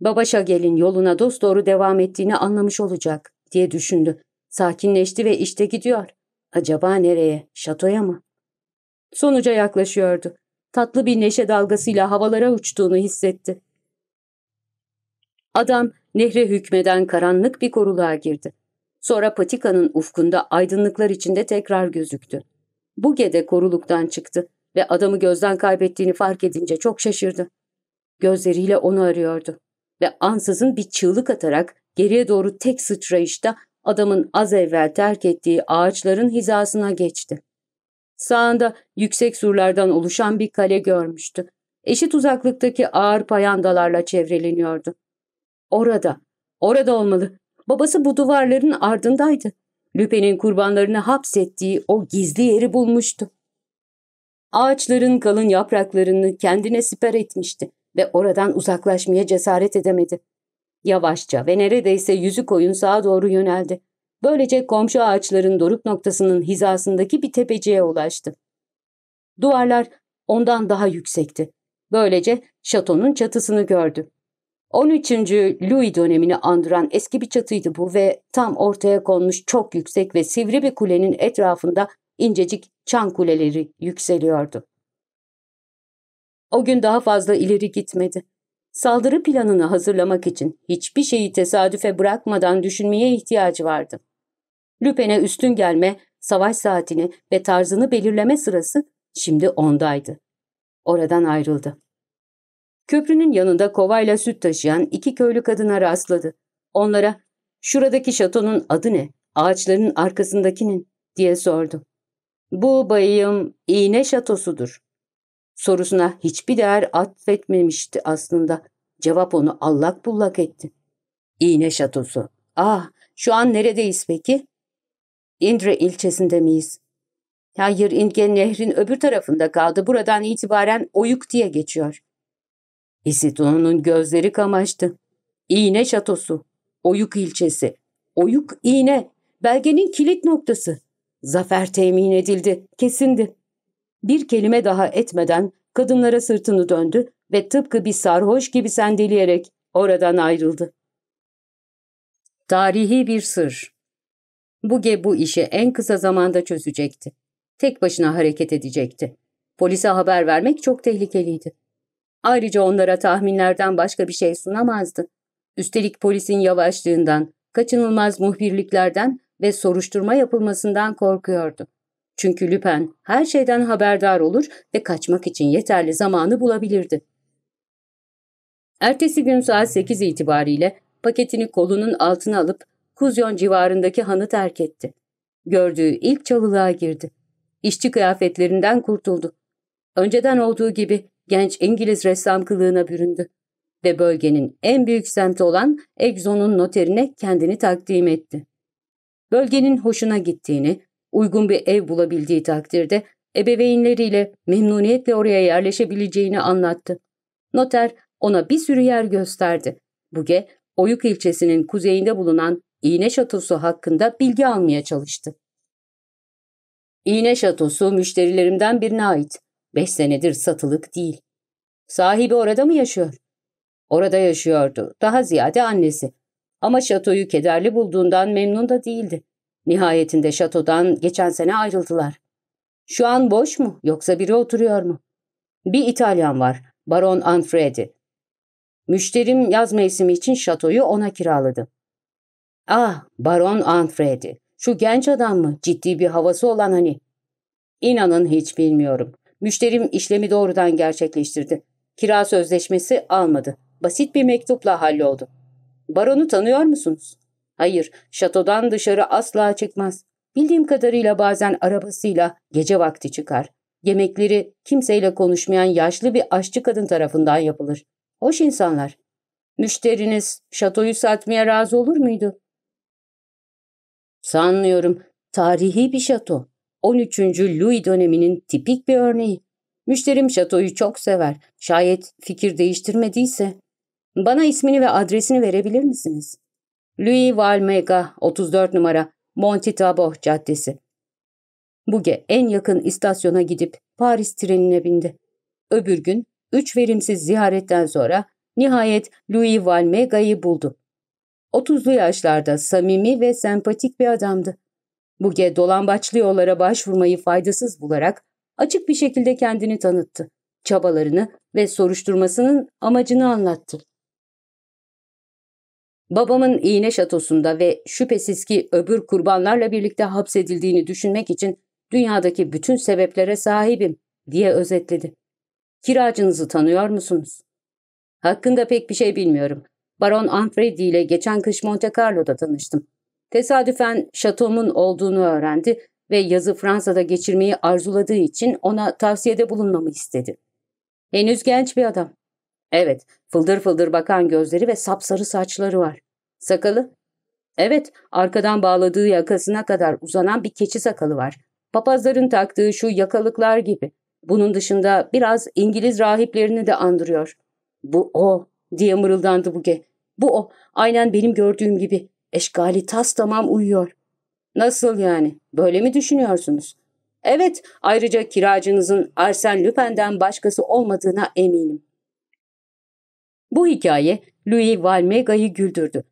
Baba Şagel'in yoluna dosdoğru devam ettiğini anlamış olacak diye düşündü. Sakinleşti ve işte gidiyor. Acaba nereye? Şatoya mı? Sonuca yaklaşıyordu. Tatlı bir neşe dalgasıyla havalara uçtuğunu hissetti. Adam nehre hükmeden karanlık bir koruluğa girdi. Sonra patikanın ufkunda aydınlıklar içinde tekrar gözüktü. Buge de koruluktan çıktı ve adamı gözden kaybettiğini fark edince çok şaşırdı. Gözleriyle onu arıyordu ve ansızın bir çığlık atarak geriye doğru tek sıçrayışta adamın az evvel terk ettiği ağaçların hizasına geçti. Sağında yüksek surlardan oluşan bir kale görmüştü. Eşit uzaklıktaki ağır payandalarla çevreleniyordu. Orada, orada olmalı. Babası bu duvarların ardındaydı. Lüpe'nin kurbanlarını hapsettiği o gizli yeri bulmuştu. Ağaçların kalın yapraklarını kendine siper etmişti ve oradan uzaklaşmaya cesaret edemedi. Yavaşça ve neredeyse yüzü koyun sağa doğru yöneldi. Böylece komşu ağaçların doruk noktasının hizasındaki bir tepeciye ulaştı. Duvarlar ondan daha yüksekti. Böylece şatonun çatısını gördü. 13. Louis dönemini andıran eski bir çatıydı bu ve tam ortaya konmuş çok yüksek ve sivri bir kulenin etrafında incecik çan kuleleri yükseliyordu. O gün daha fazla ileri gitmedi. Saldırı planını hazırlamak için hiçbir şeyi tesadüfe bırakmadan düşünmeye ihtiyacı vardı. Lüpen'e üstün gelme, savaş saatini ve tarzını belirleme sırası şimdi ondaydı. Oradan ayrıldı. Köprünün yanında kovayla süt taşıyan iki köylü kadına rastladı. Onlara, şuradaki şatonun adı ne, ağaçların arkasındakinin diye sordu. Bu bayım iğne şatosudur. Sorusuna hiçbir değer atfetmemişti aslında. Cevap onu allak bullak etti. İğne şatosu. Ah, şu an neredeyiz peki? Indre ilçesinde miyiz? Hayır, Indge nehrin öbür tarafında kaldı. Buradan itibaren Oyuk diye geçiyor. Isito'nun gözleri kamaştı. İğne şatosu. Oyuk ilçesi. Oyuk iğne. Belgenin kilit noktası. Zafer temin edildi, kesindi. Bir kelime daha etmeden kadınlara sırtını döndü ve tıpkı bir sarhoş gibi sendeleyerek oradan ayrıldı. Tarihi bir sır. Buge bu işi en kısa zamanda çözecekti. Tek başına hareket edecekti. Polise haber vermek çok tehlikeliydi. Ayrıca onlara tahminlerden başka bir şey sunamazdı. Üstelik polisin yavaşlığından, kaçınılmaz muhbirliklerden ve soruşturma yapılmasından korkuyordu. Çünkü Lüpen her şeyden haberdar olur ve kaçmak için yeterli zamanı bulabilirdi. Ertesi gün saat 8 itibariyle paketini kolunun altına alıp Kuzyon civarındaki hanı terk etti. Gördüğü ilk çalılığa girdi. İşçi kıyafetlerinden kurtuldu. Önceden olduğu gibi genç İngiliz ressam kılığına büründü ve bölgenin en büyük semti olan Exon'un noterine kendini takdim etti. Bölgenin hoşuna gittiğini, uygun bir ev bulabildiği takdirde ebeveynleriyle memnuniyetle oraya yerleşebileceğini anlattı. Noter ona bir sürü yer gösterdi. Buge, Oyuk ilçesinin kuzeyinde bulunan İğne Şatosu hakkında bilgi almaya çalıştı. İğne Şatosu müşterilerimden birine ait. Beş senedir satılık değil. Sahibi orada mı yaşıyor? Orada yaşıyordu. Daha ziyade annesi. Ama şatoyu kederli bulduğundan memnun da değildi. Nihayetinde şatodan geçen sene ayrıldılar. Şu an boş mu yoksa biri oturuyor mu? Bir İtalyan var. Baron Anfredi. Müşterim yaz mevsimi için şatoyu ona kiraladı. Ah, Baron Anfredi. Şu genç adam mı? Ciddi bir havası olan hani. İnanın hiç bilmiyorum. Müşterim işlemi doğrudan gerçekleştirdi. Kira sözleşmesi almadı. Basit bir mektupla halloldu. Baronu tanıyor musunuz? Hayır, şatodan dışarı asla çıkmaz. Bildiğim kadarıyla bazen arabasıyla gece vakti çıkar. Yemekleri kimseyle konuşmayan yaşlı bir aşçı kadın tarafından yapılır. Hoş insanlar. Müşteriniz şatoyu satmaya razı olur muydu? Sanmıyorum. Tarihi bir şato. 13. Louis döneminin tipik bir örneği. Müşterim şatoyu çok sever. Şayet fikir değiştirmediyse. Bana ismini ve adresini verebilir misiniz? Louis Valmega, 34 numara, Monty Tabo Caddesi. Buge en yakın istasyona gidip Paris trenine bindi. Öbür gün üç verimsiz ziyaretten sonra nihayet Louis Valmega'yı buldu. 30'lu yaşlarda samimi ve sempatik bir adamdı. Buge dolambaçlı yollara başvurmayı faydasız bularak açık bir şekilde kendini tanıttı. Çabalarını ve soruşturmasının amacını anlattı. Babamın iğne şatosunda ve şüphesiz ki öbür kurbanlarla birlikte hapsedildiğini düşünmek için dünyadaki bütün sebeplere sahibim diye özetledi. Kiracınızı tanıyor musunuz? Hakkında pek bir şey bilmiyorum. Baron Anfredi ile geçen kış Monte Carlo'da tanıştım. Tesadüfen şatomun olduğunu öğrendi ve yazı Fransa'da geçirmeyi arzuladığı için ona tavsiyede bulunmamı istedi. Henüz genç bir adam. Evet, fıldır fıldır bakan gözleri ve sapsarı saçları var. Sakalı? Evet, arkadan bağladığı yakasına kadar uzanan bir keçi sakalı var. Papazların taktığı şu yakalıklar gibi. Bunun dışında biraz İngiliz rahiplerini de andırıyor. Bu o, diye mırıldandı Buge. Bu o, aynen benim gördüğüm gibi. Eşgali tas tamam uyuyor. Nasıl yani? Böyle mi düşünüyorsunuz? Evet, ayrıca kiracınızın Arsène Lupin'den başkası olmadığına eminim. Bu hikaye Louis Valmega'yı güldürdü.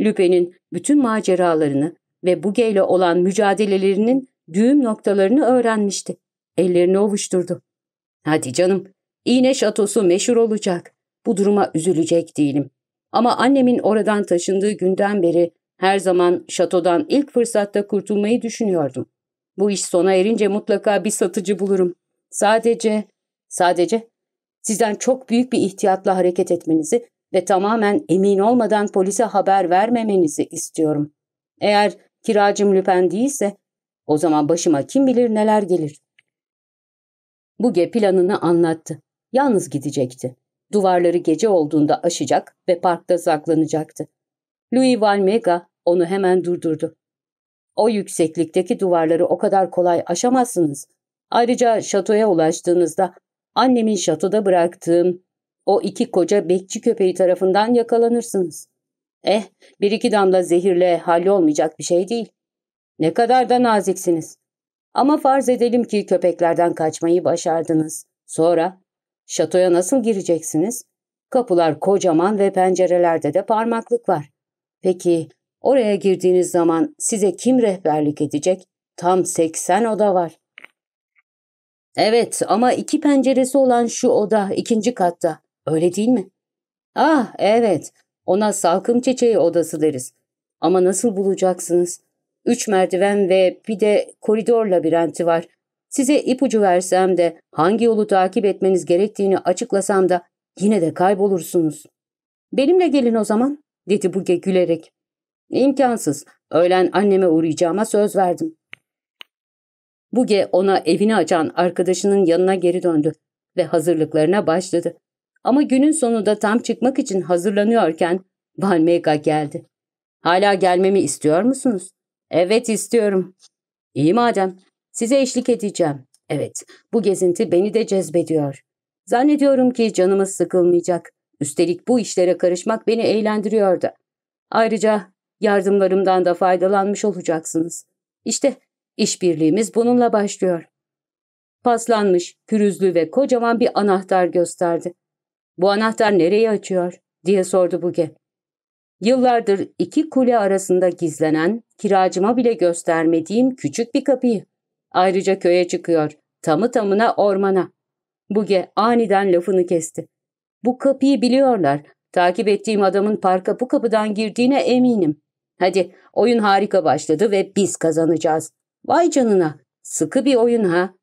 Lupin'in bütün maceralarını ve Buge ile olan mücadelelerinin düğüm noktalarını öğrenmişti. Ellerini ovuşturdu. Hadi canım, iğne şatosu meşhur olacak. Bu duruma üzülecek değilim. Ama annemin oradan taşındığı günden beri her zaman şatodan ilk fırsatta kurtulmayı düşünüyordum. Bu iş sona erince mutlaka bir satıcı bulurum. Sadece, sadece sizden çok büyük bir ihtiyatla hareket etmenizi ve tamamen emin olmadan polise haber vermemenizi istiyorum. Eğer kiracım Lüpen değilse O zaman başıma kim bilir neler gelir. Buge planını anlattı. Yalnız gidecekti. Duvarları gece olduğunda aşacak ve parkta saklanacaktı. Louis Valmega onu hemen durdurdu. O yükseklikteki duvarları o kadar kolay aşamazsınız. Ayrıca şatoya ulaştığınızda annemin şatoda bıraktığım o iki koca bekçi köpeği tarafından yakalanırsınız. Eh, bir iki damla zehirle hallolmayacak bir şey değil. Ne kadar da naziksiniz. Ama farz edelim ki köpeklerden kaçmayı başardınız. Sonra şatoya nasıl gireceksiniz? Kapılar kocaman ve pencerelerde de parmaklık var. Peki oraya girdiğiniz zaman size kim rehberlik edecek? Tam 80 oda var. Evet ama iki penceresi olan şu oda ikinci katta. Öyle değil mi? Ah evet. Ona salkım çiçeği odası deriz. Ama nasıl bulacaksınız? Üç merdiven ve bir de koridor labirenti var. Size ipucu versem de hangi yolu takip etmeniz gerektiğini açıklasam da yine de kaybolursunuz. Benimle gelin o zaman, dedi Buge gülerek. İmkansız. Öğlen anneme uğrayacağıma söz verdim. Buge ona evini açan arkadaşının yanına geri döndü ve hazırlıklarına başladı. Ama günün sonunda tam çıkmak için hazırlanıyorken Valmega geldi. Hala gelmemi istiyor musunuz? Evet istiyorum. İyi madem. Size eşlik edeceğim. Evet, bu gezinti beni de cezbediyor. Zannediyorum ki canımız sıkılmayacak. Üstelik bu işlere karışmak beni eğlendiriyor da. Ayrıca yardımlarımdan da faydalanmış olacaksınız. İşte işbirliğimiz bununla başlıyor. Paslanmış, pürüzlü ve kocaman bir anahtar gösterdi. Bu anahtar nereye açıyor? diye sordu Buge. Yıllardır iki kule arasında gizlenen, kiracıma bile göstermediğim küçük bir kapıyı. Ayrıca köye çıkıyor, tamı tamına ormana. Buge aniden lafını kesti. Bu kapıyı biliyorlar. Takip ettiğim adamın parka bu kapıdan girdiğine eminim. Hadi oyun harika başladı ve biz kazanacağız. Vay canına sıkı bir oyun ha.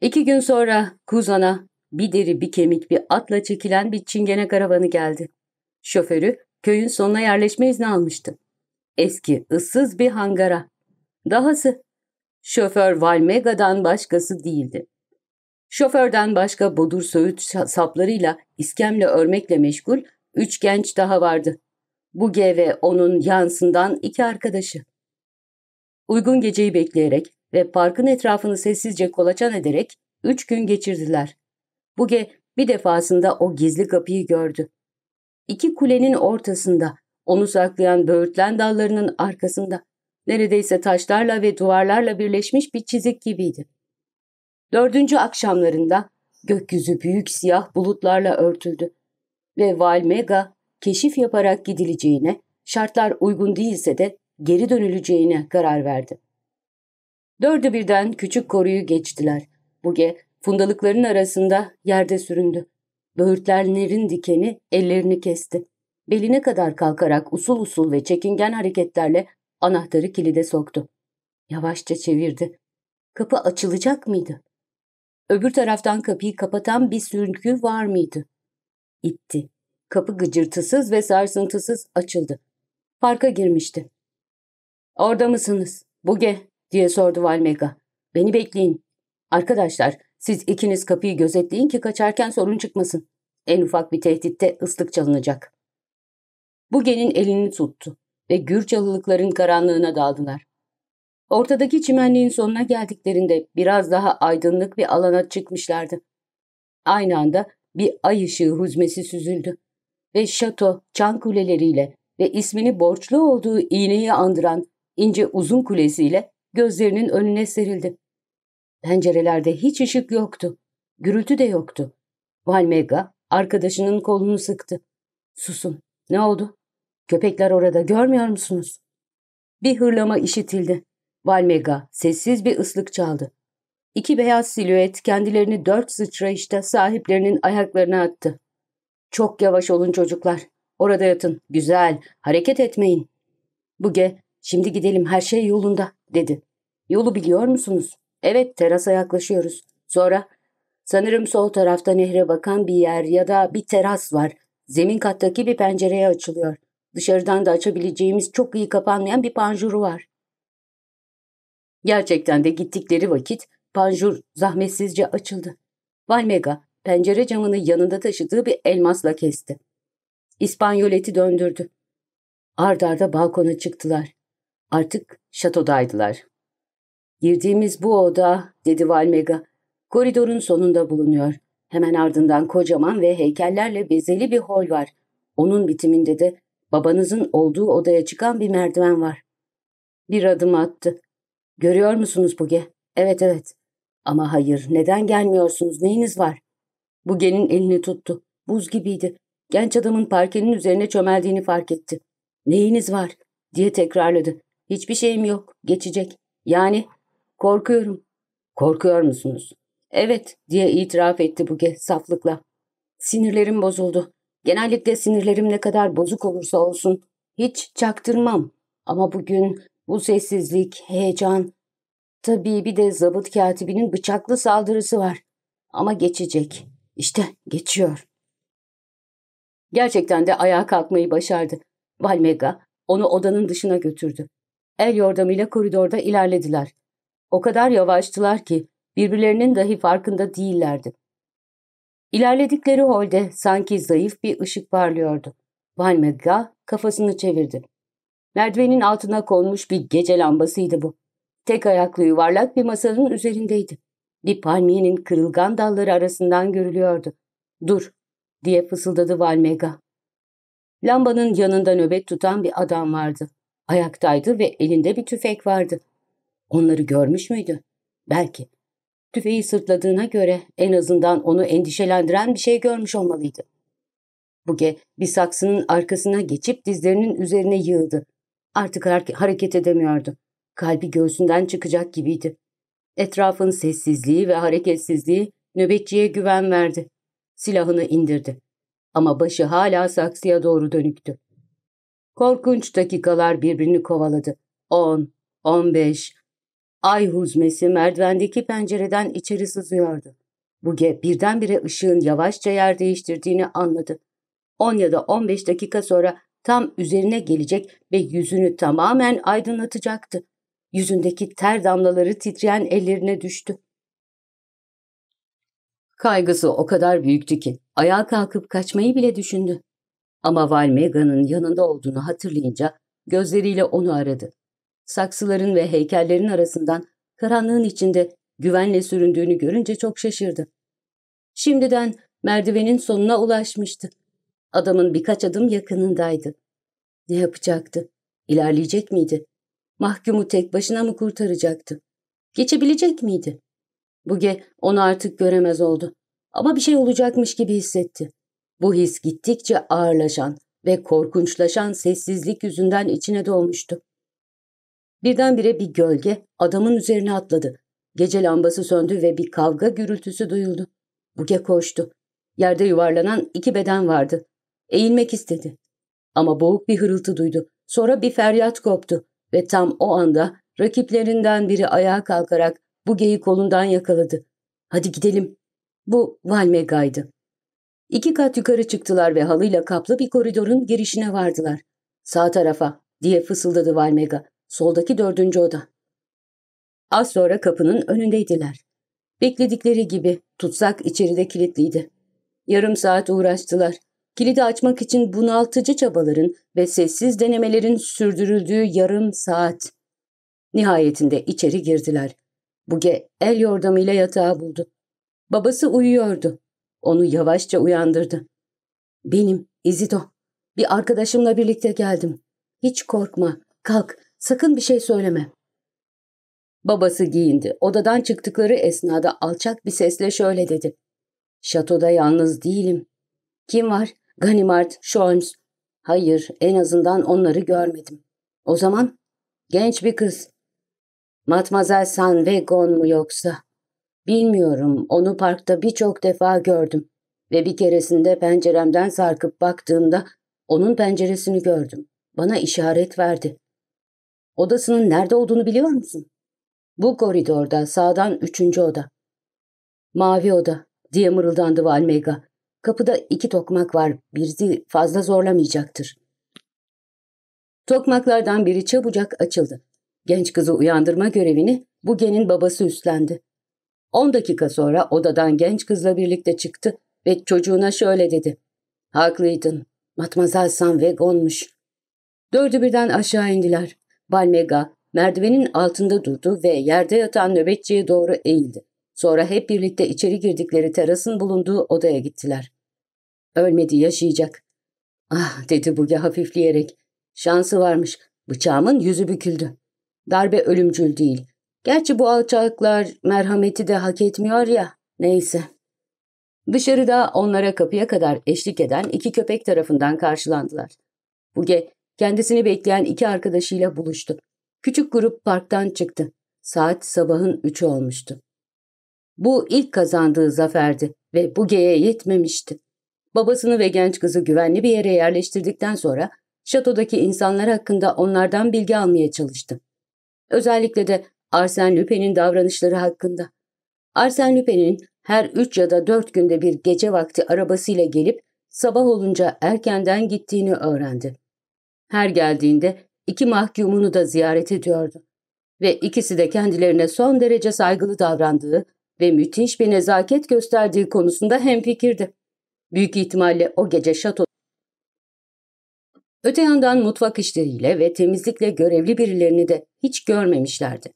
İki gün sonra Kuzan'a bir deri bir kemik bir atla çekilen bir çingene karavanı geldi. Şoförü köyün sonuna yerleşme izni almıştı. Eski, ıssız bir hangara. Dahası, şoför Valmega'dan başkası değildi. Şoförden başka bodur söğüt saplarıyla iskemle örmekle meşgul üç genç daha vardı. Buge ve onun yansından iki arkadaşı. Uygun geceyi bekleyerek ve parkın etrafını sessizce kolaçan ederek üç gün geçirdiler. Buge bir defasında o gizli kapıyı gördü. İki kulenin ortasında, onu saklayan böğürtlen dallarının arkasında, neredeyse taşlarla ve duvarlarla birleşmiş bir çizik gibiydi. Dördüncü akşamlarında gökyüzü büyük siyah bulutlarla örtüldü ve Valmega keşif yaparak gidileceğine, şartlar uygun değilse de geri dönüleceğine karar verdi. Dördü birden küçük koruyu geçtiler. Buge fundalıkların arasında yerde süründü. Böğürtlenlerin dikeni ellerini kesti. Beline kadar kalkarak usul usul ve çekingen hareketlerle anahtarı kilide soktu. Yavaşça çevirdi. Kapı açılacak mıydı? Öbür taraftan kapıyı kapatan bir sürgü var mıydı? İtti. Kapı gıcırtısız ve sarsıntısız açıldı. Parka girmişti. ''Orada mısınız? Buge?'' diye sordu Valmega. ''Beni bekleyin. Arkadaşlar, siz ikiniz kapıyı gözetleyin ki kaçarken sorun çıkmasın. En ufak bir tehditte ıslık çalınacak. Buge'nin elini tuttu ve gür çalılıkların karanlığına daldılar. Ortadaki çimenliğin sonuna geldiklerinde biraz daha aydınlık bir alana çıkmışlardı. Aynı anda bir ay ışığı huzmesi süzüldü ve şato çan kuleleriyle ve ismini borçlu olduğu iğneyi andıran ince uzun kulesiyle gözlerinin önüne serildi. Pencerelerde hiç ışık yoktu. Gürültü de yoktu. Valmega arkadaşının kolunu sıktı. Susun. Ne oldu? Köpekler orada görmüyor musunuz? Bir hırlama işitildi. Valmega sessiz bir ıslık çaldı. İki beyaz silüet kendilerini dört sıçrayışta sahiplerinin ayaklarına attı. Çok yavaş olun çocuklar. Orada yatın. Güzel. Hareket etmeyin. Buge, şimdi gidelim her şey yolunda, dedi. Yolu biliyor musunuz? Evet, terasa yaklaşıyoruz. Sonra, sanırım sol tarafta nehre bakan bir yer ya da bir teras var. Zemin kattaki bir pencereye açılıyor. Dışarıdan da açabileceğimiz çok iyi kapanmayan bir panjuru var. Gerçekten de gittikleri vakit panjur zahmetsizce açıldı. Valmega pencere camını yanında taşıdığı bir elmasla kesti. İspanyoleti döndürdü. Ard arda balkona çıktılar. Artık şatodaydılar. Girdiğimiz bu oda, dedi Valmega, koridorun sonunda bulunuyor. Hemen ardından kocaman ve heykellerle bezeli bir hol var. Onun bitiminde de babanızın olduğu odaya çıkan bir merdiven var. Bir adım attı. Görüyor musunuz Buge? Evet evet. Ama hayır, neden gelmiyorsunuz? Neyiniz var? Buge'nin elini tuttu. Buz gibiydi. Genç adamın parkenin üzerine çömeldiğini fark etti. Neyiniz var? diye tekrarladı. Hiçbir şeyim yok. Geçecek. Yani korkuyorum. Korkuyor musunuz? Evet diye itiraf etti Buge saflıkla. Sinirlerim bozuldu. Genellikle sinirlerim ne kadar bozuk olursa olsun hiç çaktırmam. Ama bugün bu sessizlik, heyecan, tabii bir de zabıt katibinin bıçaklı saldırısı var. Ama geçecek. İşte geçiyor. Gerçekten de ayağa kalkmayı başardı. Valmega onu odanın dışına götürdü. El yordamıyla koridorda ilerlediler. O kadar yavaştılar ki birbirlerinin dahi farkında değillerdi. İlerledikleri holde sanki zayıf bir ışık parlıyordu. Valmega kafasını çevirdi. Merdivenin altına konmuş bir gece lambasıydı bu. Tek ayaklı yuvarlak bir masanın üzerindeydi. Bir palmiyenin kırılgan dalları arasından görülüyordu. Dur, diye fısıldadı Valmega. Lambanın yanında nöbet tutan bir adam vardı. Ayaktaydı ve elinde bir tüfek vardı. Onları görmüş müydü? Belki. Tüfeği sırtladığına göre en azından onu endişelendiren bir şey görmüş olmalıydı. Buge bir saksının arkasına geçip dizlerinin üzerine yığıldı. Artık hareket edemiyordu. Kalbi göğsünden çıkacak gibiydi. Etrafın sessizliği ve hareketsizliği nöbetçiye güven verdi. Silahını indirdi. Ama başı hala saksıya doğru dönüktü. Korkunç dakikalar birbirini kovaladı. On, on beş. Ay huzmesi merdivendeki pencereden içeri sızıyordu. Buge birdenbire ışığın yavaşça yer değiştirdiğini anladı. On ya da on beş dakika sonra tam üzerine gelecek ve yüzünü tamamen aydınlatacaktı. Yüzündeki ter damlaları titreyen ellerine düştü. Kaygısı o kadar büyüktü ki ayağa kalkıp kaçmayı bile düşündü. Ama Valmega'nın yanında olduğunu hatırlayınca gözleriyle onu aradı. Saksıların ve heykellerin arasından karanlığın içinde güvenle süründüğünü görünce çok şaşırdı. Şimdiden merdivenin sonuna ulaşmıştı. Adamın birkaç adım yakınındaydı. Ne yapacaktı? İlerleyecek miydi? Mahkumu tek başına mı kurtaracaktı? Geçebilecek miydi? Buge onu artık göremez oldu. Ama bir şey olacakmış gibi hissetti. Bu his gittikçe ağırlaşan ve korkunçlaşan sessizlik yüzünden içine doğmuştu. Birdenbire bir gölge adamın üzerine atladı. Gece lambası söndü ve bir kavga gürültüsü duyuldu. Buge koştu. Yerde yuvarlanan iki beden vardı. Eğilmek istedi. Ama boğuk bir hırıltı duydu. Sonra bir feryat koptu ve tam o anda rakiplerinden biri ayağa kalkarak Buge'yi kolundan yakaladı. Hadi gidelim. Bu Valmega'ydı. İki kat yukarı çıktılar ve halıyla kaplı bir koridorun girişine vardılar. Sağ tarafa diye fısıldadı Valmega. Soldaki dördüncü oda. Az sonra kapının önündeydiler. Bekledikleri gibi tutsak içeride kilitliydi. Yarım saat uğraştılar. Kilidi açmak için bunaltıcı çabaların ve sessiz denemelerin sürdürüldüğü yarım saat. Nihayetinde içeri girdiler. Buge el yordamıyla yatağı buldu. Babası uyuyordu. Onu yavaşça uyandırdı. Benim, Izido. Bir arkadaşımla birlikte geldim. Hiç korkma. Kalk, sakın bir şey söyleme. Babası giyindi. Odadan çıktıkları esnada alçak bir sesle şöyle dedi. Şatoda yalnız değilim. Kim var? Ganimard, Sholmes. Hayır, en azından onları görmedim. O zaman genç bir kız. Matmazel Sanvegon mu yoksa? Bilmiyorum, onu parkta birçok defa gördüm. Ve bir keresinde penceremden sarkıp baktığımda onun penceresini gördüm. Bana işaret verdi. Odasının nerede olduğunu biliyor musun? Bu koridorda, sağdan üçüncü oda. Mavi oda, diye mırıldandı Valmega. Kapıda iki tokmak var, bizi fazla zorlamayacaktır. Tokmaklardan biri çabucak açıldı. Genç kızı uyandırma görevini Buge'nin babası üstlendi. 10 dakika sonra odadan genç kızla birlikte çıktı ve çocuğuna şöyle dedi. Haklıydın. Matmazel Sanvegon'muş. Dördü birden aşağı indiler. Balmega merdivenin altında durdu ve yerde yatan nöbetçiye doğru eğildi. Sonra hep birlikte içeri girdikleri terasın bulunduğu odaya gittiler. Ölmedi, yaşayacak. Ah dedi Buge hafifleyerek. Şansı varmış. Bıçağımın yüzü büküldü. Darbe ölümcül değil. Gerçi bu alçaklar merhameti de hak etmiyor ya. Neyse. Dışarıda onlara kapıya kadar eşlik eden iki köpek tarafından karşılandılar. Buge kendisini bekleyen iki arkadaşıyla buluştu. Küçük grup parktan çıktı. Saat sabahın üçü olmuştu. Bu ilk kazandığı zaferdi ve Buge'ye yetmemişti. Babasını ve genç kızı güvenli bir yere yerleştirdikten sonra şatodaki insanlar hakkında onlardan bilgi almaya çalıştı. Özellikle de Arsène Lupin'in davranışları hakkında. Arsène Lupin'in her üç ya da dört günde bir gece vakti arabasıyla gelip sabah olunca erkenden gittiğini öğrendi. Her geldiğinde iki mahkumunu da ziyaret ediyordu. Ve ikisi de kendilerine son derece saygılı davrandığı ve müthiş bir nezaket gösterdiği konusunda hemfikirdi. Büyük ihtimalle o gece şato Öte yandan mutfak işleriyle ve temizlikle görevli birilerini de hiç görmemişlerdi.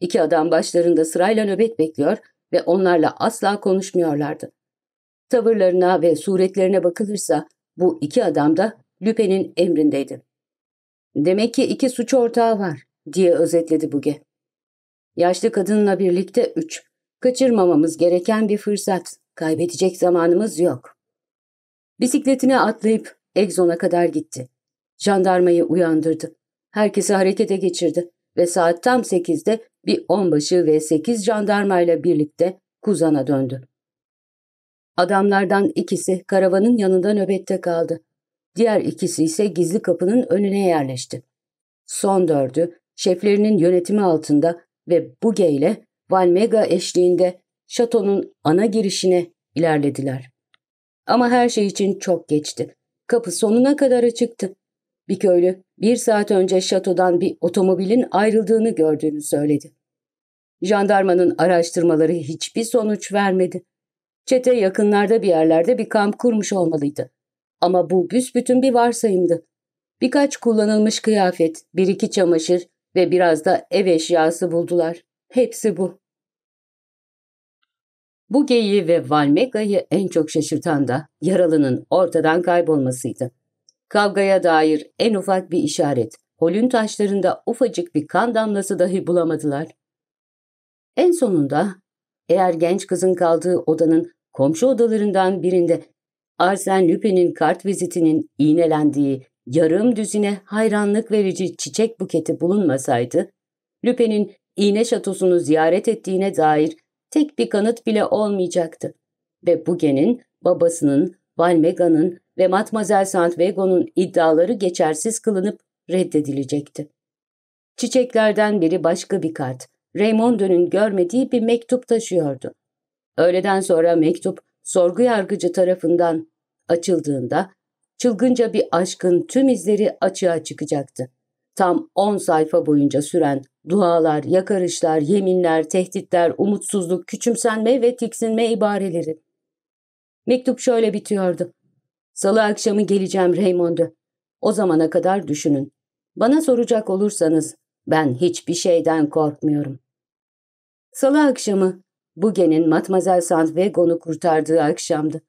İki adam başlarında sırayla nöbet bekliyor ve onlarla asla konuşmuyorlardı. Tavırlarına ve suretlerine bakılırsa bu iki adam da Lüpe'nin emrindeydi. Demek ki iki suç ortağı var diye özetledi Buge. Yaşlı kadınla birlikte üç. Kaçırmamamız gereken bir fırsat. Kaybedecek zamanımız yok. Bisikletine atlayıp Exon'a kadar gitti. Jandarmayı uyandırdı. Herkesi harekete geçirdi ve saat tam sekizde bir onbaşı ve sekiz jandarmayla birlikte Kuzan'a döndü. Adamlardan ikisi karavanın yanında nöbette kaldı. Diğer ikisi ise gizli kapının önüne yerleşti. Son dördü şeflerinin yönetimi altında ve Buge ile Valmega eşliğinde şatonun ana girişine ilerlediler. Ama her şey için çok geçti. Kapı sonuna kadar açıktı. Bir köylü bir saat önce şatodan bir otomobilin ayrıldığını gördüğünü söyledi. Jandarmanın araştırmaları hiçbir sonuç vermedi. Çete yakınlarda bir yerlerde bir kamp kurmuş olmalıydı. Ama bu büsbütün bir varsayımdı. Birkaç kullanılmış kıyafet, bir iki çamaşır ve biraz da ev eşyası buldular. Hepsi bu. Bu geyiği ve Valmega'yı en çok şaşırtan da yaralının ortadan kaybolmasıydı. Kavgaya dair en ufak bir işaret, holün taşlarında ufacık bir kan damlası dahi bulamadılar. En sonunda eğer genç kızın kaldığı odanın komşu odalarından birinde Arsen Lupin'in kart vizitinin iğnelendiği yarım düzine hayranlık verici çiçek buketi bulunmasaydı, Lupin'in iğne şatosunu ziyaret ettiğine dair tek bir kanıt bile olmayacaktı. Ve Buge'nin, babasının, Valmega'nın ve Matmazel Santvego'nun iddiaları geçersiz kılınıp reddedilecekti. Çiçeklerden biri başka bir kart, Raymondo'nun görmediği bir mektup taşıyordu. Öğleden sonra mektup sorgu yargıcı tarafından açıldığında çılgınca bir aşkın tüm izleri açığa çıkacaktı. Tam on sayfa boyunca süren dualar, yakarışlar, yeminler, tehditler, umutsuzluk, küçümsenme ve tiksinme ibareleri. Mektup şöyle bitiyordu. Salı akşamı geleceğim Raymondo. O zamana kadar düşünün. Bana soracak olursanız ben hiçbir şeyden korkmuyorum. Salı akşamı Buge'nin Matmazel Sandvegon'u kurtardığı akşamdı.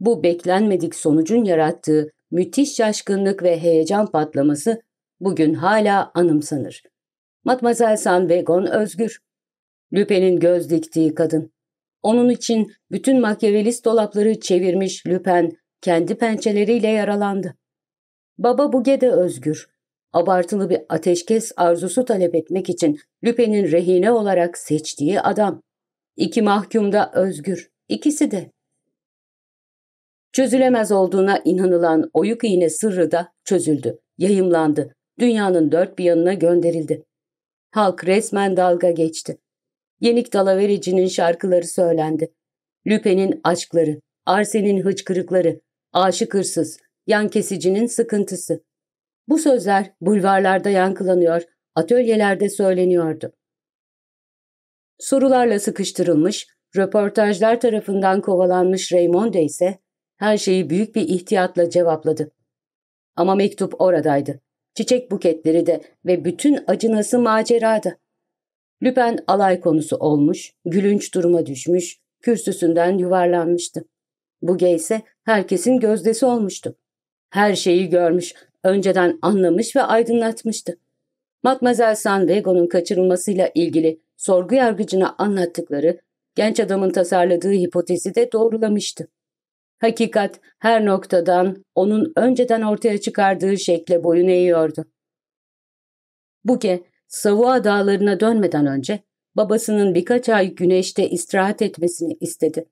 Bu beklenmedik sonucun yarattığı müthiş şaşkınlık ve heyecan patlaması bugün hala anımsanır. Matmazel Sandvegon özgür. Lüpen'in göz diktiği kadın. Onun için bütün makyavelist dolapları çevirmiş Lüpen kendi pençeleriyle yaralandı. Baba Buge de özgür. Abartılı bir ateşkes arzusu talep etmek için Lüpen'in rehine olarak seçtiği adam. İki mahkum da özgür. İkisi de. Çözülemez olduğuna inanılan oyuk iğne sırrı da çözüldü, yayımlandı, dünyanın dört bir yanına gönderildi. Halk resmen dalga geçti. Yenik Dalaverici'nin şarkıları söylendi. Lüpe'nin aşkları, Arsen'in hıçkırıkları, aşık hırsız, yan kesicinin sıkıntısı. Bu sözler bulvarlarda yankılanıyor, atölyelerde söyleniyordu. Sorularla sıkıştırılmış, röportajlar tarafından kovalanmış Raymonde ise her şeyi büyük bir ihtiyatla cevapladı. Ama mektup oradaydı. Çiçek buketleri de ve bütün acınası macerada. Lüpen alay konusu olmuş, gülünç duruma düşmüş, kürsüsünden yuvarlanmıştı. Buge ise herkesin gözdesi olmuştu. Her şeyi görmüş, önceden anlamış ve aydınlatmıştı. Matmazel Sanvego'nun kaçırılmasıyla ilgili sorgu yargıcına anlattıkları genç adamın tasarladığı hipotezi de doğrulamıştı. Hakikat her noktadan onun önceden ortaya çıkardığı şekle boyun eğiyordu. Buke, Savua dağlarına dönmeden önce babasının birkaç ay güneşte istirahat etmesini istedi.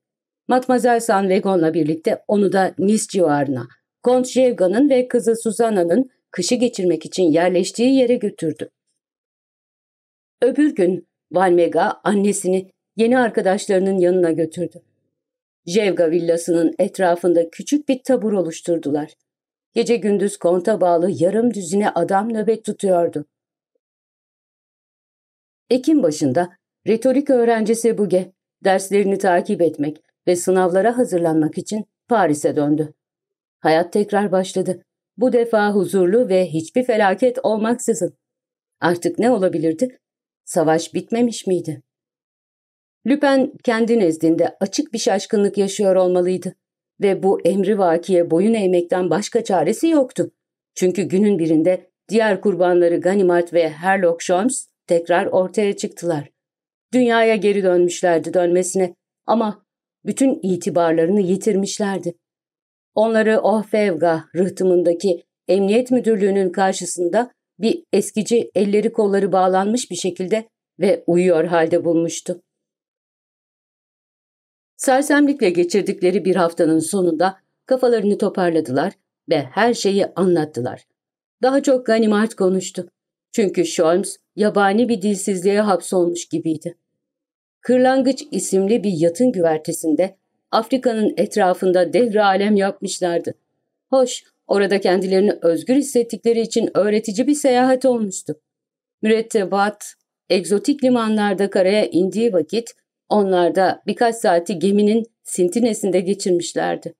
Matmazel Sanvegon'la birlikte onu da Nice civarına, Kont Jevga'nın ve kızı Suzanna'nın kışı geçirmek için yerleştiği yere götürdü. Öbür gün Valmega annesini yeni arkadaşlarının yanına götürdü. Jevga villasının etrafında küçük bir tabur oluşturdular. Gece gündüz konta bağlı yarım düzine adam nöbet tutuyordu. Ekim başında retorik öğrencisi Buge derslerini takip etmek ve sınavlara hazırlanmak için Paris'e döndü. Hayat tekrar başladı. Bu defa huzurlu ve hiçbir felaket olmaksızın. Artık ne olabilirdi? Savaş bitmemiş miydi? Lüpen kendi nezdinde açık bir şaşkınlık yaşıyor olmalıydı. Ve bu emri vakiye boyun eğmekten başka çaresi yoktu. Çünkü günün birinde diğer kurbanları Ganimard ve Herlock Sholmes tekrar ortaya çıktılar. Dünyaya geri dönmüşlerdi dönmesine ama bütün itibarlarını yitirmişlerdi. Onları Ohfevga rıhtımındaki emniyet müdürlüğünün karşısında bir eskici elleri kolları bağlanmış bir şekilde ve uyuyor halde bulmuştu. Sersemlikle geçirdikleri bir haftanın sonunda kafalarını toparladılar ve her şeyi anlattılar. Daha çok Ganimard konuştu. Çünkü Sholmes yabani bir dilsizliğe hapsolmuş gibiydi. Kırlangıç isimli bir yatın güvertesinde Afrika'nın etrafında devre alem yapmışlardı. Hoş, orada kendilerini özgür hissettikleri için öğretici bir seyahat olmuştu. Mürettebat, egzotik limanlarda karaya indiği vakit onlar da birkaç saati geminin sintinesinde geçirmişlerdi.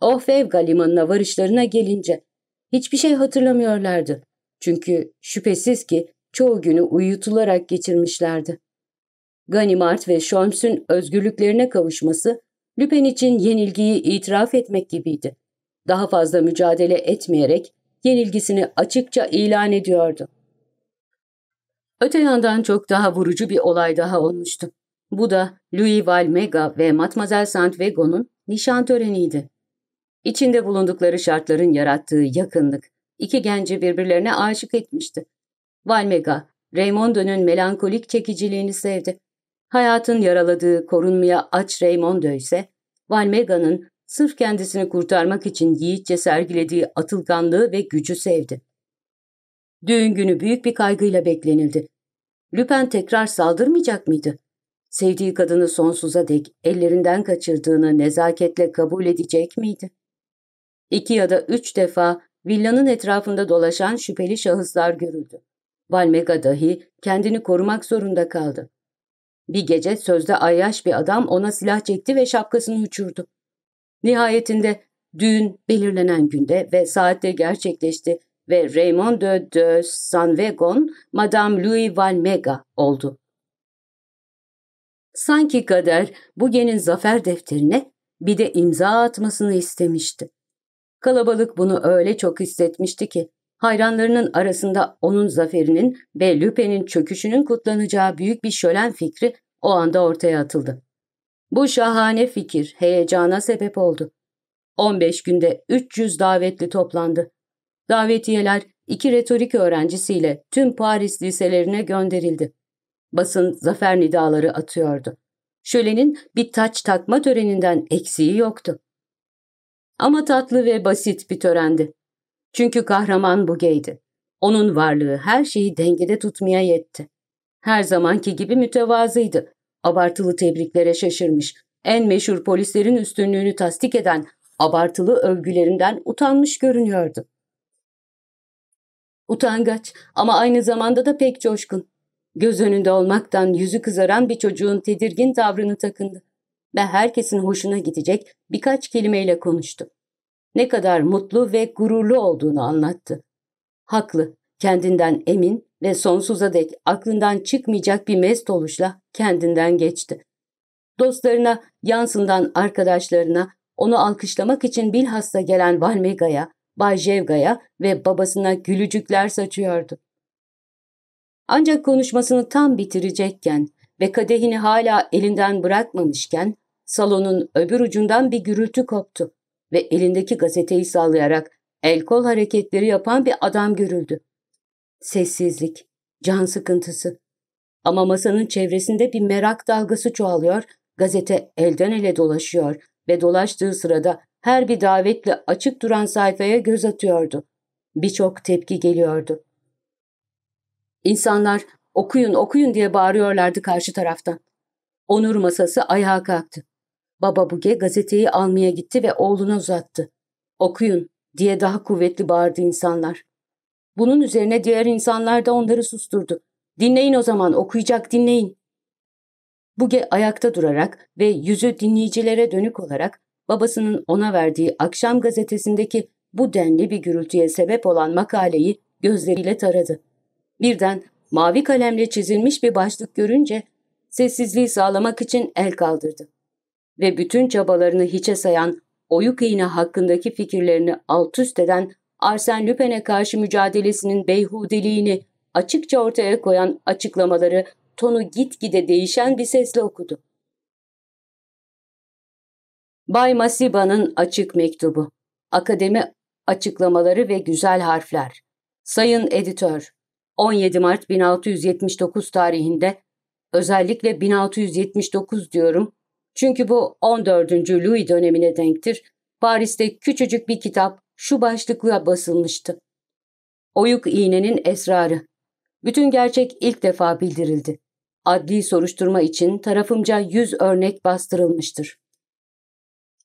Ohfevga limanına varışlarına gelince hiçbir şey hatırlamıyorlardı. Çünkü şüphesiz ki çoğu günü uyutularak geçirmişlerdi. Ganimard ve Sholmes'ün özgürlüklerine kavuşması Lüpen için yenilgiyi itiraf etmek gibiydi. Daha fazla mücadele etmeyerek yenilgisini açıkça ilan ediyordu. Öte yandan çok daha vurucu bir olay daha olmuştu. Bu da Louis Valmega ve Mademoiselle Saint-Vegon'un nişan töreniydi. İçinde bulundukları şartların yarattığı yakınlık, iki genci birbirlerine aşık etmişti. Valmega, Raymondo'nun melankolik çekiciliğini sevdi. Hayatın yaraladığı korunmaya aç Raymondo ise, Valmega'nın sırf kendisini kurtarmak için yiğitçe sergilediği atılganlığı ve gücü sevdi. Düğün günü büyük bir kaygıyla beklenildi. Lüpen tekrar saldırmayacak mıydı? Sevdiği kadını sonsuza dek ellerinden kaçırdığını nezaketle kabul edecek miydi? İki ya da üç defa villanın etrafında dolaşan şüpheli şahıslar görüldü. Valmega dahi kendini korumak zorunda kaldı. Bir gece sözde ayyaş bir adam ona silah çekti ve şapkasını uçurdu. Nihayetinde düğün belirlenen günde ve saatte gerçekleşti ve Raymond de, de Sanvegon, Madame Louis Valmega oldu. Sanki kader Buge'nin zafer defterine bir de imza atmasını istemişti. Kalabalık bunu öyle çok hissetmişti ki hayranlarının arasında onun zaferinin ve Lüpe'nin çöküşünün kutlanacağı büyük bir şölen fikri o anda ortaya atıldı. Bu şahane fikir heyecana sebep oldu. 15 günde 300 davetli toplandı. Davetiyeler iki retorik öğrencisiyle tüm Paris liselerine gönderildi. Basın zafer nidaları atıyordu. Şölenin bir taç takma töreninden eksiği yoktu. Ama tatlı ve basit bir törendi. Çünkü kahraman Bugey'di. Onun varlığı her şeyi dengede tutmaya yetti. Her zamanki gibi mütevazıydı. Abartılı tebriklere şaşırmış. En meşhur polislerin üstünlüğünü tasdik eden abartılı övgülerinden utanmış görünüyordu. Utangaç ama aynı zamanda da pek coşkun. Göz önünde olmaktan yüzü kızaran bir çocuğun tedirgin tavrını takındı ve herkesin hoşuna gidecek birkaç kelimeyle konuştu. Ne kadar mutlu ve gururlu olduğunu anlattı. Haklı, kendinden emin ve sonsuza dek aklından çıkmayacak bir mest oluşla kendinden geçti. Dostlarına, yansından arkadaşlarına, onu alkışlamak için bilhassa gelen Valmega'ya, Bay Jevga'ya ve babasına gülücükler saçıyordu. Ancak konuşmasını tam bitirecekken ve kadehini hala elinden bırakmamışken salonun öbür ucundan bir gürültü koptu ve elindeki gazeteyi sallayarak el kol hareketleri yapan bir adam görüldü. Sessizlik, can sıkıntısı. Ama masanın çevresinde bir merak dalgası çoğalıyor, gazete elden ele dolaşıyor ve dolaştığı sırada her bir davetle açık duran sayfaya göz atıyordu. Birçok tepki geliyordu. İnsanlar okuyun okuyun diye bağırıyorlardı karşı taraftan. Onur masası ayağa kalktı. Baba Buge gazeteyi almaya gitti ve oğluna uzattı. Okuyun diye daha kuvvetli bağırdı insanlar. Bunun üzerine diğer insanlar da onları susturdu. Dinleyin o zaman okuyacak dinleyin. Buge ayakta durarak ve yüzü dinleyicilere dönük olarak babasının ona verdiği akşam gazetesindeki bu denli bir gürültüye sebep olan makaleyi gözleriyle taradı. Birden mavi kalemle çizilmiş bir başlık görünce sessizliği sağlamak için el kaldırdı. Ve bütün çabalarını hiçe sayan, oyuk iğne hakkındaki fikirlerini alt üst eden Arsen Lupin'e karşı mücadelesinin beyhudeliğini açıkça ortaya koyan açıklamaları tonu gitgide değişen bir sesle okudu. Bay Masiba'nın açık mektubu. Akademi açıklamaları ve güzel harfler. Sayın Editör, 17 Mart 1679 tarihinde, özellikle 1679 diyorum, çünkü bu 14. Louis dönemine denktir, Paris'te küçücük bir kitap şu başlıkla basılmıştı. Oyuk iğnenin esrarı. Bütün gerçek ilk defa bildirildi. Adli soruşturma için tarafımca 100 örnek bastırılmıştır.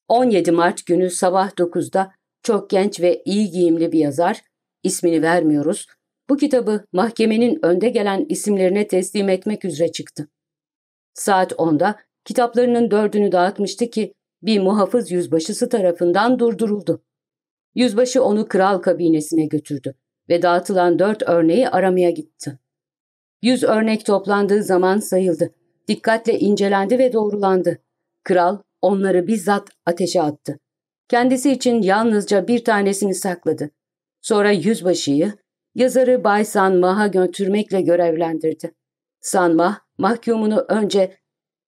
17 Mart günü sabah 9'da çok genç ve iyi giyimli bir yazar, ismini vermiyoruz, bu kitabı mahkemenin önde gelen isimlerine teslim etmek üzere çıktı. Saat 10'da kitaplarının dördünü dağıtmıştı ki bir muhafız yüzbaşısı tarafından durduruldu. Yüzbaşı onu kral kabinesine götürdü ve dağıtılan dört örneği aramaya gitti. Yüz örnek toplandığı zaman sayıldı. Dikkatle incelendi ve doğrulandı. Kral onları bizzat ateşe attı. Kendisi için yalnızca bir tanesini sakladı. Sonra yüzbaşıyı yazarı Bay Sanmah'a götürmekle görevlendirdi. Sanmah, mahkumunu önce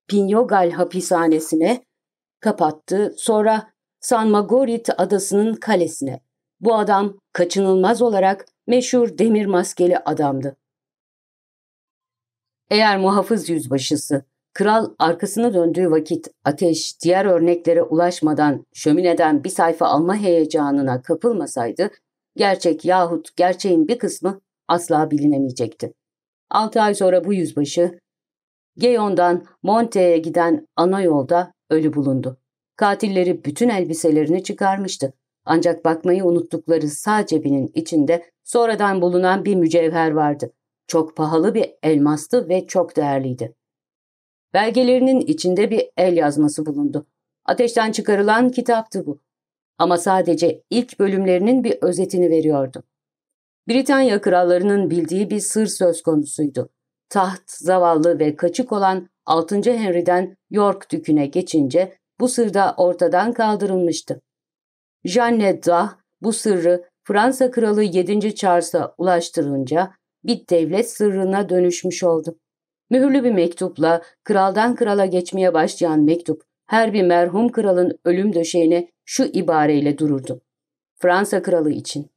Pinyogal hapishanesine kapattı, sonra Sanmagorit adasının kalesine. Bu adam kaçınılmaz olarak meşhur demir maskeli adamdı. Eğer muhafız yüzbaşısı, kral arkasını döndüğü vakit ateş diğer örneklere ulaşmadan şömineden bir sayfa alma heyecanına kapılmasaydı, gerçek yahut gerçeğin bir kısmı asla bilinemeyecekti. Altı ay sonra bu yüzbaşı, Geyon'dan Monte'ye giden ana yolda ölü bulundu. Katilleri bütün elbiselerini çıkarmıştı. Ancak bakmayı unuttukları sağ cebinin içinde sonradan bulunan bir mücevher vardı. Çok pahalı bir elmastı ve çok değerliydi. Belgelerinin içinde bir el yazması bulundu. Ateşten çıkarılan kitaptı bu. Ama sadece ilk bölümlerinin bir özetini veriyordu. Britanya krallarının bildiği bir sır söz konusuydu. Taht, zavallı ve kaçık olan 6. Henry'den York düküne geçince bu sır da ortadan kaldırılmıştı. Jeanne d'Arc bu sırrı Fransa kralı 7. Charles'a ulaştırınca bir devlet sırrına dönüşmüş oldu. Mühürlü bir mektupla kraldan krala geçmeye başlayan mektup her bir merhum kralın ölüm döşeğine şu ibareyle dururdu. Fransa kralı için.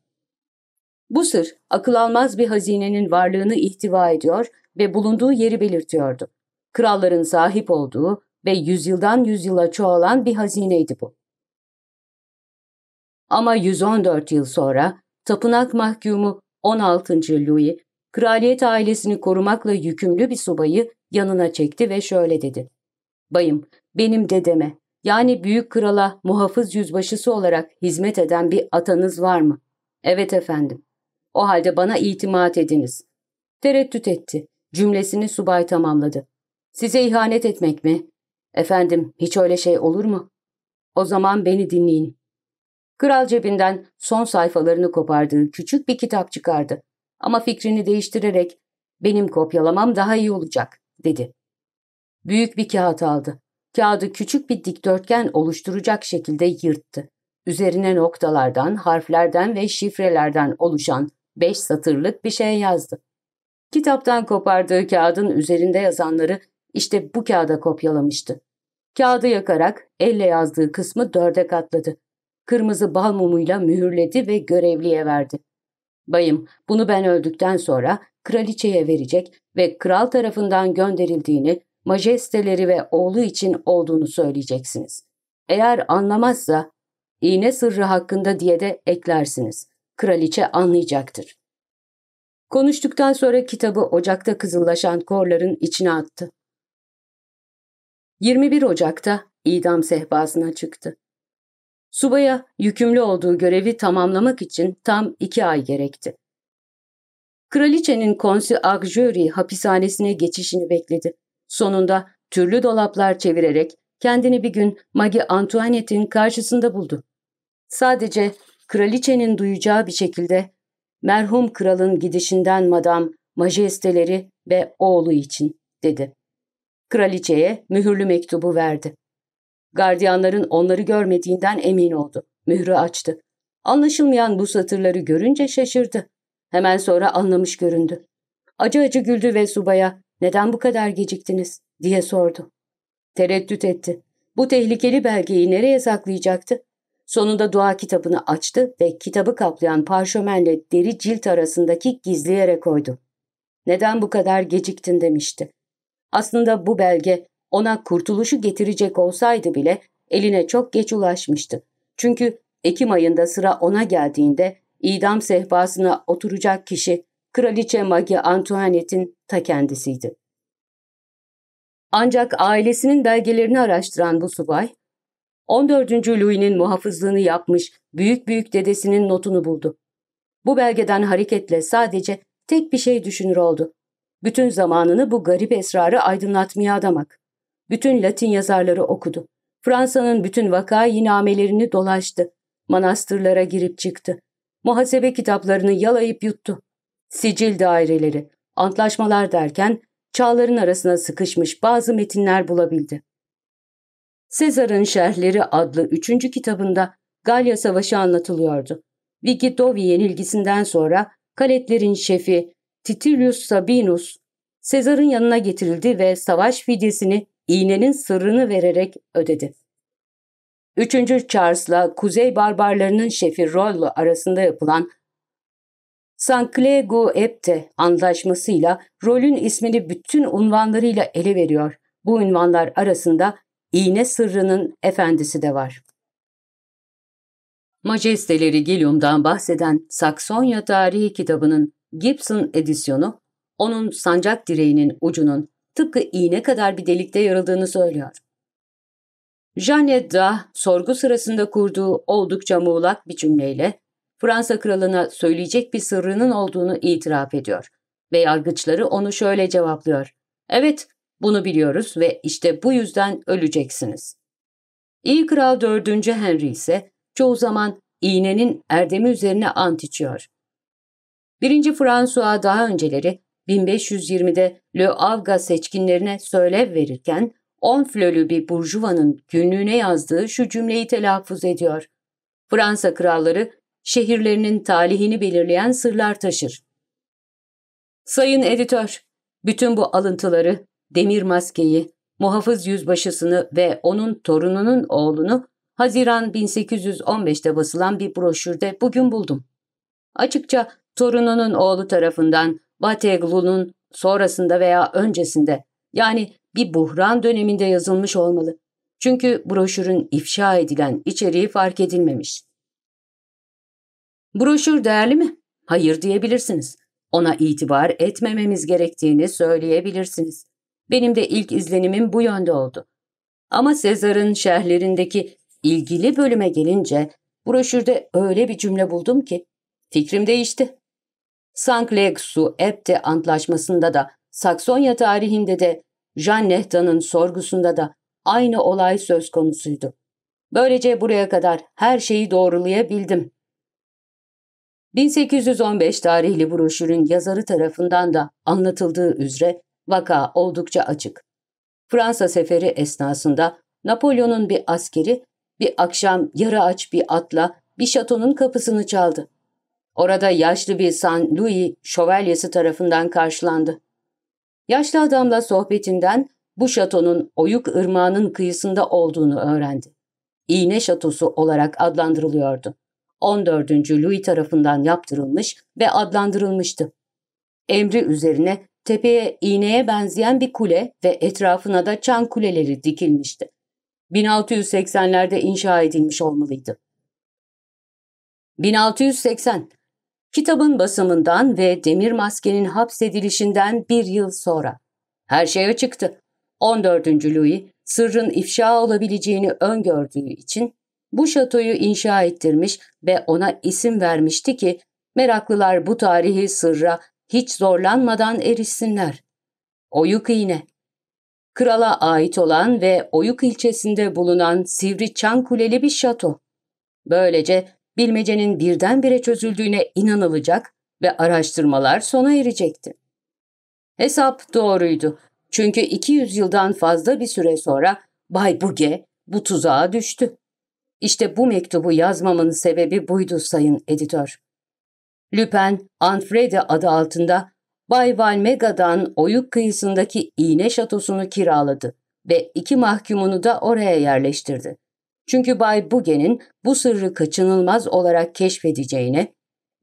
Bu sır akıl almaz bir hazinenin varlığını ihtiva ediyor ve bulunduğu yeri belirtiyordu. Kralların sahip olduğu ve yüzyıldan yüzyıla çoğalan bir hazineydi bu. Ama 114 yıl sonra tapınak mahkumu 16. Louis, kraliyet ailesini korumakla yükümlü bir subayı yanına çekti ve şöyle dedi. Bayım, benim dedeme, yani büyük krala muhafız yüzbaşısı olarak hizmet eden bir atanız var mı? Evet efendim. O halde bana itimat ediniz. Tereddüt etti. cümlesini subay tamamladı. Size ihanet etmek mi? Efendim, hiç öyle şey olur mu? O zaman beni dinleyin. Kral cebinden son sayfalarını kopardığı küçük bir kitap çıkardı. Ama fikrini değiştirerek benim kopyalamam daha iyi olacak, dedi. Büyük bir kağıt aldı. Kağıdı küçük bir dikdörtgen oluşturacak şekilde yırttı. Üzerine noktalardan, harflerden ve şifrelerden oluşan beş satırlık bir şey yazdı. Kitaptan kopardığı kağıdın üzerinde yazanları işte bu kağıda kopyalamıştı. Kağıdı yakarak elle yazdığı kısmı dörde katladı. Kırmızı bal mumuyla mühürledi ve görevliye verdi. Bayım, bunu ben öldükten sonra kraliçeye verecek ve kral tarafından gönderildiğini, majesteleri ve oğlu için olduğunu söyleyeceksiniz. Eğer anlamazsa, iğne sırrı hakkında diye de eklersiniz. Kraliçe anlayacaktır. Konuştuktan sonra kitabı ocakta kızıllaşan korların içine attı. 21 Ocak'ta idam sehpasına çıktı. Subaya yükümlü olduğu görevi tamamlamak için tam iki ay gerekti. Kraliçenin konsi Agjuri hapishanesine geçişini bekledi. Sonunda türlü dolaplar çevirerek kendini bir gün Maggie Antoinette'in karşısında buldu. Sadece kraliçenin duyacağı bir şekilde merhum kralın gidişinden madam, majesteleri ve oğlu için dedi. Kraliçeye mühürlü mektubu verdi. Gardiyanların onları görmediğinden emin oldu. Mührü açtı. Anlaşılmayan bu satırları görünce şaşırdı. Hemen sonra anlamış göründü. Acı acı güldü ve subaya neden bu kadar geciktiniz diye sordu. Tereddüt etti. Bu tehlikeli belgeyi nereye saklayacaktı? Sonunda dua kitabını açtı ve kitabı kaplayan parşömenle deri cilt arasındaki gizli yere koydu. Neden bu kadar geciktin demişti. Aslında bu belge ona kurtuluşu getirecek olsaydı bile eline çok geç ulaşmıştı. Çünkü Ekim ayında sıra ona geldiğinde idam sehpasına oturacak kişi Kraliçe Magie Antoinette'in ta kendisiydi. Ancak ailesinin belgelerini araştıran bu subay, 14. Louis'nin muhafızlığını yapmış büyük büyük dedesinin notunu buldu. Bu belgeden hareketle sadece tek bir şey düşünür oldu. Bütün zamanını bu garip esrarı aydınlatmaya adamak. Bütün Latin yazarları okudu. Fransa'nın bütün vakainamelerini dolaştı. Manastırlara girip çıktı. Muhasebe kitaplarını yalayıp yuttu. Sicil daireleri, antlaşmalar derken çağların arasına sıkışmış bazı metinler bulabildi. Sezar'ın Şerhleri adlı üçüncü kitabında Galya Savaşı anlatılıyordu. Vigidovi yenilgisinden sonra kaletlerin şefi Titilius Sabinus, Sezar'ın yanına getirildi ve savaş fidyesini iğnenin sırrını vererek ödedi. Üçüncü Charles'la Kuzey Barbarlarının şefi Rollo arasında yapılan Sanclego Epte antlaşmasıyla rolün ismini bütün unvanlarıyla ele veriyor. Bu unvanlar arasında iğne sırrının efendisi de var. Majesteleri Gilium'dan bahseden Saksonya tarihi kitabının Gibson edisyonu, onun sancak direğinin ucunun tıpkı iğne kadar bir delikte yarıldığını söylüyor. Janet da sorgu sırasında kurduğu oldukça muğlak bir cümleyle Fransa kralına söyleyecek bir sırrının olduğunu itiraf ediyor ve yargıçları onu şöyle cevaplıyor. Evet, bunu biliyoruz ve işte bu yüzden öleceksiniz. İyi Kral 4. Henry ise çoğu zaman iğnenin erdemi üzerine ant içiyor. 1. François daha önceleri 1520'de Le Avga seçkinlerine söylev verirken 10 flölü bir burjuvanın günlüğüne yazdığı şu cümleyi telaffuz ediyor. Fransa kralları şehirlerinin talihini belirleyen sırlar taşır. Sayın editör, bütün bu alıntıları, demir maskeyi, muhafız yüzbaşısını ve onun torununun oğlunu Haziran 1815'te basılan bir broşürde bugün buldum. Açıkça torununun oğlu tarafından Bateglu'nun sonrasında veya öncesinde yani bir buhran döneminde yazılmış olmalı. Çünkü broşürün ifşa edilen içeriği fark edilmemiş. Broşür değerli mi? Hayır diyebilirsiniz. Ona itibar etmememiz gerektiğini söyleyebilirsiniz. Benim de ilk izlenimim bu yönde oldu. Ama Sezar'ın şerhlerindeki ilgili bölüme gelince broşürde öyle bir cümle buldum ki fikrim değişti. Sanklegsu Epte antlaşmasında da Saksonya tarihinde de Jean Nehta'nın sorgusunda da aynı olay söz konusuydu. Böylece buraya kadar her şeyi doğrulayabildim. 1815 tarihli broşürün yazarı tarafından da anlatıldığı üzere vaka oldukça açık. Fransa seferi esnasında Napolyon'un bir askeri bir akşam yarı aç bir atla bir şatonun kapısını çaldı. Orada yaşlı bir San Louis şövalyesi tarafından karşılandı. Yaşlı adamla sohbetinden bu şatonun Oyuk Irmağı'nın kıyısında olduğunu öğrendi. İğne Şatosu olarak adlandırılıyordu. 14. Louis tarafından yaptırılmış ve adlandırılmıştı. Emri üzerine tepeye iğneye benzeyen bir kule ve etrafına da çan kuleleri dikilmişti. 1680'lerde inşa edilmiş olmalıydı. 1680 Kitabın basımından ve demir maskenin hapsedilişinden bir yıl sonra. Her şey açıktı. 14. Louis, sırrın ifşa olabileceğini öngördüğü için bu şatoyu inşa ettirmiş ve ona isim vermişti ki meraklılar bu tarihi sırra hiç zorlanmadan erişsinler. Oyuk iğne. Krala ait olan ve Oyuk ilçesinde bulunan sivri çan kuleli bir şato. Böylece bilmecenin birdenbire çözüldüğüne inanılacak ve araştırmalar sona erecekti. Hesap doğruydu. Çünkü 200 yıldan fazla bir süre sonra Bay Buge bu tuzağa düştü. İşte bu mektubu yazmamın sebebi buydu sayın editör. Lüpen, Anfrede adı altında Bay Valmega'dan Oyuk kıyısındaki iğne şatosunu kiraladı ve iki mahkumunu da oraya yerleştirdi. Çünkü Bay Buge'nin bu sırrı kaçınılmaz olarak keşfedeceğine,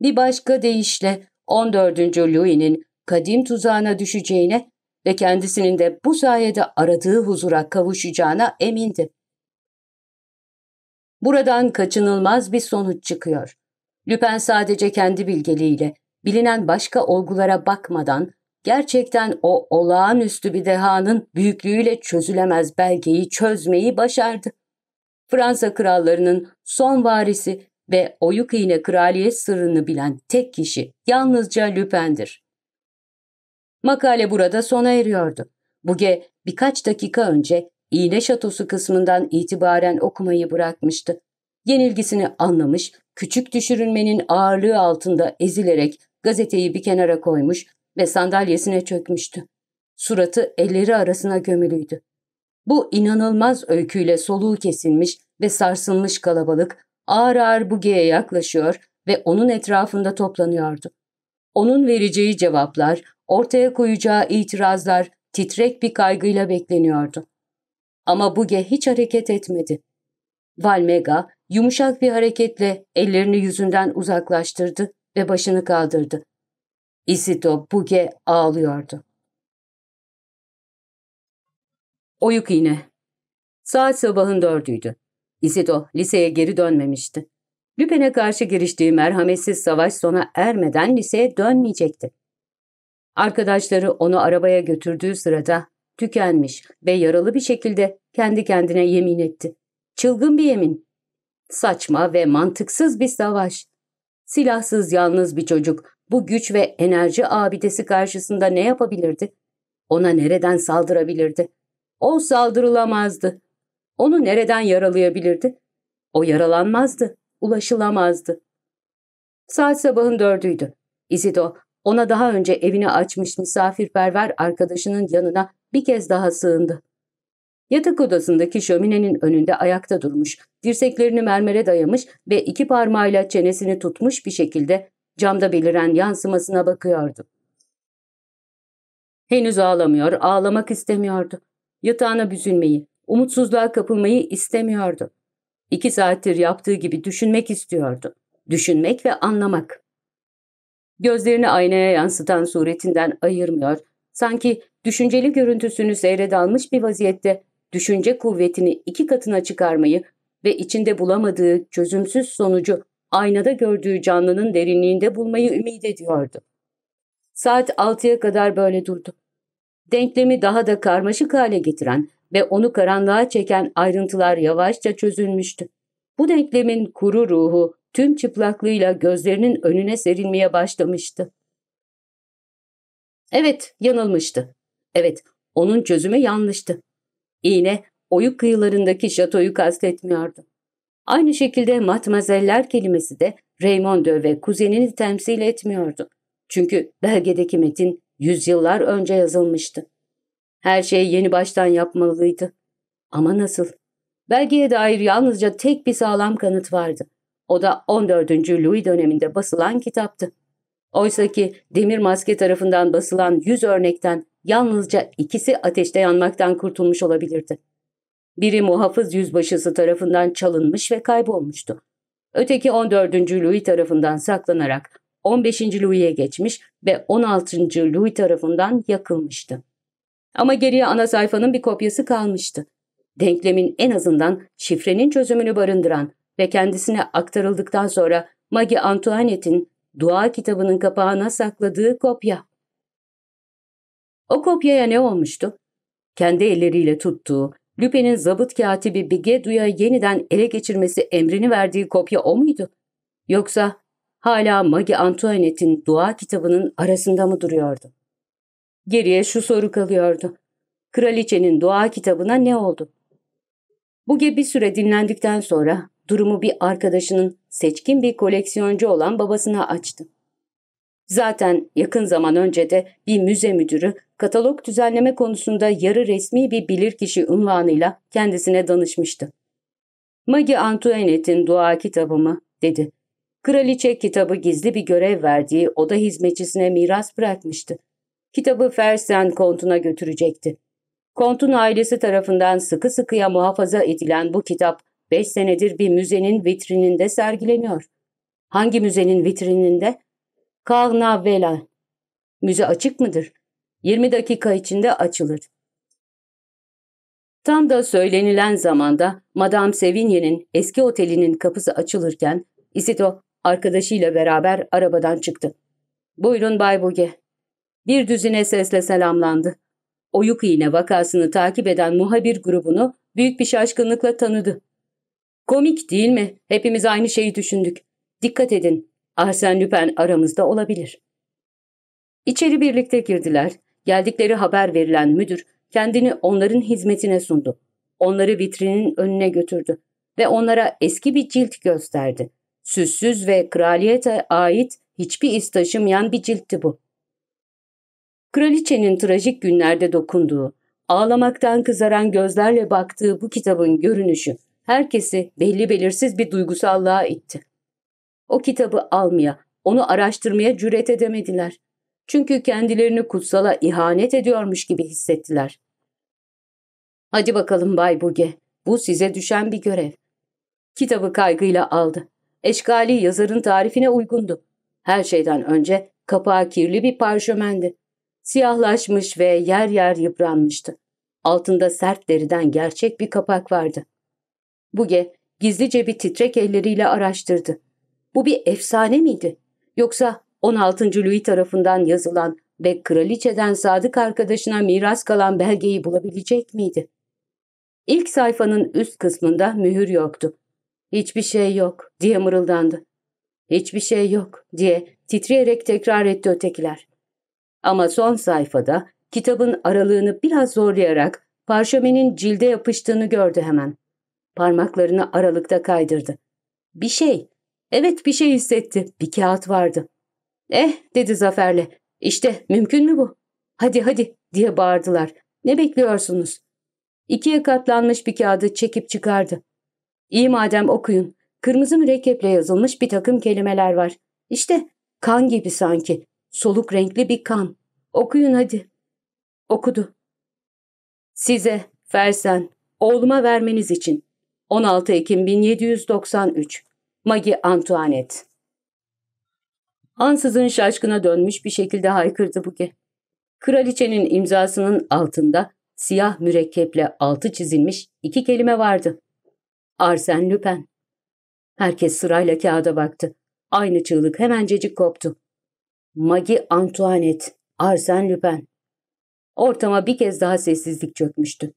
bir başka deyişle 14. Louis'nin kadim tuzağına düşeceğine ve kendisinin de bu sayede aradığı huzura kavuşacağına emindi. Buradan kaçınılmaz bir sonuç çıkıyor. Lüpen sadece kendi bilgeliğiyle, bilinen başka olgulara bakmadan, gerçekten o olağanüstü bir dehanın büyüklüğüyle çözülemez belgeyi çözmeyi başardı. Fransa krallarının son varisi ve oyuk iğne kraliyet sırrını bilen tek kişi yalnızca Lüpen'dir. Makale burada sona eriyordu. Buge birkaç dakika önce iğne şatosu kısmından itibaren okumayı bırakmıştı. Yenilgisini anlamış, küçük düşürülmenin ağırlığı altında ezilerek gazeteyi bir kenara koymuş ve sandalyesine çökmüştü. Suratı elleri arasına gömülüydü. Bu inanılmaz öyküyle soluğu kesilmiş ve sarsılmış kalabalık ağır ağır Buge'ye yaklaşıyor ve onun etrafında toplanıyordu. Onun vereceği cevaplar, ortaya koyacağı itirazlar titrek bir kaygıyla bekleniyordu. Ama Buge hiç hareket etmedi. Valmega yumuşak bir hareketle ellerini yüzünden uzaklaştırdı ve başını kaldırdı. Isito Buge ağlıyordu. Oyuk iğne. Saat sabahın dördüydü. Isido liseye geri dönmemişti. Lüpen'e karşı giriştiği merhametsiz savaş sona ermeden liseye dönmeyecekti. Arkadaşları onu arabaya götürdüğü sırada tükenmiş ve yaralı bir şekilde kendi kendine yemin etti. Çılgın bir yemin. Saçma ve mantıksız bir savaş. Silahsız yalnız bir çocuk bu güç ve enerji abidesi karşısında ne yapabilirdi? Ona nereden saldırabilirdi? O saldırılamazdı. Onu nereden yaralayabilirdi? O yaralanmazdı, ulaşılamazdı. Saat sabahın dördüydü. Isidro ona daha önce evini açmış misafirperver arkadaşının yanına bir kez daha sığındı. Yatak odasındaki şöminenin önünde ayakta durmuş, dirseklerini mermere dayamış ve iki parmağıyla çenesini tutmuş bir şekilde camda beliren yansımasına bakıyordu. Henüz ağlamıyor, ağlamak istemiyordu. Yatağına büzülmeyi, umutsuzluğa kapılmayı istemiyordu. İki saattir yaptığı gibi düşünmek istiyordu. Düşünmek ve anlamak. Gözlerini aynaya yansıtan suretinden ayırmıyor, sanki düşünceli görüntüsünü seyredalmış bir vaziyette düşünce kuvvetini iki katına çıkarmayı ve içinde bulamadığı çözümsüz sonucu aynada gördüğü canlının derinliğinde bulmayı ümit ediyordu. Saat altıya kadar böyle durdu. Denklemi daha da karmaşık hale getiren ve onu karanlığa çeken ayrıntılar yavaşça çözülmüştü. Bu denklemin kuru ruhu tüm çıplaklığıyla gözlerinin önüne serilmeye başlamıştı. Evet, yanılmıştı. Evet, onun çözümü yanlıştı. İğne, oyuk kıyılarındaki şatoyu kastetmiyordu. Aynı şekilde matmazeller kelimesi de Raymondo ve kuzenini temsil etmiyordu. Çünkü belgedeki metin yüzyıllar önce yazılmıştı. Her şeyi yeni baştan yapmalıydı. Ama nasıl? Belgeye dair yalnızca tek bir sağlam kanıt vardı. O da 14. Louis döneminde basılan kitaptı. Oysa ki demir maske tarafından basılan 100 örnekten yalnızca ikisi ateşte yanmaktan kurtulmuş olabilirdi. Biri muhafız yüzbaşısı tarafından çalınmış ve kaybolmuştu. Öteki 14. Louis tarafından saklanarak 15. Louis'e geçmiş ve 16. Louis tarafından yakılmıştı. Ama geriye ana sayfanın bir kopyası kalmıştı. Denklemin en azından şifrenin çözümünü barındıran ve kendisine aktarıldıktan sonra Magie Antoinette'in dua kitabının kapağına sakladığı kopya. O kopyaya ne olmuştu? Kendi elleriyle tuttuğu, Lupin'in zabıt katibi Bigedu'ya yeniden ele geçirmesi emrini verdiği kopya o muydu? Yoksa hala Magie Antoinette'in dua kitabının arasında mı duruyordu? Geriye şu soru kalıyordu. Kraliçenin dua kitabına ne oldu? Buge bir süre dinlendikten sonra durumu bir arkadaşının seçkin bir koleksiyoncu olan babasına açtı. Zaten yakın zaman önce de bir müze müdürü katalog düzenleme konusunda yarı resmi bir bilirkişi unvanıyla kendisine danışmıştı. Magie Antoinette'in dua kitabı mı? dedi. Kraliçe kitabı gizli bir görev verdiği oda hizmetçisine miras bırakmıştı. Kitabı Fersen kontuna götürecekti. Kontun ailesi tarafından sıkı sıkıya muhafaza edilen bu kitap 5 senedir bir müzenin vitrininde sergileniyor. Hangi müzenin vitrininde? Carnavela. Müze açık mıdır? 20 dakika içinde açılır. Tam da söylenilen zamanda Madame Sevigny'nin eski otelinin kapısı açılırken Isito arkadaşıyla beraber arabadan çıktı. Buyurun Bay Buge. Bir düzine sesle selamlandı. Oyuk iğne vakasını takip eden muhabir grubunu büyük bir şaşkınlıkla tanıdı. Komik değil mi? Hepimiz aynı şeyi düşündük. Dikkat edin, Arsène Lupin aramızda olabilir. İçeri birlikte girdiler. Geldikleri haber verilen müdür kendini onların hizmetine sundu. Onları vitrinin önüne götürdü ve onlara eski bir cilt gösterdi. Süssüz ve kraliyete ait hiçbir iz taşımayan bir ciltti bu. Kraliçenin trajik günlerde dokunduğu, ağlamaktan kızaran gözlerle baktığı bu kitabın görünüşü herkesi belli belirsiz bir duygusallığa itti. O kitabı almaya, onu araştırmaya cüret edemediler. Çünkü kendilerini kutsala ihanet ediyormuş gibi hissettiler. Hadi bakalım Bay Buge, bu size düşen bir görev. Kitabı kaygıyla aldı. Eşkali yazarın tarifine uygundu. Her şeyden önce kapağı kirli bir parşömendi. Siyahlaşmış ve yer yer yıpranmıştı. Altında sert deriden gerçek bir kapak vardı. Buge gizlice bir titrek elleriyle araştırdı. Bu bir efsane miydi? Yoksa 16. Louis tarafından yazılan ve kraliçeden sadık arkadaşına miras kalan belgeyi bulabilecek miydi? İlk sayfanın üst kısmında mühür yoktu. Hiçbir şey yok diye mırıldandı. Hiçbir şey yok diye titreyerek tekrar etti ötekiler. Ama son sayfada kitabın aralığını biraz zorlayarak parşömenin cilde yapıştığını gördü hemen. Parmaklarını aralıkta kaydırdı. Bir şey, evet bir şey hissetti, bir kağıt vardı. Eh dedi zaferle, İşte mümkün mü bu? Hadi hadi diye bağırdılar. Ne bekliyorsunuz? İkiye katlanmış bir kağıdı çekip çıkardı. İyi madem okuyun. Kırmızı mürekkeple yazılmış bir takım kelimeler var. İşte kan gibi sanki. Soluk renkli bir kan. Okuyun hadi. Okudu. Size, Fersen, oğluma vermeniz için. 16 Ekim 1793. Maggie Antoinette. Ansızın şaşkına dönmüş bir şekilde haykırdı Buge. Kraliçenin imzasının altında siyah mürekkeple altı çizilmiş iki kelime vardı. Arsène Lupin. Herkes sırayla kağıda baktı. Aynı çığlık hemencecik koptu. Maggie Antoinette, Arsène Lupin. Ortama bir kez daha sessizlik çökmüştü.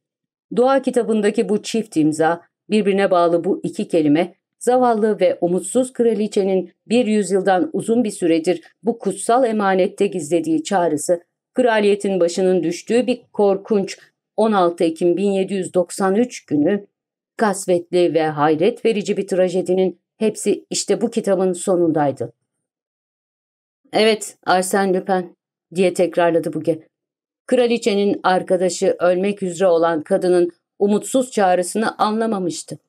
Dua kitabındaki bu çift imza, birbirine bağlı bu iki kelime, zavallı ve umutsuz kraliçenin bir yüzyıldan uzun bir süredir bu kutsal emanette gizlediği çağrısı, kraliyetin başının düştüğü bir korkunç 16 Ekim 1793 günü kasvetli ve hayret verici bir trajedinin hepsi işte bu kitabın sonundaydı. Evet, Arsène Lupin diye tekrarladı Buge. Kraliçenin arkadaşı ölmek üzere olan kadının umutsuz çağrısını anlamamıştı.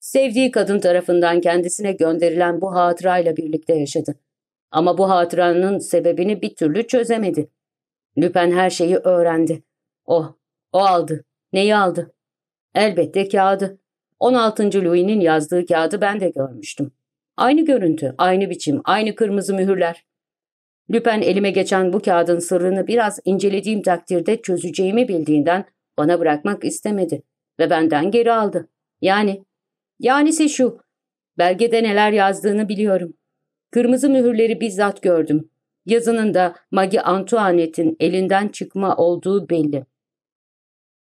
Sevdiği kadın tarafından kendisine gönderilen bu hatırayla birlikte yaşadı. Ama bu hatıranın sebebini bir türlü çözemedi. Lüpen her şeyi öğrendi. O, o aldı. Neyi aldı? Elbette kağıdı. 16. Louis'nin yazdığı kağıdı ben de görmüştüm. Aynı görüntü, aynı biçim, aynı kırmızı mühürler. Lüpen elime geçen bu kağıdın sırrını biraz incelediğim takdirde çözeceğimi bildiğinden bana bırakmak istemedi ve benden geri aldı. Yani, yanisi şu, belgede neler yazdığını biliyorum. Kırmızı mühürleri bizzat gördüm. Yazının da Maggie Antoinette'in elinden çıkma olduğu belli.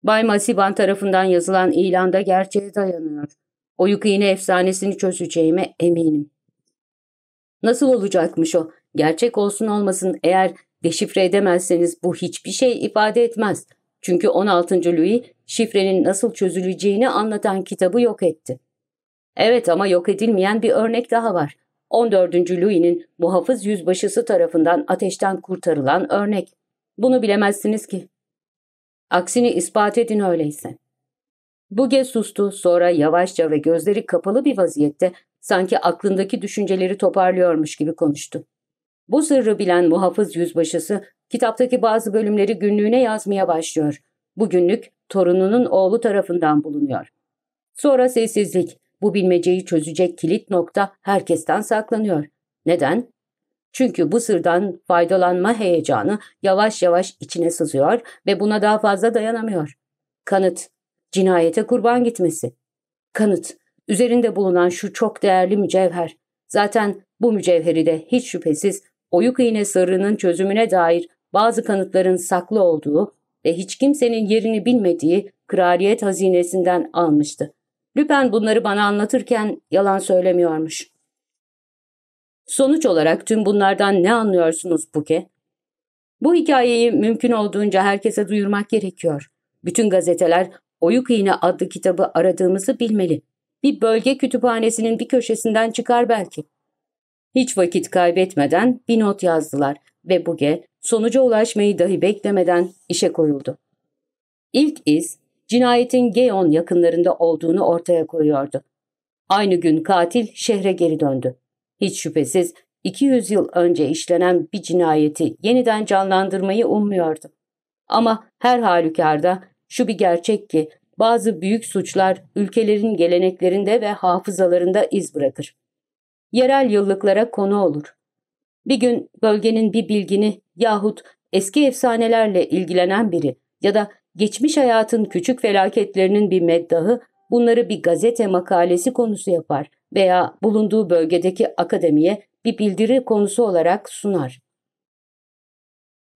Bay Masiban tarafından yazılan ilanda gerçeğe dayanıyor. Oyuk iğne efsanesini çözeceğime eminim. Nasıl olacakmış o? Gerçek olsun olmasın eğer deşifre edemezseniz bu hiçbir şey ifade etmez. Çünkü 16. Louis şifrenin nasıl çözüleceğini anlatan kitabı yok etti. Evet ama yok edilmeyen bir örnek daha var. 14. Louis'nin muhafız yüzbaşısı tarafından ateşten kurtarılan örnek. Bunu bilemezsiniz ki. Aksini ispat edin öyleyse. Buge sustu sonra yavaşça ve gözleri kapalı bir vaziyette sanki aklındaki düşünceleri toparlıyormuş gibi konuştu. Bu sırrı bilen muhafız yüzbaşısı kitaptaki bazı bölümleri günlüğüne yazmaya başlıyor. Bu günlük torununun oğlu tarafından bulunuyor. Sonra sessizlik. Bu bilmeceyi çözecek kilit nokta herkesten saklanıyor. Neden? Çünkü bu sırdan faydalanma heyecanı yavaş yavaş içine sızıyor ve buna daha fazla dayanamıyor. Kanıt, cinayete kurban gitmesi. Kanıt, üzerinde bulunan şu çok değerli mücevher. Zaten bu mücevheri de hiç şüphesiz oyuk iğne sırrının çözümüne dair bazı kanıtların saklı olduğu ve hiç kimsenin yerini bilmediği kraliyet hazinesinden almıştı. Lüpen bunları bana anlatırken yalan söylemiyormuş. Sonuç olarak tüm bunlardan ne anlıyorsunuz Buke? Bu hikayeyi mümkün olduğunca herkese duyurmak gerekiyor. Bütün gazeteler Oyuk İğne adlı kitabı aradığımızı bilmeli. Bir bölge kütüphanesinin bir köşesinden çıkar belki. Hiç vakit kaybetmeden bir not yazdılar ve Buge sonuca ulaşmayı dahi beklemeden işe koyuldu. İlk iz cinayetin Geon yakınlarında olduğunu ortaya koyuyordu. Aynı gün katil şehre geri döndü. Hiç şüphesiz 200 yıl önce işlenen bir cinayeti yeniden canlandırmayı ummuyordu. Ama her halükarda şu bir gerçek ki bazı büyük suçlar ülkelerin geleneklerinde ve hafızalarında iz bırakır. Yerel yıllıklara konu olur. Bir gün bölgenin bir bilgini yahut eski efsanelerle ilgilenen biri ya da geçmiş hayatın küçük felaketlerinin bir meddahı bunları bir gazete makalesi konusu yapar veya bulunduğu bölgedeki akademiye bir bildiri konusu olarak sunar.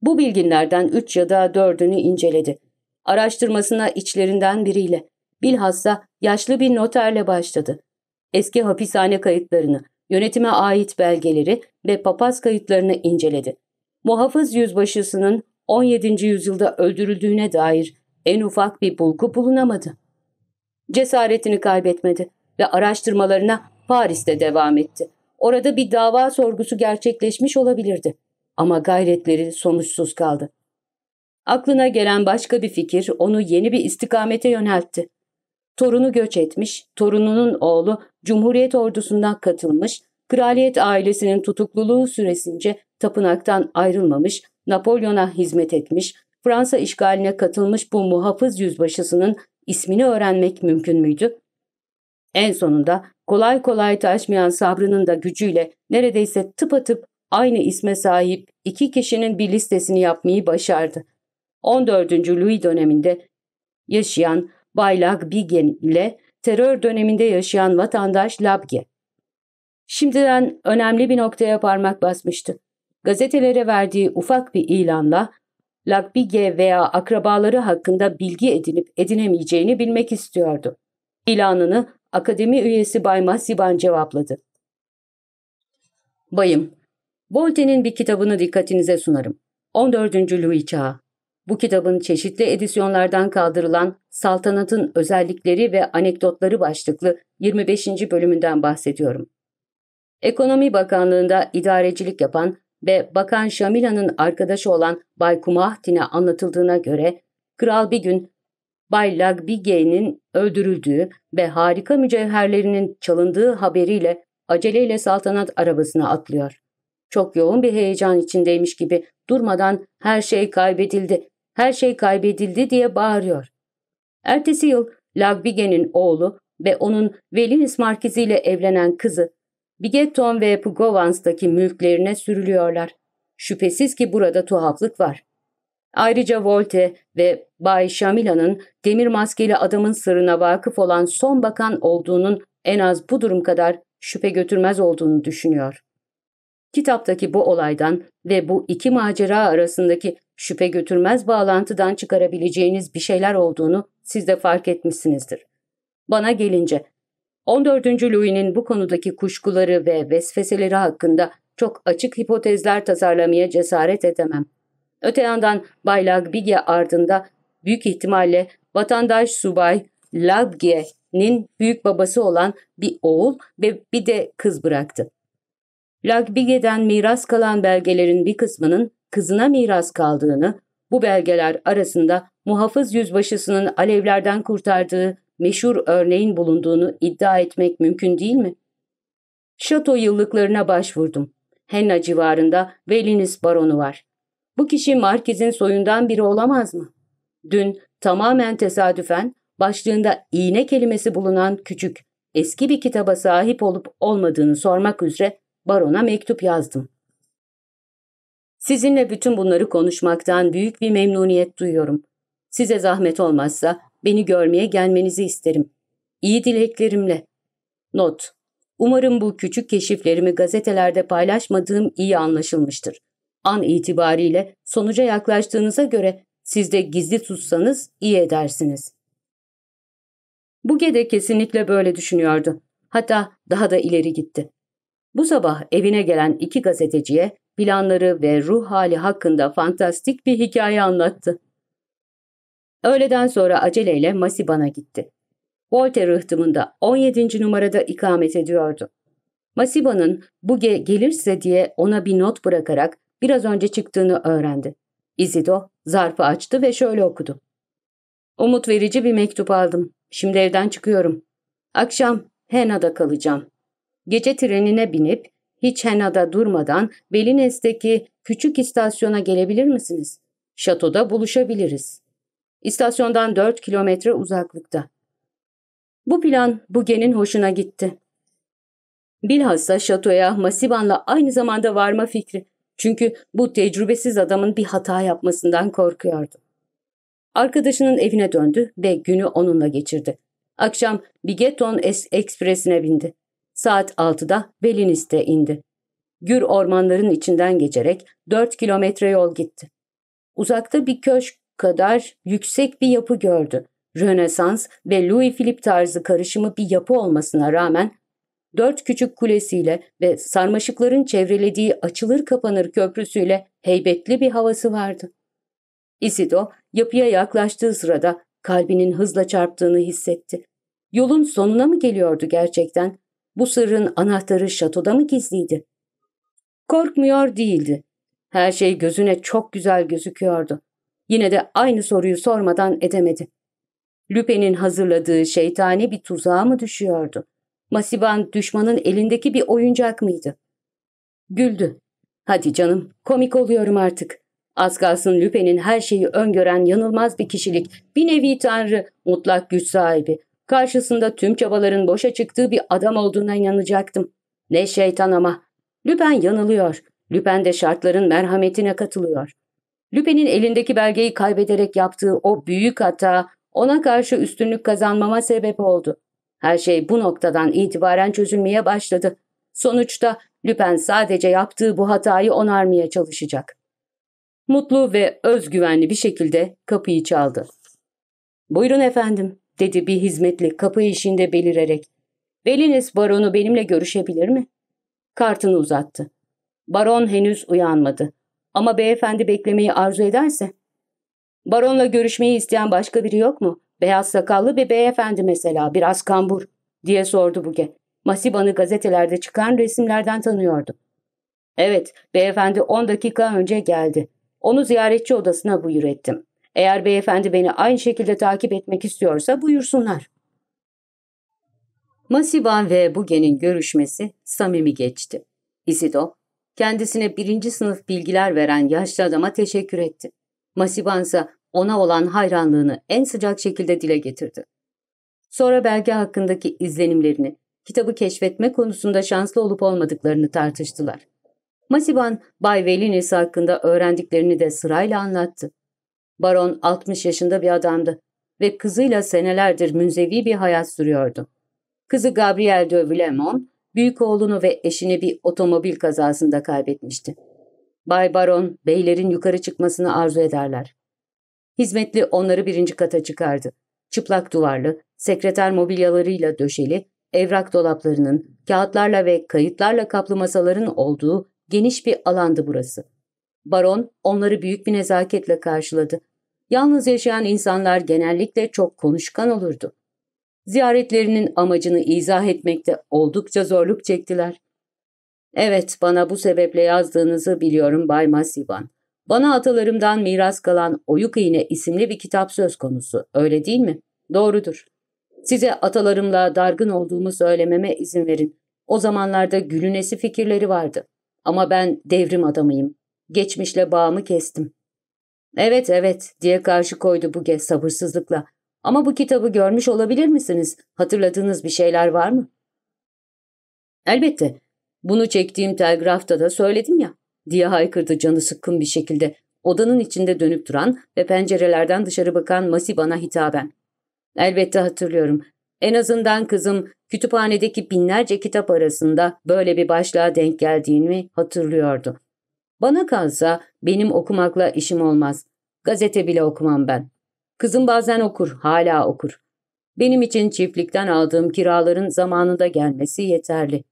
Bu bilginlerden üç ya da dördünü inceledi. Araştırmasına içlerinden biriyle, bilhassa yaşlı bir noterle başladı. Eski hapishane kayıtlarını, yönetime ait belgeleri ve papaz kayıtlarını inceledi. Muhafız yüzbaşısının 17. yüzyılda öldürüldüğüne dair en ufak bir bulgu bulunamadı. Cesaretini kaybetmedi ve araştırmalarına Paris'te devam etti. Orada bir dava sorgusu gerçekleşmiş olabilirdi. Ama gayretleri sonuçsuz kaldı. Aklına gelen başka bir fikir onu yeni bir istikamete yöneltti. Torunu göç etmiş, torununun oğlu Cumhuriyet ordusundan katılmış, kraliyet ailesinin tutukluluğu süresince tapınaktan ayrılmamış, Napolyon'a hizmet etmiş, Fransa işgaline katılmış bu muhafız yüzbaşısının ismini öğrenmek mümkün müydü? En sonunda kolay kolay taşmayan sabrının da gücüyle neredeyse tıpatıp aynı isme sahip iki kişinin bir listesini yapmayı başardı. 14. Louis döneminde yaşayan Bay Lagbigen ile terör döneminde yaşayan vatandaş Labge. Şimdiden önemli bir noktaya parmak basmıştı. Gazetelere verdiği ufak bir ilanla Lagbige veya akrabaları hakkında bilgi edinip edinemeyeceğini bilmek istiyordu. İlanını akademi üyesi Bay Masiban cevapladı. Bayım, Voltaire'in bir kitabını dikkatinize sunarım. 14. Louis Çağı Bu kitabın çeşitli edisyonlardan kaldırılan Saltanatın Özellikleri ve Anekdotları başlıklı 25. bölümünden bahsediyorum. Ekonomi Bakanlığı'nda idarecilik yapan ve Bakan Şamila'nın arkadaşı olan Bay Kumahtin'e anlatıldığına göre, kral bir gün Bay Lagbige'nin öldürüldüğü ve harika mücevherlerinin çalındığı haberiyle aceleyle saltanat arabasına atlıyor. Çok yoğun bir heyecan içindeymiş gibi durmadan her şey kaybedildi, her şey kaybedildi diye bağırıyor. Ertesi yıl Lagbige'nin oğlu ve onun Velinis Markizi ile evlenen kızı Bigetton ve Pugovans'taki mülklerine sürülüyorlar. Şüphesiz ki burada tuhaflık var. Ayrıca Volte ve Bay Şamila'nın demir maskeli adamın sırrına vakıf olan son bakan olduğunun en az bu durum kadar şüphe götürmez olduğunu düşünüyor. Kitaptaki bu olaydan ve bu iki macera arasındaki şüphe götürmez bağlantıdan çıkarabileceğiniz bir şeyler olduğunu siz de fark etmişsinizdir. Bana gelince 14. Louis'nin bu konudaki kuşkuları ve vesveseleri hakkında çok açık hipotezler tasarlamaya cesaret edemem. Öte yandan Bay Lagbige ardında büyük ihtimalle vatandaş subay Lagge'nin büyük babası olan bir oğul ve bir de kız bıraktı. Lagbige'den miras kalan belgelerin bir kısmının kızına miras kaldığını, bu belgeler arasında muhafız yüzbaşısının alevlerden kurtardığı meşhur örneğin bulunduğunu iddia etmek mümkün değil mi? Şato yıllıklarına başvurdum. Henna civarında Velinis baronu var. Bu kişi Markiz'in soyundan biri olamaz mı? Dün tamamen tesadüfen başlığında iğne kelimesi bulunan küçük, eski bir kitaba sahip olup olmadığını sormak üzere barona mektup yazdım. Sizinle bütün bunları konuşmaktan büyük bir memnuniyet duyuyorum. Size zahmet olmazsa beni görmeye gelmenizi isterim. İyi dileklerimle. Not. Umarım bu küçük keşiflerimi gazetelerde paylaşmadığım iyi anlaşılmıştır. An itibariyle sonuca yaklaştığınıza göre siz de gizli tutsanız iyi edersiniz. Buge de kesinlikle böyle düşünüyordu. Hatta daha da ileri gitti. Bu sabah evine gelen iki gazeteciye planları ve ruh hali hakkında fantastik bir hikaye anlattı. Öğleden sonra aceleyle Masiban'a gitti. Voltaire rıhtımında 17. numarada ikamet ediyordu. Masiba'nın Buge gelirse diye ona bir not bırakarak biraz önce çıktığını öğrendi. Izido zarfı açtı ve şöyle okudu. Umut verici bir mektup aldım. Şimdi evden çıkıyorum. Akşam Hena'da kalacağım. Gece trenine binip hiç Hena'da durmadan Belines'teki küçük istasyona gelebilir misiniz? Şatoda buluşabiliriz. İstasyondan dört kilometre uzaklıkta. Bu plan Buge'nin hoşuna gitti. Bilhassa şatoya Masiban'la aynı zamanda varma fikri. Çünkü bu tecrübesiz adamın bir hata yapmasından korkuyordu. Arkadaşının evine döndü ve günü onunla geçirdi. Akşam Bigeton Ekspresi'ne bindi. Saat 6'da Belinis'te indi. Gür ormanların içinden geçerek 4 kilometre yol gitti. Uzakta bir köşk kadar yüksek bir yapı gördü. Rönesans ve Louis Philippe tarzı karışımı bir yapı olmasına rağmen dört küçük kulesiyle ve sarmaşıkların çevrelediği açılır kapanır köprüsüyle heybetli bir havası vardı. Isido yapıya yaklaştığı sırada kalbinin hızla çarptığını hissetti. Yolun sonuna mı geliyordu gerçekten? Bu sırrın anahtarı şatoda mı gizliydi? Korkmuyor değildi. Her şey gözüne çok güzel gözüküyordu. Yine de aynı soruyu sormadan edemedi. Lüpe'nin hazırladığı şeytani bir tuzağa mı düşüyordu? Masiban düşmanın elindeki bir oyuncak mıydı? Güldü. Hadi canım, komik oluyorum artık. Az kalsın Lüpe'nin her şeyi öngören yanılmaz bir kişilik, bir nevi tanrı, mutlak güç sahibi. Karşısında tüm çabaların boşa çıktığı bir adam olduğuna inanacaktım. Ne şeytan ama. Lüpen yanılıyor. Lüpen de şartların merhametine katılıyor. Lüpe'nin elindeki belgeyi kaybederek yaptığı o büyük hata ona karşı üstünlük kazanmama sebep oldu. Her şey bu noktadan itibaren çözülmeye başladı. Sonuçta Lüpen sadece yaptığı bu hatayı onarmaya çalışacak. Mutlu ve özgüvenli bir şekilde kapıyı çaldı. ''Buyurun efendim.'' Dedi bir hizmetli kapı işinde belirerek. ''Belines baronu benimle görüşebilir mi?'' Kartını uzattı. Baron henüz uyanmadı. Ama beyefendi beklemeyi arzu ederse? Baronla görüşmeyi isteyen başka biri yok mu? Beyaz sakallı bir beyefendi mesela, biraz kambur, diye sordu Buge. Masiba'nı gazetelerde çıkan resimlerden tanıyordu. Evet, beyefendi 10 dakika önce geldi. Onu ziyaretçi odasına buyur ettim. Eğer beyefendi beni aynı şekilde takip etmek istiyorsa buyursunlar. Masiban ve Buge'nin görüşmesi samimi geçti. Isido, kendisine birinci sınıf bilgiler veren yaşlı adama teşekkür etti. Masiban ise ona olan hayranlığını en sıcak şekilde dile getirdi. Sonra belge hakkındaki izlenimlerini, kitabı keşfetme konusunda şanslı olup olmadıklarını tartıştılar. Masiban, Bay Velinis hakkında öğrendiklerini de sırayla anlattı. Baron 60 yaşında bir adamdı ve kızıyla senelerdir münzevi bir hayat sürüyordu. Kızı Gabrielle de Villemont, büyük oğlunu ve eşini bir otomobil kazasında kaybetmişti. Bay Baron, beylerin yukarı çıkmasını arzu ederler. Hizmetli onları birinci kata çıkardı. Çıplak duvarlı, sekreter mobilyalarıyla döşeli, evrak dolaplarının, kağıtlarla ve kayıtlarla kaplı masaların olduğu geniş bir alandı burası. Baron onları büyük bir nezaketle karşıladı. Yalnız yaşayan insanlar genellikle çok konuşkan olurdu. Ziyaretlerinin amacını izah etmekte oldukça zorluk çektiler. Evet, bana bu sebeple yazdığınızı biliyorum Bay Masivan. Bana atalarımdan miras kalan Oyuk İğne isimli bir kitap söz konusu, öyle değil mi? Doğrudur. Size atalarımla dargın olduğumu söylememe izin verin. O zamanlarda gülünesi fikirleri vardı. Ama ben devrim adamıyım. Geçmişle bağımı kestim. Evet evet diye karşı koydu Buge sabırsızlıkla. Ama bu kitabı görmüş olabilir misiniz? Hatırladığınız bir şeyler var mı? Elbette. Bunu çektiğim telgrafta da söyledim ya diye haykırdı canı sıkkın bir şekilde. Odanın içinde dönüp duran ve pencerelerden dışarı bakan Masi bana hitaben. Elbette hatırlıyorum. En azından kızım kütüphanedeki binlerce kitap arasında böyle bir başlığa denk geldiğini hatırlıyordu. Bana kalsa benim okumakla işim olmaz. Gazete bile okumam ben. Kızım bazen okur, hala okur. Benim için çiftlikten aldığım kiraların zamanında gelmesi yeterli.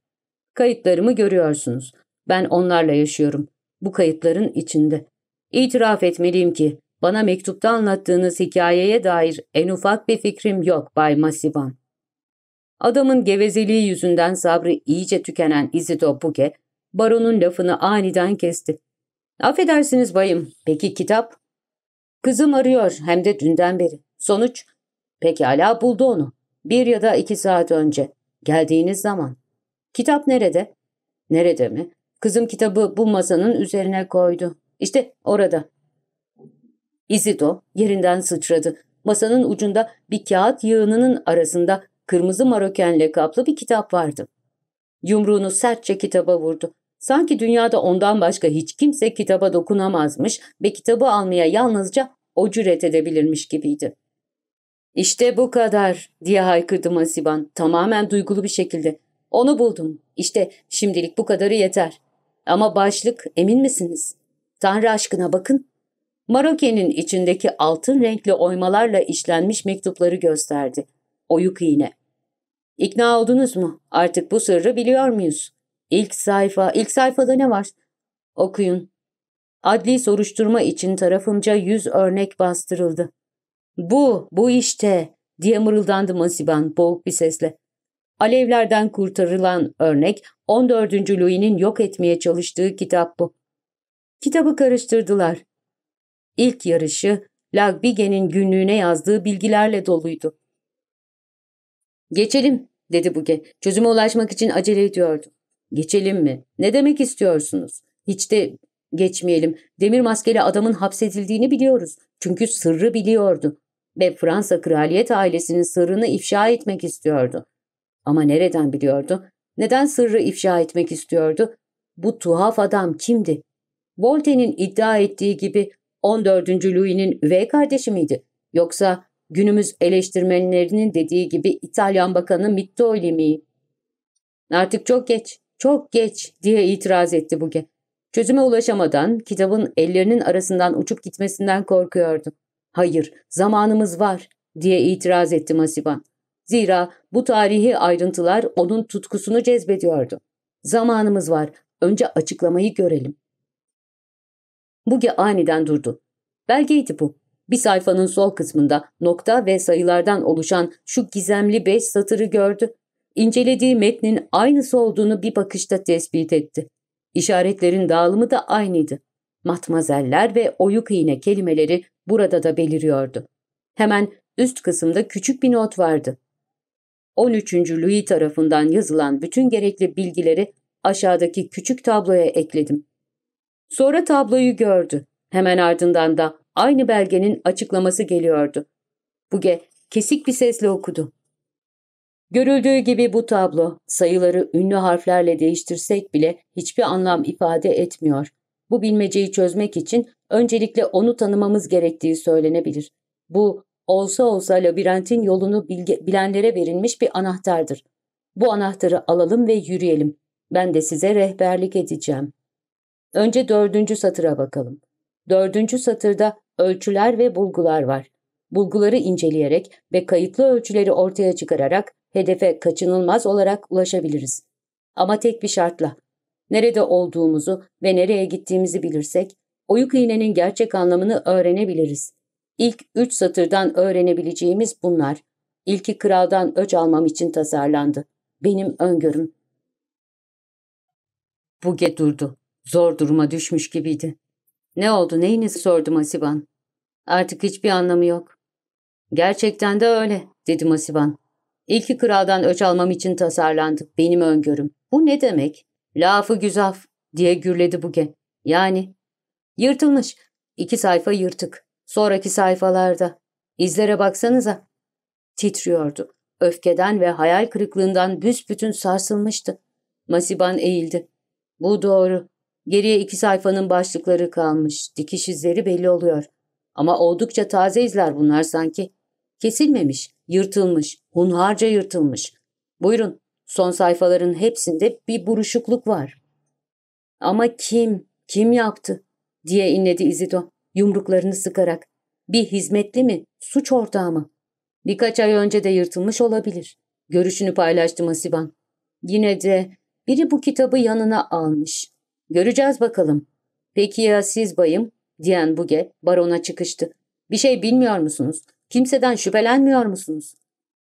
Kayıtlarımı görüyorsunuz. Ben onlarla yaşıyorum. Bu kayıtların içinde. İtiraf etmeliyim ki bana mektupta anlattığınız hikayeye dair en ufak bir fikrim yok Bay Masiban. Adamın gevezeliği yüzünden sabrı iyice tükenen Isidore Buke, baronun lafını aniden kesti. Affedersiniz bayım, peki kitap? Kızım arıyor hem de dünden beri. Sonuç? Pekala buldu onu. Bir ya da iki saat önce. Geldiğiniz zaman. Kitap nerede? Nerede mi? Kızım kitabı bu masanın üzerine koydu. İşte orada. Izido yerinden sıçradı. Masanın ucunda bir kağıt yığınının arasında kırmızı marokenle kaplı bir kitap vardı. Yumruğunu sertçe kitaba vurdu. Sanki dünyada ondan başka hiç kimse kitaba dokunamazmış ve kitabı almaya yalnızca o cüret edebilirmiş gibiydi. İşte bu kadar diye haykırdı Masiban tamamen duygulu bir şekilde. Onu buldum. İşte şimdilik bu kadarı yeter. Ama başlık emin misiniz? Tanrı aşkına bakın. Maroke'nin içindeki altın renkli oymalarla işlenmiş mektupları gösterdi. Oyuk iğne. İkna oldunuz mu? Artık bu sırrı biliyor muyuz? İlk sayfa, ilk sayfada ne var? Okuyun. Adli soruşturma için tarafımca yüz örnek bastırıldı. Bu, bu işte diye mırıldandı Masiban boğuk bir sesle. Alevlerden kurtarılan örnek 14. Louis'nin yok etmeye çalıştığı kitap bu. Kitabı karıştırdılar. İlk yarışı Lagbige'nin günlüğüne yazdığı bilgilerle doluydu. Geçelim, dedi Buge. Çözüme ulaşmak için acele ediyordu. Geçelim mi? Ne demek istiyorsunuz? Hiç de geçmeyelim. Demir maskeli adamın hapsedildiğini biliyoruz. Çünkü sırrı biliyordu. Ve Fransa kraliyet ailesinin sırrını ifşa etmek istiyordu. Ama nereden biliyordu? Neden sırrı ifşa etmek istiyordu? Bu tuhaf adam kimdi? Voltaire'nin iddia ettiği gibi 14. Louis'nin üvey kardeşi miydi? Yoksa günümüz eleştirmenlerinin dediği gibi İtalyan Bakanı Mittoli mi? Artık çok geç, çok geç diye itiraz etti Buge. Çözüme ulaşamadan kitabın ellerinin arasından uçup gitmesinden korkuyordu. Hayır, zamanımız var diye itiraz etti Masiban. Zira bu tarihi ayrıntılar onun tutkusunu cezbediyordu. Zamanımız var. Önce açıklamayı görelim. Buge aniden durdu. Belgeydi bu. Bir sayfanın sol kısmında nokta ve sayılardan oluşan şu gizemli beş satırı gördü. İncelediği metnin aynısı olduğunu bir bakışta tespit etti. İşaretlerin dağılımı da aynıydı. Matmazeller ve oyuk iğne kelimeleri burada da beliriyordu. Hemen üst kısımda küçük bir not vardı. 13. Louis tarafından yazılan bütün gerekli bilgileri aşağıdaki küçük tabloya ekledim. Sonra tabloyu gördü. Hemen ardından da aynı belgenin açıklaması geliyordu. Buge kesik bir sesle okudu. Görüldüğü gibi bu tablo sayıları ünlü harflerle değiştirsek bile hiçbir anlam ifade etmiyor. Bu bilmeceyi çözmek için öncelikle onu tanımamız gerektiği söylenebilir. Bu olsa olsa labirentin yolunu bilge, bilenlere verilmiş bir anahtardır. Bu anahtarı alalım ve yürüyelim. Ben de size rehberlik edeceğim. Önce dördüncü satıra bakalım. Dördüncü satırda ölçüler ve bulgular var. Bulguları inceleyerek ve kayıtlı ölçüleri ortaya çıkararak hedefe kaçınılmaz olarak ulaşabiliriz. Ama tek bir şartla. Nerede olduğumuzu ve nereye gittiğimizi bilirsek, oyuk iğnenin gerçek anlamını öğrenebiliriz. İlk üç satırdan öğrenebileceğimiz bunlar. İlki kraldan öç almam için tasarlandı. Benim öngörüm. Buge durdu. Zor duruma düşmüş gibiydi. Ne oldu neyinizi sordu Masiban. Artık hiçbir anlamı yok. Gerçekten de öyle dedi Masiban. İlki kraldan öç almam için tasarlandı. Benim öngörüm. Bu ne demek? Lafı güzaf diye gürledi Buge. Yani yırtılmış. İki sayfa yırtık. Sonraki sayfalarda. İzlere baksanıza. Titriyordu. Öfkeden ve hayal kırıklığından büsbütün sarsılmıştı. Masiban eğildi. Bu doğru. Geriye iki sayfanın başlıkları kalmış. Dikiş izleri belli oluyor. Ama oldukça taze izler bunlar sanki. Kesilmemiş, yırtılmış, hunharca yırtılmış. Buyurun, son sayfaların hepsinde bir buruşukluk var. Ama kim, kim yaptı? diye inledi Izido, yumruklarını sıkarak. Bir hizmetli mi, suç ortağı mı? Birkaç ay önce de yırtılmış olabilir. Görüşünü paylaştı Masiban. Yine de biri bu kitabı yanına almış. Göreceğiz bakalım. Peki ya siz bayım? diyen Buge barona çıkıştı. Bir şey bilmiyor musunuz? Kimseden şüphelenmiyor musunuz?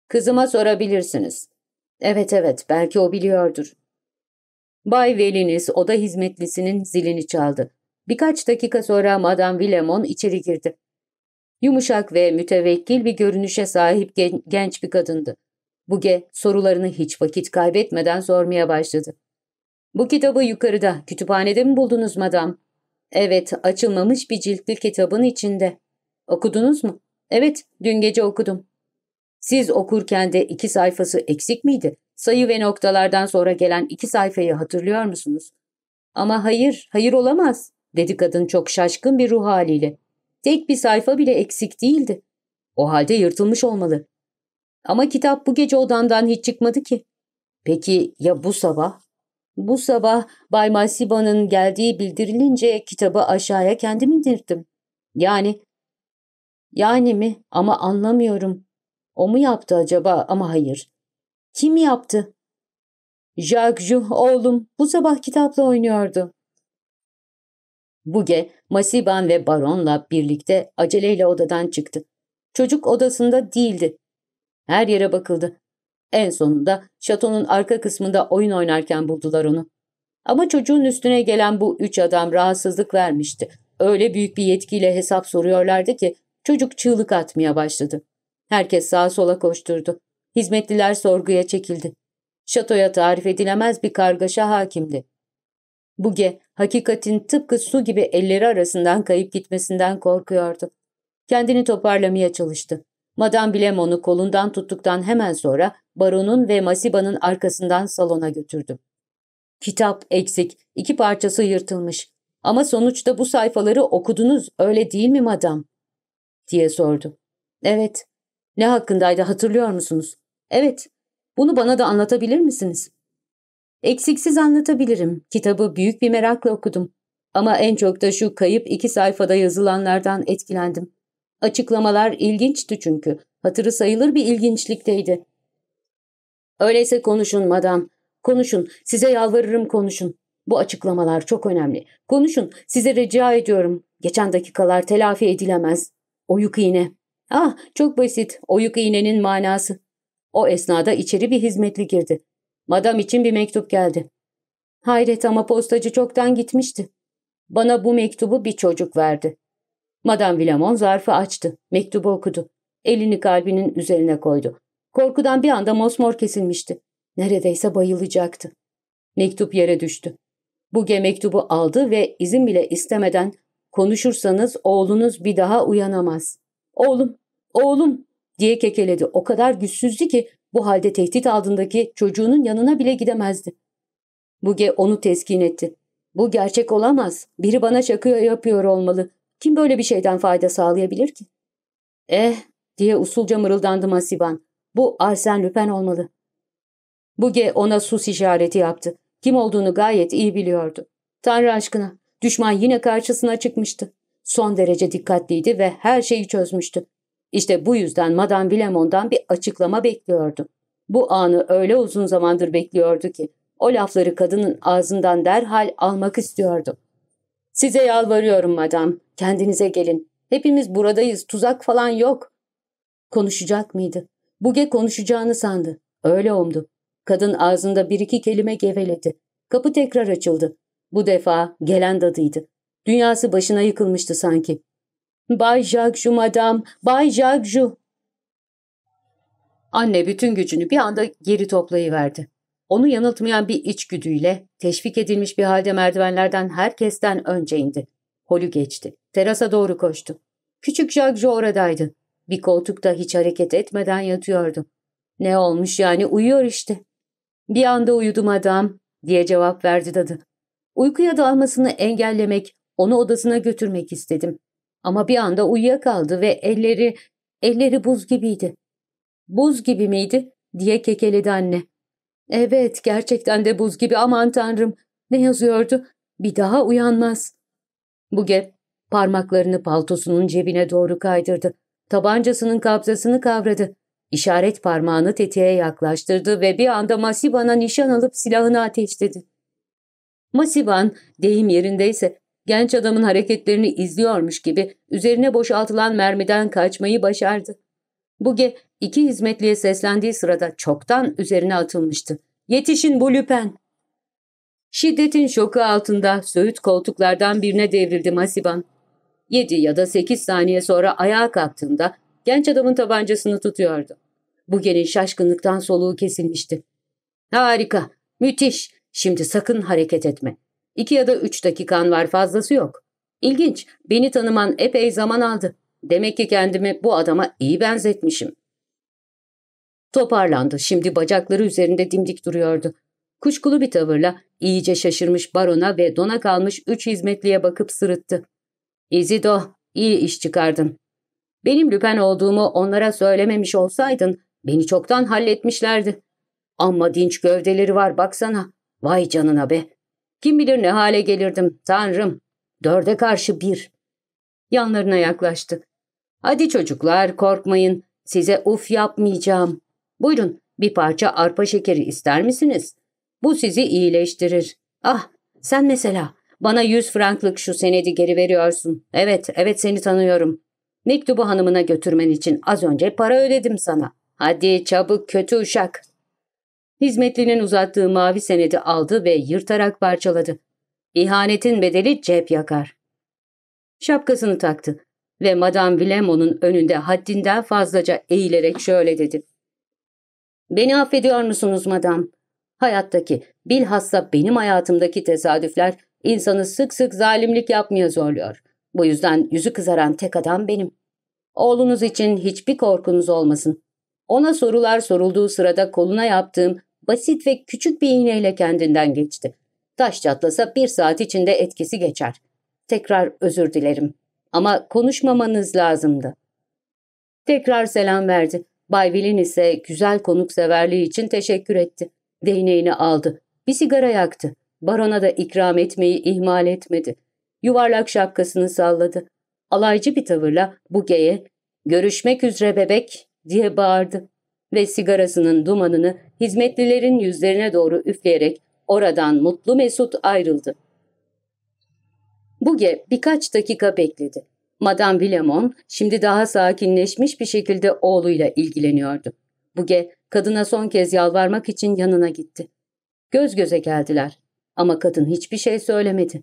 Kızıma sorabilirsiniz. Evet evet belki o biliyordur. Bay Veliniz oda hizmetlisinin zilini çaldı. Birkaç dakika sonra Madame Villemon içeri girdi. Yumuşak ve mütevekkil bir görünüşe sahip gen genç bir kadındı. Buge sorularını hiç vakit kaybetmeden sormaya başladı. Bu kitabı yukarıda, kütüphanede mi buldunuz madam? Evet, açılmamış bir ciltli kitabın içinde. Okudunuz mu? Evet, dün gece okudum. Siz okurken de iki sayfası eksik miydi? Sayı ve noktalardan sonra gelen iki sayfayı hatırlıyor musunuz? Ama hayır, hayır olamaz, dedi kadın çok şaşkın bir ruh haliyle. Tek bir sayfa bile eksik değildi. O halde yırtılmış olmalı. Ama kitap bu gece odandan hiç çıkmadı ki. Peki ya bu sabah? Bu sabah Bay Masiba'nın geldiği bildirilince kitabı aşağıya kendim indirdim. Yani, yani mi? Ama anlamıyorum. O mu yaptı acaba? Ama hayır. Kim yaptı? Jacques Juh oğlum bu sabah kitapla oynuyordu. Buge, Masiban ve Baron'la birlikte aceleyle odadan çıktı. Çocuk odasında değildi. Her yere bakıldı. En sonunda şatonun arka kısmında oyun oynarken buldular onu. Ama çocuğun üstüne gelen bu üç adam rahatsızlık vermişti. Öyle büyük bir yetkiyle hesap soruyorlardı ki çocuk çığlık atmaya başladı. Herkes sağa sola koşturdu. Hizmetliler sorguya çekildi. Şatoya tarif edilemez bir kargaşa hakimdi. Buge, hakikatin tıpkı su gibi elleri arasından kayıp gitmesinden korkuyordu. Kendini toparlamaya çalıştı. Madame Blem onu kolundan tuttuktan hemen sonra baronun ve Masiba'nın arkasından salona götürdü. Kitap eksik, iki parçası yırtılmış. Ama sonuçta bu sayfaları okudunuz, öyle değil mi madam? Diye sordu. Evet. Ne hakkındaydı hatırlıyor musunuz? Evet. Bunu bana da anlatabilir misiniz? Eksiksiz anlatabilirim. Kitabı büyük bir merakla okudum. Ama en çok da şu kayıp iki sayfada yazılanlardan etkilendim. Açıklamalar ilginçti çünkü. Hatırı sayılır bir ilginçlikteydi. Öyleyse konuşun madam. Konuşun. Size yalvarırım konuşun. Bu açıklamalar çok önemli. Konuşun, size rica ediyorum. Geçen dakikalar telafi edilemez. Oyuk iğne. Ah, çok basit. Oyuk iğnenin manası. O esnada içeri bir hizmetli girdi. Madam için bir mektup geldi. Hayret ama postacı çoktan gitmişti. Bana bu mektubu bir çocuk verdi. Madame Villamon zarfı açtı. Mektubu okudu. Elini kalbinin üzerine koydu. Korkudan bir anda mosmor kesilmişti. Neredeyse bayılacaktı. Mektup yere düştü. Buge mektubu aldı ve izin bile istemeden konuşursanız oğlunuz bir daha uyanamaz. Oğlum, oğlum diye kekeledi. O kadar güçsüzdü ki bu halde tehdit altındaki çocuğunun yanına bile gidemezdi. Buge onu teskin etti. Bu gerçek olamaz. Biri bana şaka yapıyor olmalı. Kim böyle bir şeyden fayda sağlayabilir ki? Eh diye usulca mırıldandı Masiban. Bu Arsen Lüpen olmalı. Buge ona sus işareti yaptı. Kim olduğunu gayet iyi biliyordu. Tanrı aşkına, düşman yine karşısına çıkmıştı. Son derece dikkatliydi ve her şeyi çözmüştü. İşte bu yüzden Madame Villemon'dan bir açıklama bekliyordu. Bu anı öyle uzun zamandır bekliyordu ki, o lafları kadının ağzından derhal almak istiyordu. Size yalvarıyorum madam, kendinize gelin. Hepimiz buradayız, tuzak falan yok. Konuşacak mıydı? Buge konuşacağını sandı. Öyle oldu. Kadın ağzında bir iki kelime geveledi. Kapı tekrar açıldı. Bu defa gelen dadıydı. Dünyası başına yıkılmıştı sanki. Bay Jagju madam, Bay Jagju. Anne bütün gücünü bir anda geri toplayıverdi. Onu yanıltmayan bir içgüdüyle teşvik edilmiş bir halde merdivenlerden herkesten önce indi. Holü geçti. Terasa doğru koştu. Küçük Jagju oradaydı. Bir koltukta hiç hareket etmeden yatıyordu. Ne olmuş yani uyuyor işte. Bir anda uyudum adam diye cevap verdi dadı. Uykuya dalmasını engellemek, onu odasına götürmek istedim. Ama bir anda uyuyakaldı ve elleri, elleri buz gibiydi. Buz gibi miydi? diye kekeledi anne. Evet, gerçekten de buz gibi aman tanrım. Ne yazıyordu? Bir daha uyanmaz. Buge parmaklarını paltosunun cebine doğru kaydırdı. Tabancasının kabzasını kavradı. İşaret parmağını tetiğe yaklaştırdı ve bir anda Masiban'a nişan alıp silahını ateşledi. Masiban, deyim yerindeyse, genç adamın hareketlerini izliyormuş gibi üzerine boşaltılan mermiden kaçmayı başardı. Buge, iki hizmetliye seslendiği sırada çoktan üzerine atılmıştı. ''Yetişin bu lüpen!'' Şiddetin şoku altında söğüt koltuklardan birine devrildi Masiban. Yedi ya da sekiz saniye sonra ayağa kalktığında genç adamın tabancasını tutuyordu. Buge'nin şaşkınlıktan soluğu kesilmişti. Harika, müthiş. Şimdi sakın hareket etme. İki ya da üç dakikan var fazlası yok. İlginç, beni tanıman epey zaman aldı. Demek ki kendimi bu adama iyi benzetmişim. Toparlandı, şimdi bacakları üzerinde dimdik duruyordu. Kuşkulu bir tavırla iyice şaşırmış barona ve dona kalmış üç hizmetliye bakıp sırıttı. İzido, iyi iş çıkardın. Benim Lüpen olduğumu onlara söylememiş olsaydın beni çoktan halletmişlerdi. Amma dinç gövdeleri var baksana. Vay canına be. Kim bilir ne hale gelirdim tanrım. Dörde karşı bir. Yanlarına yaklaştı. Hadi çocuklar korkmayın. Size uf yapmayacağım. Buyurun bir parça arpa şekeri ister misiniz? Bu sizi iyileştirir. Ah sen mesela bana yüz franklık şu senedi geri veriyorsun. Evet evet seni tanıyorum. Mektubu hanımına götürmen için az önce para ödedim sana. Hadi çabuk kötü uşak. Hizmetlinin uzattığı mavi senedi aldı ve yırtarak parçaladı. İhanetin bedeli cep yakar. Şapkasını taktı ve Madame Villemon'un önünde haddinden fazlaca eğilerek şöyle dedi. Beni affediyor musunuz madam? Hayattaki, bilhassa benim hayatımdaki tesadüfler insanı sık sık zalimlik yapmaya zorluyor. Bu yüzden yüzü kızaran tek adam benim. Oğlunuz için hiçbir korkunuz olmasın. Ona sorular sorulduğu sırada koluna yaptığım basit ve küçük bir iğneyle kendinden geçti. Taş çatlasa bir saat içinde etkisi geçer. Tekrar özür dilerim. Ama konuşmamanız lazımdı. Tekrar selam verdi. Bay Will'in ise güzel konukseverliği için teşekkür etti. Değneğini aldı. Bir sigara yaktı. Barona da ikram etmeyi ihmal etmedi. Yuvarlak şapkasını salladı. Alaycı bir tavırla Buge'ye ''Görüşmek üzere bebek'' diye bağırdı ve sigarasının dumanını hizmetlilerin yüzlerine doğru üfleyerek oradan mutlu mesut ayrıldı. Buge birkaç dakika bekledi. Madame Villemon şimdi daha sakinleşmiş bir şekilde oğluyla ilgileniyordu. Buge kadına son kez yalvarmak için yanına gitti. Göz göze geldiler ama kadın hiçbir şey söylemedi.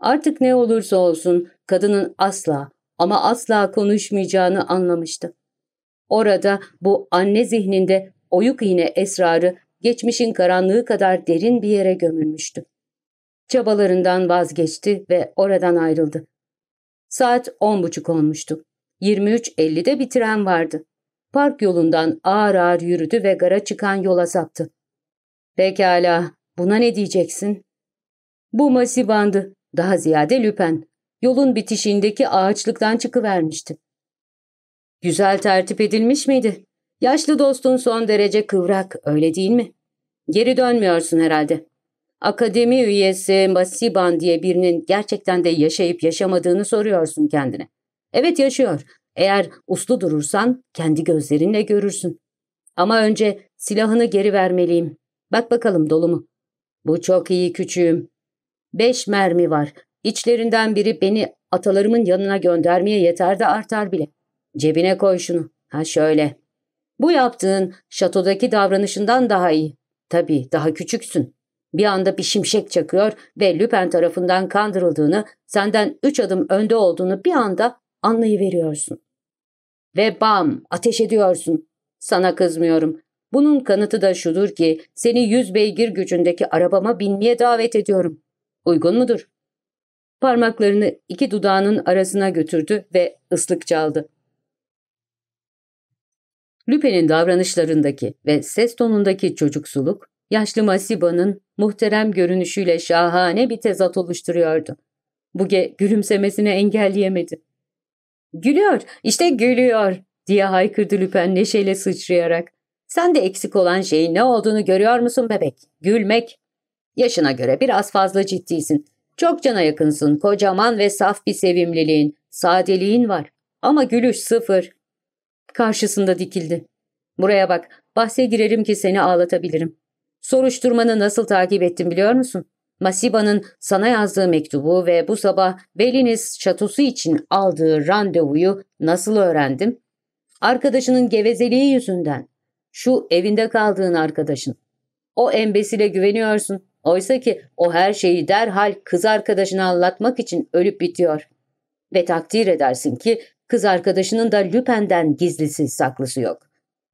Artık ne olursa olsun kadının asla ama asla konuşmayacağını anlamıştı. Orada bu anne zihninde oyuk iğne esrarı geçmişin karanlığı kadar derin bir yere gömülmüştü. Çabalarından vazgeçti ve oradan ayrıldı. Saat on buçuk olmuştu. 23.50'de bir tren vardı. Park yolundan ağır ağır yürüdü ve gara çıkan yola saptı. Pekala, buna ne diyeceksin? Bu masibandı, daha ziyade lüpen. Yolun bitişindeki ağaçlıktan çıkıvermişti. Güzel tertip edilmiş miydi? Yaşlı dostun son derece kıvrak, öyle değil mi? Geri dönmüyorsun herhalde. Akademi üyesi Masiban diye birinin gerçekten de yaşayıp yaşamadığını soruyorsun kendine. Evet yaşıyor. Eğer uslu durursan kendi gözlerinle görürsün. Ama önce silahını geri vermeliyim. Bak bakalım dolu mu? Bu çok iyi küçüğüm. Beş mermi var. İçlerinden biri beni atalarımın yanına göndermeye yeter de artar bile. Cebine koy şunu. Ha şöyle. Bu yaptığın şatodaki davranışından daha iyi. Tabii daha küçüksün. Bir anda bir şimşek çakıyor ve Lüpen tarafından kandırıldığını, senden üç adım önde olduğunu bir anda anlayıveriyorsun. Ve bam ateş ediyorsun. Sana kızmıyorum. Bunun kanıtı da şudur ki seni yüz beygir gücündeki arabama binmeye davet ediyorum. Uygun mudur? Parmaklarını iki dudağının arasına götürdü ve ıslık çaldı. Lüpe'nin davranışlarındaki ve ses tonundaki çocuksuluk, yaşlı Masiba'nın muhterem görünüşüyle şahane bir tezat oluşturuyordu. Buge gülümsemesini engelleyemedi. ''Gülüyor, işte gülüyor!'' diye haykırdı Lüpen neşeyle sıçrayarak. ''Sen de eksik olan şeyin ne olduğunu görüyor musun bebek? Gülmek. Yaşına göre biraz fazla ciddisin. Çok cana yakınsın, kocaman ve saf bir sevimliliğin, sadeliğin var. Ama gülüş sıfır. Karşısında dikildi. Buraya bak, bahse girerim ki seni ağlatabilirim. Soruşturmanı nasıl takip ettim biliyor musun? Masiba'nın sana yazdığı mektubu ve bu sabah Beliniz şatosu için aldığı randevuyu nasıl öğrendim? Arkadaşının gevezeliği yüzünden. Şu evinde kaldığın arkadaşın. O embesile güveniyorsun. Oysa ki o her şeyi derhal kız arkadaşına anlatmak için ölüp bitiyor. Ve takdir edersin ki kız arkadaşının da Lüpen'den gizlisi saklısı yok.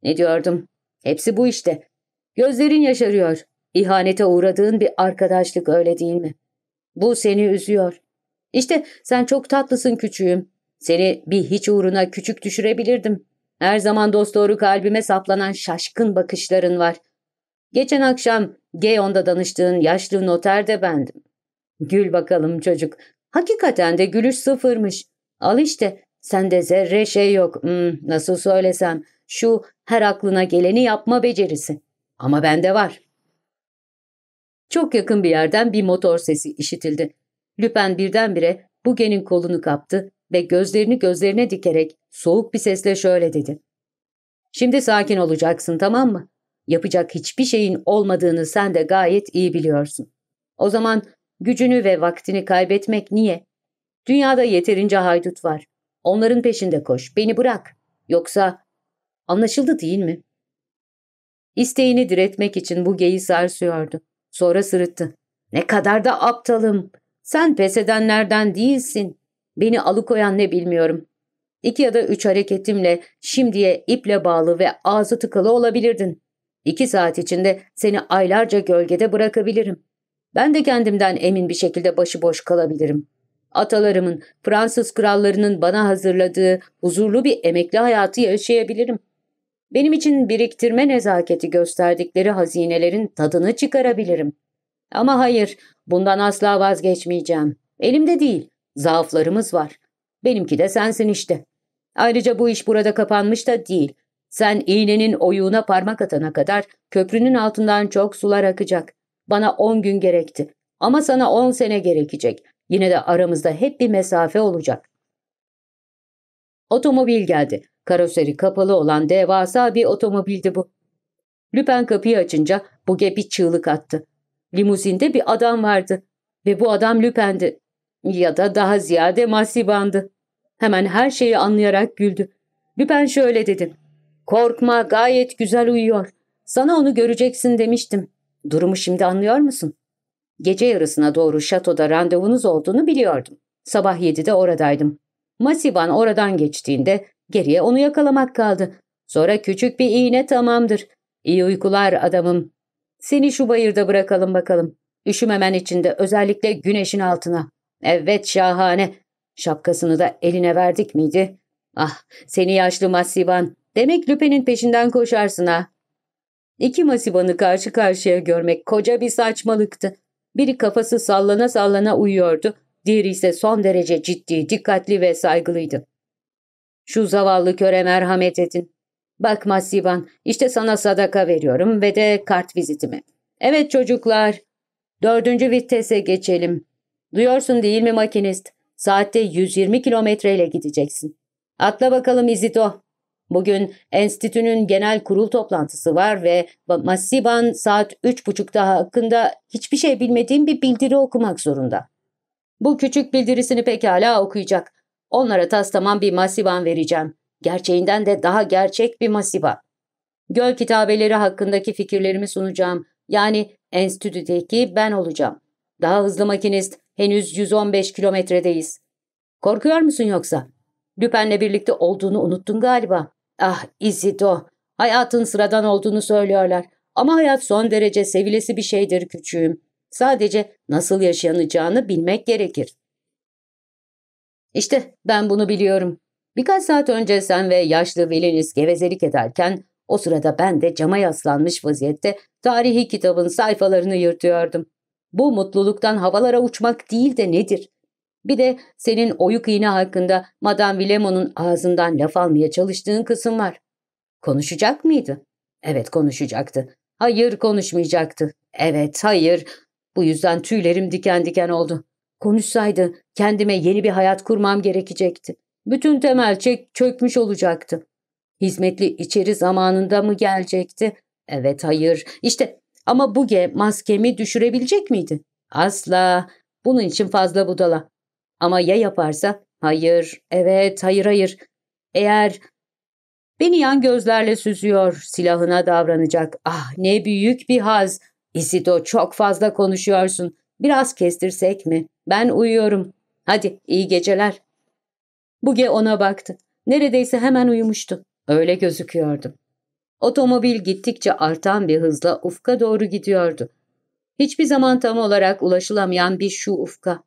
Ne diyordum? Hepsi bu işte. Gözlerin yaşarıyor. İhanete uğradığın bir arkadaşlık öyle değil mi? Bu seni üzüyor. İşte sen çok tatlısın küçüğüm. Seni bir hiç uğruna küçük düşürebilirdim. Her zaman dost doğru kalbime saplanan şaşkın bakışların var. Geçen akşam Geyon'da danıştığın yaşlı noter de bendim. Gül bakalım çocuk. Hakikaten de gülüş sıfırmış. Al işte sende zerre şey yok. Hmm, nasıl söylesem şu her aklına geleni yapma becerisi. Ama bende var. Çok yakın bir yerden bir motor sesi işitildi. Lüpen birdenbire Buge'nin kolunu kaptı ve gözlerini gözlerine dikerek soğuk bir sesle şöyle dedi. Şimdi sakin olacaksın tamam mı? Yapacak hiçbir şeyin olmadığını sen de gayet iyi biliyorsun. O zaman gücünü ve vaktini kaybetmek niye? Dünyada yeterince haydut var. Onların peşinde koş, beni bırak. Yoksa anlaşıldı değil mi? İsteğini diretmek için bu geyi sarsıyordu. Sonra sırıttı. Ne kadar da aptalım. Sen pes edenlerden değilsin. Beni alıkoyan ne bilmiyorum. İki ya da üç hareketimle şimdiye iple bağlı ve ağzı tıkalı olabilirdin. İki saat içinde seni aylarca gölgede bırakabilirim. Ben de kendimden emin bir şekilde başıboş kalabilirim. Atalarımın, Fransız krallarının bana hazırladığı huzurlu bir emekli hayatı yaşayabilirim. Benim için biriktirme nezaketi gösterdikleri hazinelerin tadını çıkarabilirim. Ama hayır, bundan asla vazgeçmeyeceğim. Elimde değil, zaaflarımız var. Benimki de sensin işte. Ayrıca bu iş burada kapanmış da değil. Sen iğnenin oyuğuna parmak atana kadar köprünün altından çok sular akacak. Bana on gün gerekti. Ama sana on sene gerekecek. Yine de aramızda hep bir mesafe olacak. Otomobil geldi. Karoseri kapalı olan devasa bir otomobildi bu. Lüpen kapıyı açınca Buge bir çığlık attı. Limuzinde bir adam vardı ve bu adam Lüpen'di. Ya da daha ziyade Masiban'dı. Hemen her şeyi anlayarak güldü. Lüpen şöyle dedi. Korkma gayet güzel uyuyor. Sana onu göreceksin demiştim. Durumu şimdi anlıyor musun? Gece yarısına doğru şatoda randevunuz olduğunu biliyordum. Sabah yedide oradaydım. Masiban oradan geçtiğinde geriye onu yakalamak kaldı. Sonra küçük bir iğne tamamdır. İyi uykular adamım. Seni şu bayırda bırakalım bakalım. Üşümemen için de özellikle güneşin altına. Evet şahane. Şapkasını da eline verdik miydi? Ah seni yaşlı Masiban. Demek Lüpe'nin peşinden koşarsın ha. İki Masiban'ı karşı karşıya görmek koca bir saçmalıktı. Biri kafası sallana sallana uyuyordu. Diğeri ise son derece ciddi, dikkatli ve saygılıydı. Şu zavallı köre merhamet edin. Bak Masiban, işte sana sadaka veriyorum ve de kart vizitimi. Evet çocuklar, dördüncü vitese geçelim. Duyuyorsun değil mi makinist? Saatte 120 kilometreyle gideceksin. Atla bakalım Izito. Bugün enstitünün genel kurul toplantısı var ve Masiban saat üç buçukta hakkında hiçbir şey bilmediğim bir bildiri okumak zorunda. Bu küçük bildirisini pekala okuyacak. Onlara tas tamam bir Masiban vereceğim. Gerçeğinden de daha gerçek bir Masiba. Göl kitabeleri hakkındaki fikirlerimi sunacağım. Yani enstitüdeki ben olacağım. Daha hızlı makinist, henüz 115 kilometredeyiz. Korkuyor musun yoksa? Lüpen'le birlikte olduğunu unuttun galiba. Ah Isidro, hayatın sıradan olduğunu söylüyorlar. Ama hayat son derece sevilesi bir şeydir küçüğüm. Sadece nasıl yaşanacağını bilmek gerekir. İşte ben bunu biliyorum. Birkaç saat önce sen ve yaşlı veliniz gevezelik ederken o sırada ben de cama yaslanmış vaziyette tarihi kitabın sayfalarını yırtıyordum. Bu mutluluktan havalara uçmak değil de nedir? Bir de senin oyuk iğne hakkında Madame Villemont'un ağzından laf almaya çalıştığın kısım var. Konuşacak mıydı? Evet konuşacaktı. Hayır konuşmayacaktı. Evet hayır. Bu yüzden tüylerim diken diken oldu. Konuşsaydı kendime yeni bir hayat kurmam gerekecekti. Bütün temel çek çökmüş olacaktı. Hizmetli içeri zamanında mı gelecekti? Evet hayır. İşte ama Buge maskemi düşürebilecek miydi? Asla. Bunun için fazla budala. Ama ya yaparsa? Hayır, evet, hayır, hayır. Eğer beni yan gözlerle süzüyor, silahına davranacak. Ah ne büyük bir haz. Isido çok fazla konuşuyorsun. Biraz kestirsek mi? Ben uyuyorum. Hadi iyi geceler. Buge ona baktı. Neredeyse hemen uyumuştu. Öyle gözüküyordu. Otomobil gittikçe artan bir hızla ufka doğru gidiyordu. Hiçbir zaman tam olarak ulaşılamayan bir şu ufka.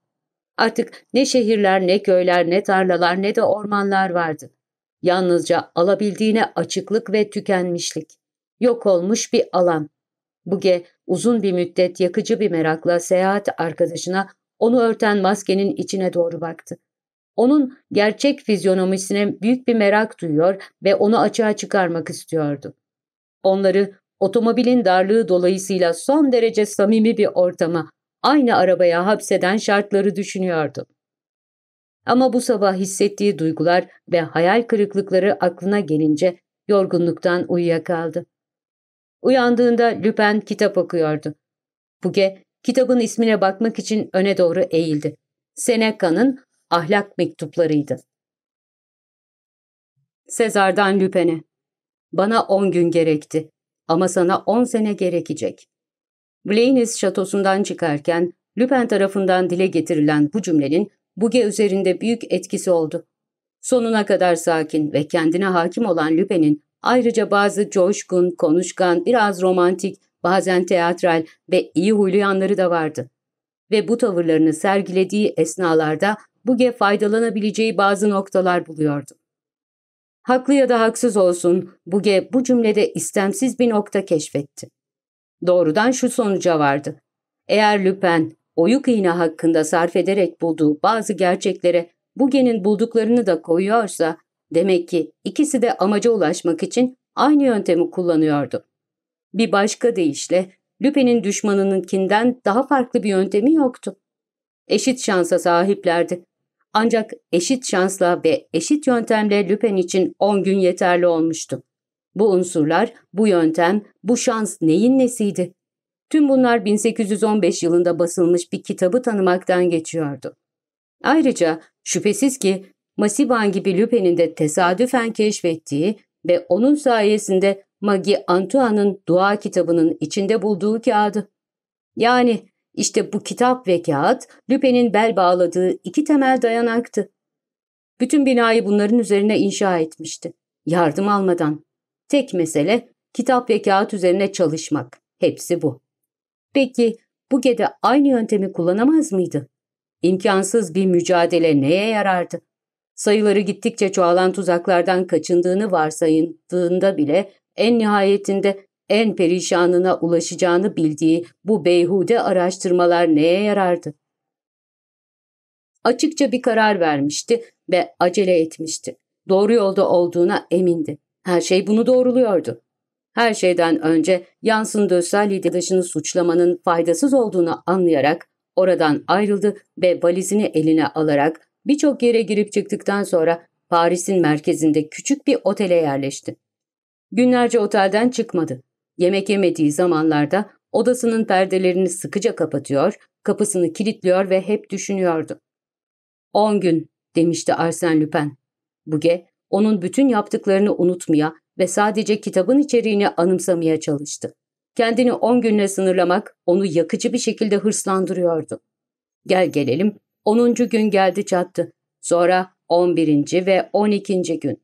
Artık ne şehirler, ne köyler, ne tarlalar, ne de ormanlar vardı. Yalnızca alabildiğine açıklık ve tükenmişlik. Yok olmuş bir alan. Buge uzun bir müddet yakıcı bir merakla seyahat arkadaşına onu örten maskenin içine doğru baktı. Onun gerçek fizyonomisine büyük bir merak duyuyor ve onu açığa çıkarmak istiyordu. Onları otomobilin darlığı dolayısıyla son derece samimi bir ortama, aynı arabaya hapseden şartları düşünüyordu. Ama bu sabah hissettiği duygular ve hayal kırıklıkları aklına gelince yorgunluktan uyuyakaldı. Uyandığında Lüpen kitap okuyordu. Buge kitabın ismine bakmak için öne doğru eğildi. Seneca'nın ahlak mektuplarıydı. Sezar'dan Lüpen'e. Bana on gün gerekti ama sana on sene gerekecek. Blaines şatosundan çıkarken Lüpen tarafından dile getirilen bu cümlenin Buge üzerinde büyük etkisi oldu. Sonuna kadar sakin ve kendine hakim olan Lüpen'in ayrıca bazı coşkun, konuşkan, biraz romantik, bazen teatral ve iyi huylu yanları da vardı. Ve bu tavırlarını sergilediği esnalarda Buge faydalanabileceği bazı noktalar buluyordu. Haklı ya da haksız olsun, Buge bu cümlede istemsiz bir nokta keşfetti. Doğrudan şu sonuca vardı. Eğer Lüpen, oyuk iğne hakkında sarf ederek bulduğu bazı gerçeklere Buge'nin bulduklarını da koyuyorsa, demek ki ikisi de amaca ulaşmak için aynı yöntemi kullanıyordu. Bir başka deyişle, Lüpen'in düşmanınınkinden daha farklı bir yöntemi yoktu. Eşit şansa sahiplerdi. Ancak eşit şansla ve eşit yöntemle Lüpen için 10 gün yeterli olmuştu. Bu unsurlar, bu yöntem, bu şans neyin nesiydi? Tüm bunlar 1815 yılında basılmış bir kitabı tanımaktan geçiyordu. Ayrıca şüphesiz ki Masiban gibi Lupin'in de tesadüfen keşfettiği ve onun sayesinde Maggie Antoine'ın dua kitabının içinde bulduğu kağıdı. Yani işte bu kitap ve kağıt Lupin'in bel bağladığı iki temel dayanaktı. Bütün binayı bunların üzerine inşa etmişti. Yardım almadan. Tek mesele kitap ve kağıt üzerine çalışmak. Hepsi bu. Peki bu gede aynı yöntemi kullanamaz mıydı? İmkansız bir mücadele neye yarardı? Sayıları gittikçe çoğalan tuzaklardan kaçındığını varsayıldığında bile en nihayetinde en perişanına ulaşacağını bildiği bu beyhude araştırmalar neye yarardı? Açıkça bir karar vermişti ve acele etmişti. Doğru yolda olduğuna emindi. Her şey bunu doğruluyordu. Her şeyden önce Yansın Dössel liderdaşını suçlamanın faydasız olduğunu anlayarak oradan ayrıldı ve valizini eline alarak birçok yere girip çıktıktan sonra Paris'in merkezinde küçük bir otele yerleşti. Günlerce otelden çıkmadı. Yemek yemediği zamanlarda odasının perdelerini sıkıca kapatıyor, kapısını kilitliyor ve hep düşünüyordu. On gün demişti Arsène Lupin. Buge, onun bütün yaptıklarını unutmaya ve sadece kitabın içeriğini anımsamaya çalıştı. Kendini on günle sınırlamak onu yakıcı bir şekilde hırslandırıyordu. Gel gelelim, onuncu gün geldi çattı. Sonra on birinci ve on ikinci gün.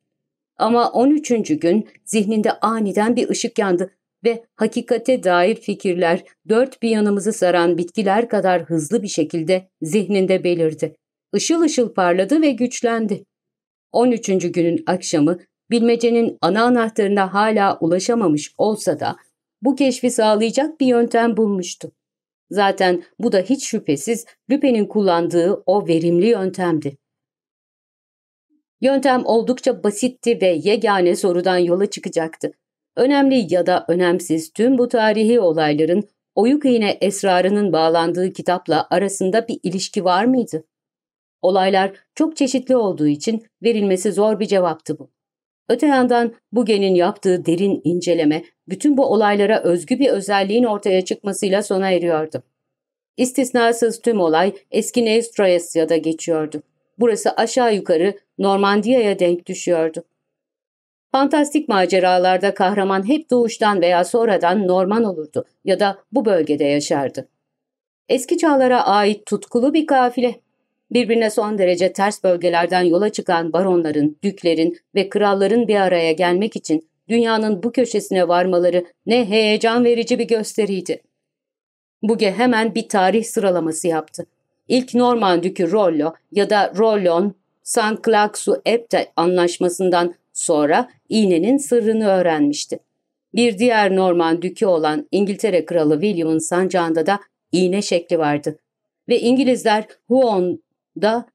Ama on üçüncü gün zihninde aniden bir ışık yandı ve hakikate dair fikirler dört bir yanımızı saran bitkiler kadar hızlı bir şekilde zihninde belirdi. Işıl ışıl parladı ve güçlendi. 13. günün akşamı bilmecenin ana anahtarına hala ulaşamamış olsa da bu keşfi sağlayacak bir yöntem bulmuştu. Zaten bu da hiç şüphesiz Lüpe'nin kullandığı o verimli yöntemdi. Yöntem oldukça basitti ve yegane sorudan yola çıkacaktı. Önemli ya da önemsiz tüm bu tarihi olayların oyuk iğne esrarının bağlandığı kitapla arasında bir ilişki var mıydı? Olaylar çok çeşitli olduğu için verilmesi zor bir cevaptı bu. Öte yandan Buge'nin yaptığı derin inceleme bütün bu olaylara özgü bir özelliğin ortaya çıkmasıyla sona eriyordu. İstisnasız tüm olay eski Neustroyas'da geçiyordu. Burası aşağı yukarı Normandiya'ya denk düşüyordu. Fantastik maceralarda kahraman hep doğuştan veya sonradan Norman olurdu ya da bu bölgede yaşardı. Eski çağlara ait tutkulu bir kafile. Birbirine son derece ters bölgelerden yola çıkan baronların, düklerin ve kralların bir araya gelmek için dünyanın bu köşesine varmaları ne heyecan verici bir gösteriydi. Buge hemen bir tarih sıralaması yaptı. İlk Norman Dükü Rollo ya da Rollon, St. Claxu Epte anlaşmasından sonra iğnenin sırrını öğrenmişti. Bir diğer Norman Dükü olan İngiltere Kralı William'ın sancağında da iğne şekli vardı. Ve İngilizler Huon'da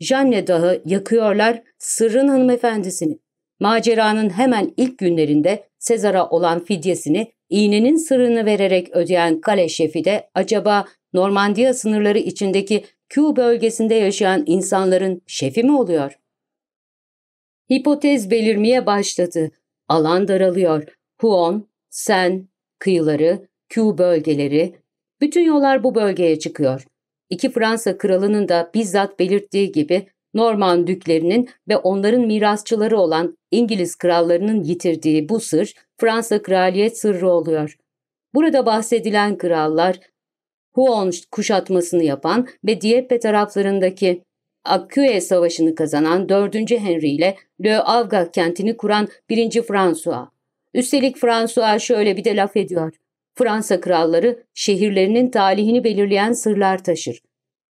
Janne Dağı yakıyorlar sırrın hanımefendisini. Maceranın hemen ilk günlerinde Sezar'a olan fidyesini iğnenin sırrını vererek ödeyen kale şefi de acaba Normandiya sınırları içindeki Q bölgesinde yaşayan insanların şefi mi oluyor? Hipotez belirmeye başladı. Alan daralıyor. Huon, Sen, kıyıları, Q bölgeleri, bütün yollar bu bölgeye çıkıyor. İki Fransa kralının da bizzat belirttiği gibi Norman düklerinin ve onların mirasçıları olan İngiliz krallarının yitirdiği bu sır Fransa kraliyet sırrı oluyor. Burada bahsedilen krallar Huon kuşatmasını yapan ve Dieppe taraflarındaki Acquie Savaşı'nı kazanan 4. Henry ile Le Havre kentini kuran 1. François. Üstelik François şöyle bir de laf ediyor. Fransa kralları şehirlerinin talihini belirleyen sırlar taşır.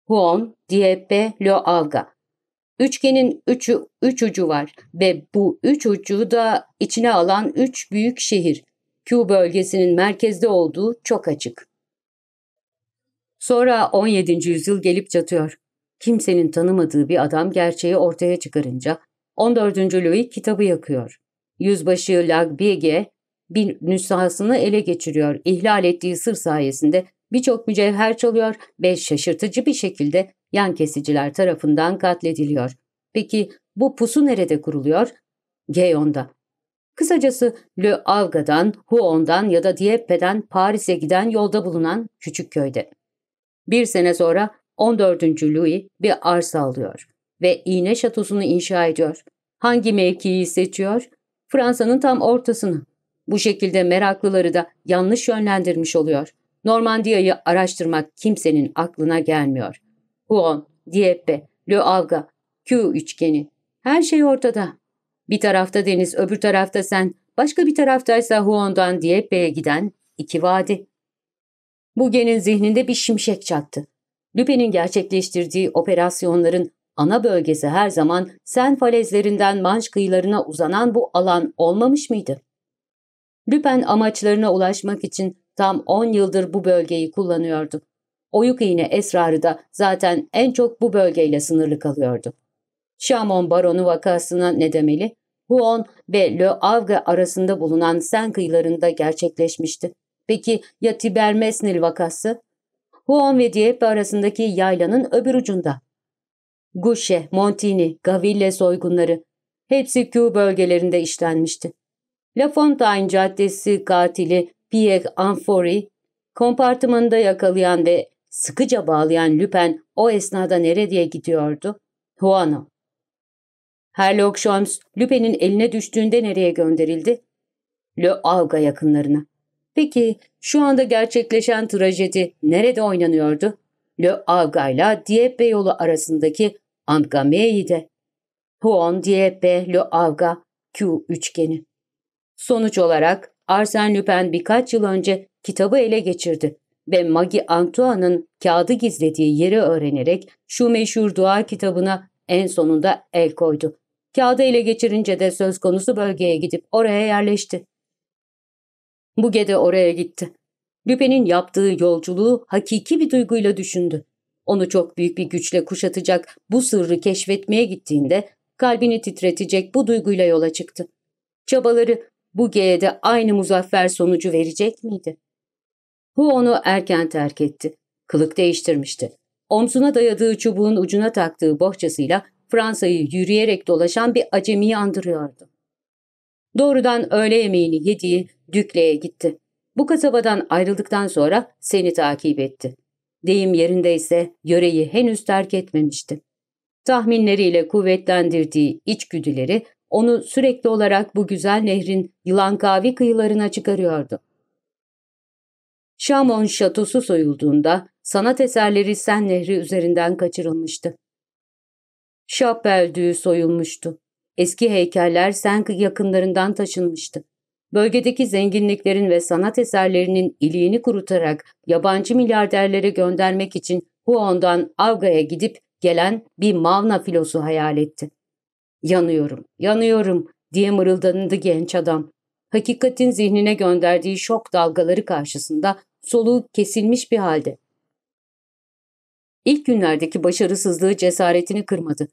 Huon, Dieppe, Havre. Üçgenin üçü, üç ucu var ve bu üç ucu da içine alan üç büyük şehir. Q bölgesinin merkezde olduğu çok açık. Sonra 17. yüzyıl gelip çatıyor. Kimsenin tanımadığı bir adam gerçeği ortaya çıkarınca 14. Louis kitabı yakıyor. Yüzbaşı Lagbiege bir nüshasını ele geçiriyor. İhlal ettiği sır sayesinde birçok mücevher çalıyor ve şaşırtıcı bir şekilde yan kesiciler tarafından katlediliyor. Peki bu pusu nerede kuruluyor? Geyon'da. Kısacası Le Havre'dan, Huon'dan ya da Dieppe'den Paris'e giden yolda bulunan küçük köyde. Bir sene sonra 14. Louis bir arsa alıyor ve iğne şatosunu inşa ediyor. Hangi mevkiyi seçiyor? Fransa'nın tam ortasını. Bu şekilde meraklıları da yanlış yönlendirmiş oluyor. Normandiya'yı araştırmak kimsenin aklına gelmiyor. Huon, Dieppe, Le Havre, Q üçgeni. Her şey ortada. Bir tarafta deniz, öbür tarafta sen, başka bir taraftaysa Huon'dan Dieppe'ye giden iki vadi. Buge'nin zihninde bir şimşek çaktı. Lüpe'nin gerçekleştirdiği operasyonların ana bölgesi her zaman Sen falezlerinden Manş kıyılarına uzanan bu alan olmamış mıydı? Lüpen amaçlarına ulaşmak için tam 10 yıldır bu bölgeyi kullanıyordu. Oyuk iğne esrarı da zaten en çok bu bölgeyle sınırlı kalıyordu. Şamon baronu vakasına ne demeli? Huon ve Le Havre arasında bulunan Sen kıyılarında gerçekleşmişti. Peki ya Tiber Mesnil vakası? Huon ve Dieppe arasındaki yaylanın öbür ucunda. Gushe, Montini, Gaville soygunları hepsi Q bölgelerinde işlenmişti. La Fontaine Caddesi katili Pierre Anfori, kompartımanında yakalayan ve sıkıca bağlayan Lupin o esnada nereye gidiyordu? Huano. Herlock Sholmes, Lupin'in eline düştüğünde nereye gönderildi? Le Havre yakınlarına. Peki şu anda gerçekleşen trajedi nerede oynanıyordu? Le Havre ile Dieppe yolu arasındaki Antgamei'de. Huon, Dieppe, Le Havre, Q üçgeni. Sonuç olarak Arsène Lupin birkaç yıl önce kitabı ele geçirdi ve Maggie Antoine'ın kağıdı gizlediği yeri öğrenerek şu meşhur dua kitabına en sonunda el koydu. Kağıdı ele geçirince de söz konusu bölgeye gidip oraya yerleşti. Buge de oraya gitti. Lupin'in yaptığı yolculuğu hakiki bir duyguyla düşündü. Onu çok büyük bir güçle kuşatacak bu sırrı keşfetmeye gittiğinde kalbini titretecek bu duyguyla yola çıktı. Çabaları Buge'ye de aynı muzaffer sonucu verecek miydi? Hu onu erken terk etti. Kılık değiştirmişti. Omzuna dayadığı çubuğun ucuna taktığı bohçasıyla Fransa'yı yürüyerek dolaşan bir acemiyi andırıyordu. Doğrudan öğle yemeğini yediği Dükle'ye gitti. Bu kasabadan ayrıldıktan sonra seni takip etti. Deyim yerindeyse yöreyi henüz terk etmemişti. Tahminleriyle kuvvetlendirdiği içgüdüleri onu sürekli olarak bu güzel nehrin Yılankavi kıyılarına çıkarıyordu. Şamon şatosu soyulduğunda sanat eserleri Sen Nehri üzerinden kaçırılmıştı. Şapel soyulmuştu. Eski heykeller Sen yakınlarından taşınmıştı. Bölgedeki zenginliklerin ve sanat eserlerinin iliğini kurutarak yabancı milyarderlere göndermek için Huon'dan Avga'ya gidip gelen bir Mavna filosu hayal etti. Yanıyorum, yanıyorum diye mırıldandı genç adam. Hakikatin zihnine gönderdiği şok dalgaları karşısında soluğu kesilmiş bir halde. İlk günlerdeki başarısızlığı cesaretini kırmadı.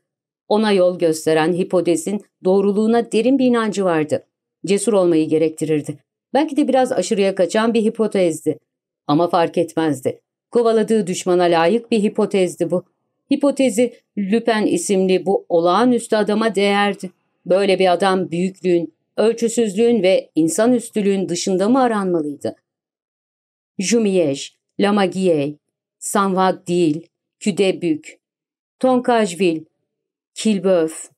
Ona yol gösteren hipotezin doğruluğuna derin bir inancı vardı. Cesur olmayı gerektirirdi. Belki de biraz aşırıya kaçan bir hipotezdi. Ama fark etmezdi. Kovaladığı düşmana layık bir hipotezdi bu. Hipotezi Lüpen isimli bu olağanüstü adama değerdi. Böyle bir adam büyüklüğün, ölçüsüzlüğün ve insanüstülüğün dışında mı aranmalıydı? Jumiège, Lamaguier, Sanvag değil, Küdebük, Tonkajville, Kilböf.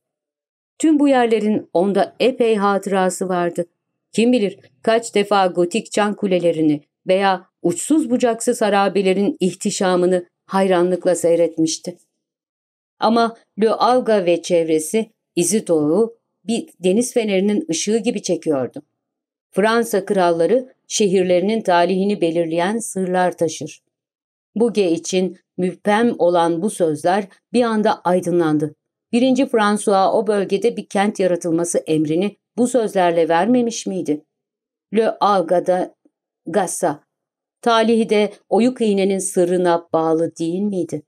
Tüm bu yerlerin onda epey hatırası vardı. Kim bilir kaç defa gotik çan kulelerini veya uçsuz bucaksız harabelerin ihtişamını hayranlıkla seyretmişti. Ama Le Alga ve çevresi İzito'yu bir deniz fenerinin ışığı gibi çekiyordu. Fransa kralları şehirlerinin talihini belirleyen sırlar taşır. Buge için müphem olan bu sözler bir anda aydınlandı. Birinci François o bölgede bir kent yaratılması emrini bu sözlerle vermemiş miydi? Le Alga'da Gassa, talihi de oyuk iğnenin sırrına bağlı değil miydi?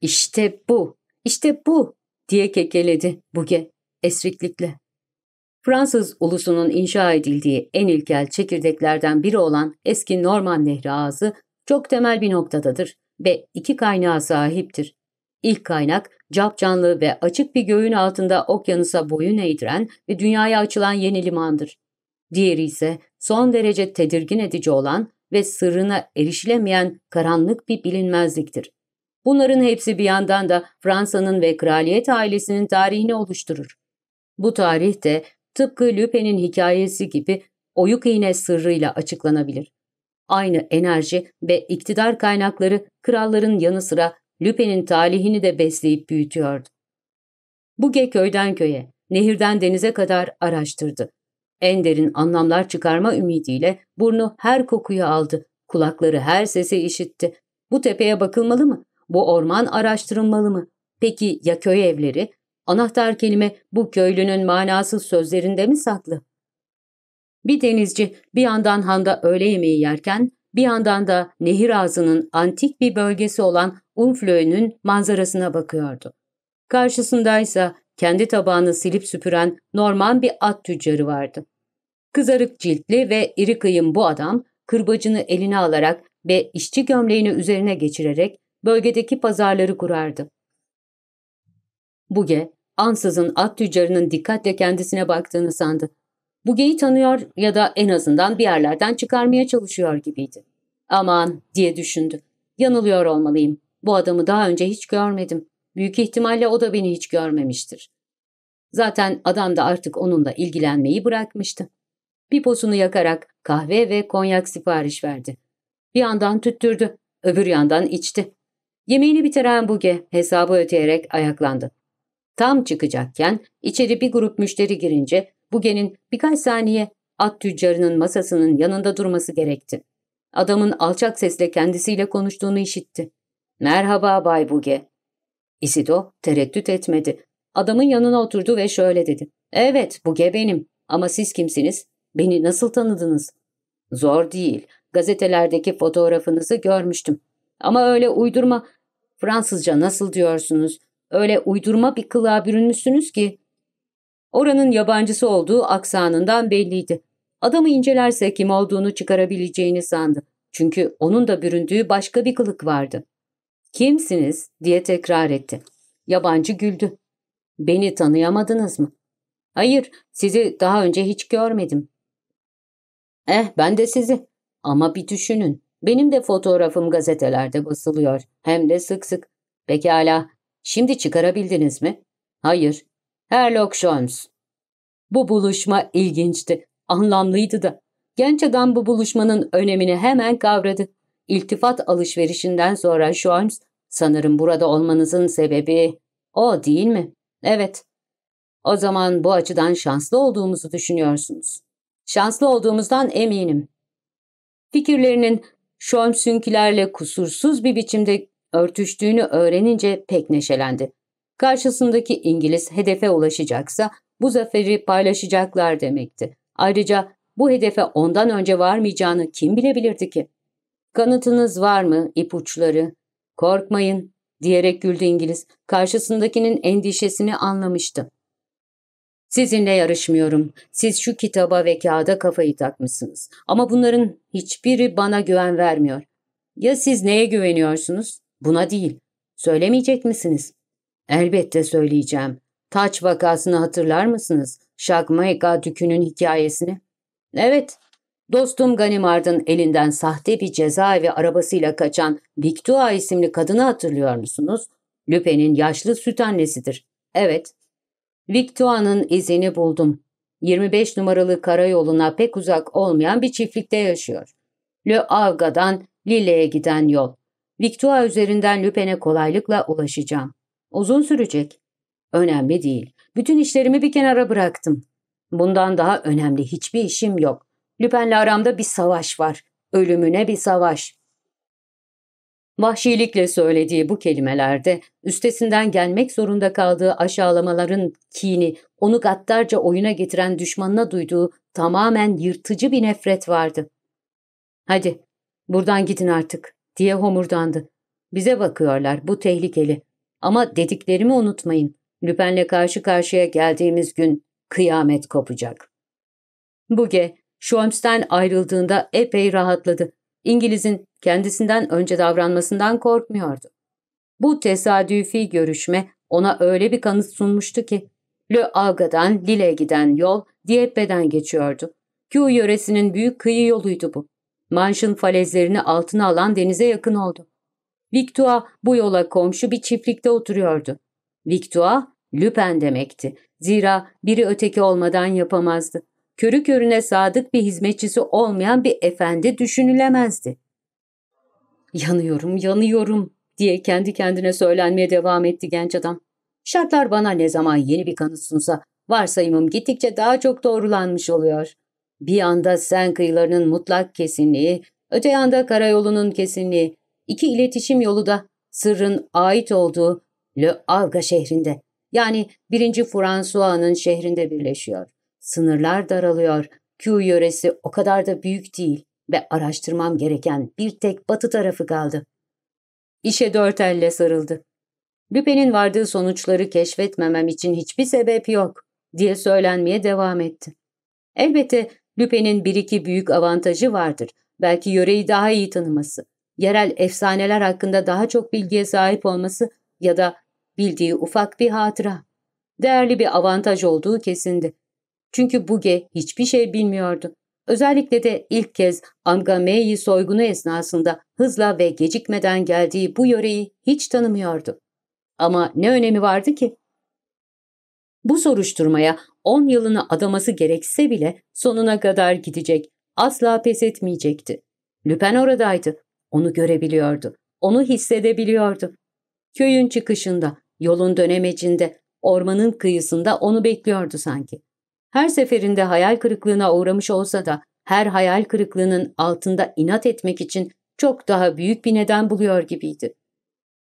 İşte bu, işte bu diye kekeledi Buge esriklikle. Fransız ulusunun inşa edildiği en ilkel çekirdeklerden biri olan eski Norman Nehri ağzı çok temel bir noktadadır ve iki kaynağa sahiptir. İlk kaynak, capcanlı ve açık bir göğün altında okyanusa boyun eğdiren ve dünyaya açılan yeni limandır. Diğeri ise son derece tedirgin edici olan ve sırrına erişilemeyen karanlık bir bilinmezliktir. Bunların hepsi bir yandan da Fransa'nın ve kraliyet ailesinin tarihini oluşturur. Bu tarih de tıpkı Lupin'in hikayesi gibi oyuk iğne sırrıyla açıklanabilir. Aynı enerji ve iktidar kaynakları kralların yanı sıra Lupin'in talihini de besleyip büyütüyordu. Buge köyden köye, nehirden denize kadar araştırdı. En derin anlamlar çıkarma ümidiyle burnu her kokuyu aldı, kulakları her sesi işitti. Bu tepeye bakılmalı mı? Bu orman araştırılmalı mı? Peki ya köy evleri? Anahtar kelime bu köylünün manasız sözlerinde mi saklı? Bir denizci bir yandan handa öğle yemeği yerken bir yandan da nehir ağzının antik bir bölgesi olan Umflö'nün manzarasına bakıyordu. Karşısındaysa kendi tabağını silip süpüren Norman bir at tüccarı vardı. Kızarık ciltli ve iri kıyım bu adam kırbacını eline alarak ve işçi gömleğini üzerine geçirerek bölgedeki pazarları kurardı. Buge, ansızın at tüccarının dikkatle kendisine baktığını sandı. Buge'yi tanıyor ya da en azından bir yerlerden çıkarmaya çalışıyor gibiydi. Aman diye düşündü. Yanılıyor olmalıyım. Bu adamı daha önce hiç görmedim. Büyük ihtimalle o da beni hiç görmemiştir. Zaten adam da artık onunla ilgilenmeyi bırakmıştı. Piposunu yakarak kahve ve konyak sipariş verdi. Bir yandan tüttürdü, öbür yandan içti. Yemeğini bitiren Buge hesabı öteyerek ayaklandı. Tam çıkacakken içeri bir grup müşteri girince Buge'nin birkaç saniye at tüccarının masasının yanında durması gerekti. Adamın alçak sesle kendisiyle konuştuğunu işitti. Merhaba Bay Buge. Isido tereddüt etmedi. Adamın yanına oturdu ve şöyle dedi. Evet Buge benim ama siz kimsiniz? Beni nasıl tanıdınız? Zor değil. Gazetelerdeki fotoğrafınızı görmüştüm. Ama öyle uydurma. Fransızca nasıl diyorsunuz? Öyle uydurma bir kılığa bürünmüşsünüz ki. Oranın yabancısı olduğu aksanından belliydi. Adamı incelerse kim olduğunu çıkarabileceğini sandı. Çünkü onun da büründüğü başka bir kılık vardı. Kimsiniz diye tekrar etti. Yabancı güldü. Beni tanıyamadınız mı? Hayır, sizi daha önce hiç görmedim. Eh, ben de sizi. Ama bir düşünün. Benim de fotoğrafım gazetelerde basılıyor. Hem de sık sık. Pekala, şimdi çıkarabildiniz mi? Hayır. Herlock Sholmes. Bu buluşma ilginçti. Anlamlıydı da. Genç adam bu buluşmanın önemini hemen kavradı. İltifat alışverişinden sonra Sholmes, sanırım burada olmanızın sebebi o değil mi? Evet. O zaman bu açıdan şanslı olduğumuzu düşünüyorsunuz. Şanslı olduğumuzdan eminim. Fikirlerinin Sholmes'ünkilerle kusursuz bir biçimde örtüştüğünü öğrenince pek neşelendi. Karşısındaki İngiliz hedefe ulaşacaksa bu zaferi paylaşacaklar demekti. Ayrıca bu hedefe ondan önce varmayacağını kim bilebilirdi ki? Kanıtınız var mı ipuçları? Korkmayın diyerek güldü İngiliz. Karşısındakinin endişesini anlamıştı. Sizinle yarışmıyorum. Siz şu kitaba ve kağıda kafayı takmışsınız. Ama bunların hiçbiri bana güven vermiyor. Ya siz neye güveniyorsunuz? Buna değil. Söylemeyecek misiniz? Elbette söyleyeceğim. Taç vakasını hatırlar mısınız? Şagmaika dükünün hikayesini. Evet. Dostum Ganimard'ın elinden sahte bir cezaevi arabasıyla kaçan Victua isimli kadını hatırlıyor musunuz? Lüpe'nin yaşlı süt annesidir. Evet. Victua'nın izini buldum. 25 numaralı karayoluna pek uzak olmayan bir çiftlikte yaşıyor. Le Havga'dan Lille'ye giden yol. Victua üzerinden Lüpen'e kolaylıkla ulaşacağım. Uzun sürecek. Önemli değil. Bütün işlerimi bir kenara bıraktım. Bundan daha önemli hiçbir işim yok. Lüpen'le aramda bir savaş var. Ölümüne bir savaş. Vahşilikle söylediği bu kelimelerde üstesinden gelmek zorunda kaldığı aşağılamaların kini, onu gaddarca oyuna getiren düşmanına duyduğu tamamen yırtıcı bir nefret vardı. ''Hadi, buradan gidin artık.'' diye homurdandı. ''Bize bakıyorlar, bu tehlikeli. Ama dediklerimi unutmayın. Lüpen'le karşı karşıya geldiğimiz gün kıyamet kopacak.'' Buge, Sholmes'ten ayrıldığında epey rahatladı. İngiliz'in kendisinden önce davranmasından korkmuyordu. Bu tesadüfi görüşme ona öyle bir kanıt sunmuştu ki, Le Havre'dan Lille'e giden yol Dieppe geçiyordu. Q yöresinin büyük kıyı yoluydu bu. Manş'ın falezlerini altına alan denize yakın oldu. Victua bu yola komşu bir çiftlikte oturuyordu. Victua, Lüpen demekti. Zira biri öteki olmadan yapamazdı. Körü körüne sadık bir hizmetçisi olmayan bir efendi düşünülemezdi. Yanıyorum, yanıyorum diye kendi kendine söylenmeye devam etti genç adam. Şartlar bana ne zaman yeni bir kanıt sunsa varsayımım gittikçe daha çok doğrulanmış oluyor. Bir yanda sen kıyılarının mutlak kesinliği, öte yanda karayolunun kesinliği, iki iletişim yolu da sırrın ait olduğu Le Havre şehrinde yani 1. François'nın şehrinde birleşiyor. Sınırlar daralıyor. Q yöresi o kadar da büyük değil ve araştırmam gereken bir tek batı tarafı kaldı. İşe dört elle sarıldı. Lüpe'nin vardığı sonuçları keşfetmemem için hiçbir sebep yok diye söylenmeye devam etti. Elbette Lüpe'nin bir iki büyük avantajı vardır. Belki yöreyi daha iyi tanıması, yerel efsaneler hakkında daha çok bilgiye sahip olması ya da bildiği ufak bir hatıra. Değerli bir avantaj olduğu kesindi. Çünkü Buge hiçbir şey bilmiyordu. Özellikle de ilk kez Amgameyi soygunu esnasında hızla ve gecikmeden geldiği bu yöreyi hiç tanımıyordu. Ama ne önemi vardı ki? Bu soruşturmaya 10 yılını adaması gerekse bile sonuna kadar gidecek, asla pes etmeyecekti. Lüpen oradaydı, onu görebiliyordu, onu hissedebiliyordu. Köyün çıkışında, yolun dönemecinde, ormanın kıyısında onu bekliyordu sanki. Her seferinde hayal kırıklığına uğramış olsa da her hayal kırıklığının altında inat etmek için çok daha büyük bir neden buluyor gibiydi.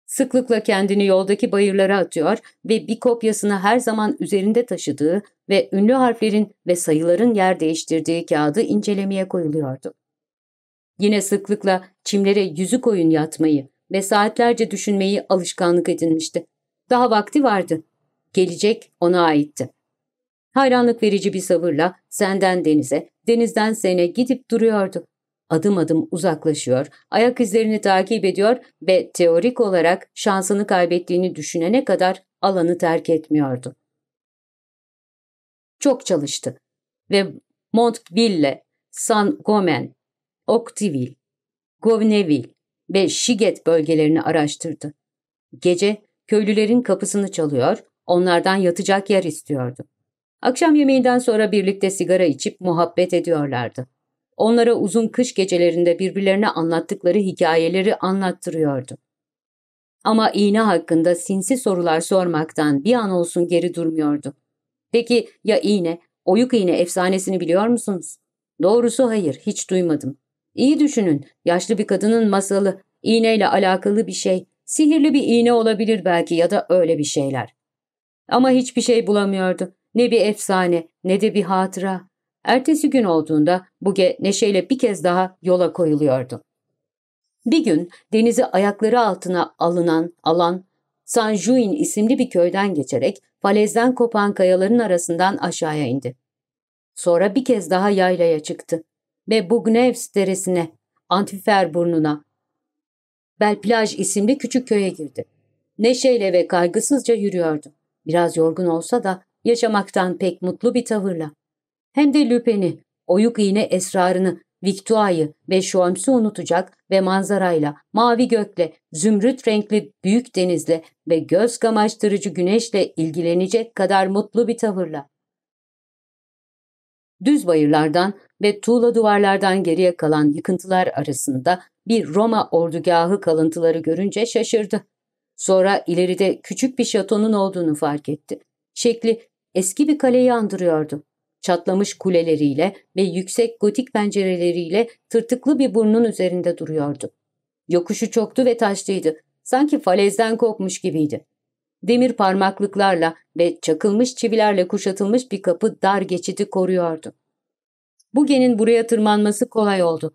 Sıklıkla kendini yoldaki bayırlara atıyor ve bir kopyasını her zaman üzerinde taşıdığı ve ünlü harflerin ve sayıların yer değiştirdiği kağıdı incelemeye koyuluyordu. Yine sıklıkla çimlere yüzü koyun yatmayı ve saatlerce düşünmeyi alışkanlık edinmişti. Daha vakti vardı. Gelecek ona aitti. Hayranlık verici bir sabırla senden denize, denizden sene gidip duruyordu. Adım adım uzaklaşıyor, ayak izlerini takip ediyor ve teorik olarak şansını kaybettiğini düşünene kadar alanı terk etmiyordu. Çok çalıştı ve Montville, San Gomen, Octiville, Govneville ve Şiget bölgelerini araştırdı. Gece köylülerin kapısını çalıyor, onlardan yatacak yer istiyordu. Akşam yemeğinden sonra birlikte sigara içip muhabbet ediyorlardı. Onlara uzun kış gecelerinde birbirlerine anlattıkları hikayeleri anlattırıyordu. Ama iğne hakkında sinsi sorular sormaktan bir an olsun geri durmuyordu. Peki ya iğne, oyuk iğne efsanesini biliyor musunuz? Doğrusu hayır, hiç duymadım. İyi düşünün, yaşlı bir kadının masalı, iğneyle alakalı bir şey, sihirli bir iğne olabilir belki ya da öyle bir şeyler. Ama hiçbir şey bulamıyordu. Ne bir efsane ne de bir hatıra. Ertesi gün olduğunda Buge neşeyle bir kez daha yola koyuluyordu. Bir gün denizi ayakları altına alınan alan San Juin isimli bir köyden geçerek falezden kopan kayaların arasından aşağıya indi. Sonra bir kez daha yaylaya çıktı ve Bugnevs deresine, Antifer burnuna, Belplaj isimli küçük köye girdi. Neşeyle ve kaygısızca yürüyordu. Biraz yorgun olsa da yaşamaktan pek mutlu bir tavırla. Hem de Lüpen'i, oyuk iğne esrarını, Victua'yı ve Şolms'u unutacak ve manzarayla, mavi gökle, zümrüt renkli büyük denizle ve göz kamaştırıcı güneşle ilgilenecek kadar mutlu bir tavırla. Düz bayırlardan ve tuğla duvarlardan geriye kalan yıkıntılar arasında bir Roma ordugahı kalıntıları görünce şaşırdı. Sonra ileride küçük bir şatonun olduğunu fark etti. Şekli eski bir kaleyi andırıyordu. Çatlamış kuleleriyle ve yüksek gotik pencereleriyle tırtıklı bir burnun üzerinde duruyordu. Yokuşu çoktu ve taşlıydı. Sanki falezden kopmuş gibiydi. Demir parmaklıklarla ve çakılmış çivilerle kuşatılmış bir kapı dar geçidi koruyordu. Buge'nin buraya tırmanması kolay oldu.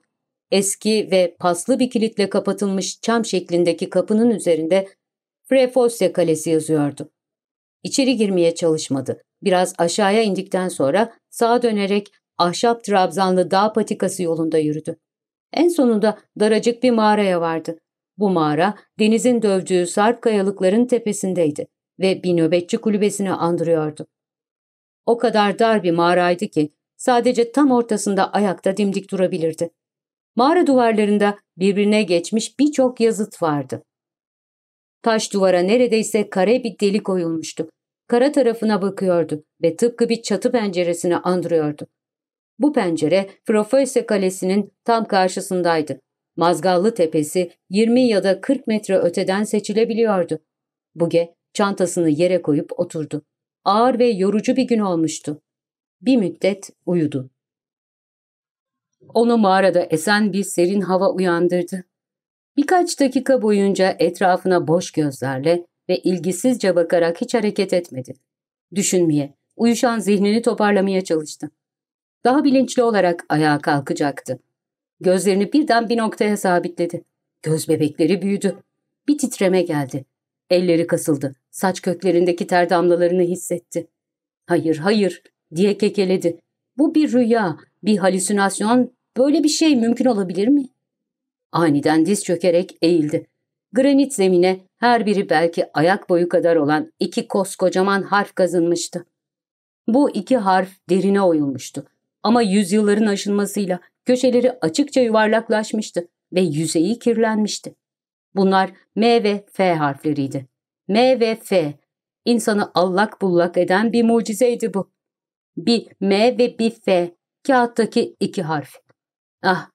Eski ve paslı bir kilitle kapatılmış çam şeklindeki kapının üzerinde Frefosya Kalesi yazıyordu. İçeri girmeye çalışmadı. Biraz aşağıya indikten sonra sağa dönerek ahşap trabzanlı dağ patikası yolunda yürüdü. En sonunda daracık bir mağaraya vardı. Bu mağara denizin dövdüğü sarp kayalıkların tepesindeydi ve bir nöbetçi kulübesini andırıyordu. O kadar dar bir mağaraydı ki sadece tam ortasında ayakta dimdik durabilirdi. Mağara duvarlarında birbirine geçmiş birçok yazıt vardı. Taş duvara neredeyse kare bir delik oyulmuştu. Kara tarafına bakıyordu ve tıpkı bir çatı penceresini andırıyordu. Bu pencere Profese Kalesi'nin tam karşısındaydı. Mazgallı tepesi 20 ya da 40 metre öteden seçilebiliyordu. Buge çantasını yere koyup oturdu. Ağır ve yorucu bir gün olmuştu. Bir müddet uyudu. Onu mağarada esen bir serin hava uyandırdı. Birkaç dakika boyunca etrafına boş gözlerle ve ilgisizce bakarak hiç hareket etmedi. Düşünmeye, uyuşan zihnini toparlamaya çalıştı. Daha bilinçli olarak ayağa kalkacaktı. Gözlerini birden bir noktaya sabitledi. Göz bebekleri büyüdü. Bir titreme geldi. Elleri kasıldı. Saç köklerindeki ter damlalarını hissetti. Hayır, hayır diye kekeledi. Bu bir rüya, bir halüsinasyon. Böyle bir şey mümkün olabilir mi? Aniden diz çökerek eğildi. Granit zemine her biri belki ayak boyu kadar olan iki koskocaman harf kazınmıştı. Bu iki harf derine oyulmuştu. Ama yüzyılların aşılmasıyla köşeleri açıkça yuvarlaklaşmıştı ve yüzeyi kirlenmişti. Bunlar M ve F harfleriydi. M ve F. İnsanı allak bullak eden bir mucizeydi bu. Bir M ve bir F. Kağıttaki iki harf. Ah,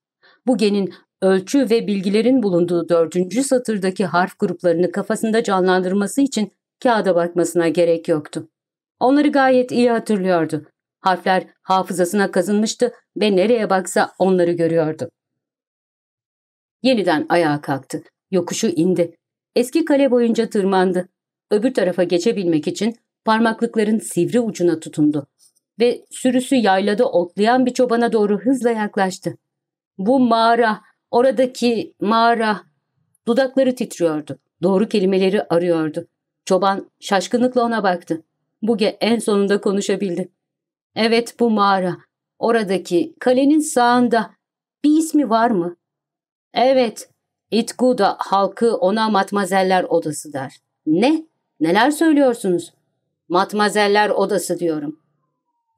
bu genin ölçü ve bilgilerin bulunduğu dördüncü satırdaki harf gruplarını kafasında canlandırması için kağıda bakmasına gerek yoktu. Onları gayet iyi hatırlıyordu. Harfler hafızasına kazınmıştı ve nereye baksa onları görüyordu. Yeniden ayağa kalktı. Yokuşu indi. Eski kale boyunca tırmandı. Öbür tarafa geçebilmek için parmaklıkların sivri ucuna tutundu. Ve sürüsü yaylada otlayan bir çobana doğru hızla yaklaştı. Bu mağara, oradaki mağara. Dudakları titriyordu. Doğru kelimeleri arıyordu. Çoban şaşkınlıkla ona baktı. Buge en sonunda konuşabildi. Evet bu mağara. Oradaki kalenin sağında. Bir ismi var mı? Evet. İtguda halkı ona matmazeller odası der. Ne? Neler söylüyorsunuz? Matmazeller odası diyorum.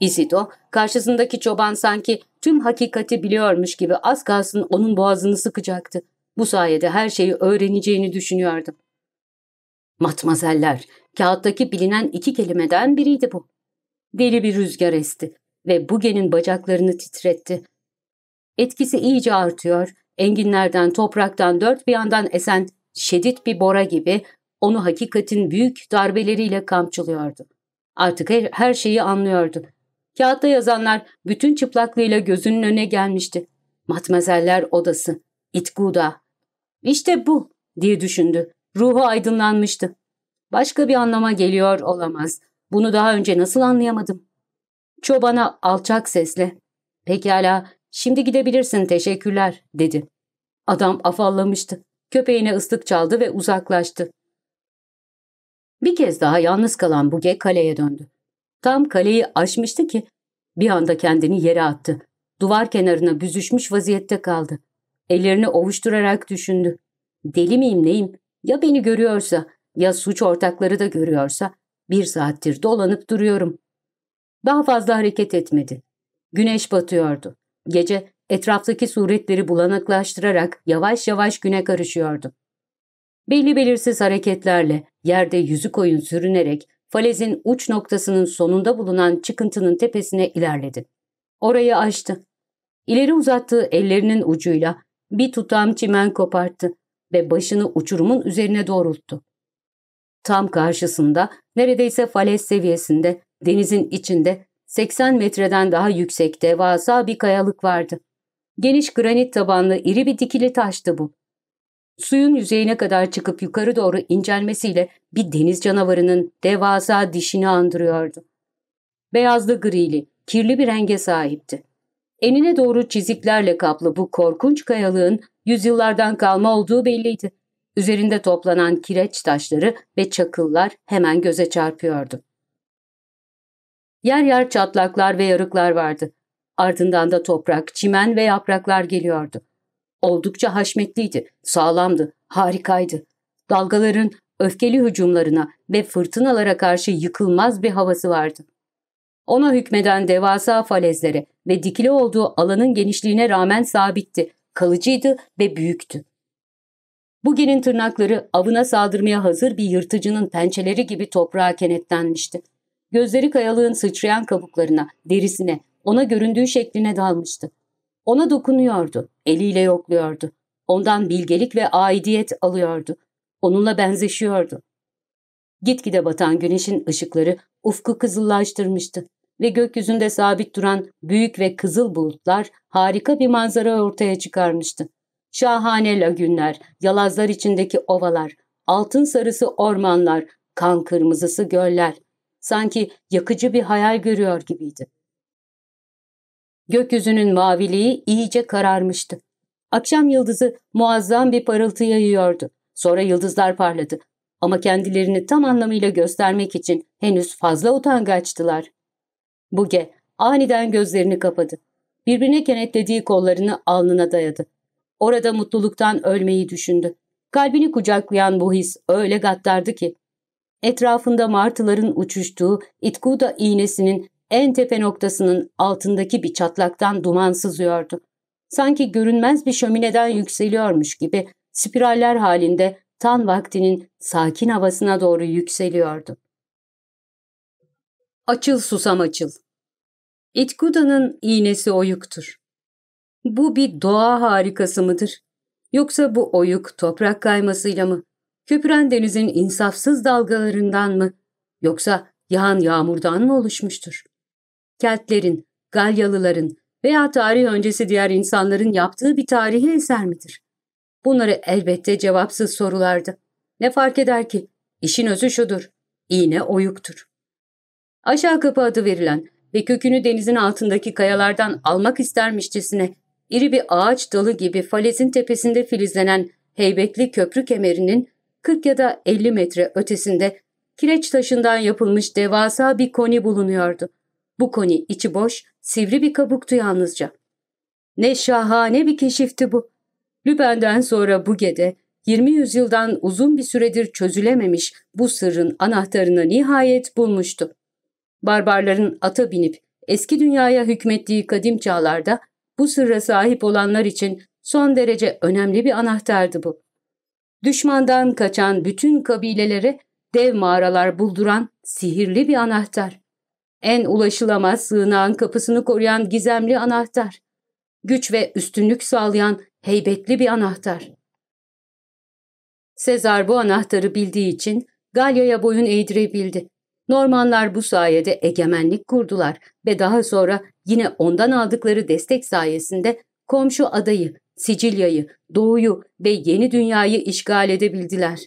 Isido, karşısındaki çoban sanki tüm hakikati biliyormuş gibi az kalsın onun boğazını sıkacaktı. Bu sayede her şeyi öğreneceğini düşünüyordu. Matmazeller, kağıttaki bilinen iki kelimeden biriydi bu. Deli bir rüzgar esti ve Buge'nin bacaklarını titretti. Etkisi iyice artıyor, enginlerden, topraktan dört bir yandan esen şiddet bir bora gibi onu hakikatin büyük darbeleriyle kamçılıyordu. Artık her, her şeyi anlıyordu. Kağıtta yazanlar bütün çıplaklığıyla gözünün önüne gelmişti. Matmazeller odası, İtguda. İşte bu diye düşündü. Ruhu aydınlanmıştı. Başka bir anlama geliyor olamaz. Bunu daha önce nasıl anlayamadım? Çobana alçak sesle, pekala şimdi gidebilirsin teşekkürler dedi. Adam afallamıştı. Köpeğine ıslık çaldı ve uzaklaştı. Bir kez daha yalnız kalan Buge kaleye döndü. Tam kaleyi aşmıştı ki bir anda kendini yere attı. Duvar kenarına büzüşmüş vaziyette kaldı. Ellerini ovuşturarak düşündü. Deli miyim neyim? Ya beni görüyorsa, ya suç ortakları da görüyorsa bir saattir dolanıp duruyorum. Daha fazla hareket etmedi. Güneş batıyordu. Gece etraftaki suretleri bulanıklaştırarak yavaş yavaş güne karışıyordu. Belli belirsiz hareketlerle yerde yüzü koyun sürünerek falezin uç noktasının sonunda bulunan çıkıntının tepesine ilerledi. Orayı aştı. İleri uzattığı ellerinin ucuyla bir tutam çimen koparttı ve başını uçurumun üzerine doğrulttu. Tam karşısında, neredeyse falez seviyesinde, denizin içinde 80 metreden daha yüksek devasa bir kayalık vardı. Geniş granit tabanlı iri bir dikili taştı bu. Suyun yüzeyine kadar çıkıp yukarı doğru incelmesiyle bir deniz canavarının devasa dişini andırıyordu. Beyazlı grili, kirli bir renge sahipti. Enine doğru çiziklerle kaplı bu korkunç kayalığın yüzyıllardan kalma olduğu belliydi. Üzerinde toplanan kireç taşları ve çakıllar hemen göze çarpıyordu. Yer yer çatlaklar ve yarıklar vardı. Ardından da toprak, çimen ve yapraklar geliyordu. Oldukça haşmetliydi, sağlamdı, harikaydı. Dalgaların öfkeli hücumlarına ve fırtınalara karşı yıkılmaz bir havası vardı. Ona hükmeden devasa falezlere ve dikili olduğu alanın genişliğine rağmen sabitti, kalıcıydı ve büyüktü. Bugünün tırnakları avına saldırmaya hazır bir yırtıcının pençeleri gibi toprağa kenetlenmişti. Gözleri kayalığın sıçrayan kabuklarına, derisine, ona göründüğü şekline dalmıştı. Ona dokunuyordu, eliyle yokluyordu. Ondan bilgelik ve aidiyet alıyordu. Onunla benzeşiyordu. Gitgide batan güneşin ışıkları ufku kızıllaştırmıştı ve gökyüzünde sabit duran büyük ve kızıl bulutlar harika bir manzara ortaya çıkarmıştı. Şahane lagünler, yalazlar içindeki ovalar, altın sarısı ormanlar, kan kırmızısı göller. Sanki yakıcı bir hayal görüyor gibiydi. Gökyüzünün maviliği iyice kararmıştı. Akşam yıldızı muazzam bir parıltı yayıyordu. Sonra yıldızlar parladı. Ama kendilerini tam anlamıyla göstermek için henüz fazla utangaçtılar. Buge aniden gözlerini kapadı. Birbirine kenetlediği kollarını alnına dayadı. Orada mutluluktan ölmeyi düşündü. Kalbini kucaklayan bu his öyle gaddardı ki. Etrafında martıların uçuştuğu İtkuda iğnesinin en tepe noktasının altındaki bir çatlaktan duman sızıyordu. Sanki görünmez bir şömineden yükseliyormuş gibi spiraller halinde tan vaktinin sakin havasına doğru yükseliyordu. Açıl susam açıl. İtkuda'nın iğnesi oyuktur. Bu bir doğa harikası mıdır? Yoksa bu oyuk toprak kaymasıyla mı? Köpüren denizin insafsız dalgalarından mı? Yoksa yağan yağmurdan mı oluşmuştur? Keltlerin, Galyalıların veya tarih öncesi diğer insanların yaptığı bir tarihi eser midir? Bunları elbette cevapsız sorulardı. Ne fark eder ki? İşin özü şudur. İğne oyuktur. Aşağı kapı adı verilen ve kökünü denizin altındaki kayalardan almak istermişçesine iri bir ağaç dalı gibi falezin tepesinde filizlenen heybetli köprü kemerinin 40 ya da 50 metre ötesinde kireç taşından yapılmış devasa bir koni bulunuyordu. Bu koni içi boş, sivri bir kabuktu yalnızca. Ne şahane bir keşifti bu. Lüben'den sonra Buge'de 20 yüzyıldan uzun bir süredir çözülememiş bu sırrın anahtarını nihayet bulmuştu. Barbarların ata binip eski dünyaya hükmettiği kadim çağlarda bu sırra sahip olanlar için son derece önemli bir anahtardı bu. Düşmandan kaçan bütün kabilelere dev mağaralar bulduran sihirli bir anahtar. En ulaşılamaz sığınağın kapısını koruyan gizemli anahtar. Güç ve üstünlük sağlayan heybetli bir anahtar. Sezar bu anahtarı bildiği için Galya'ya boyun eğdirebildi. Normanlar bu sayede egemenlik kurdular ve daha sonra yine ondan aldıkları destek sayesinde komşu adayı, Sicilya'yı, Doğu'yu ve yeni dünyayı işgal edebildiler.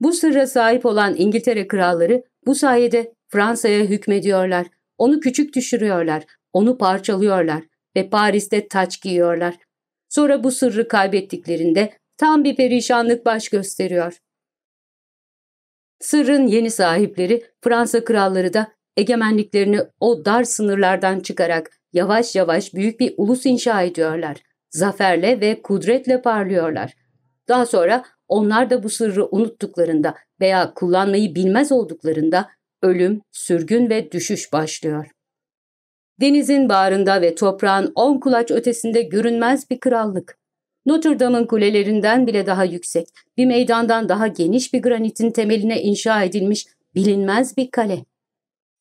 Bu sırra sahip olan İngiltere kralları bu sayede Fransa'ya hükmediyorlar, onu küçük düşürüyorlar, onu parçalıyorlar ve Paris'te taç giyiyorlar. Sonra bu sırrı kaybettiklerinde tam bir perişanlık baş gösteriyor. Sırrın yeni sahipleri Fransa kralları da egemenliklerini o dar sınırlardan çıkarak yavaş yavaş büyük bir ulus inşa ediyorlar. Zaferle ve kudretle parlıyorlar. Daha sonra onlar da bu sırrı unuttuklarında veya kullanmayı bilmez olduklarında ölüm, sürgün ve düşüş başlıyor. Denizin bağrında ve toprağın on kulaç ötesinde görünmez bir krallık. Notre Dame'ın kulelerinden bile daha yüksek, bir meydandan daha geniş bir granitin temeline inşa edilmiş bilinmez bir kale.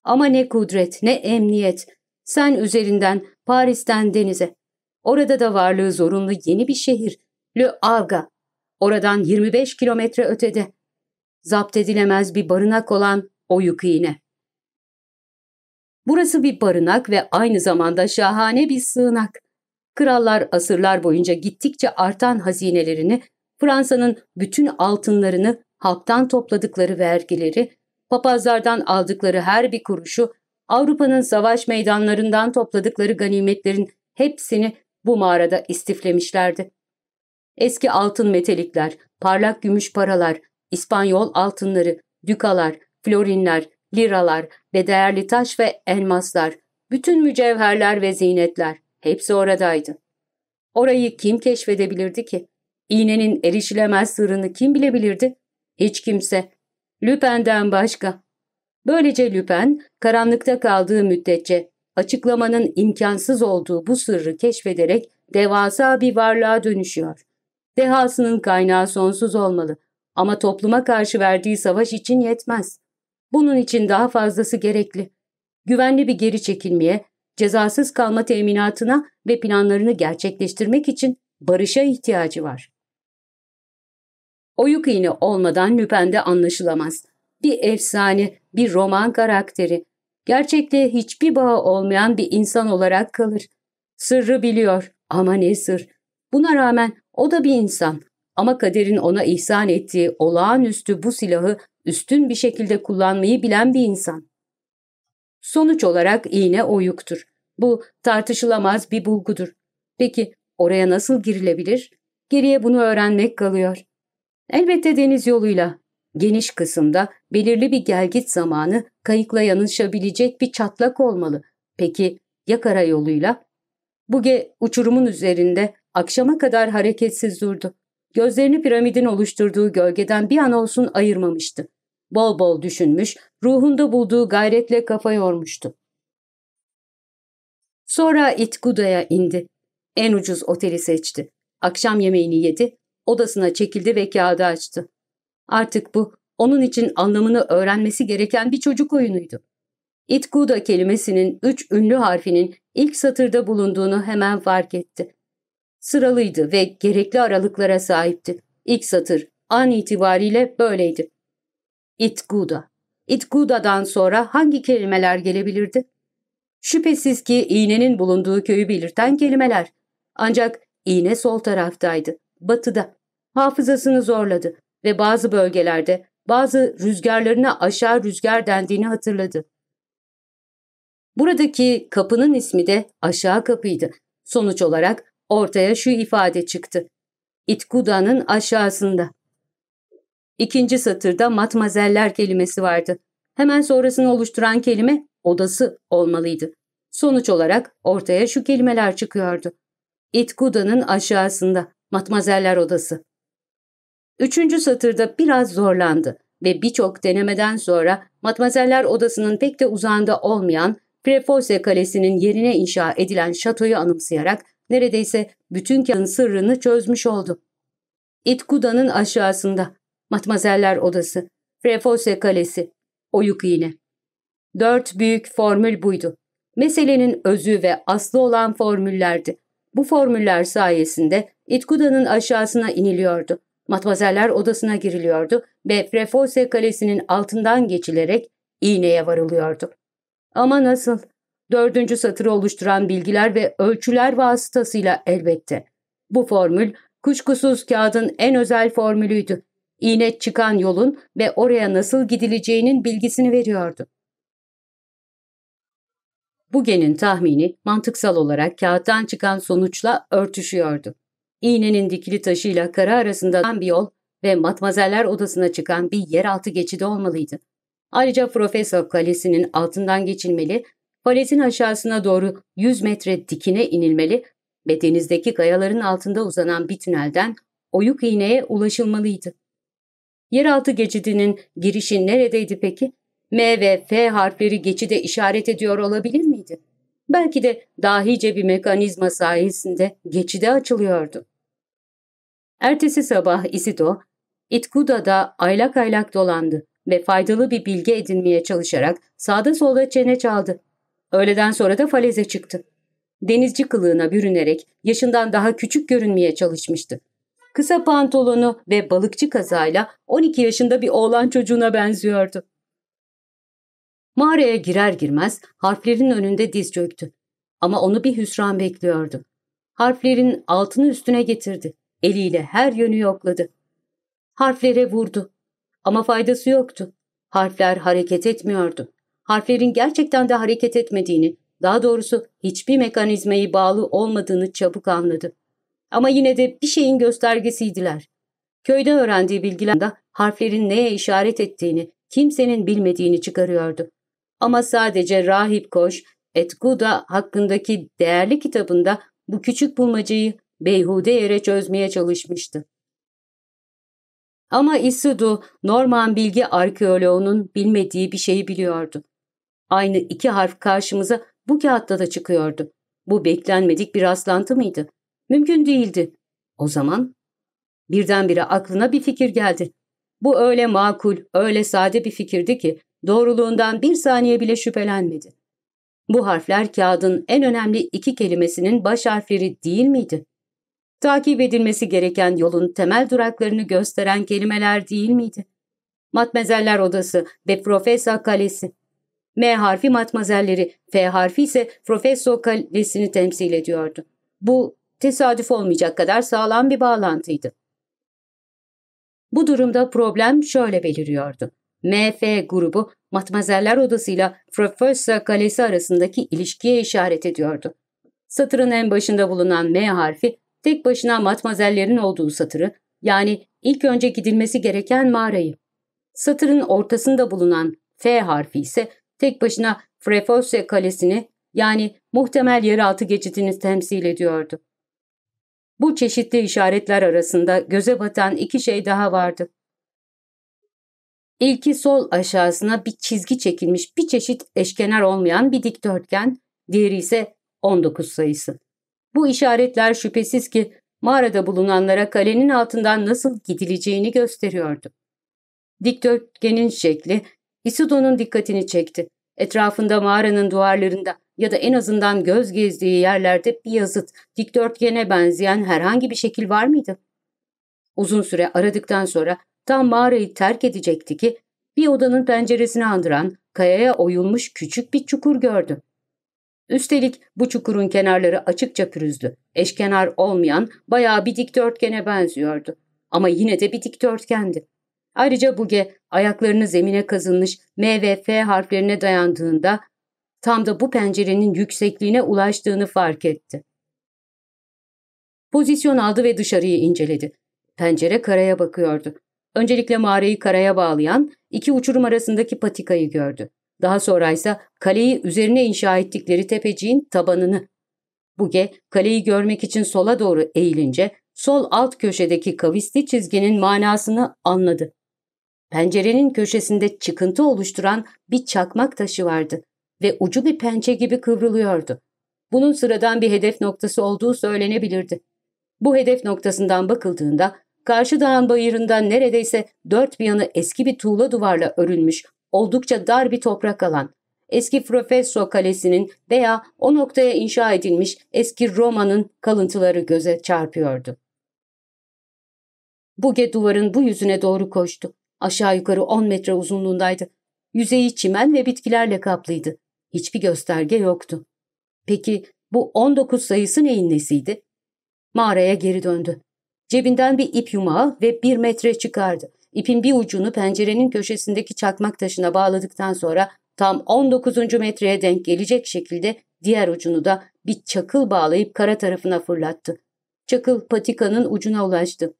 Ama ne kudret, ne emniyet. Sen üzerinden, Paris'ten denize. Orada da varlığı zorunlu yeni bir şehir, Le Havre. Oradan 25 kilometre ötede. Zapt edilemez bir barınak olan Oyuk iğne. Burası bir barınak ve aynı zamanda şahane bir sığınak. Krallar asırlar boyunca gittikçe artan hazinelerini, Fransa'nın bütün altınlarını, halktan topladıkları vergileri, papazlardan aldıkları her bir kuruşu, Avrupa'nın savaş meydanlarından topladıkları ganimetlerin hepsini bu mağarada istiflemişlerdi. Eski altın metelikler, parlak gümüş paralar, İspanyol altınları, dükalar, florinler, liralar ve değerli taş ve elmaslar, bütün mücevherler ve zinetler hepsi oradaydı. Orayı kim keşfedebilirdi ki? İğnenin erişilemez sırrını kim bilebilirdi? Hiç kimse. Lüpen'den başka. Böylece Lüpen, karanlıkta kaldığı müddetçe açıklamanın imkansız olduğu bu sırrı keşfederek devasa bir varlığa dönüşüyor. Dehasının kaynağı sonsuz olmalı ama topluma karşı verdiği savaş için yetmez. Bunun için daha fazlası gerekli. Güvenli bir geri çekilmeye, cezasız kalma teminatına ve planlarını gerçekleştirmek için barışa ihtiyacı var. Oyuk iğne olmadan Lüpen'de anlaşılamaz. Bir efsane, bir roman karakteri. Gerçekliğe hiçbir bağı olmayan bir insan olarak kalır. Sırrı biliyor ama ne sır. Buna rağmen o da bir insan. Ama kaderin ona ihsan ettiği olağanüstü bu silahı üstün bir şekilde kullanmayı bilen bir insan. Sonuç olarak iğne oyuktur. Bu tartışılamaz bir bulgudur. Peki oraya nasıl girilebilir? Geriye bunu öğrenmek kalıyor. Elbette deniz yoluyla. Geniş kısımda belirli bir gelgit zamanı kayıkla yanışabilecek bir çatlak olmalı. Peki ya karayoluyla? Buge uçurumun üzerinde akşama kadar hareketsiz durdu. Gözlerini piramidin oluşturduğu gölgeden bir an olsun ayırmamıştı. Bol bol düşünmüş, ruhunda bulduğu gayretle kafa yormuştu. Sonra Itguda'ya indi. En ucuz oteli seçti. Akşam yemeğini yedi, odasına çekildi ve kağıdı açtı. Artık bu, onun için anlamını öğrenmesi gereken bir çocuk oyunuydu. Itguda kelimesinin üç ünlü harfinin ilk satırda bulunduğunu hemen fark etti. Sıralıydı ve gerekli aralıklara sahipti. İlk satır an itibariyle böyleydi. Itguda. Itguda'dan sonra hangi kelimeler gelebilirdi? Şüphesiz ki iğnenin bulunduğu köyü belirten kelimeler. Ancak iğne sol taraftaydı, batıda. Hafızasını zorladı ve bazı bölgelerde bazı rüzgarlarına aşağı rüzgar dendiğini hatırladı. Buradaki kapının ismi de aşağı kapıydı. Sonuç olarak ortaya şu ifade çıktı. İtkuda'nın aşağısında. İkinci satırda matmazeller kelimesi vardı. Hemen sonrasını oluşturan kelime odası olmalıydı. Sonuç olarak ortaya şu kelimeler çıkıyordu. İtkuda'nın aşağısında, matmazeller odası. Üçüncü satırda biraz zorlandı ve birçok denemeden sonra matmazeller odasının pek de uzağında olmayan Prefose Kalesi'nin yerine inşa edilen şatoyu anımsayarak neredeyse bütün kağıdın sırrını çözmüş oldu. İtkuda'nın aşağısında, matmazeller odası, Prefose Kalesi, oyuk iğne. Dört büyük formül buydu. Meselenin özü ve aslı olan formüllerdi. Bu formüller sayesinde İtkuda'nın aşağısına iniliyordu. Matmazeller odasına giriliyordu ve Frefose kalesinin altından geçilerek iğneye varılıyordu. Ama nasıl? Dördüncü satırı oluşturan bilgiler ve ölçüler vasıtasıyla elbette. Bu formül kuşkusuz kağıdın en özel formülüydü. İğne çıkan yolun ve oraya nasıl gidileceğinin bilgisini veriyordu. Buge'nin tahmini mantıksal olarak kağıttan çıkan sonuçla örtüşüyordu. İğnenin dikili taşıyla kara arasında bir yol ve matmazeller odasına çıkan bir yeraltı geçidi olmalıydı. Ayrıca Profesör Kalesi'nin altından geçilmeli, paletin aşağısına doğru 100 metre dikine inilmeli ve denizdeki kayaların altında uzanan bir tünelden oyuk iğneye ulaşılmalıydı. Yeraltı geçidinin girişi neredeydi peki? M ve F harfleri geçide işaret ediyor olabilir miydi? Belki de dahice bir mekanizma sayesinde geçide açılıyordu. Ertesi sabah Isido, İtkuda'da aylak aylak dolandı ve faydalı bir bilgi edinmeye çalışarak sağda solda çene çaldı. Öğleden sonra da faleze çıktı. Denizci kılığına bürünerek yaşından daha küçük görünmeye çalışmıştı. Kısa pantolonu ve balıkçı kazayla 12 yaşında bir oğlan çocuğuna benziyordu. Mağaraya girer girmez harflerin önünde diz çöktü. Ama onu bir hüsran bekliyordu. Harflerin altını üstüne getirdi. Eliyle her yönü yokladı. Harflere vurdu. Ama faydası yoktu. Harfler hareket etmiyordu. Harflerin gerçekten de hareket etmediğini, daha doğrusu hiçbir mekanizmayı bağlı olmadığını çabuk anladı. Ama yine de bir şeyin göstergesiydiler. Köyde öğrendiği bilgiler harflerin neye işaret ettiğini, kimsenin bilmediğini çıkarıyordu. Ama sadece Rahip Koş, Etguda hakkındaki değerli kitabında bu küçük bulmacayı beyhude yere çözmeye çalışmıştı. Ama Isudu, Norman bilgi arkeoloğunun bilmediği bir şeyi biliyordu. Aynı iki harf karşımıza bu kağıtta da çıkıyordu. Bu beklenmedik bir rastlantı mıydı? Mümkün değildi. O zaman birdenbire aklına bir fikir geldi. Bu öyle makul, öyle sade bir fikirdi ki doğruluğundan bir saniye bile şüphelenmedi. Bu harfler kağıdın en önemli iki kelimesinin baş harfleri değil miydi? Takip edilmesi gereken yolun temel duraklarını gösteren kelimeler değil miydi? Matmezeller Odası ve Profesa Kalesi. M harfi matmazelleri, F harfi ise Profeso Kalesi'ni temsil ediyordu. Bu tesadüf olmayacak kadar sağlam bir bağlantıydı. Bu durumda problem şöyle beliriyordu. MF grubu Matmazeller Odası'yla Profesa Kalesi arasındaki ilişkiye işaret ediyordu. Satırın en başında bulunan M harfi tek başına matmazellerin olduğu satırı, yani ilk önce gidilmesi gereken mağarayı. Satırın ortasında bulunan F harfi ise tek başına Frefose Kalesi'ni, yani muhtemel yeraltı geçidini temsil ediyordu. Bu çeşitli işaretler arasında göze batan iki şey daha vardı. İlki sol aşağısına bir çizgi çekilmiş bir çeşit eşkenar olmayan bir dikdörtgen, diğeri ise 19 sayısı. Bu işaretler şüphesiz ki mağarada bulunanlara kalenin altından nasıl gidileceğini gösteriyordu. Dikdörtgenin şekli Isudon'un dikkatini çekti. Etrafında mağaranın duvarlarında ya da en azından göz gezdiği yerlerde bir yazıt, dikdörtgene benzeyen herhangi bir şekil var mıydı? Uzun süre aradıktan sonra tam mağarayı terk edecekti ki bir odanın penceresini andıran kayaya oyulmuş küçük bir çukur gördü. Üstelik bu çukurun kenarları açıkça pürüzlü, eşkenar olmayan bayağı bir dikdörtgene benziyordu. Ama yine de bir dikdörtgendi. Ayrıca Buge ayaklarını zemine kazınmış M ve F harflerine dayandığında tam da bu pencerenin yüksekliğine ulaştığını fark etti. Pozisyon aldı ve dışarıyı inceledi. Pencere karaya bakıyordu. Öncelikle mağarayı karaya bağlayan iki uçurum arasındaki patikayı gördü. Daha sonra ise kaleyi üzerine inşa ettikleri tepeciğin tabanını. Buge kaleyi görmek için sola doğru eğilince sol alt köşedeki kavisli çizginin manasını anladı. Pencerenin köşesinde çıkıntı oluşturan bir çakmak taşı vardı ve ucu bir pençe gibi kıvrılıyordu. Bunun sıradan bir hedef noktası olduğu söylenebilirdi. Bu hedef noktasından bakıldığında karşı dağın bayırında neredeyse dört bir yanı eski bir tuğla duvarla örülmüş oldukça dar bir toprak alan, eski Professo Kalesi'nin veya o noktaya inşa edilmiş eski Roma'nın kalıntıları göze çarpıyordu. Buge duvarın bu yüzüne doğru koştu. Aşağı yukarı 10 metre uzunluğundaydı. Yüzeyi çimen ve bitkilerle kaplıydı. Hiçbir gösterge yoktu. Peki bu 19 sayısı neyin nesiydi? Mağaraya geri döndü. Cebinden bir ip yumağı ve bir metre çıkardı. İpin bir ucunu pencerenin köşesindeki çakmak taşına bağladıktan sonra tam 19. metreye denk gelecek şekilde diğer ucunu da bir çakıl bağlayıp kara tarafına fırlattı. Çakıl patikanın ucuna ulaştı.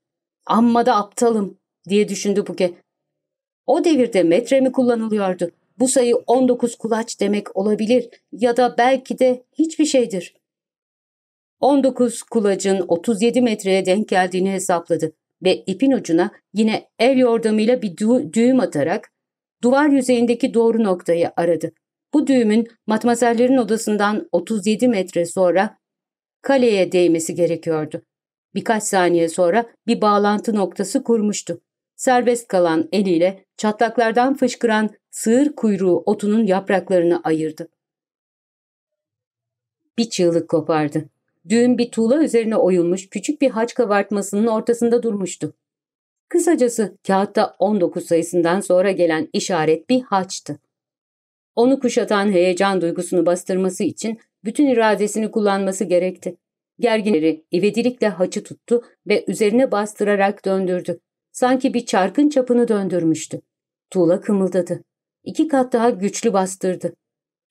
Amma da aptalım diye düşündü Buke. O devirde metre mi kullanılıyordu? Bu sayı 19 kulaç demek olabilir ya da belki de hiçbir şeydir. 19 kulacın 37 metreye denk geldiğini hesapladı ve ipin ucuna yine el yordamıyla bir düğüm atarak duvar yüzeyindeki doğru noktayı aradı. Bu düğümün matmazellerin odasından 37 metre sonra kaleye değmesi gerekiyordu. Birkaç saniye sonra bir bağlantı noktası kurmuştu. Serbest kalan eliyle çatlaklardan fışkıran sığır kuyruğu otunun yapraklarını ayırdı. Bir çığlık kopardı. Düğün bir tuğla üzerine oyulmuş küçük bir haç kabartmasının ortasında durmuştu. Kısacası kağıtta 19 sayısından sonra gelen işaret bir haçtı. Onu kuşatan heyecan duygusunu bastırması için bütün iradesini kullanması gerekti. Gerginleri ivedilikle haçı tuttu ve üzerine bastırarak döndürdü. Sanki bir çarkın çapını döndürmüştü. Tuğla kımıldadı. İki kat daha güçlü bastırdı.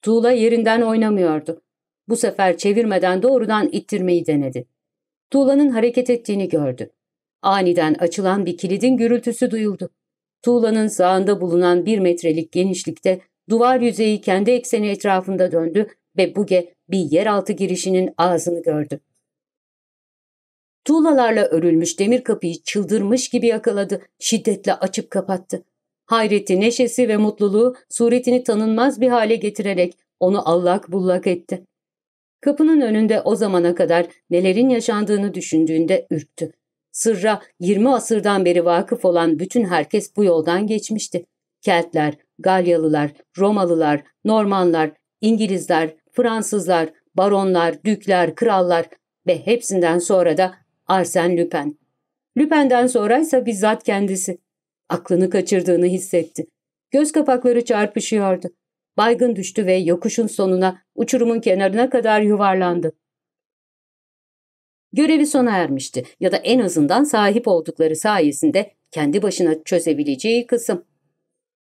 Tuğla yerinden oynamıyordu. Bu sefer çevirmeden doğrudan ittirmeyi denedi. Tuğla'nın hareket ettiğini gördü. Aniden açılan bir kilidin gürültüsü duyuldu. Tuğla'nın sağında bulunan bir metrelik genişlikte duvar yüzeyi kendi ekseni etrafında döndü ve Buge bir yeraltı girişinin ağzını gördü. Tuğlalarla örülmüş demir kapıyı çıldırmış gibi yakaladı, şiddetle açıp kapattı. Hayreti, neşesi ve mutluluğu suretini tanınmaz bir hale getirerek onu allak bullak etti. Kapının önünde o zamana kadar nelerin yaşandığını düşündüğünde ürktü. Sırra 20 asırdan beri vakıf olan bütün herkes bu yoldan geçmişti. Keltler, Galyalılar, Romalılar, Normanlar, İngilizler, Fransızlar, baronlar, dükler, krallar ve hepsinden sonra da Arsène Lupin. Lupin'den sonraysa bizzat kendisi. Aklını kaçırdığını hissetti. Göz kapakları çarpışıyordu. Baygın düştü ve yokuşun sonuna, uçurumun kenarına kadar yuvarlandı. Görevi sona ermişti ya da en azından sahip oldukları sayesinde kendi başına çözebileceği kısım.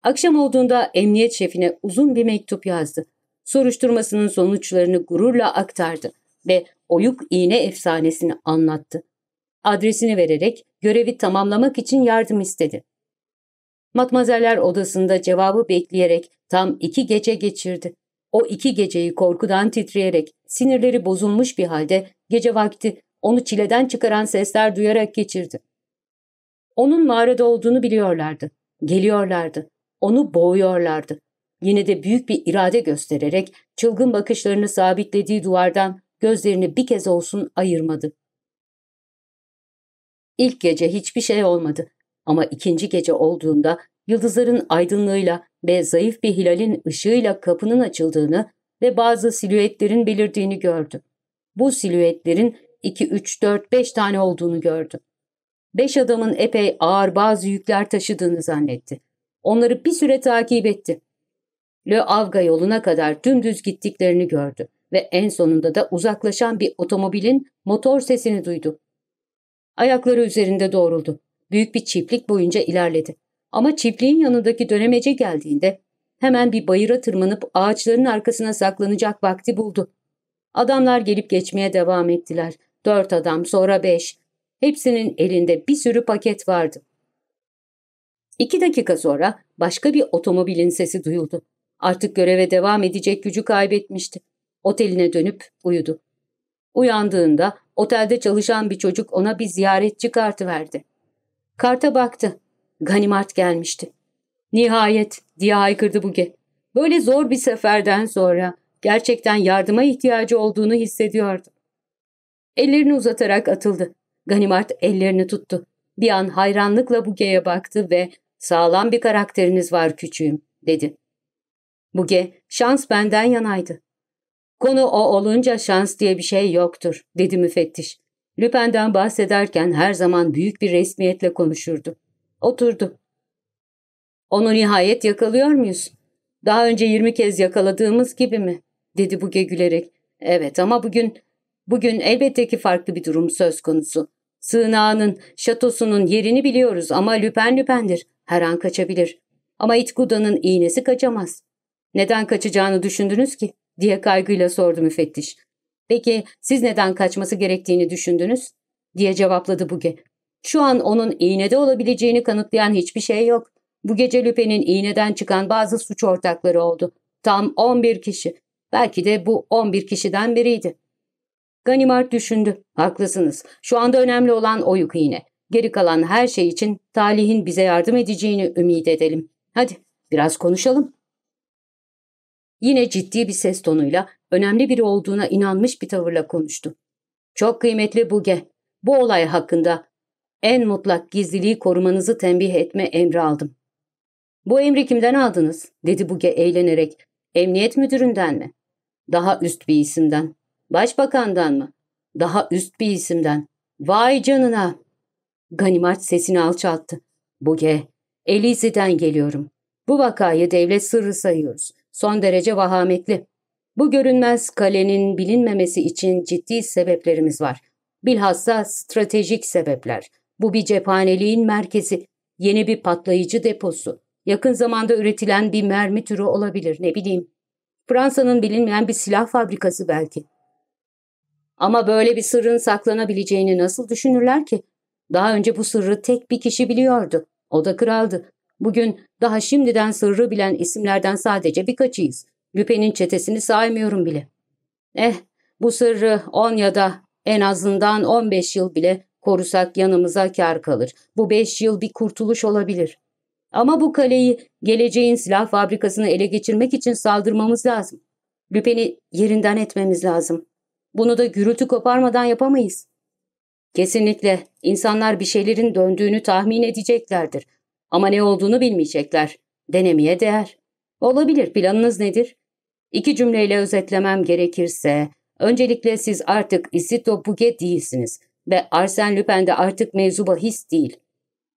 Akşam olduğunda emniyet şefine uzun bir mektup yazdı. Soruşturmasının sonuçlarını gururla aktardı ve oyuk iğne efsanesini anlattı. Adresini vererek görevi tamamlamak için yardım istedi. Matmazeller odasında cevabı bekleyerek tam iki gece geçirdi. O iki geceyi korkudan titreyerek, sinirleri bozulmuş bir halde gece vakti onu çileden çıkaran sesler duyarak geçirdi. Onun mağarada olduğunu biliyorlardı. Geliyorlardı. Onu boğuyorlardı. Yine de büyük bir irade göstererek çılgın bakışlarını sabitlediği duvardan gözlerini bir kez olsun ayırmadı. İlk gece hiçbir şey olmadı ama ikinci gece olduğunda yıldızların aydınlığıyla ve zayıf bir hilalin ışığıyla kapının açıldığını ve bazı silüetlerin belirdiğini gördü. Bu silüetlerin 2, 3, 4, 5 tane olduğunu gördü. Beş adamın epey ağır bazı yükler taşıdığını zannetti. Onları bir süre takip etti. Le Avga yoluna kadar dümdüz gittiklerini gördü ve en sonunda da uzaklaşan bir otomobilin motor sesini duydu. Ayakları üzerinde doğruldu. Büyük bir çiftlik boyunca ilerledi. Ama çiftliğin yanındaki dönemece geldiğinde hemen bir bayıra tırmanıp ağaçların arkasına saklanacak vakti buldu. Adamlar gelip geçmeye devam ettiler. Dört adam, sonra beş. Hepsinin elinde bir sürü paket vardı. İki dakika sonra başka bir otomobilin sesi duyuldu. Artık göreve devam edecek gücü kaybetmişti. Oteline dönüp uyudu. Uyandığında otelde çalışan bir çocuk ona bir ziyaretçi kartı verdi. Karta baktı. Ganimart gelmişti. Nihayet diye haykırdı Buge. Böyle zor bir seferden sonra gerçekten yardıma ihtiyacı olduğunu hissediyordu. Ellerini uzatarak atıldı. Ganimart ellerini tuttu. Bir an hayranlıkla Buge'ye baktı ve sağlam bir karakteriniz var küçüğüm dedi. Buge, şans benden yanaydı. Konu o olunca şans diye bir şey yoktur, dedi müfettiş. Lüpen'den bahsederken her zaman büyük bir resmiyetle konuşurdu. Oturdu. Onu nihayet yakalıyor muyuz? Daha önce yirmi kez yakaladığımız gibi mi? dedi Buge gülerek. Evet ama bugün, bugün elbette ki farklı bir durum söz konusu. Sığınağının, şatosunun yerini biliyoruz ama lüpen lüpendir. Her an kaçabilir. Ama İtkuda'nın iğnesi kaçamaz. Neden kaçacağını düşündünüz ki? Diye kaygıyla sordu müfettiş. Peki siz neden kaçması gerektiğini düşündünüz? diye cevapladı Buge. Şu an onun iğnede olabileceğini kanıtlayan hiçbir şey yok. Bu gece Lüpe'nin iğneden çıkan bazı suç ortakları oldu. Tam 11 kişi. Belki de bu 11 kişiden biriydi. Ganimard düşündü. Haklısınız. Şu anda önemli olan oyuk iğne. Geri kalan her şey için talihin bize yardım edeceğini ümit edelim. Hadi biraz konuşalım. Yine ciddi bir ses tonuyla önemli biri olduğuna inanmış bir tavırla konuştu. Çok kıymetli Buge. Bu olay hakkında en mutlak gizliliği korumanızı tembih etme emri aldım. Bu emri kimden aldınız? dedi Buge eğlenerek. Emniyet müdüründen mi? Daha üst bir isimden. Başbakandan mı? Daha üst bir isimden. Vay canına! Ganimart sesini alçalttı. Buge, Elize'den geliyorum. Bu vakayı devlet sırrı sayıyoruz. Son derece vahametli. Bu görünmez kalenin bilinmemesi için ciddi sebeplerimiz var. Bilhassa stratejik sebepler. Bu bir cephaneliğin merkezi, yeni bir patlayıcı deposu. Yakın zamanda üretilen bir mermi türü olabilir, ne bileyim. Fransa'nın bilinmeyen bir silah fabrikası belki. Ama böyle bir sırrın saklanabileceğini nasıl düşünürler ki? Daha önce bu sırrı tek bir kişi biliyordu. O da kraldı. Bugün daha şimdiden sırrı bilen isimlerden sadece birkaçıyız. Lüpe'nin çetesini saymıyorum bile. Eh, bu sırrı on ya da en azından on beş yıl bile Korusak yanımıza kar kalır. Bu beş yıl bir kurtuluş olabilir. Ama bu kaleyi geleceğin silah fabrikasını ele geçirmek için saldırmamız lazım. Lüpen'i yerinden etmemiz lazım. Bunu da gürültü koparmadan yapamayız. Kesinlikle insanlar bir şeylerin döndüğünü tahmin edeceklerdir. Ama ne olduğunu bilmeyecekler. Denemeye değer. Olabilir. Planınız nedir? İki cümleyle özetlemem gerekirse, öncelikle siz artık Isito Buget değilsiniz ve Arsène Lupin de artık mevzu bahis değil.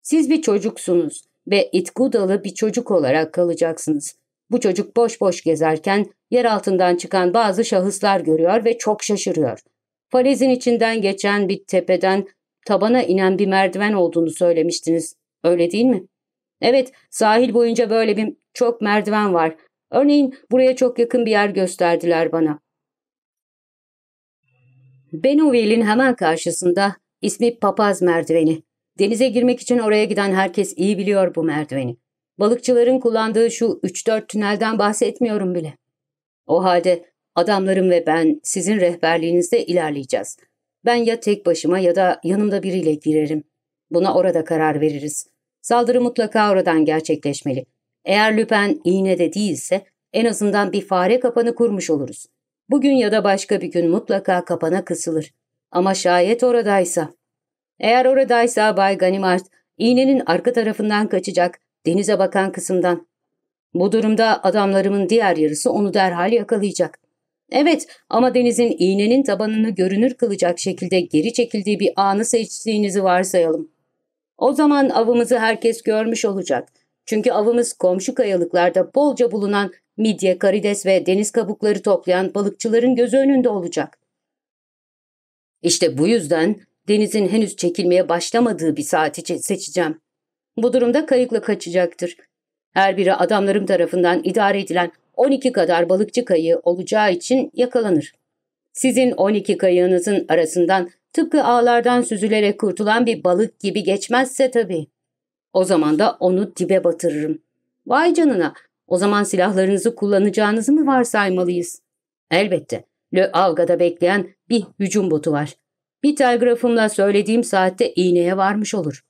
Siz bir çocuksunuz ve itkudalı bir çocuk olarak kalacaksınız. Bu çocuk boş boş gezerken yer altından çıkan bazı şahıslar görüyor ve çok şaşırıyor. Falezin içinden geçen bir tepeden tabana inen bir merdiven olduğunu söylemiştiniz. Öyle değil mi? Evet, sahil boyunca böyle bir çok merdiven var. Örneğin buraya çok yakın bir yer gösterdiler bana. Benoville'in hemen karşısında ismi Papaz merdiveni. Denize girmek için oraya giden herkes iyi biliyor bu merdiveni. Balıkçıların kullandığı şu 3-4 tünelden bahsetmiyorum bile. O halde adamlarım ve ben sizin rehberliğinizde ilerleyeceğiz. Ben ya tek başıma ya da yanımda biriyle girerim. Buna orada karar veririz. Saldırı mutlaka oradan gerçekleşmeli. Eğer Lüpen iğnede değilse en azından bir fare kapanı kurmuş oluruz. Bugün ya da başka bir gün mutlaka kapana kısılır. Ama şayet oradaysa. Eğer oradaysa Bay Ganimard iğnenin arka tarafından kaçacak, denize bakan kısımdan. Bu durumda adamlarımın diğer yarısı onu derhal yakalayacak. Evet ama denizin iğnenin tabanını görünür kılacak şekilde geri çekildiği bir anı seçtiğinizi varsayalım. O zaman avımızı herkes görmüş olacak. Çünkü avımız komşu kayalıklarda bolca bulunan midye, karides ve deniz kabukları toplayan balıkçıların gözü önünde olacak. İşte bu yüzden denizin henüz çekilmeye başlamadığı bir saati seçeceğim. Bu durumda kayıkla kaçacaktır. Her biri adamlarım tarafından idare edilen 12 kadar balıkçı kayığı olacağı için yakalanır. Sizin 12 kayığınızın arasından tıpkı ağlardan süzülerek kurtulan bir balık gibi geçmezse tabii. O zaman da onu dibe batırırım. Vay canına, o zaman silahlarınızı kullanacağınızı mı varsaymalıyız? Elbette. Le Avga'da bekleyen bir hücum botu var. Bir telgrafımla söylediğim saatte iğneye varmış olur.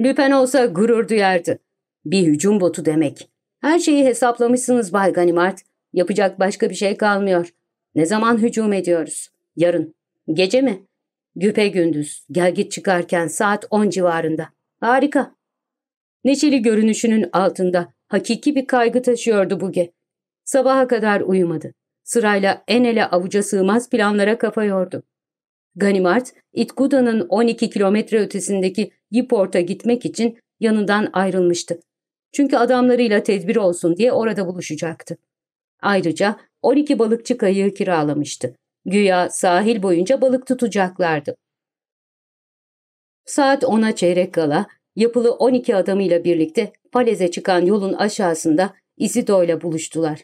Lüpen olsa gurur duyardı. Bir hücum botu demek. Her şeyi hesaplamışsınız Bay Ganimard. Yapacak başka bir şey kalmıyor. Ne zaman hücum ediyoruz? Yarın. Gece mi? Güpe gündüz. Gel git çıkarken saat 10 civarında. Harika. Neşeli görünüşünün altında hakiki bir kaygı taşıyordu Buge. Sabaha kadar uyumadı. Sırayla en ele avuca sığmaz planlara kafa yordu. Ganimard, İtkuda'nın 12 kilometre ötesindeki Yiport'a gitmek için yanından ayrılmıştı. Çünkü adamlarıyla tedbir olsun diye orada buluşacaktı. Ayrıca 12 balıkçı kayığı kiralamıştı. Güya sahil boyunca balık tutacaklardı. Saat 10'a çeyrek kala yapılı 12 adamıyla birlikte Palez'e çıkan yolun aşağısında Isido ile buluştular.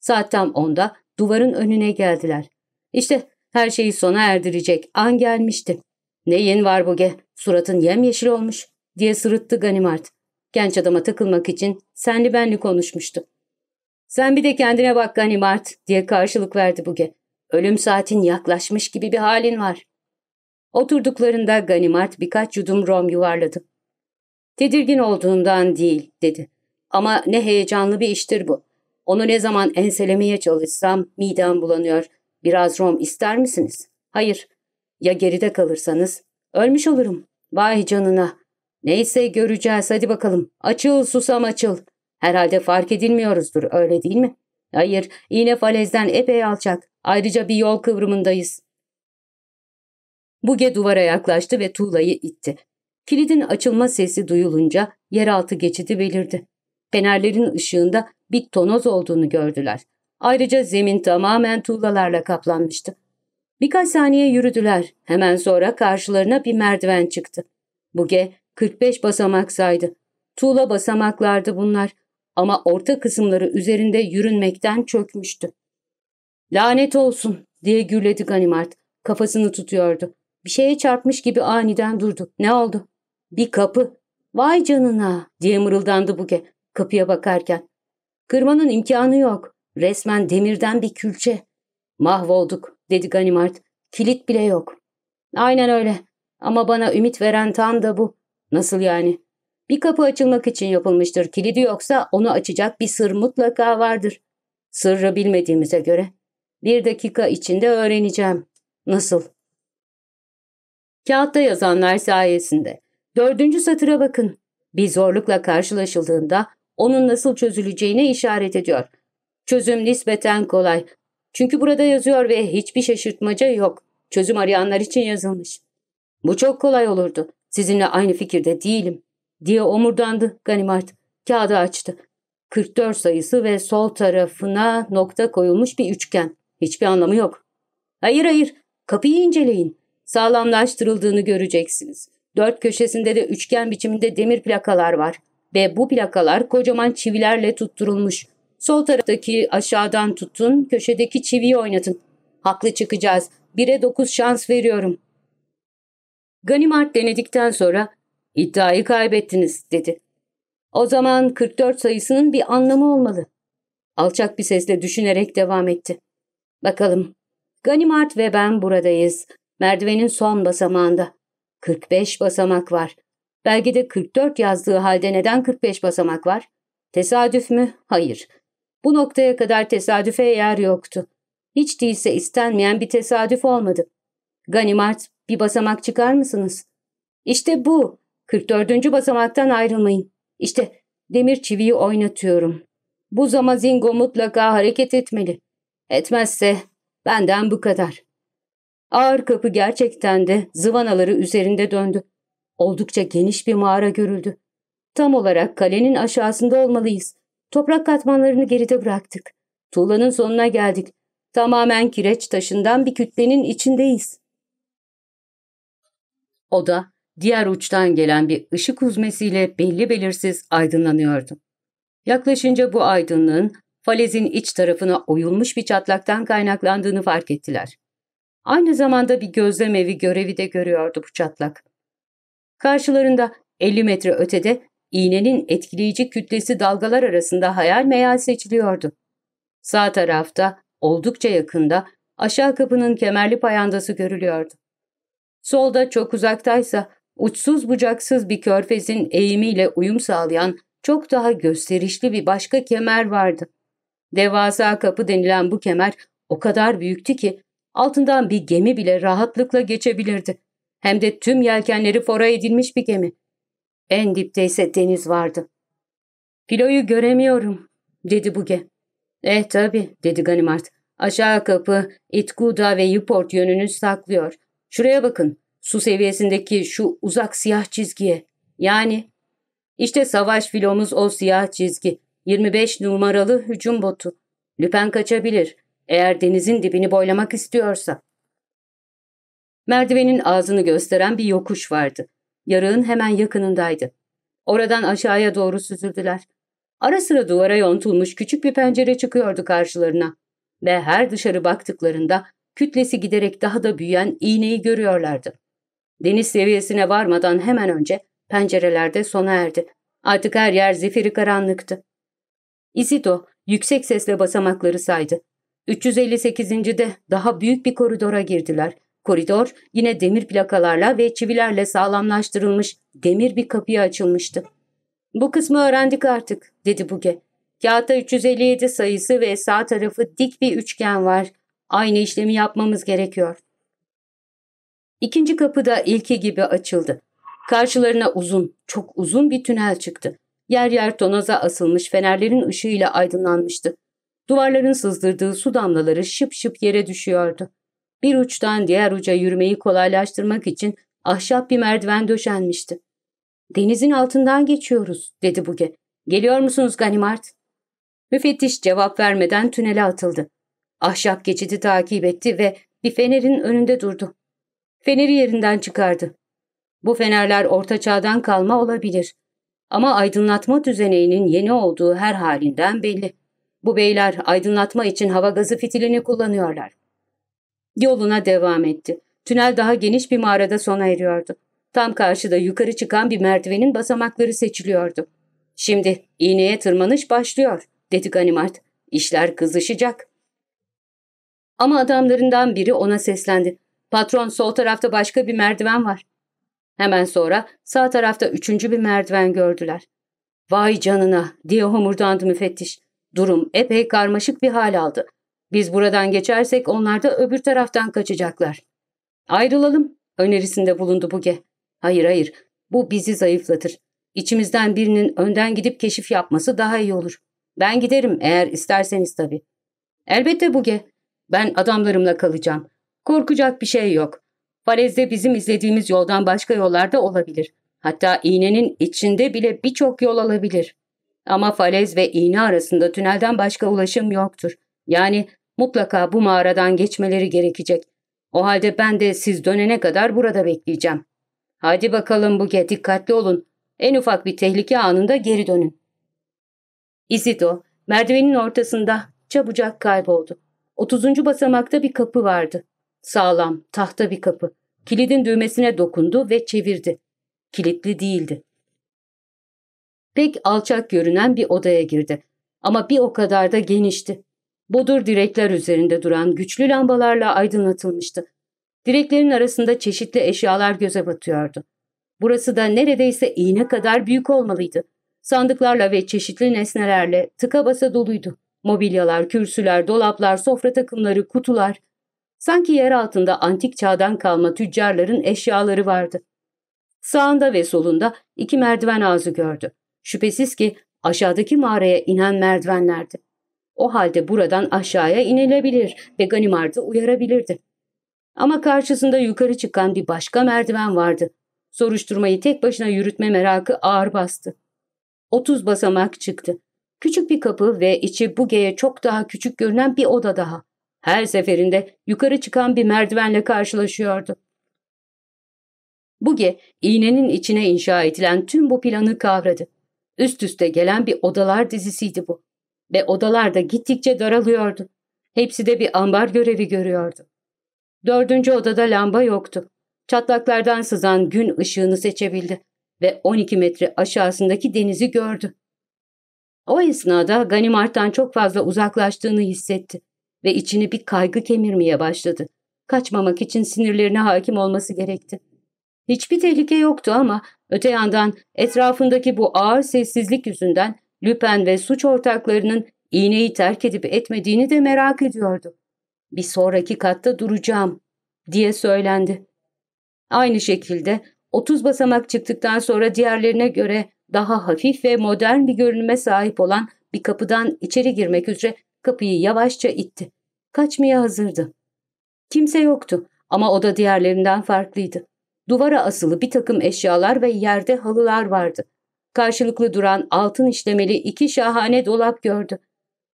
Saat tam 10'da duvarın önüne geldiler. İşte her şeyi sona erdirecek an gelmişti. Neyin var Boge? Suratın yemyeşil olmuş diye sırıttı Ganimard. Genç adama takılmak için senli benli konuşmuştu. Sen bir de kendine bak Ganimard diye karşılık verdi Buge. Ölüm saatin yaklaşmış gibi bir halin var. Oturduklarında Ganimard birkaç yudum rom yuvarladı. Tedirgin olduğumdan değil dedi. Ama ne heyecanlı bir iştir bu. Onu ne zaman enselemeye çalışsam midem bulanıyor. Biraz rom ister misiniz? Hayır. Ya geride kalırsanız? Ölmüş olurum. Vay canına. Neyse göreceğiz hadi bakalım. Açıl susam açıl. Herhalde fark edilmiyoruzdur öyle değil mi? Hayır iğne falezden epey alçak. Ayrıca bir yol kıvrımındayız. Buge duvara yaklaştı ve tuğlayı itti. Kilidin açılma sesi duyulunca yeraltı geçidi belirdi. Fenerlerin ışığında bir tonoz olduğunu gördüler. Ayrıca zemin tamamen tuğlalarla kaplanmıştı. Birkaç saniye yürüdüler. Hemen sonra karşılarına bir merdiven çıktı. Buge 45 basamak saydı. Tuğla basamaklardı bunlar ama orta kısımları üzerinde yürünmekten çökmüştü. Lanet olsun diye gürledi Ganimard. Kafasını tutuyordu. Bir şeye çarpmış gibi aniden durdu. Ne oldu? Bir kapı. Vay canına diye mırıldandı Buge kapıya bakarken. Kırmanın imkanı yok. Resmen demirden bir külçe. Mahvolduk dedi Ganimard. Kilit bile yok. Aynen öyle. Ama bana ümit veren tam da bu. Nasıl yani? Bir kapı açılmak için yapılmıştır. Kilidi yoksa onu açacak bir sır mutlaka vardır. Sırrı bilmediğimize göre bir dakika içinde öğreneceğim. Nasıl? Kağıtta yazanlar sayesinde. Dördüncü satıra bakın. Bir zorlukla karşılaşıldığında onun nasıl çözüleceğine işaret ediyor. Çözüm nispeten kolay. Çünkü burada yazıyor ve hiçbir şaşırtmaca yok. Çözüm arayanlar için yazılmış. Bu çok kolay olurdu. Sizinle aynı fikirde değilim. Diye omurdandı Ganimard. Kağıdı açtı. 44 sayısı ve sol tarafına nokta koyulmuş bir üçgen. Hiçbir anlamı yok. Hayır hayır. Kapıyı inceleyin. Sağlamlaştırıldığını göreceksiniz. Dört köşesinde de üçgen biçiminde demir plakalar var. Ve bu plakalar kocaman çivilerle tutturulmuş. Sol taraftaki aşağıdan tutun, köşedeki çiviyi oynatın. Haklı çıkacağız. Bire dokuz şans veriyorum. Ganimard denedikten sonra iddiayı kaybettiniz dedi. O zaman 44 sayısının bir anlamı olmalı. Alçak bir sesle düşünerek devam etti. Bakalım. Ganimard ve ben buradayız. Merdivenin son basamağında. 45 basamak var. Belgede 44 yazdığı halde neden 45 basamak var? Tesadüf mü? Hayır. Bu noktaya kadar tesadüfe yer yoktu. Hiç değilse istenmeyen bir tesadüf olmadı. Ganimard bir basamak çıkar mısınız? İşte bu. 44. basamaktan ayrılmayın. İşte demir çiviyi oynatıyorum. Bu zamazingo mutlaka hareket etmeli. Etmezse benden bu kadar. Ağır kapı gerçekten de zıvanaları üzerinde döndü. Oldukça geniş bir mağara görüldü. Tam olarak kalenin aşağısında olmalıyız. Toprak katmanlarını geride bıraktık. Tuğlanın sonuna geldik. Tamamen kireç taşından bir kütlenin içindeyiz. Oda, diğer uçtan gelen bir ışık huzmesiyle belli belirsiz aydınlanıyordu. Yaklaşınca bu aydınlığın falezin iç tarafına oyulmuş bir çatlaktan kaynaklandığını fark ettiler. Aynı zamanda bir gözlem evi görevi de görüyordu bu çatlak. Karşılarında 50 metre ötede iğnenin etkileyici kütlesi dalgalar arasında hayal meyal seçiliyordu. Sağ tarafta, oldukça yakında, aşağı kapının kemerli payandası görülüyordu. Solda çok uzaktaysa, uçsuz bucaksız bir körfezin eğimiyle uyum sağlayan çok daha gösterişli bir başka kemer vardı. Devasa kapı denilen bu kemer o kadar büyüktü ki altından bir gemi bile rahatlıkla geçebilirdi. Hem de tüm yelkenleri fora edilmiş bir gemi. En dipte ise deniz vardı. Filoyu göremiyorum, dedi Buge. Eh tabi, dedi Ganimard. Aşağı kapı Itguda ve Yuport yönünü saklıyor. Şuraya bakın, su seviyesindeki şu uzak siyah çizgiye. Yani, işte savaş filomuz o siyah çizgi. 25 numaralı hücum botu. Lüpen kaçabilir, eğer denizin dibini boylamak istiyorsa. Merdivenin ağzını gösteren bir yokuş vardı. Yarığın hemen yakınındaydı. Oradan aşağıya doğru süzüldüler. Ara sıra duvara yontulmuş küçük bir pencere çıkıyordu karşılarına. Ve her dışarı baktıklarında kütlesi giderek daha da büyüyen iğneyi görüyorlardı. Deniz seviyesine varmadan hemen önce pencerelerde sona erdi. Artık her yer zifiri karanlıktı. Isido yüksek sesle basamakları saydı. 358. de daha büyük bir koridora girdiler Koridor yine demir plakalarla ve çivilerle sağlamlaştırılmış demir bir kapıya açılmıştı. Bu kısmı öğrendik artık, dedi Buge. Kağıtta 357 sayısı ve sağ tarafı dik bir üçgen var. Aynı işlemi yapmamız gerekiyor. İkinci kapı da ilki gibi açıldı. Karşılarına uzun, çok uzun bir tünel çıktı. Yer yer tonaza asılmış fenerlerin ışığıyla aydınlanmıştı. Duvarların sızdırdığı su damlaları şıp şıp yere düşüyordu. Bir uçtan diğer uca yürümeyi kolaylaştırmak için ahşap bir merdiven döşenmişti. Denizin altından geçiyoruz, dedi Buge. Geliyor musunuz Ganimard? Müfettiş cevap vermeden tünele atıldı. Ahşap geçidi takip etti ve bir fenerin önünde durdu. Feneri yerinden çıkardı. Bu fenerler orta çağdan kalma olabilir. Ama aydınlatma düzeneğinin yeni olduğu her halinden belli. Bu beyler aydınlatma için hava gazı fitilini kullanıyorlar. Yoluna devam etti. Tünel daha geniş bir mağarada sona eriyordu. Tam karşıda yukarı çıkan bir merdivenin basamakları seçiliyordu. Şimdi iğneye tırmanış başlıyor, dedi Ganimard. İşler kızışacak. Ama adamlarından biri ona seslendi. Patron sol tarafta başka bir merdiven var. Hemen sonra sağ tarafta üçüncü bir merdiven gördüler. Vay canına diye homurdandı müfettiş. Durum epey karmaşık bir hal aldı. Biz buradan geçersek onlar da öbür taraftan kaçacaklar. Ayrılalım önerisinde bulundu Buge. Hayır hayır bu bizi zayıflatır. İçimizden birinin önden gidip keşif yapması daha iyi olur. Ben giderim eğer isterseniz tabii. Elbette Buge. Ben adamlarımla kalacağım. Korkacak bir şey yok. Falez'de bizim izlediğimiz yoldan başka yollarda olabilir. Hatta iğnenin içinde bile birçok yol olabilir. Ama falez ve iğne arasında tünelden başka ulaşım yoktur. Yani mutlaka bu mağaradan geçmeleri gerekecek. O halde ben de siz dönene kadar burada bekleyeceğim. Hadi bakalım Buge dikkatli olun. En ufak bir tehlike anında geri dönün. Isidro merdivenin ortasında çabucak kayboldu. Otuzuncu basamakta bir kapı vardı. Sağlam, tahta bir kapı. Kilidin düğmesine dokundu ve çevirdi. Kilitli değildi. Pek alçak görünen bir odaya girdi. Ama bir o kadar da genişti. Bodur direkler üzerinde duran güçlü lambalarla aydınlatılmıştı. Direklerin arasında çeşitli eşyalar göze batıyordu. Burası da neredeyse iğne kadar büyük olmalıydı. Sandıklarla ve çeşitli nesnelerle tıka basa doluydu. Mobilyalar, kürsüler, dolaplar, sofra takımları, kutular. Sanki yer altında antik çağdan kalma tüccarların eşyaları vardı. Sağında ve solunda iki merdiven ağzı gördü. Şüphesiz ki aşağıdaki mağaraya inen merdivenlerdi. O halde buradan aşağıya inilebilir ve Ganimart'ı uyarabilirdi. Ama karşısında yukarı çıkan bir başka merdiven vardı. Soruşturmayı tek başına yürütme merakı ağır bastı. Otuz basamak çıktı. Küçük bir kapı ve içi Buge'ye çok daha küçük görünen bir oda daha. Her seferinde yukarı çıkan bir merdivenle karşılaşıyordu. Buge, iğnenin içine inşa edilen tüm bu planı kavradı. Üst üste gelen bir odalar dizisiydi bu. Ve odalar da gittikçe daralıyordu. Hepsi de bir ambar görevi görüyordu. Dördüncü odada lamba yoktu. Çatlaklardan sızan gün ışığını seçebildi ve 12 metre aşağısındaki denizi gördü. O esnada Ganimart'tan çok fazla uzaklaştığını hissetti ve içini bir kaygı kemirmeye başladı. Kaçmamak için sinirlerine hakim olması gerekti. Hiçbir tehlike yoktu ama öte yandan etrafındaki bu ağır sessizlik yüzünden Lüpen ve suç ortaklarının iğneyi terk edip etmediğini de merak ediyordu. Bir sonraki katta duracağım diye söylendi. Aynı şekilde 30 basamak çıktıktan sonra diğerlerine göre daha hafif ve modern bir görünüme sahip olan bir kapıdan içeri girmek üzere kapıyı yavaşça itti. Kaçmaya hazırdı. Kimse yoktu ama o da diğerlerinden farklıydı. Duvara asılı bir takım eşyalar ve yerde halılar vardı. Karşılıklı duran altın işlemeli iki şahane dolap gördü.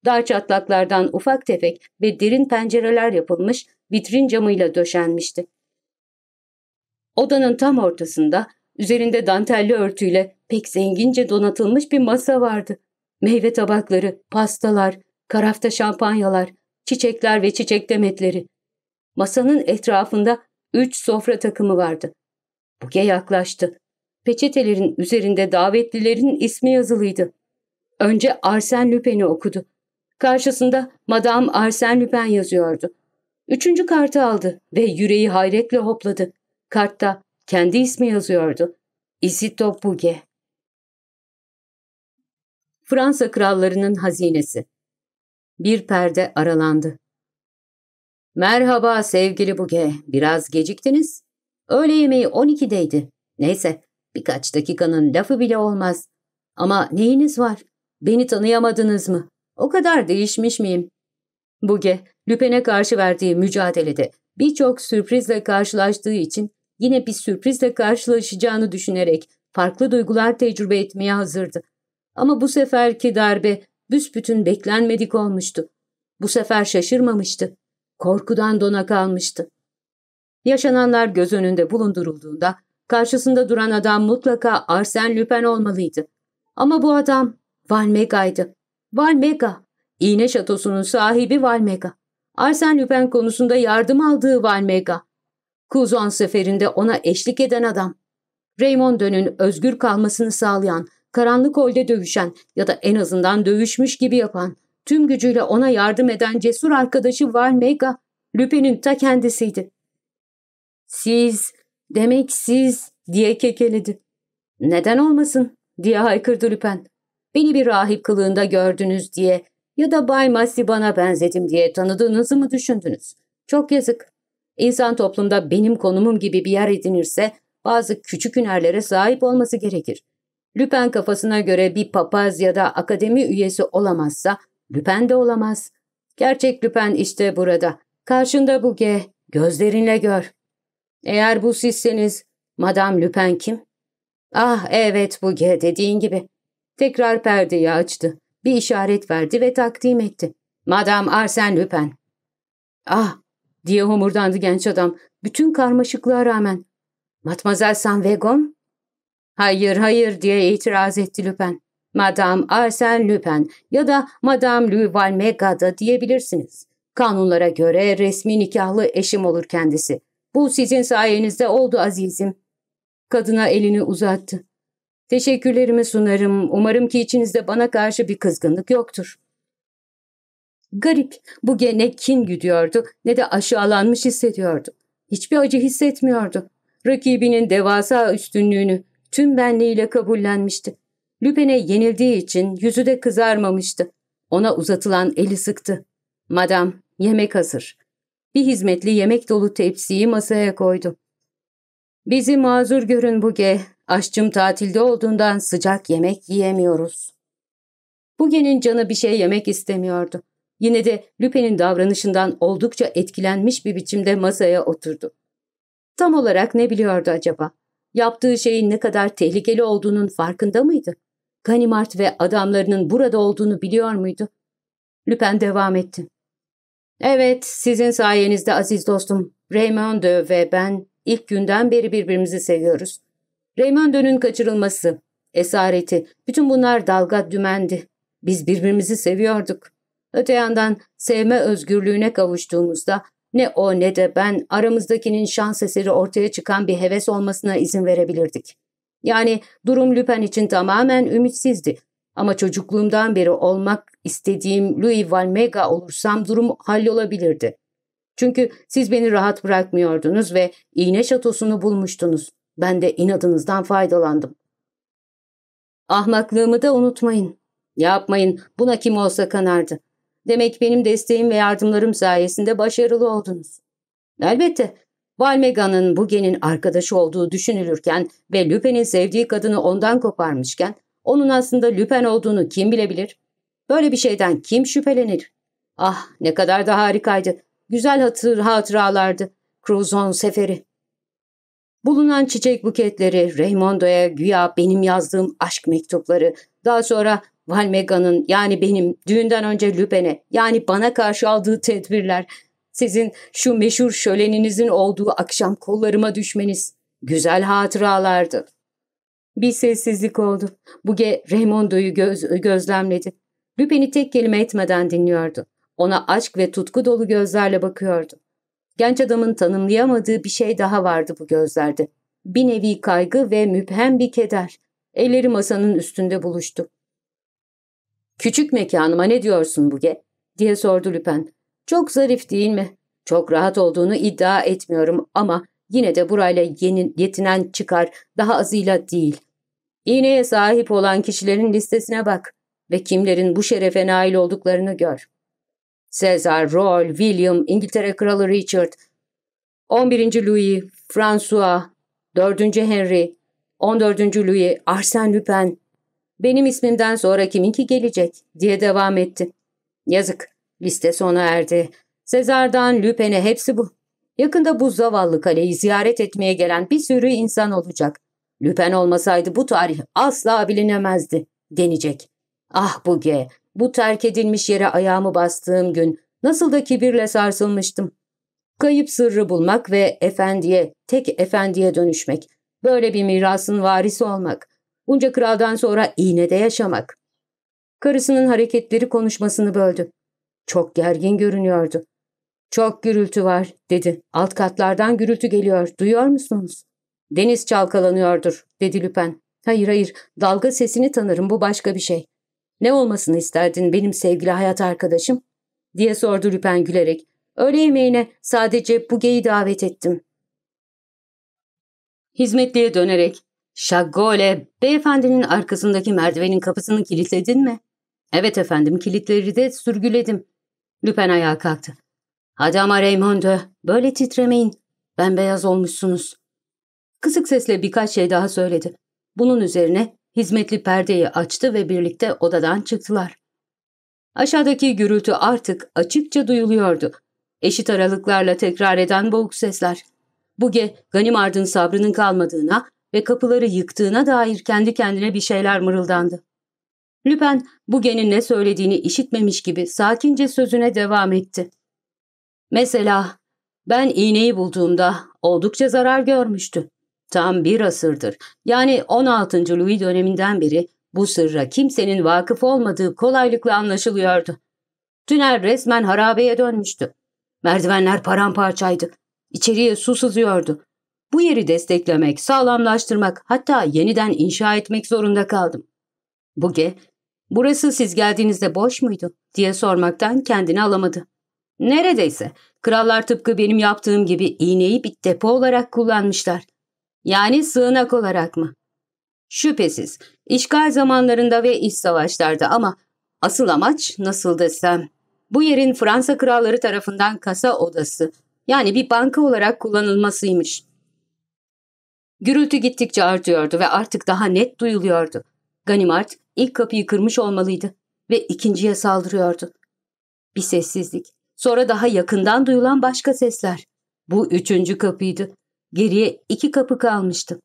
Dar çatlaklardan ufak tefek ve derin pencereler yapılmış vitrin camıyla döşenmişti. Odanın tam ortasında üzerinde dantelli örtüyle pek zengince donatılmış bir masa vardı. Meyve tabakları, pastalar, karafta şampanyalar, çiçekler ve çiçek demetleri. Masanın etrafında üç sofra takımı vardı. Buge yaklaştı. Peçetelerin üzerinde davetlilerin ismi yazılıydı. Önce Arsen Lupin'i okudu. Karşısında Madame Arsen Lupin yazıyordu. Üçüncü kartı aldı ve yüreği hayretle hopladı. Kartta kendi ismi yazıyordu. Isito Buge. Fransa krallarının hazinesi. Bir perde aralandı. Merhaba sevgili Buge, biraz geciktiniz. Öğle yemeği 12'deydi. Neyse, birkaç dakikanın lafı bile olmaz. Ama neyiniz var? Beni tanıyamadınız mı? O kadar değişmiş miyim? Buge, Lüpen'e karşı verdiği mücadelede birçok sürprizle karşılaştığı için yine bir sürprizle karşılaşacağını düşünerek farklı duygular tecrübe etmeye hazırdı. Ama bu seferki darbe büsbütün beklenmedik olmuştu. Bu sefer şaşırmamıştı. Korkudan dona kalmıştı. Yaşananlar göz önünde bulundurulduğunda karşısında duran adam mutlaka Arsen Lupin olmalıydı. Ama bu adam Valmega'ydı. Valmega, iğne şatosunun sahibi Valmega. Arsen Lupin konusunda yardım aldığı Valmega. Kuzon seferinde ona eşlik eden adam. Raymond'un özgür kalmasını sağlayan, karanlık holde dövüşen ya da en azından dövüşmüş gibi yapan, tüm gücüyle ona yardım eden cesur arkadaşı Valmega, Lupin'in ta kendisiydi. Siz Demek siz diye kekeledi. Neden olmasın diye haykırdı Lüpen. Beni bir rahip kılığında gördünüz diye ya da Bay Massi bana benzedim diye tanıdığınızı mı düşündünüz? Çok yazık. İnsan toplumda benim konumum gibi bir yer edinirse bazı küçük hünerlere sahip olması gerekir. Lüpen kafasına göre bir papaz ya da akademi üyesi olamazsa Lüpen de olamaz. Gerçek Lüpen işte burada. Karşında bu G. Gözlerinle gör. Eğer bu sizseniz Madame Lüpen kim? Ah evet bu G dediğin gibi. Tekrar perdeyi açtı. Bir işaret verdi ve takdim etti. Madame Arsène Lüpen. Ah diye homurdandı genç adam. Bütün karmaşıklığa rağmen. Matmazel Sanvegon? Hayır hayır diye itiraz etti Lüpen. Madame Arsène Lüpen ya da Madame Louis Valmega da diyebilirsiniz. Kanunlara göre resmi nikahlı eşim olur kendisi. Bu sizin sayenizde oldu azizim. Kadına elini uzattı. Teşekkürlerimi sunarım. Umarım ki içinizde bana karşı bir kızgınlık yoktur. Garip, bu ne kin güdüyordu ne de aşağılanmış hissediyordu. Hiçbir acı hissetmiyordu. Rakibinin devasa üstünlüğünü tüm benliğiyle kabullenmişti. Lüpen'e yenildiği için yüzü de kızarmamıştı. Ona uzatılan eli sıktı. Madam, yemek hazır. Bir hizmetli yemek dolu tepsiyi masaya koydu. Bizi mazur görün Buge. Aşçım tatilde olduğundan sıcak yemek yiyemiyoruz. Buge'nin canı bir şey yemek istemiyordu. Yine de Lüpe'nin davranışından oldukça etkilenmiş bir biçimde masaya oturdu. Tam olarak ne biliyordu acaba? Yaptığı şeyin ne kadar tehlikeli olduğunun farkında mıydı? Ganimard ve adamlarının burada olduğunu biliyor muydu? Lüpen devam etti. Evet, sizin sayenizde aziz dostum. Raymond ve ben ilk günden beri birbirimizi seviyoruz. Raymond'un kaçırılması, esareti, bütün bunlar dalga dümendi. Biz birbirimizi seviyorduk. Öte yandan sevme özgürlüğüne kavuştuğumuzda ne o ne de ben aramızdakinin şans eseri ortaya çıkan bir heves olmasına izin verebilirdik. Yani durum Lüpen için tamamen ümitsizdi. Ama çocukluğumdan beri olmak istediğim Louis Valmega olursam durum hallolabilirdi. Çünkü siz beni rahat bırakmıyordunuz ve iğne şatosunu bulmuştunuz. Ben de inadınızdan faydalandım. Ahmaklığımı da unutmayın. Yapmayın, buna kim olsa kanardı. Demek benim desteğim ve yardımlarım sayesinde başarılı oldunuz. Elbette, Valmega'nın Buge'nin arkadaşı olduğu düşünülürken ve Lüpen'in sevdiği kadını ondan koparmışken, onun aslında Lüpen olduğunu kim bilebilir? Böyle bir şeyden kim şüphelenir? Ah ne kadar da harikaydı. Güzel hatır hatıralardı. Cruzon seferi. Bulunan çiçek buketleri, Raymondo'ya güya benim yazdığım aşk mektupları, daha sonra Valmega'nın yani benim düğünden önce Lüpen'e yani bana karşı aldığı tedbirler, sizin şu meşhur şöleninizin olduğu akşam kollarıma düşmeniz güzel hatıralardı. Bir sessizlik oldu. Buge Raymondo'yu göz, gözlemledi. Lüpen'i tek kelime etmeden dinliyordu. Ona aşk ve tutku dolu gözlerle bakıyordu. Genç adamın tanımlayamadığı bir şey daha vardı bu gözlerde. Bir nevi kaygı ve müphem bir keder. Elleri masanın üstünde buluştu. ''Küçük mekanıma ne diyorsun Buge?'' diye sordu Lüpen. ''Çok zarif değil mi? Çok rahat olduğunu iddia etmiyorum ama yine de burayla yeni, yetinen çıkar, daha azıyla değil. İğneye sahip olan kişilerin listesine bak ve kimlerin bu şerefe nail olduklarını gör. Caesar, Roll, William, İngiltere Kralı Richard, 11. Louis, François, 4. Henry, 14. Louis, Arsène Lupin. Benim ismimden sonra kiminki gelecek diye devam etti. Yazık, liste sona erdi. Sezar'dan Lupin'e hepsi bu. Yakında bu zavallı kaleyi ziyaret etmeye gelen bir sürü insan olacak. Lüpen olmasaydı bu tarih asla bilinemezdi denecek. Ah Buge, bu terk edilmiş yere ayağımı bastığım gün nasıl da kibirle sarsılmıştım. Kayıp sırrı bulmak ve efendiye, tek efendiye dönüşmek. Böyle bir mirasın varisi olmak. Bunca kraldan sonra iğnede yaşamak. Karısının hareketleri konuşmasını böldü. Çok gergin görünüyordu. Çok gürültü var, dedi. Alt katlardan gürültü geliyor. Duyuyor musunuz? Deniz çalkalanıyordur, dedi Lüpen. Hayır hayır, dalga sesini tanırım, bu başka bir şey. Ne olmasını isterdin benim sevgili hayat arkadaşım? diye sordu Lüpen gülerek. Öğle yemeğine sadece Buge'yi davet ettim. Hizmetliye dönerek, Şaggole, beyefendinin arkasındaki merdivenin kapısını kilitledin mi? Evet efendim, kilitleri de sürgüledim. Lüpen ayağa kalktı. Hadi ama Raymondo, böyle titremeyin. Bembeyaz olmuşsunuz. Kısık sesle birkaç şey daha söyledi. Bunun üzerine hizmetli perdeyi açtı ve birlikte odadan çıktılar. Aşağıdaki gürültü artık açıkça duyuluyordu. Eşit aralıklarla tekrar eden boğuk sesler. Buge, Ganimard'ın sabrının kalmadığına ve kapıları yıktığına dair kendi kendine bir şeyler mırıldandı. Lüpen, Buge'nin ne söylediğini işitmemiş gibi sakince sözüne devam etti. Mesela ben iğneyi bulduğumda oldukça zarar görmüştü. Tam bir asırdır yani 16. Louis döneminden beri bu sırra kimsenin vakıf olmadığı kolaylıkla anlaşılıyordu. Tünel resmen harabeye dönmüştü. Merdivenler paramparçaydı. İçeriye su sızıyordu. Bu yeri desteklemek, sağlamlaştırmak, hatta yeniden inşa etmek zorunda kaldım. Buge, burası siz geldiğinizde boş muydu diye sormaktan kendini alamadı. Neredeyse. Krallar tıpkı benim yaptığım gibi iğneyi bir depo olarak kullanmışlar. Yani sığınak olarak mı? Şüphesiz. İşgal zamanlarında ve iç savaşlarda ama asıl amaç nasıl desem. Bu yerin Fransa kralları tarafından kasa odası yani bir banka olarak kullanılmasıymış. Gürültü gittikçe artıyordu ve artık daha net duyuluyordu. Ganimard ilk kapıyı kırmış olmalıydı ve ikinciye saldırıyordu. Bir sessizlik. Sonra daha yakından duyulan başka sesler. Bu üçüncü kapıydı. Geriye iki kapı kalmıştı.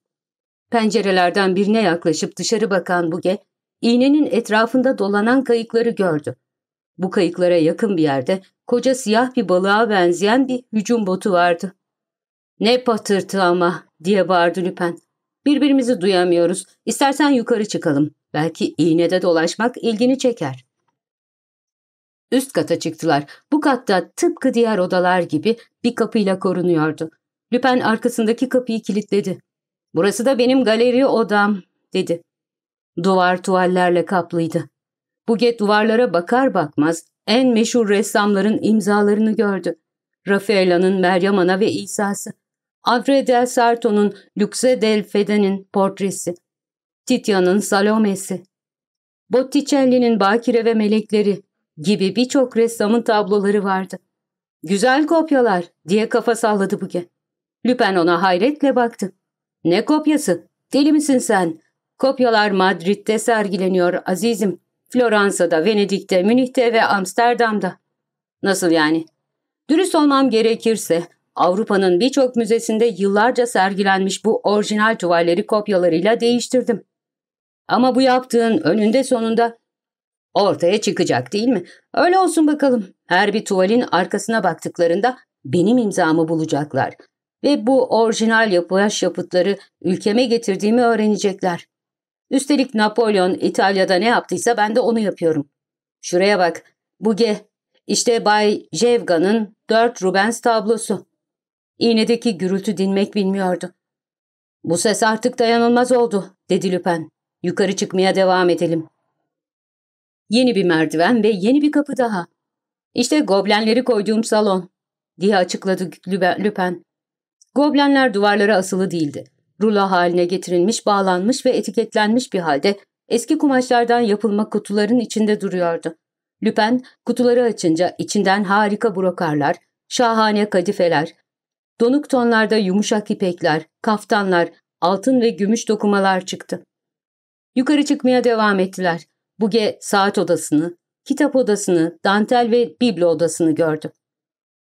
Pencerelerden birine yaklaşıp dışarı bakan Buge, iğnenin etrafında dolanan kayıkları gördü. Bu kayıklara yakın bir yerde koca siyah bir balığa benzeyen bir hücum botu vardı. ''Ne patırtı ama'' diye bağırdı Lüpen. ''Birbirimizi duyamıyoruz. İstersen yukarı çıkalım. Belki iğnede dolaşmak ilgini çeker.'' Üst kata çıktılar. Bu katta tıpkı diğer odalar gibi bir kapıyla korunuyordu. Lüpen arkasındaki kapıyı kilitledi. ''Burası da benim galeri odam.'' dedi. Duvar tuvallerle kaplıydı. Buget duvarlara bakar bakmaz en meşhur ressamların imzalarını gördü. Raffaella'nın Meryem Ana ve İsa'sı. André del Sarto'nun Luxe del Fede'nin portresi. Titian'ın Salome'si. Botticelli'nin Bakire ve Melekleri gibi birçok ressamın tabloları vardı. Güzel kopyalar diye kafa salladı Buge. Lüpen ona hayretle baktı. Ne kopyası? Deli misin sen? Kopyalar Madrid'de sergileniyor azizim. Floransa'da, Venedik'te, Münih'te ve Amsterdam'da. Nasıl yani? Dürüst olmam gerekirse Avrupa'nın birçok müzesinde yıllarca sergilenmiş bu orijinal tuvalleri kopyalarıyla değiştirdim. Ama bu yaptığın önünde sonunda ortaya çıkacak değil mi? Öyle olsun bakalım. Her bir tuvalin arkasına baktıklarında benim imzamı bulacaklar. Ve bu orijinal yapılaş yapıtları ülkeme getirdiğimi öğrenecekler. Üstelik Napolyon İtalya'da ne yaptıysa ben de onu yapıyorum. Şuraya bak. Buge. İşte Bay Jevga'nın dört Rubens tablosu. İğnedeki gürültü dinmek bilmiyordu. Bu ses artık dayanılmaz oldu, dedi Lüpen. Yukarı çıkmaya devam edelim. Yeni bir merdiven ve yeni bir kapı daha. İşte goblenleri koyduğum salon, diye açıkladı Lüpen. Goblenler duvarlara asılı değildi. Rulo haline getirilmiş, bağlanmış ve etiketlenmiş bir halde eski kumaşlardan yapılma kutuların içinde duruyordu. Lüpen kutuları açınca içinden harika brokarlar, şahane kadifeler, donuk tonlarda yumuşak ipekler, kaftanlar, altın ve gümüş dokumalar çıktı. Yukarı çıkmaya devam ettiler. Buge saat odasını, kitap odasını, dantel ve biblo odasını gördü.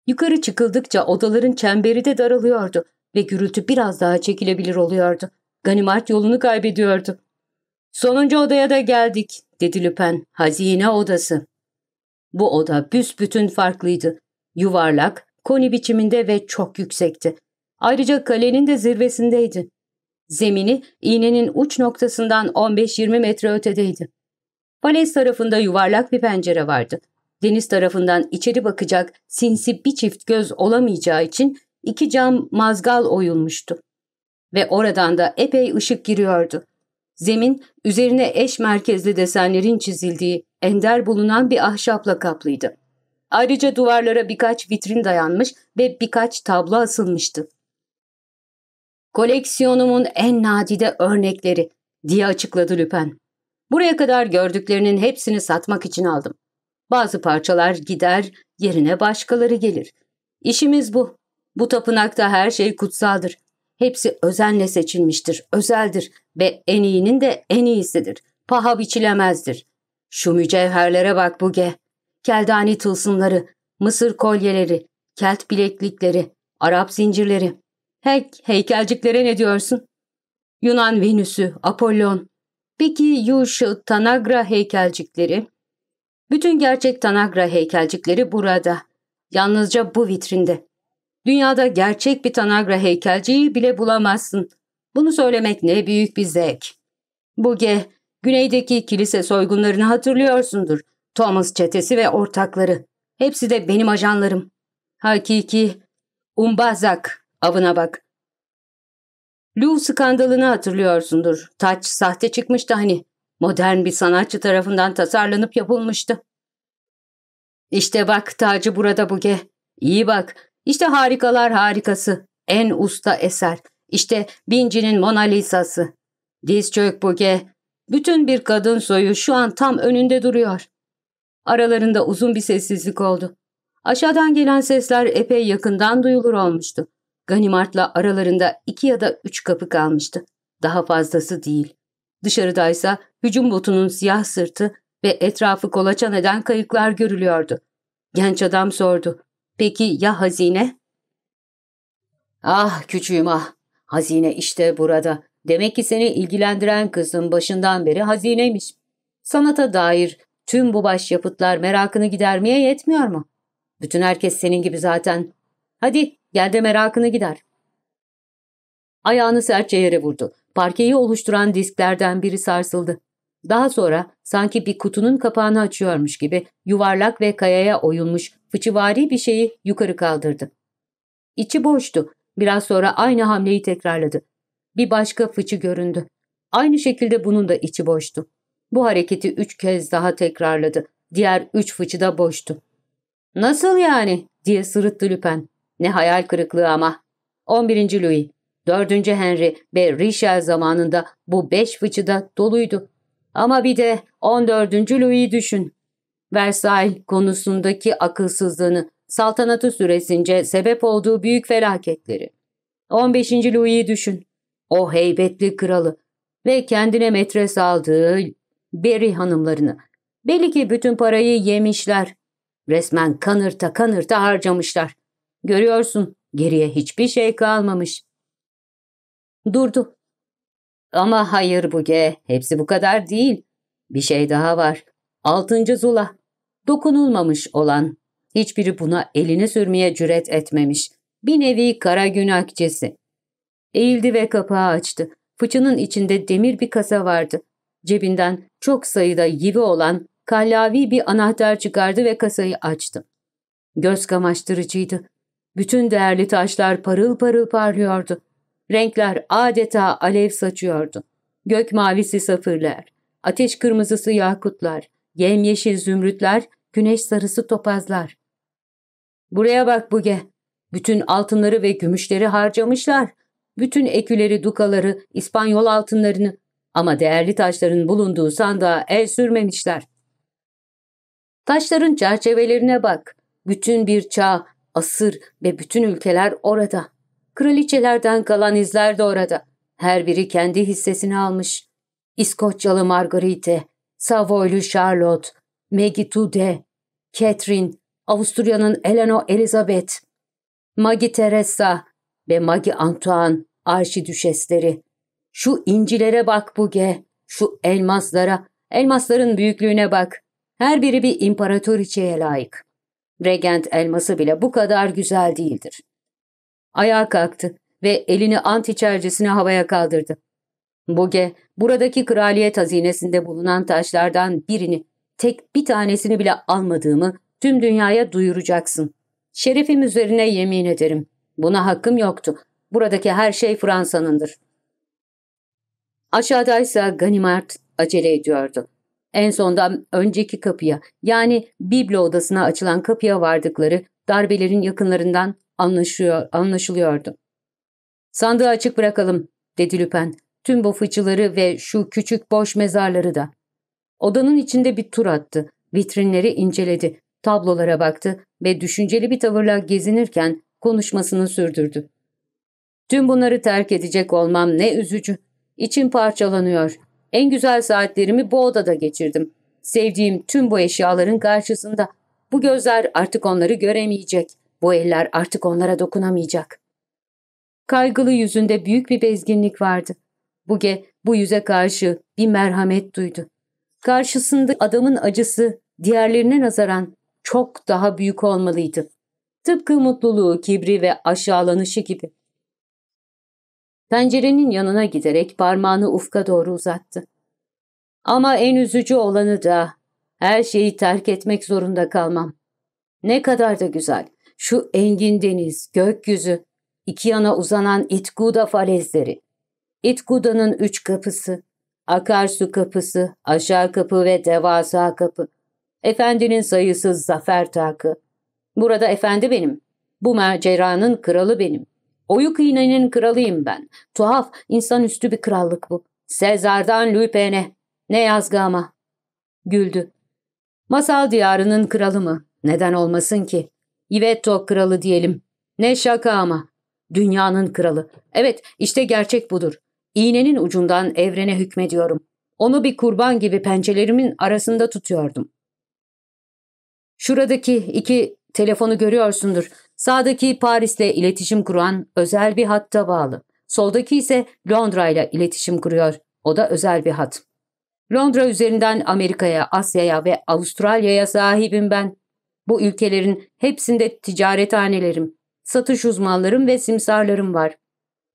Yukarı çıkıldıkça odaların çemberi de daralıyordu ve gürültü biraz daha çekilebilir oluyordu. Ganimard yolunu kaybediyordu. Sonuncu odaya da geldik, dedi Lüpen. Hazine odası. Bu oda büsbütün farklıydı. Yuvarlak, koni biçiminde ve çok yüksekti. Ayrıca kalenin de zirvesindeydi. Zemini iğnenin uç noktasından 15-20 metre ötedeydi. Falez tarafında yuvarlak bir pencere vardı. Deniz tarafından içeri bakacak sinsi bir çift göz olamayacağı için iki cam mazgal oyulmuştu. Ve oradan da epey ışık giriyordu. Zemin üzerine eş merkezli desenlerin çizildiği ender bulunan bir ahşapla kaplıydı. Ayrıca duvarlara birkaç vitrin dayanmış ve birkaç tablo asılmıştı. Koleksiyonumun en nadide örnekleri diye açıkladı Lüpen. Buraya kadar gördüklerinin hepsini satmak için aldım. Bazı parçalar gider, yerine başkaları gelir. İşimiz bu. Bu tapınakta her şey kutsaldır. Hepsi özenle seçilmiştir, özeldir ve en iyinin de en iyisidir. Paha biçilemezdir. Şu mücevherlere bak Buge. Keldani tılsımları, Mısır kolyeleri, Kelt bileklikleri, Arap zincirleri. Hey, heykelciklere ne diyorsun? Yunan Venüsü, Apollon. Peki Yuş Tanagra heykelcikleri? Bütün gerçek Tanagra heykelcikleri burada. Yalnızca bu vitrinde. Dünyada gerçek bir Tanagra heykelciyi bile bulamazsın. Bunu söylemek ne büyük bir zevk. Buge, güneydeki kilise soygunlarını hatırlıyorsundur. Thomas çetesi ve ortakları. Hepsi de benim ajanlarım. Hakiki, Umbazak, avına bak. Lou skandalını hatırlıyorsundur. Taç sahte çıkmıştı hani. Modern bir sanatçı tarafından tasarlanıp yapılmıştı. İşte bak tacı burada Buge. İyi bak. İşte harikalar harikası. En usta eser. İşte Vinci'nin Mona Lisa'sı. Diz çök Buge. Bütün bir kadın soyu şu an tam önünde duruyor. Aralarında uzun bir sessizlik oldu. Aşağıdan gelen sesler epey yakından duyulur olmuştu. Ganimart'la aralarında iki ya da üç kapı kalmıştı. Daha fazlası değil. Dışarıdaysa hücum botunun siyah sırtı ve etrafı kolaçan eden kayıklar görülüyordu. Genç adam sordu. Peki ya hazine? Ah küçüğüm ah. Hazine işte burada. Demek ki seni ilgilendiren kızın başından beri hazineymiş. Sanata dair tüm bu başyapıtlar merakını gidermeye yetmiyor mu? Bütün herkes senin gibi zaten. Hadi gel de merakını gider. Ayağını sertçe yere vurdu. Parkeyi oluşturan disklerden biri sarsıldı. Daha sonra sanki bir kutunun kapağını açıyormuş gibi yuvarlak ve kayaya oyulmuş fıçıvari bir şeyi yukarı kaldırdı. İçi boştu. Biraz sonra aynı hamleyi tekrarladı. Bir başka fıçı göründü. Aynı şekilde bunun da içi boştu. Bu hareketi üç kez daha tekrarladı. Diğer üç fıçı da boştu. ''Nasıl yani?'' diye sırıttı Lüpen. Ne hayal kırıklığı ama. 11. Louis, 4. Henry ve Richel zamanında bu beş fıçı da doluydu. Ama bir de 14. Louis'i düşün. Versailles konusundaki akılsızlığını, saltanatı süresince sebep olduğu büyük felaketleri. 15. Louis'i düşün. O heybetli kralı ve kendine metres aldığı Berry hanımlarını. Belli ki bütün parayı yemişler. Resmen kanırta kanırta harcamışlar. Görüyorsun geriye hiçbir şey kalmamış. Durdu. Ama hayır Buge, hepsi bu kadar değil. Bir şey daha var. Altıncı Zula. Dokunulmamış olan. Hiçbiri buna elini sürmeye cüret etmemiş. Bir nevi kara gün akçesi. Eğildi ve kapağı açtı. Fıçının içinde demir bir kasa vardı. Cebinden çok sayıda yivi olan kallavi bir anahtar çıkardı ve kasayı açtı. Göz kamaştırıcıydı. Bütün değerli taşlar parıl parıl parlıyordu. Renkler adeta alev saçıyordu. Gök mavisi safırlar, ateş kırmızısı yakutlar, yemyeşil zümrütler, güneş sarısı topazlar. Buraya bak Buge. Bütün altınları ve gümüşleri harcamışlar. Bütün eküleri, dukaları, İspanyol altınlarını ama değerli taşların bulunduğu sandığa el sürmemişler. Taşların çerçevelerine bak. Bütün bir çağ, asır ve bütün ülkeler orada. Kraliçelerden kalan izler de orada. Her biri kendi hissesini almış. İskoçyalı Margarite, Savoylu Charlotte, Maggie Tude, Catherine, Avusturya'nın Eleanor Elizabeth, Maggie Teresa ve Maggie Antoine arşidüşesleri. Şu incilere bak Buge, şu elmaslara, elmasların büyüklüğüne bak. Her biri bir imparatoriçeye layık. Regent elması bile bu kadar güzel değildir. Ayağa kalktı ve elini ant içercesine havaya kaldırdı. Buge, buradaki kraliyet hazinesinde bulunan taşlardan birini, tek bir tanesini bile almadığımı tüm dünyaya duyuracaksın. Şerefim üzerine yemin ederim. Buna hakkım yoktu. Buradaki her şey Fransa'nındır. Aşağıdaysa Ganimard acele ediyordu. En sondan önceki kapıya yani biblo odasına açılan kapıya vardıkları darbelerin yakınlarından anlaşıyor, anlaşılıyordu. Sandığı açık bırakalım, dedi Lüpen. Tüm bu fıçıları ve şu küçük boş mezarları da. Odanın içinde bir tur attı. Vitrinleri inceledi. Tablolara baktı ve düşünceli bir tavırla gezinirken konuşmasını sürdürdü. Tüm bunları terk edecek olmam ne üzücü. İçim parçalanıyor. En güzel saatlerimi bu odada geçirdim. Sevdiğim tüm bu eşyaların karşısında. Bu gözler artık onları göremeyecek. Bu eller artık onlara dokunamayacak. Kaygılı yüzünde büyük bir bezginlik vardı. Buge bu yüze karşı bir merhamet duydu. Karşısında adamın acısı diğerlerine nazaran çok daha büyük olmalıydı. Tıpkı mutluluğu, kibri ve aşağılanışı gibi. Pencerenin yanına giderek parmağını ufka doğru uzattı. Ama en üzücü olanı da her şeyi terk etmek zorunda kalmam. Ne kadar da güzel. Şu engin deniz, gökyüzü, iki yana uzanan İtguda falezleri. İtguda'nın üç kapısı, akarsu kapısı, aşağı kapı ve devasa kapı. Efendinin sayısız zafer takı. Burada efendi benim. Bu maceranın kralı benim. Oyuk iğnenin kralıyım ben. Tuhaf, insanüstü bir krallık bu. Sezar'dan Lüpen'e. Ne yazgı ama. Güldü. Masal diyarının kralı mı? Neden olmasın ki? Ivetto kralı diyelim. Ne şaka ama. Dünyanın kralı. Evet, işte gerçek budur. İğnenin ucundan evrene hükmediyorum. Onu bir kurban gibi pençelerimin arasında tutuyordum. Şuradaki iki telefonu görüyorsundur. Sağdaki Paris'le iletişim kuran özel bir hatta bağlı. Soldaki ise Londra ile iletişim kuruyor. O da özel bir hat. Londra üzerinden Amerika'ya, Asya'ya ve Avustralya'ya sahibim ben. Bu ülkelerin hepsinde ticarethanelerim, satış uzmanlarım ve simsarlarım var.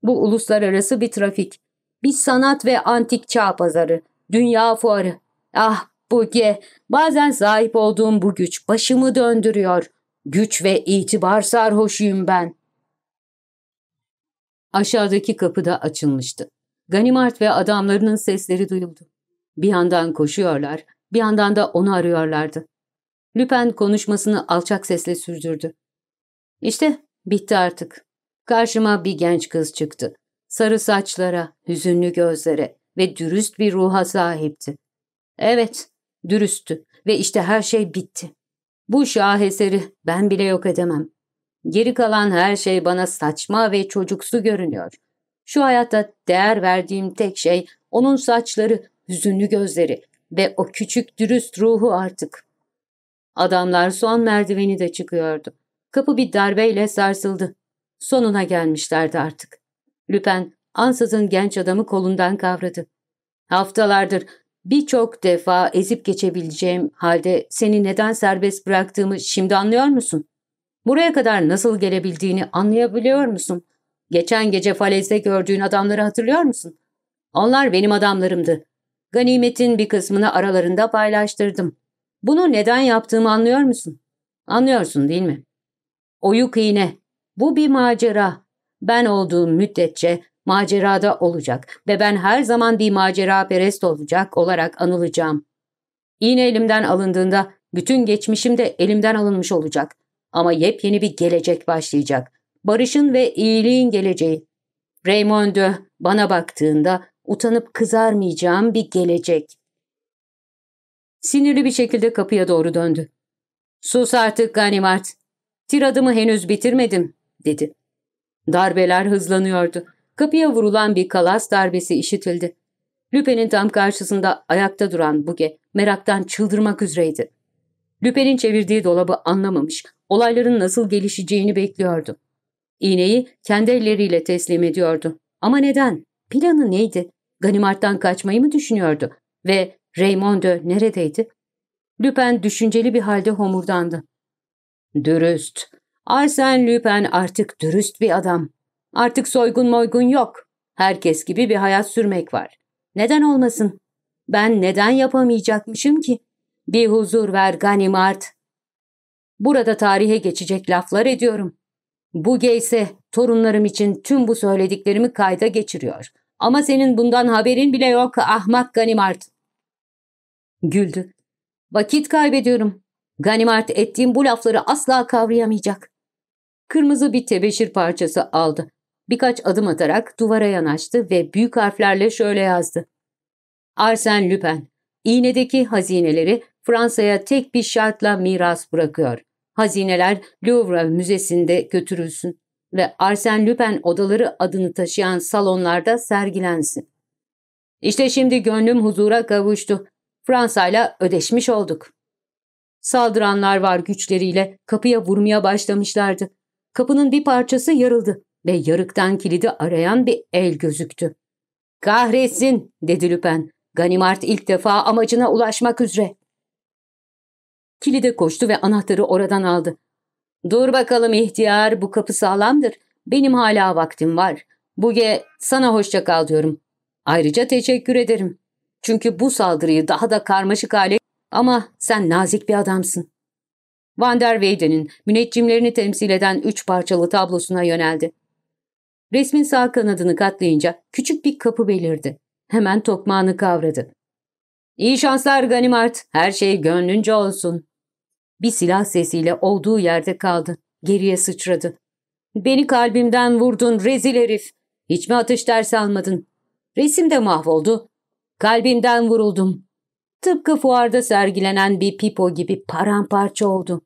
Bu uluslararası bir trafik. Bir sanat ve antik çağ pazarı, dünya fuarı. Ah Buge, bazen sahip olduğum bu güç başımı döndürüyor. Güç ve itibar sarhoşuyum ben. Aşağıdaki kapı da açılmıştı. Ganimard ve adamlarının sesleri duyuldu. Bir yandan koşuyorlar, bir yandan da onu arıyorlardı. Lüpen konuşmasını alçak sesle sürdürdü. İşte bitti artık. Karşıma bir genç kız çıktı. Sarı saçlara, hüzünlü gözlere ve dürüst bir ruha sahipti. Evet, dürüsttü ve işte her şey bitti. Bu şaheseri ben bile yok edemem. Geri kalan her şey bana saçma ve çocuksu görünüyor. Şu hayatta değer verdiğim tek şey onun saçları, hüzünlü gözleri ve o küçük dürüst ruhu artık. Adamlar son merdiveni de çıkıyordu. Kapı bir darbeyle sarsıldı. Sonuna gelmişlerdi artık. Lüpen ansızın genç adamı kolundan kavradı. Haftalardır birçok defa ezip geçebileceğim halde seni neden serbest bıraktığımı şimdi anlıyor musun? Buraya kadar nasıl gelebildiğini anlayabiliyor musun? Geçen gece falezde gördüğün adamları hatırlıyor musun? Onlar benim adamlarımdı. Ganimetin bir kısmını aralarında paylaştırdım. Bunu neden yaptığımı anlıyor musun? Anlıyorsun değil mi? Oyuk iğne. Bu bir macera. Ben olduğum müddetçe macerada olacak ve ben her zaman bir macera perest olacak olarak anılacağım. İğne elimden alındığında bütün geçmişim de elimden alınmış olacak. Ama yepyeni bir gelecek başlayacak. Barışın ve iyiliğin geleceği. Raymond'u bana baktığında utanıp kızarmayacağım bir gelecek. Sinirli bir şekilde kapıya doğru döndü. Sus artık Ganimard. Tiradımı henüz bitirmedim, dedi. Darbeler hızlanıyordu. Kapıya vurulan bir kalas darbesi işitildi. Lüpe'nin tam karşısında ayakta duran Buge meraktan çıldırmak üzereydi. Lüpe'nin çevirdiği dolabı anlamamış, olayların nasıl gelişeceğini bekliyordu. İğneyi kendi elleriyle teslim ediyordu. Ama neden? Planı neydi? Ganimart'tan kaçmayı mı düşünüyordu? Ve Raymondo neredeydi? Lüpen düşünceli bir halde homurdandı. Dürüst. Arsène Lüpen artık dürüst bir adam. Artık soygun moygun yok. Herkes gibi bir hayat sürmek var. Neden olmasın? Ben neden yapamayacakmışım ki? Bir huzur ver Ganimard. Burada tarihe geçecek laflar ediyorum. Bu geyse torunlarım için tüm bu söylediklerimi kayda geçiriyor. Ama senin bundan haberin bile yok ahmak Ganimard. Güldü. Vakit kaybediyorum. Ganimard ettiğim bu lafları asla kavrayamayacak. Kırmızı bir tebeşir parçası aldı. Birkaç adım atarak duvara yanaştı ve büyük harflerle şöyle yazdı. Arsène Lupin, iğnedeki hazineleri Fransa'ya tek bir şartla miras bırakıyor. Hazineler Louvre Müzesi'nde götürülsün ve Arsène Lupin odaları adını taşıyan salonlarda sergilensin. İşte şimdi gönlüm huzura kavuştu. Fransa'yla ödeşmiş olduk. Saldıranlar var güçleriyle kapıya vurmaya başlamışlardı. Kapının bir parçası yarıldı ve yarıktan kilidi arayan bir el gözüktü. Kahretsin dedi Lüpen. Ganimard ilk defa amacına ulaşmak üzere. Kilide koştu ve anahtarı oradan aldı. Dur bakalım ihtiyar bu kapı sağlamdır. Benim hala vaktim var. Buge sana hoşça kal diyorum. Ayrıca teşekkür ederim. Çünkü bu saldırıyı daha da karmaşık hale ama sen nazik bir adamsın. Van der Weyden'in müneccimlerini temsil eden üç parçalı tablosuna yöneldi. Resmin sağ kanadını katlayınca küçük bir kapı belirdi. Hemen tokmağını kavradı. İyi şanslar Ganimart, her şey gönlünce olsun. Bir silah sesiyle olduğu yerde kaldı. Geriye sıçradı. Beni kalbimden vurdun rezil herif. Hiç mi atış dersi almadın? Resim de mahvoldu. Kalbimden vuruldum. Tıpkı fuarda sergilenen bir pipo gibi paramparça oldu.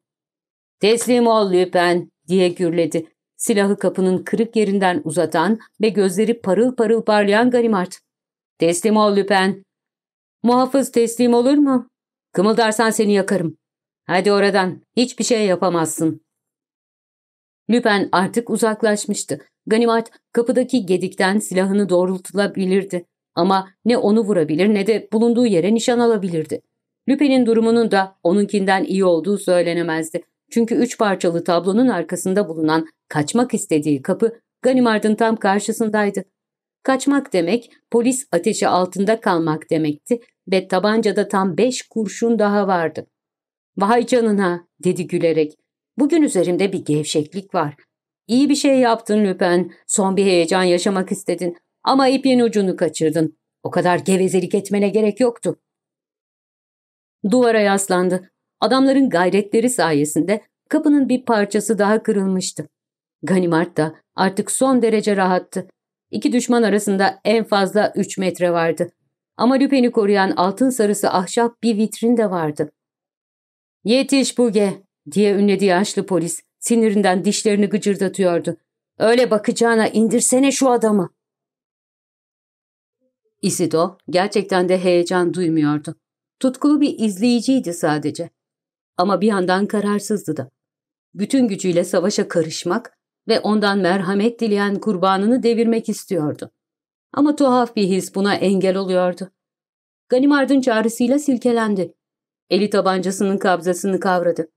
Teslim ol Lüpen diye gürledi. Silahı kapının kırık yerinden uzatan ve gözleri parıl parıl parlayan Ganimard. Teslim ol Lüpen. Muhafız teslim olur mu? Kımıldarsan seni yakarım. Hadi oradan. Hiçbir şey yapamazsın. Lüpen artık uzaklaşmıştı. Ganimard kapıdaki gedikten silahını doğrultulabilirdi. Ama ne onu vurabilir ne de bulunduğu yere nişan alabilirdi. Lüpen'in durumunun da onunkinden iyi olduğu söylenemezdi. Çünkü üç parçalı tablonun arkasında bulunan kaçmak istediği kapı Ganimard'ın tam karşısındaydı. Kaçmak demek polis ateşi altında kalmak demekti ve tabancada tam beş kurşun daha vardı. Vay canına dedi gülerek. Bugün üzerimde bir gevşeklik var. İyi bir şey yaptın Lüpen. Son bir heyecan yaşamak istedin. Ama ipin ucunu kaçırdın. O kadar gevezelik etmene gerek yoktu. Duvara yaslandı. Adamların gayretleri sayesinde kapının bir parçası daha kırılmıştı. Ganimard da artık son derece rahattı. İki düşman arasında en fazla üç metre vardı. Ama Lüpen'i koruyan altın sarısı ahşap bir vitrin de vardı. ''Yetiş Buge!'' diye ünledi yaşlı polis. Sinirinden dişlerini gıcırdatıyordu. ''Öyle bakacağına indirsene şu adamı.'' Isido gerçekten de heyecan duymuyordu. Tutkulu bir izleyiciydi sadece. Ama bir yandan kararsızdı da. Bütün gücüyle savaşa karışmak ve ondan merhamet dileyen kurbanını devirmek istiyordu. Ama tuhaf bir his buna engel oluyordu. Ganimard'ın çağrısıyla silkelendi. Eli tabancasının kabzasını kavradı.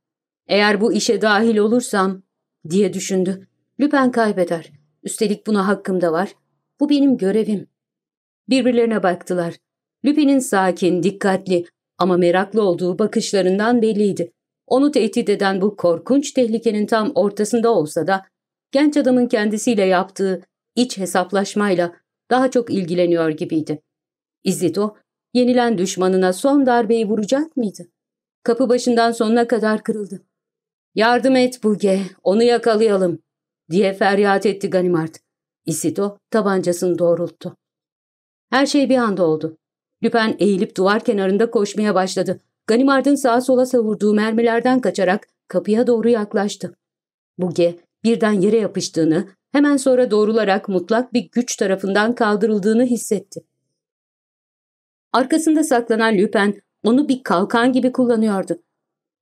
Eğer bu işe dahil olursam diye düşündü. Lüpen kaybeder. Üstelik buna hakkım da var. Bu benim görevim. Birbirlerine baktılar. Lüpen'in sakin, dikkatli ama meraklı olduğu bakışlarından belliydi. Onu tehdit eden bu korkunç tehlikenin tam ortasında olsa da genç adamın kendisiyle yaptığı iç hesaplaşmayla daha çok ilgileniyor gibiydi. İzito, yenilen düşmanına son darbeyi vuracak mıydı? Kapı başından sonuna kadar kırıldı. ''Yardım et Buge, onu yakalayalım.'' diye feryat etti Ganimard. Isito tabancasını doğrulttu. Her şey bir anda oldu. Lüpen eğilip duvar kenarında koşmaya başladı. Ganimard'ın sağa sola savurduğu mermilerden kaçarak kapıya doğru yaklaştı. Buge birden yere yapıştığını, hemen sonra doğrularak mutlak bir güç tarafından kaldırıldığını hissetti. Arkasında saklanan Lüpen onu bir kalkan gibi kullanıyordu.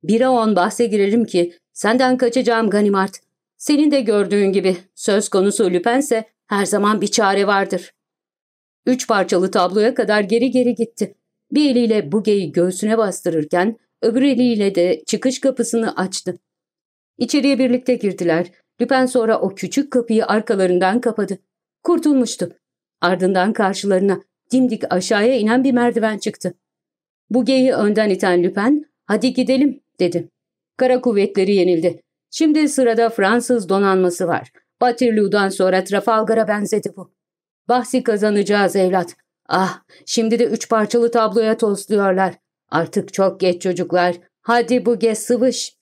Bire on bahse girerim ki senden kaçacağım Ganimard. Senin de gördüğün gibi söz konusu Lüpense her zaman bir çare vardır. Üç parçalı tabloya kadar geri geri gitti. Bir eliyle Buge'yi göğsüne bastırırken öbür eliyle de çıkış kapısını açtı. İçeriye birlikte girdiler. Lüpen sonra o küçük kapıyı arkalarından kapadı. Kurtulmuştu. Ardından karşılarına dimdik aşağıya inen bir merdiven çıktı. Buge'yi önden iten Lüpen, hadi gidelim dedi. Kara kuvvetleri yenildi. Şimdi sırada Fransız donanması var. Waterloo'dan sonra Trafalgar'a benzedi bu. Bahsi kazanacağız evlat. Ah, şimdi de üç parçalı tabloya tosluyorlar. Artık çok geç çocuklar. Hadi bu gez sıvış.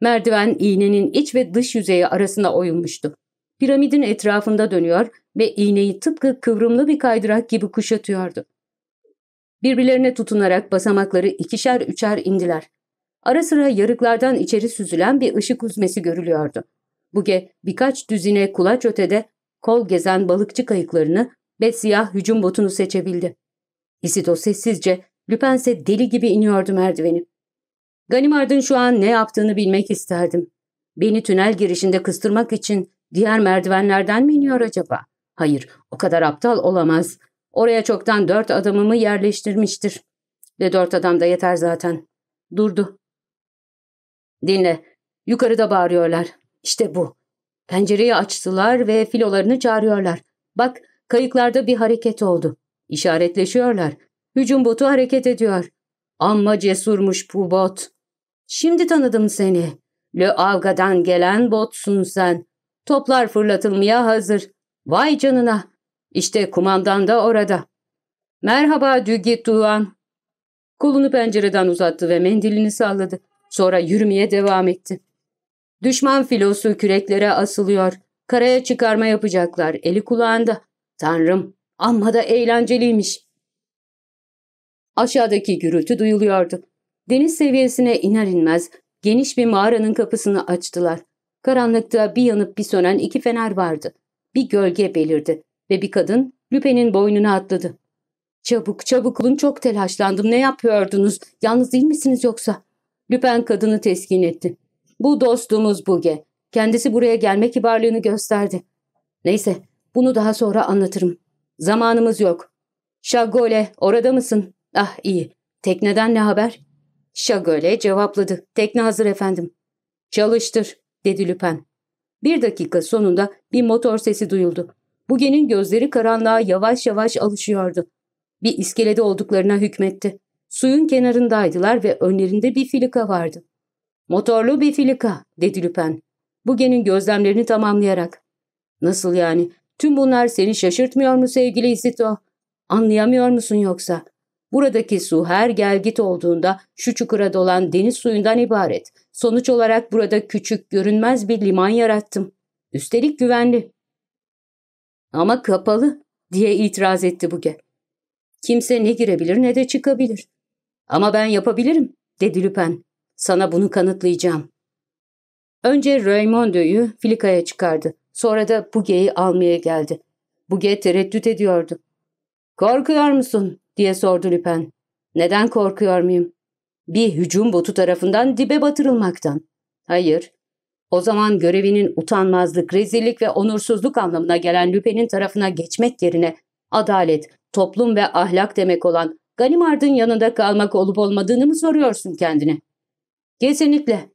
Merdiven iğnenin iç ve dış yüzeyi arasında oyulmuştu. piramidin etrafında dönüyor ve iğneyi tıpkı kıvrımlı bir kaydırak gibi kuşatıyordu. Birbirlerine tutunarak basamakları ikişer üçer indiler. Ara sıra yarıklardan içeri süzülen bir ışık uzmesi görülüyordu. Buge birkaç düzine kulaç ötede kol gezen balıkçı kayıklarını ve siyah hücum botunu seçebildi. Isido sessizce, Lüpense deli gibi iniyordu merdiveni. Ganimard'ın şu an ne yaptığını bilmek isterdim. Beni tünel girişinde kıstırmak için diğer merdivenlerden mi iniyor acaba? Hayır, o kadar aptal olamaz. Oraya çoktan dört adamımı yerleştirmiştir. Ve dört adam da yeter zaten. Durdu. Dinle. Yukarıda bağırıyorlar. İşte bu. Pencereyi açtılar ve filolarını çağırıyorlar. Bak, kayıklarda bir hareket oldu. İşaretleşiyorlar. Hücum botu hareket ediyor. Amma cesurmuş bu bot. Şimdi tanıdım seni. Le Avga'dan gelen botsun sen. Toplar fırlatılmaya hazır. Vay canına. İşte kumandan da orada. Merhaba Dügit Tuğan. Kolunu pencereden uzattı ve mendilini salladı. Sonra yürümeye devam etti. Düşman filosu küreklere asılıyor. Karaya çıkarma yapacaklar. Eli kulağında. Tanrım amma da eğlenceliymiş. Aşağıdaki gürültü duyuluyordu. Deniz seviyesine iner inmez geniş bir mağaranın kapısını açtılar. Karanlıkta bir yanıp bir sönen iki fener vardı. Bir gölge belirdi ve bir kadın Lüpe'nin boynuna atladı. Çabuk çabuk olun çok telaşlandım ne yapıyordunuz yalnız değil misiniz yoksa? Lüpen kadını teskin etti. Bu dostumuz Buge. Kendisi buraya gelme kibarlığını gösterdi. Neyse bunu daha sonra anlatırım. Zamanımız yok. Şagole orada mısın? Ah iyi. Tekneden ne haber? Şagole cevapladı. Tekne hazır efendim. Çalıştır dedi Lüpen. Bir dakika sonunda bir motor sesi duyuldu. Buge'nin gözleri karanlığa yavaş yavaş alışıyordu. Bir iskelede olduklarına hükmetti. Suyun kenarındaydılar ve önlerinde bir filika vardı. Motorlu bir filika, dedi Lüpen. Buge'nin gözlemlerini tamamlayarak. Nasıl yani? Tüm bunlar seni şaşırtmıyor mu sevgili Isito? Anlayamıyor musun yoksa? Buradaki su her gel git olduğunda şu çukura dolan deniz suyundan ibaret. Sonuç olarak burada küçük, görünmez bir liman yarattım. Üstelik güvenli. Ama kapalı, diye itiraz etti Buge. Kimse ne girebilir ne de çıkabilir. Ama ben yapabilirim, dedi Lüpen. Sana bunu kanıtlayacağım. Önce Raimondo'yu Filika'ya çıkardı. Sonra da Buge'yi almaya geldi. Buge tereddüt ediyordu. Korkuyor musun? Diye sordu Lüpen. Neden korkuyor muyum? Bir hücum botu tarafından dibe batırılmaktan. Hayır. O zaman görevinin utanmazlık, rezillik ve onursuzluk anlamına gelen Lüpen'in tarafına geçmek yerine adalet, toplum ve ahlak demek olan Ganimard'ın yanında kalmak olup olmadığını mı soruyorsun kendine? Kesinlikle.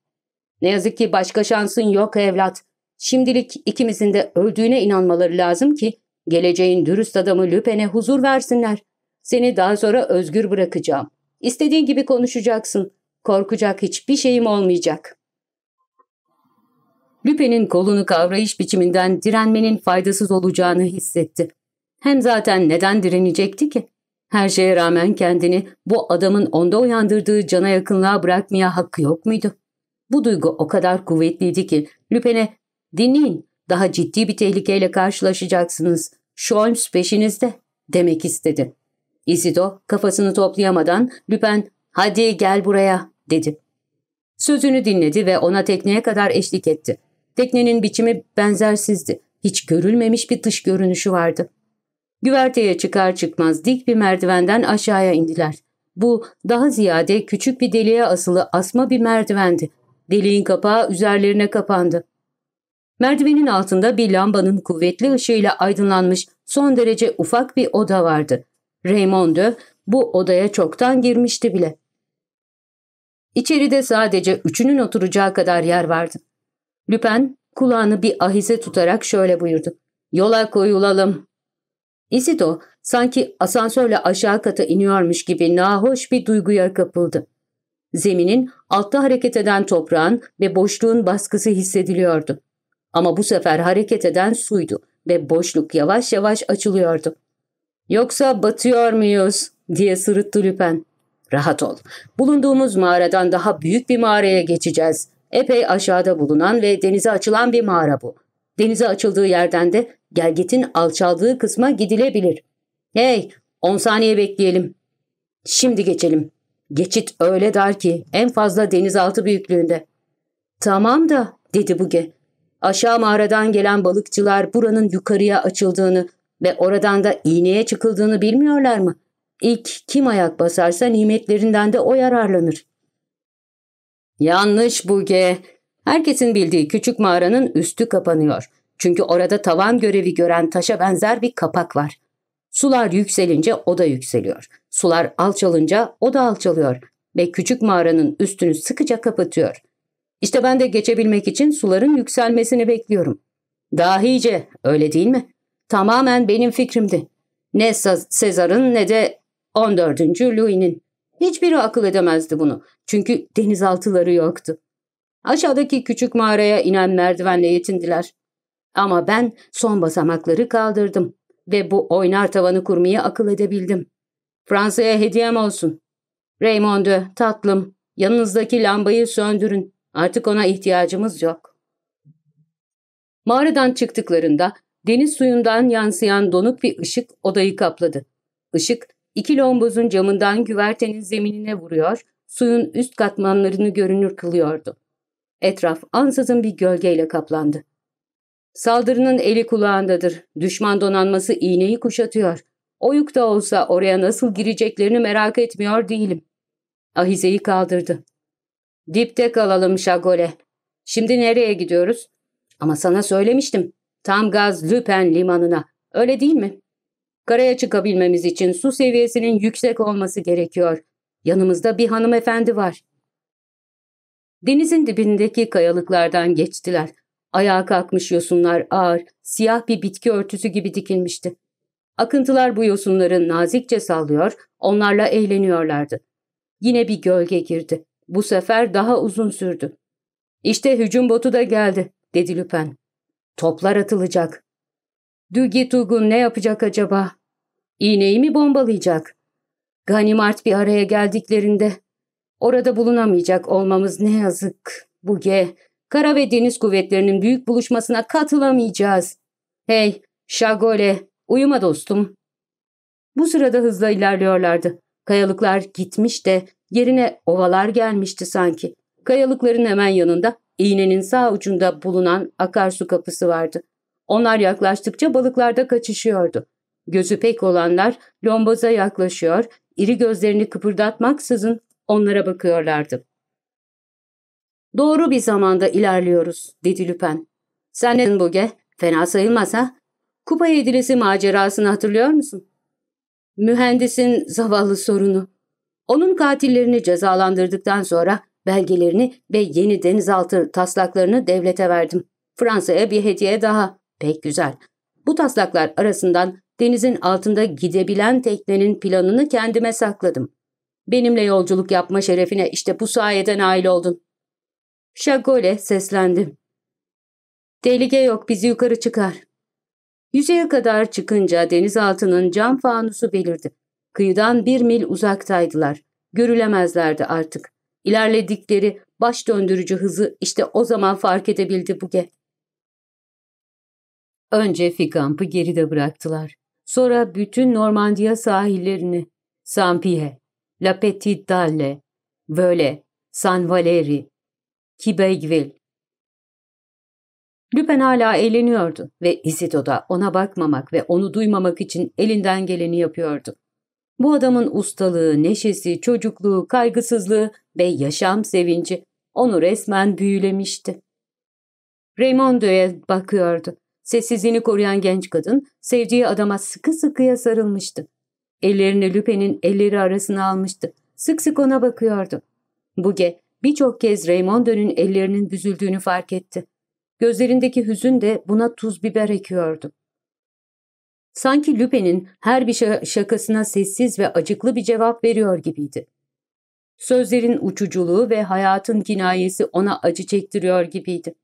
Ne yazık ki başka şansın yok evlat. Şimdilik ikimizin de öldüğüne inanmaları lazım ki geleceğin dürüst adamı Lüpen'e huzur versinler. Seni daha sonra özgür bırakacağım. İstediğin gibi konuşacaksın. Korkacak hiçbir şeyim olmayacak. Lüpe'nin kolunu kavrayış biçiminden direnmenin faydasız olacağını hissetti. Hem zaten neden direnecekti ki? Her şeye rağmen kendini bu adamın onda uyandırdığı cana yakınlığa bırakmaya hakkı yok muydu? Bu duygu o kadar kuvvetliydi ki Lüpen'e dinleyin daha ciddi bir tehlikeyle karşılaşacaksınız. Sholmes peşinizde demek istedi. Isido kafasını toplayamadan Lüpen hadi gel buraya dedi. Sözünü dinledi ve ona tekneye kadar eşlik etti. Teknenin biçimi benzersizdi. Hiç görülmemiş bir dış görünüşü vardı. Güverteye çıkar çıkmaz dik bir merdivenden aşağıya indiler. Bu daha ziyade küçük bir deliğe asılı asma bir merdivendi. Deliğin kapağı üzerlerine kapandı. Merdivenin altında bir lambanın kuvvetli ışığıyla aydınlanmış son derece ufak bir oda vardı. Raymond bu odaya çoktan girmişti bile. İçeride sadece üçünün oturacağı kadar yer vardı. Lüpen kulağını bir ahize tutarak şöyle buyurdu. Yola koyulalım. Isido sanki asansörle aşağı kata iniyormuş gibi nahoş bir duyguya kapıldı. Zeminin altta hareket eden toprağın ve boşluğun baskısı hissediliyordu. Ama bu sefer hareket eden suydu ve boşluk yavaş yavaş açılıyordu. ''Yoksa batıyor muyuz?'' diye sırıttı Lüpen. ''Rahat ol. Bulunduğumuz mağaradan daha büyük bir mağaraya geçeceğiz. Epey aşağıda bulunan ve denize açılan bir mağara bu. Denize açıldığı yerden de gelgetin alçaldığı kısma gidilebilir. Hey, 10 saniye bekleyelim. Şimdi geçelim. Geçit öyle dar ki en fazla denizaltı büyüklüğünde. Tamam da dedi Buge. Aşağı mağaradan gelen balıkçılar buranın yukarıya açıldığını ve oradan da iğneye çıkıldığını bilmiyorlar mı? İlk kim ayak basarsa nimetlerinden de o yararlanır. Yanlış Buge. Herkesin bildiği küçük mağaranın üstü kapanıyor. Çünkü orada tavan görevi gören taşa benzer bir kapak var. Sular yükselince o da yükseliyor. Sular alçalınca o da alçalıyor ve küçük mağaranın üstünü sıkıca kapatıyor. İşte ben de geçebilmek için suların yükselmesini bekliyorum. Dahice, öyle değil mi? Tamamen benim fikrimdi. Ne Sezar'ın ne de 14. Louis'nin. Hiçbiri akıl edemezdi bunu. Çünkü denizaltıları yoktu. Aşağıdaki küçük mağaraya inen merdivenle yetindiler. Ama ben son basamakları kaldırdım ve bu oynar tavanı kurmayı akıl edebildim. Fransa'ya hediyem olsun. Raymond'u, tatlım, yanınızdaki lambayı söndürün. Artık ona ihtiyacımız yok. Mağaradan çıktıklarında deniz suyundan yansıyan donuk bir ışık odayı kapladı. Işık iki lombozun camından güvertenin zeminine vuruyor, suyun üst katmanlarını görünür kılıyordu. Etraf ansızın bir gölgeyle kaplandı. Saldırının eli kulağındadır. Düşman donanması iğneyi kuşatıyor. Oyuk da olsa oraya nasıl gireceklerini merak etmiyor değilim. Ahize'yi kaldırdı. Dipte kalalım Şagole. Şimdi nereye gidiyoruz? Ama sana söylemiştim. Tam gaz Lüpen limanına. Öyle değil mi? Karaya çıkabilmemiz için su seviyesinin yüksek olması gerekiyor. Yanımızda bir hanımefendi var. Denizin dibindeki kayalıklardan geçtiler. Ayağa kalkmış yosunlar ağır, siyah bir bitki örtüsü gibi dikilmişti. Akıntılar bu yosunları nazikçe sallıyor, onlarla eğleniyorlardı. Yine bir gölge girdi. Bu sefer daha uzun sürdü. İşte hücum botu da geldi, dedi Lüpen. Toplar atılacak. Dügi Tugun ne yapacak acaba? İğneyi mi bombalayacak? Ganimart bir araya geldiklerinde orada bulunamayacak olmamız ne yazık. Buge, kara ve deniz kuvvetlerinin büyük buluşmasına katılamayacağız. Hey, Şagole, uyuma dostum. Bu sırada hızla ilerliyorlardı. Kayalıklar gitmiş de yerine ovalar gelmişti sanki. Kayalıkların hemen yanında iğnenin sağ ucunda bulunan akarsu kapısı vardı. Onlar yaklaştıkça balıklar da kaçışıyordu. Gözü pek olanlar lomboza yaklaşıyor, iri gözlerini kıpırdatmaksızın onlara bakıyorlardı. Doğru bir zamanda ilerliyoruz, dedi Lüpen. Sen ne Boge? Fena sayılmaz ha? Kupa yedilisi macerasını hatırlıyor musun? Mühendisin zavallı sorunu. Onun katillerini cezalandırdıktan sonra belgelerini ve yeni denizaltı taslaklarını devlete verdim. Fransa'ya bir hediye daha. Pek güzel. Bu taslaklar arasından denizin altında gidebilen teknenin planını kendime sakladım. Benimle yolculuk yapma şerefine işte bu sayede nail oldun. Şagole seslendi. Tehlike yok bizi yukarı çıkar. Yüzeye kadar çıkınca denizaltının cam fanusu belirdi. Kıyıdan bir mil uzaktaydılar. Görülemezlerdi artık. İlerledikleri baş döndürücü hızı işte o zaman fark edebildi Buge. Önce Fikamp'ı geride bıraktılar. Sonra bütün Normandiya sahillerini, Saint-Pierre, La Petite Dalle, Völe, San Valeri, Kibeygville. Lüpen hala eğleniyordu ve Isidro da ona bakmamak ve onu duymamak için elinden geleni yapıyordu. Bu adamın ustalığı, neşesi, çocukluğu, kaygısızlığı ve yaşam sevinci onu resmen büyülemişti. Raymondo'ya bakıyordu. Sessizliğini koruyan genç kadın sevdiği adama sıkı sıkıya sarılmıştı. Ellerini Lüpe'nin elleri arasına almıştı. Sık sık ona bakıyordu. Buge birçok kez Raymondo'nun ellerinin büzüldüğünü fark etti. Gözlerindeki hüzün de buna tuz biber ekiyordu. Sanki Lüpe'nin her bir şakasına sessiz ve acıklı bir cevap veriyor gibiydi. Sözlerin uçuculuğu ve hayatın kinayesi ona acı çektiriyor gibiydi.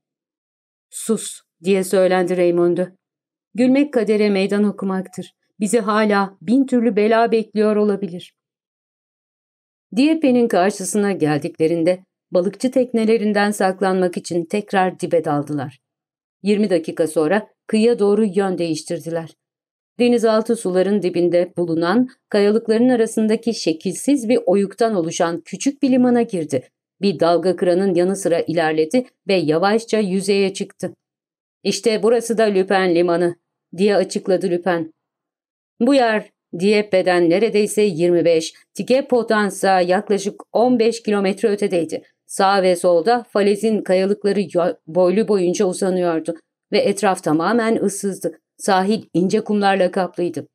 Sus diye söylendi Raymond'u. Gülmek kadere meydan okumaktır. Bizi hala bin türlü bela bekliyor olabilir. Diepe'nin karşısına geldiklerinde balıkçı teknelerinden saklanmak için tekrar dibe daldılar. 20 dakika sonra kıyıya doğru yön değiştirdiler. Denizaltı suların dibinde bulunan kayalıkların arasındaki şekilsiz bir oyuktan oluşan küçük bir limana girdi. Bir dalga kıranın yanı sıra ilerledi ve yavaşça yüzeye çıktı. İşte burası da Lüpen limanı diye açıkladı Lüpen. Bu yer Diepe'den neredeyse 25, Tikepo'dansa yaklaşık 15 kilometre ötedeydi. Sağ ve solda falezin kayalıkları boylu boyunca uzanıyordu ve etraf tamamen ıssızdı. Sahil ince kumlarla kaplıydı.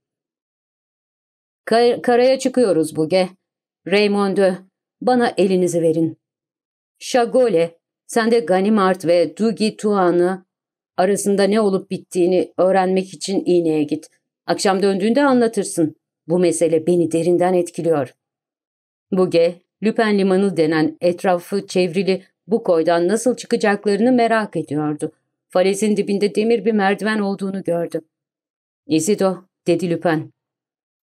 Kar karaya çıkıyoruz Buge. Raymond'u bana elinizi verin. Şagole, sen de Ganimard ve Dugi Tuan'ı arasında ne olup bittiğini öğrenmek için iğneye git. Akşam döndüğünde anlatırsın. Bu mesele beni derinden etkiliyor. Buge, Lüpen Limanı denen etrafı çevrili bu koydan nasıl çıkacaklarını merak ediyordu. Falezin dibinde demir bir merdiven olduğunu gördü. İzido, dedi Lüpen.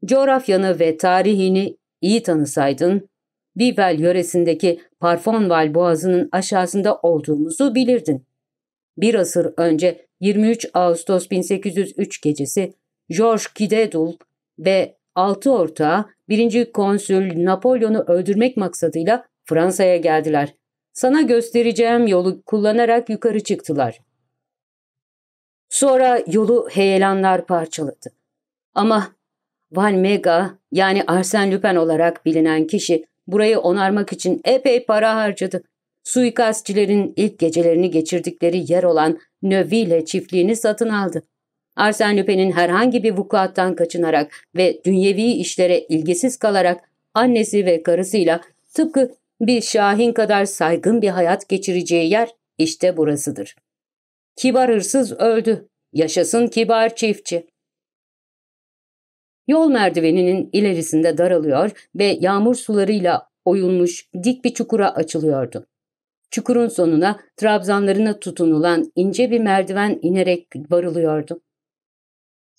Coğrafyanı ve tarihini iyi tanısaydın, Bivel yöresindeki Parfonval boğazının aşağısında olduğumuzu bilirdin. Bir asır önce 23 Ağustos 1803 gecesi George Kidedul ve altı ortağı 1. konsül Napolyon'u öldürmek maksadıyla Fransa'ya geldiler. Sana göstereceğim yolu kullanarak yukarı çıktılar. Sonra yolu heyelanlar parçaladı. Ama Valmega yani Arsène Lupin olarak bilinen kişi burayı onarmak için epey para harcadı. Suikastçilerin ilk gecelerini geçirdikleri yer olan Neuville çiftliğini satın aldı. Arsène Lupin'in herhangi bir vukuattan kaçınarak ve dünyevi işlere ilgisiz kalarak annesi ve karısıyla tıpkı bir şahin kadar saygın bir hayat geçireceği yer işte burasıdır. Kibar hırsız öldü. Yaşasın kibar çiftçi. Yol merdiveninin ilerisinde daralıyor ve yağmur sularıyla oyulmuş dik bir çukura açılıyordu. Çukurun sonuna trabzanlarına tutunulan ince bir merdiven inerek varılıyordu.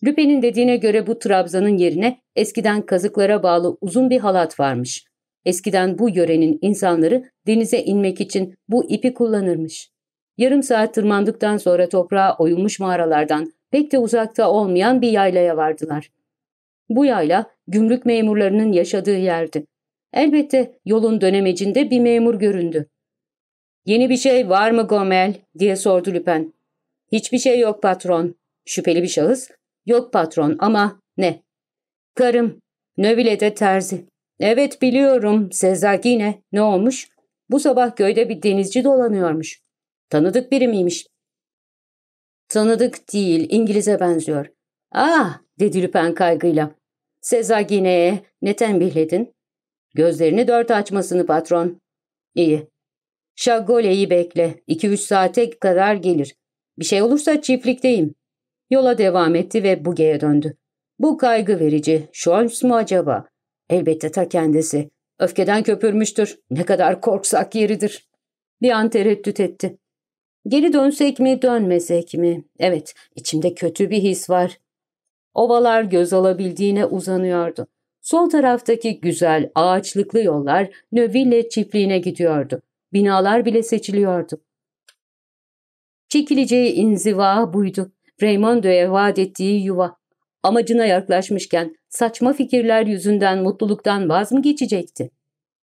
Lüpe'nin dediğine göre bu trabzanın yerine eskiden kazıklara bağlı uzun bir halat varmış. Eskiden bu yörenin insanları denize inmek için bu ipi kullanırmış. Yarım saat tırmandıktan sonra toprağa oyulmuş mağaralardan pek de uzakta olmayan bir yaylaya vardılar. Bu yayla gümrük memurlarının yaşadığı yerdi. Elbette yolun dönemecinde bir memur göründü. ''Yeni bir şey var mı Gomel?'' diye sordu Lüpen. ''Hiçbir şey yok patron.'' Şüpheli bir şahıs Yok patron ama ne? Karım. Nöbile'de terzi. Evet biliyorum. Sezagine. Ne olmuş? Bu sabah köyde bir denizci dolanıyormuş. Tanıdık biri miymiş? Tanıdık değil. İngiliz'e benziyor. Ah dedi Lüpen kaygıyla. Sezagine'ye ne tembihledin? Gözlerini dört açmasını patron. İyi. Şagole'yi bekle. İki üç saate kadar gelir. Bir şey olursa çiftlikteyim. Yola devam etti ve Buge'ye döndü. Bu kaygı verici. Scholz mu acaba? Elbette ta kendisi. Öfkeden köpürmüştür. Ne kadar korksak yeridir. Bir an tereddüt etti. Geri dönsek mi, dönmesek mi? Evet, içimde kötü bir his var. Ovalar göz alabildiğine uzanıyordu. Sol taraftaki güzel, ağaçlıklı yollar Növille çiftliğine gidiyordu. Binalar bile seçiliyordu. Çekileceği inziva buydu. Raymondo'ya vaat ettiği yuva. Amacına yaklaşmışken saçma fikirler yüzünden mutluluktan vaz mı geçecekti?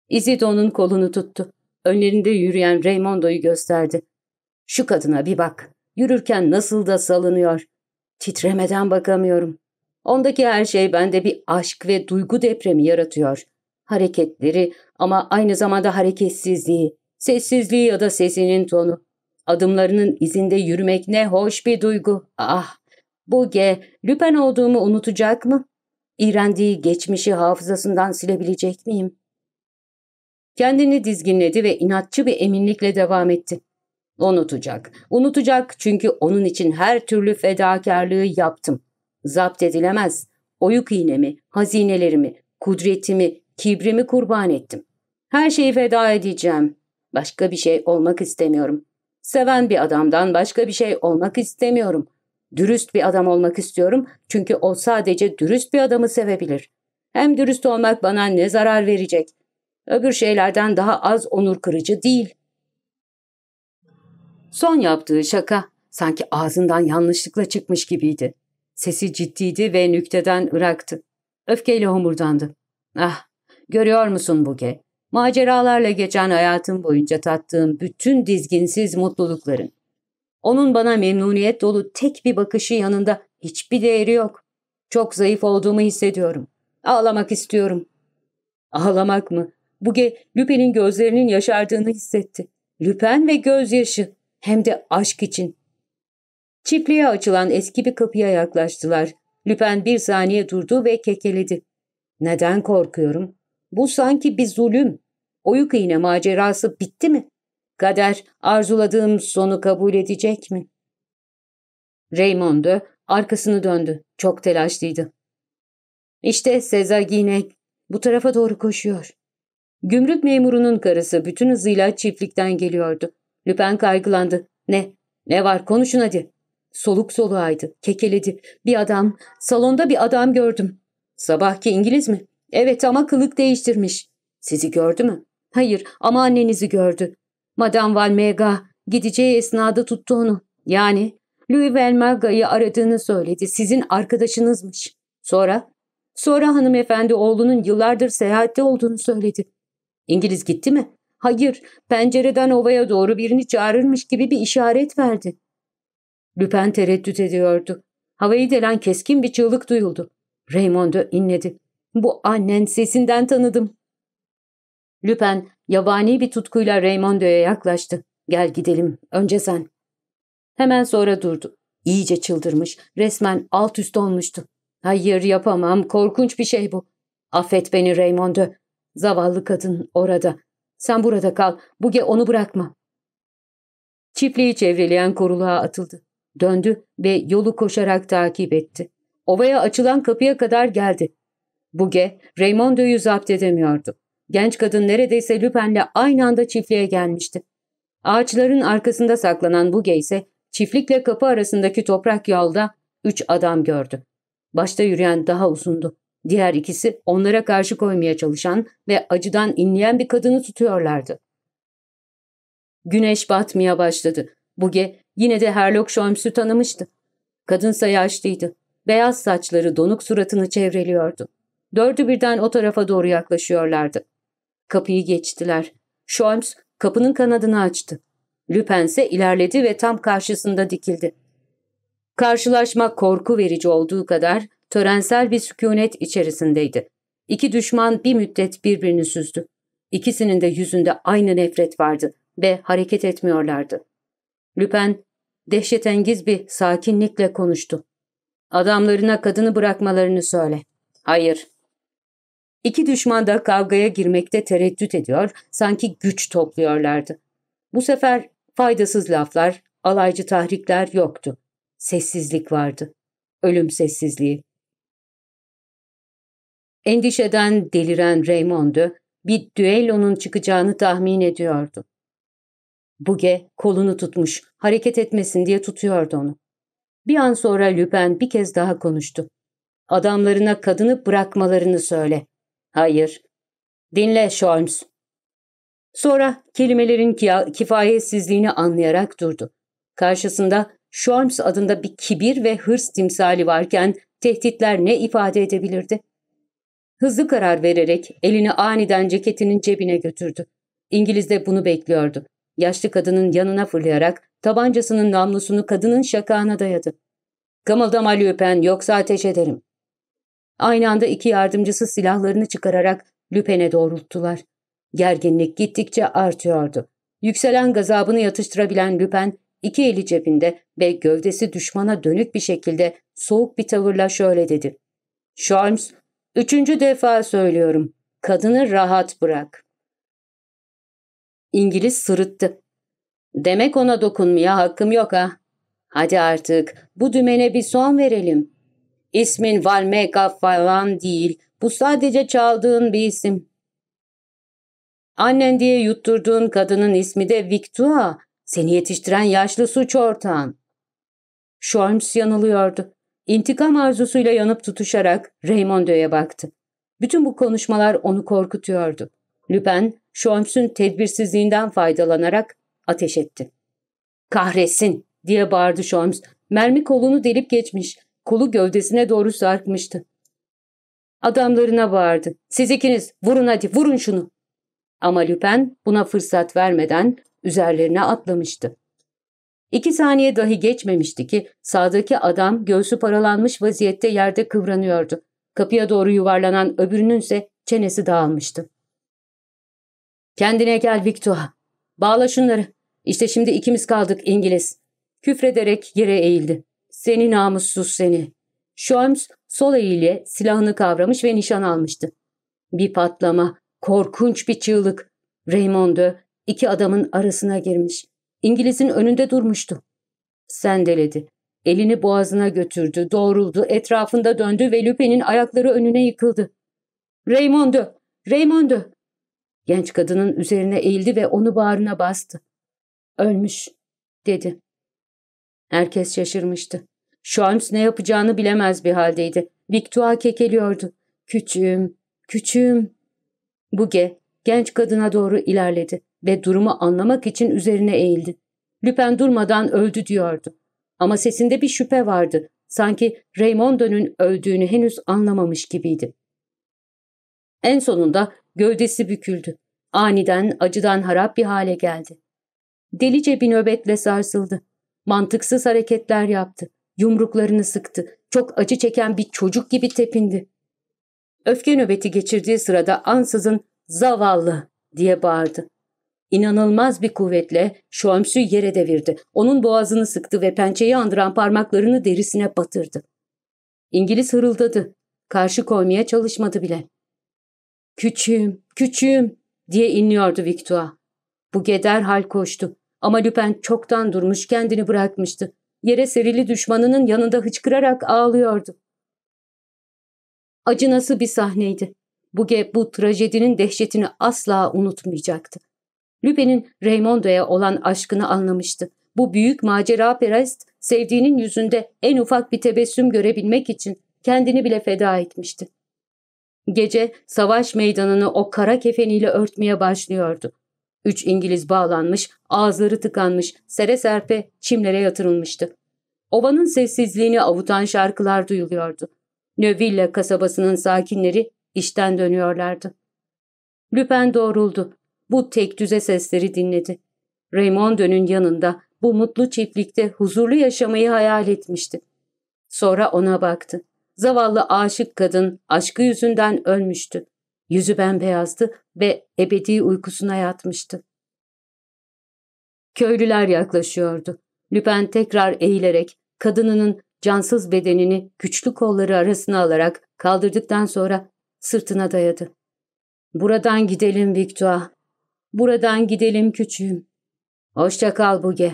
Isido'nun kolunu tuttu. Önlerinde yürüyen Raymondo'yu gösterdi. Şu kadına bir bak. Yürürken nasıl da salınıyor. Titremeden bakamıyorum. Ondaki her şey bende bir aşk ve duygu depremi yaratıyor. Hareketleri ama aynı zamanda hareketsizliği, sessizliği ya da sesinin tonu. Adımlarının izinde yürümek ne hoş bir duygu. Ah, bu G, Lüpen olduğumu unutacak mı? İğrendiği geçmişi hafızasından silebilecek miyim? Kendini dizginledi ve inatçı bir eminlikle devam etti. Unutacak. Unutacak çünkü onun için her türlü fedakarlığı yaptım. Zapt edilemez. Oyuk iğnemi, hazinelerimi, kudretimi, kibrimi kurban ettim. Her şeyi feda edeceğim. Başka bir şey olmak istemiyorum. Seven bir adamdan başka bir şey olmak istemiyorum. Dürüst bir adam olmak istiyorum çünkü o sadece dürüst bir adamı sevebilir. Hem dürüst olmak bana ne zarar verecek? Öbür şeylerden daha az onur kırıcı değil. Son yaptığı şaka sanki ağzından yanlışlıkla çıkmış gibiydi. Sesi ciddiydi ve nükteden ıraktı. Öfkeyle homurdandı. Ah, görüyor musun Buge? Maceralarla geçen hayatım boyunca tattığım bütün dizginsiz mutlulukların. Onun bana memnuniyet dolu tek bir bakışı yanında hiçbir değeri yok. Çok zayıf olduğumu hissediyorum. Ağlamak istiyorum. Ağlamak mı? Buge, Lüpen'in gözlerinin yaşardığını hissetti. Lüpen ve gözyaşı. Hem de aşk için. Çiftliğe açılan eski bir kapıya yaklaştılar. Lüpen bir saniye durdu ve kekeledi. Neden korkuyorum? Bu sanki bir zulüm. Oyuk iğne macerası bitti mi? Kader arzuladığım sonu kabul edecek mi? Raymond arkasını döndü. Çok telaşlıydı. İşte Sezagine bu tarafa doğru koşuyor. Gümrük memurunun karısı bütün hızıyla çiftlikten geliyordu. Lüpen kaygılandı. Ne? Ne var konuşun hadi. Soluk soluğaydı. Kekeledi. Bir adam. Salonda bir adam gördüm. Sabahki İngiliz mi? Evet ama kılık değiştirmiş. Sizi gördü mü? Hayır ama annenizi gördü. Madame Valmega gideceği esnada tuttu onu. Yani Louis Valmega'yı aradığını söyledi. Sizin arkadaşınızmış. Sonra? Sonra hanımefendi oğlunun yıllardır seyahatte olduğunu söyledi. İngiliz gitti mi? Hayır, pencereden ovaya doğru birini çağırırmış gibi bir işaret verdi. Lüpen tereddüt ediyordu. Havayı delen keskin bir çığlık duyuldu. Raymond'u inledi. Bu annen sesinden tanıdım. Lüpen yabani bir tutkuyla Raymondo'ya yaklaştı. Gel gidelim, önce sen. Hemen sonra durdu. İyice çıldırmış, resmen alt üst olmuştu. Hayır yapamam, korkunç bir şey bu. Affet beni Raymondo. Zavallı kadın orada. Sen burada kal, Buge onu bırakma. Çiftliği çevreleyen koruluğa atıldı. Döndü ve yolu koşarak takip etti. Ovaya açılan kapıya kadar geldi. Buge, Raymondo'yu zapt edemiyordu. Genç kadın neredeyse Lüpen'le aynı anda çiftliğe gelmişti. Ağaçların arkasında saklanan Buge ise çiftlikle kapı arasındaki toprak yolda üç adam gördü. Başta yürüyen daha uzundu. Diğer ikisi onlara karşı koymaya çalışan ve acıdan inleyen bir kadını tutuyorlardı. Güneş batmaya başladı. Buge yine de Herlock Sholmes'u tanımıştı. Kadınsa yaşlıydı. Beyaz saçları donuk suratını çevreliyordu. Dördü birden o tarafa doğru yaklaşıyorlardı. Kapıyı geçtiler. Sholmes kapının kanadını açtı. Lupin ise ilerledi ve tam karşısında dikildi. Karşılaşma korku verici olduğu kadar törensel bir sükunet içerisindeydi. İki düşman bir müddet birbirini süzdü. İkisinin de yüzünde aynı nefret vardı ve hareket etmiyorlardı. Lüpen dehşetengiz bir sakinlikle konuştu. Adamlarına kadını bırakmalarını söyle. Hayır. İki düşman da kavgaya girmekte tereddüt ediyor, sanki güç topluyorlardı. Bu sefer faydasız laflar, alaycı tahrikler yoktu. Sessizlik vardı. Ölüm sessizliği. Endişeden deliren Raymond'u bir düellonun çıkacağını tahmin ediyordu. Buge kolunu tutmuş, hareket etmesin diye tutuyordu onu. Bir an sonra Lüpen bir kez daha konuştu. Adamlarına kadını bırakmalarını söyle. Hayır. Dinle Sholmes. Sonra kelimelerin kifayetsizliğini anlayarak durdu. Karşısında Sholmes adında bir kibir ve hırs timsali varken tehditler ne ifade edebilirdi? Hızlı karar vererek elini aniden ceketinin cebine götürdü. İngiliz de bunu bekliyordu. Yaşlı kadının yanına fırlayarak tabancasının namlusunu kadının şakağına dayadı. Kımıldama Lüpen yoksa ateş ederim. Aynı anda iki yardımcısı silahlarını çıkararak Lüpen'e doğrulttular. Gerginlik gittikçe artıyordu. Yükselen gazabını yatıştırabilen Lüpen iki eli cebinde ve gövdesi düşmana dönük bir şekilde soğuk bir tavırla şöyle dedi. Sholmes, üçüncü defa söylüyorum. Kadını rahat bırak. İngiliz sırıttı. Demek ona dokunmaya hakkım yok ha. Hadi artık bu dümene bir son verelim. İsmin Valmeka falan değil. Bu sadece çaldığın bir isim. Annen diye yutturduğun kadının ismi de Victua. Seni yetiştiren yaşlı suç ortağın. Sholmes yanılıyordu. İntikam arzusuyla yanıp tutuşarak Raymondo'ya baktı. Bütün bu konuşmalar onu korkutuyordu. Lupin, Sholmes'un tedbirsizliğinden faydalanarak ateş etti. Kahretsin diye bağırdı Sholmes. Mermi kolunu delip geçmiş. Kolu gövdesine doğru sarkmıştı. Adamlarına bağırdı. Siz ikiniz vurun hadi vurun şunu. Ama Lupin buna fırsat vermeden üzerlerine atlamıştı. İki saniye dahi geçmemişti ki sağdaki adam göğsü paralanmış vaziyette yerde kıvranıyordu. Kapıya doğru yuvarlanan öbürünün ise çenesi dağılmıştı. Kendine gel Victor. Bağla şunları. İşte şimdi ikimiz kaldık İngiliz. Küfrederek yere eğildi. Seni namussuz seni. Sholmes sol eliyle silahını kavramış ve nişan almıştı. Bir patlama, korkunç bir çığlık. Raymond'u iki adamın arasına girmiş. İngiliz'in önünde durmuştu. Sendeledi. Elini boğazına götürdü, doğruldu, etrafında döndü ve Lupin'in ayakları önüne yıkıldı. Raymond'u! Raymond'u! Genç kadının üzerine eğildi ve onu bağrına bastı. Ölmüş, dedi. Herkes şaşırmıştı. Sholmes ne yapacağını bilemez bir haldeydi. Victoire kekeliyordu. Küçüğüm, küçüğüm. Buge genç kadına doğru ilerledi ve durumu anlamak için üzerine eğildi. Lüpen durmadan öldü diyordu. Ama sesinde bir şüphe vardı. Sanki Raymondo'nun öldüğünü henüz anlamamış gibiydi. En sonunda gövdesi büküldü. Aniden acıdan harap bir hale geldi. Delice bir nöbetle sarsıldı. Mantıksız hareketler yaptı. Yumruklarını sıktı. Çok acı çeken bir çocuk gibi tepindi. Öfke nöbeti geçirdiği sırada ansızın zavallı diye bağırdı. İnanılmaz bir kuvvetle Şoms'u yere devirdi. Onun boğazını sıktı ve pençeyi andıran parmaklarını derisine batırdı. İngiliz hırıldadı. Karşı koymaya çalışmadı bile. Küçüğüm, küçüğüm diye inliyordu Victoire. Bu geder hal koştu. Ama Lüpen çoktan durmuş kendini bırakmıştı. Yere serili düşmanının yanında hıçkırarak ağlıyordu. Acı nasıl bir sahneydi. Buge bu trajedinin dehşetini asla unutmayacaktı. Lüpe'nin Raymondo'ya olan aşkını anlamıştı. Bu büyük macera perest sevdiğinin yüzünde en ufak bir tebessüm görebilmek için kendini bile feda etmişti. Gece savaş meydanını o kara kefeniyle örtmeye başlıyordu. Üç İngiliz bağlanmış, ağızları tıkanmış, sere serpe çimlere yatırılmıştı. Ovanın sessizliğini avutan şarkılar duyuluyordu. Neuville kasabasının sakinleri işten dönüyorlardı. Lüpen doğruldu. Bu tek düze sesleri dinledi. Raymondo'nun yanında bu mutlu çiftlikte huzurlu yaşamayı hayal etmişti. Sonra ona baktı. Zavallı aşık kadın aşkı yüzünden ölmüştü. Yüzü bembeyazdı ve ebedi uykusuna yatmıştı. Köylüler yaklaşıyordu. Lüpen tekrar eğilerek kadınının cansız bedenini güçlü kolları arasına alarak kaldırdıktan sonra sırtına dayadı. Buradan gidelim Victoire. Buradan gidelim küçüğüm. Hoşça kal Buge.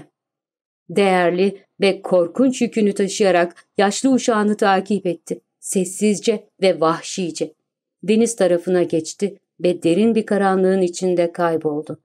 Değerli ve korkunç yükünü taşıyarak yaşlı uşağını takip etti. Sessizce ve vahşice. Deniz tarafına geçti ve derin bir karanlığın içinde kayboldu.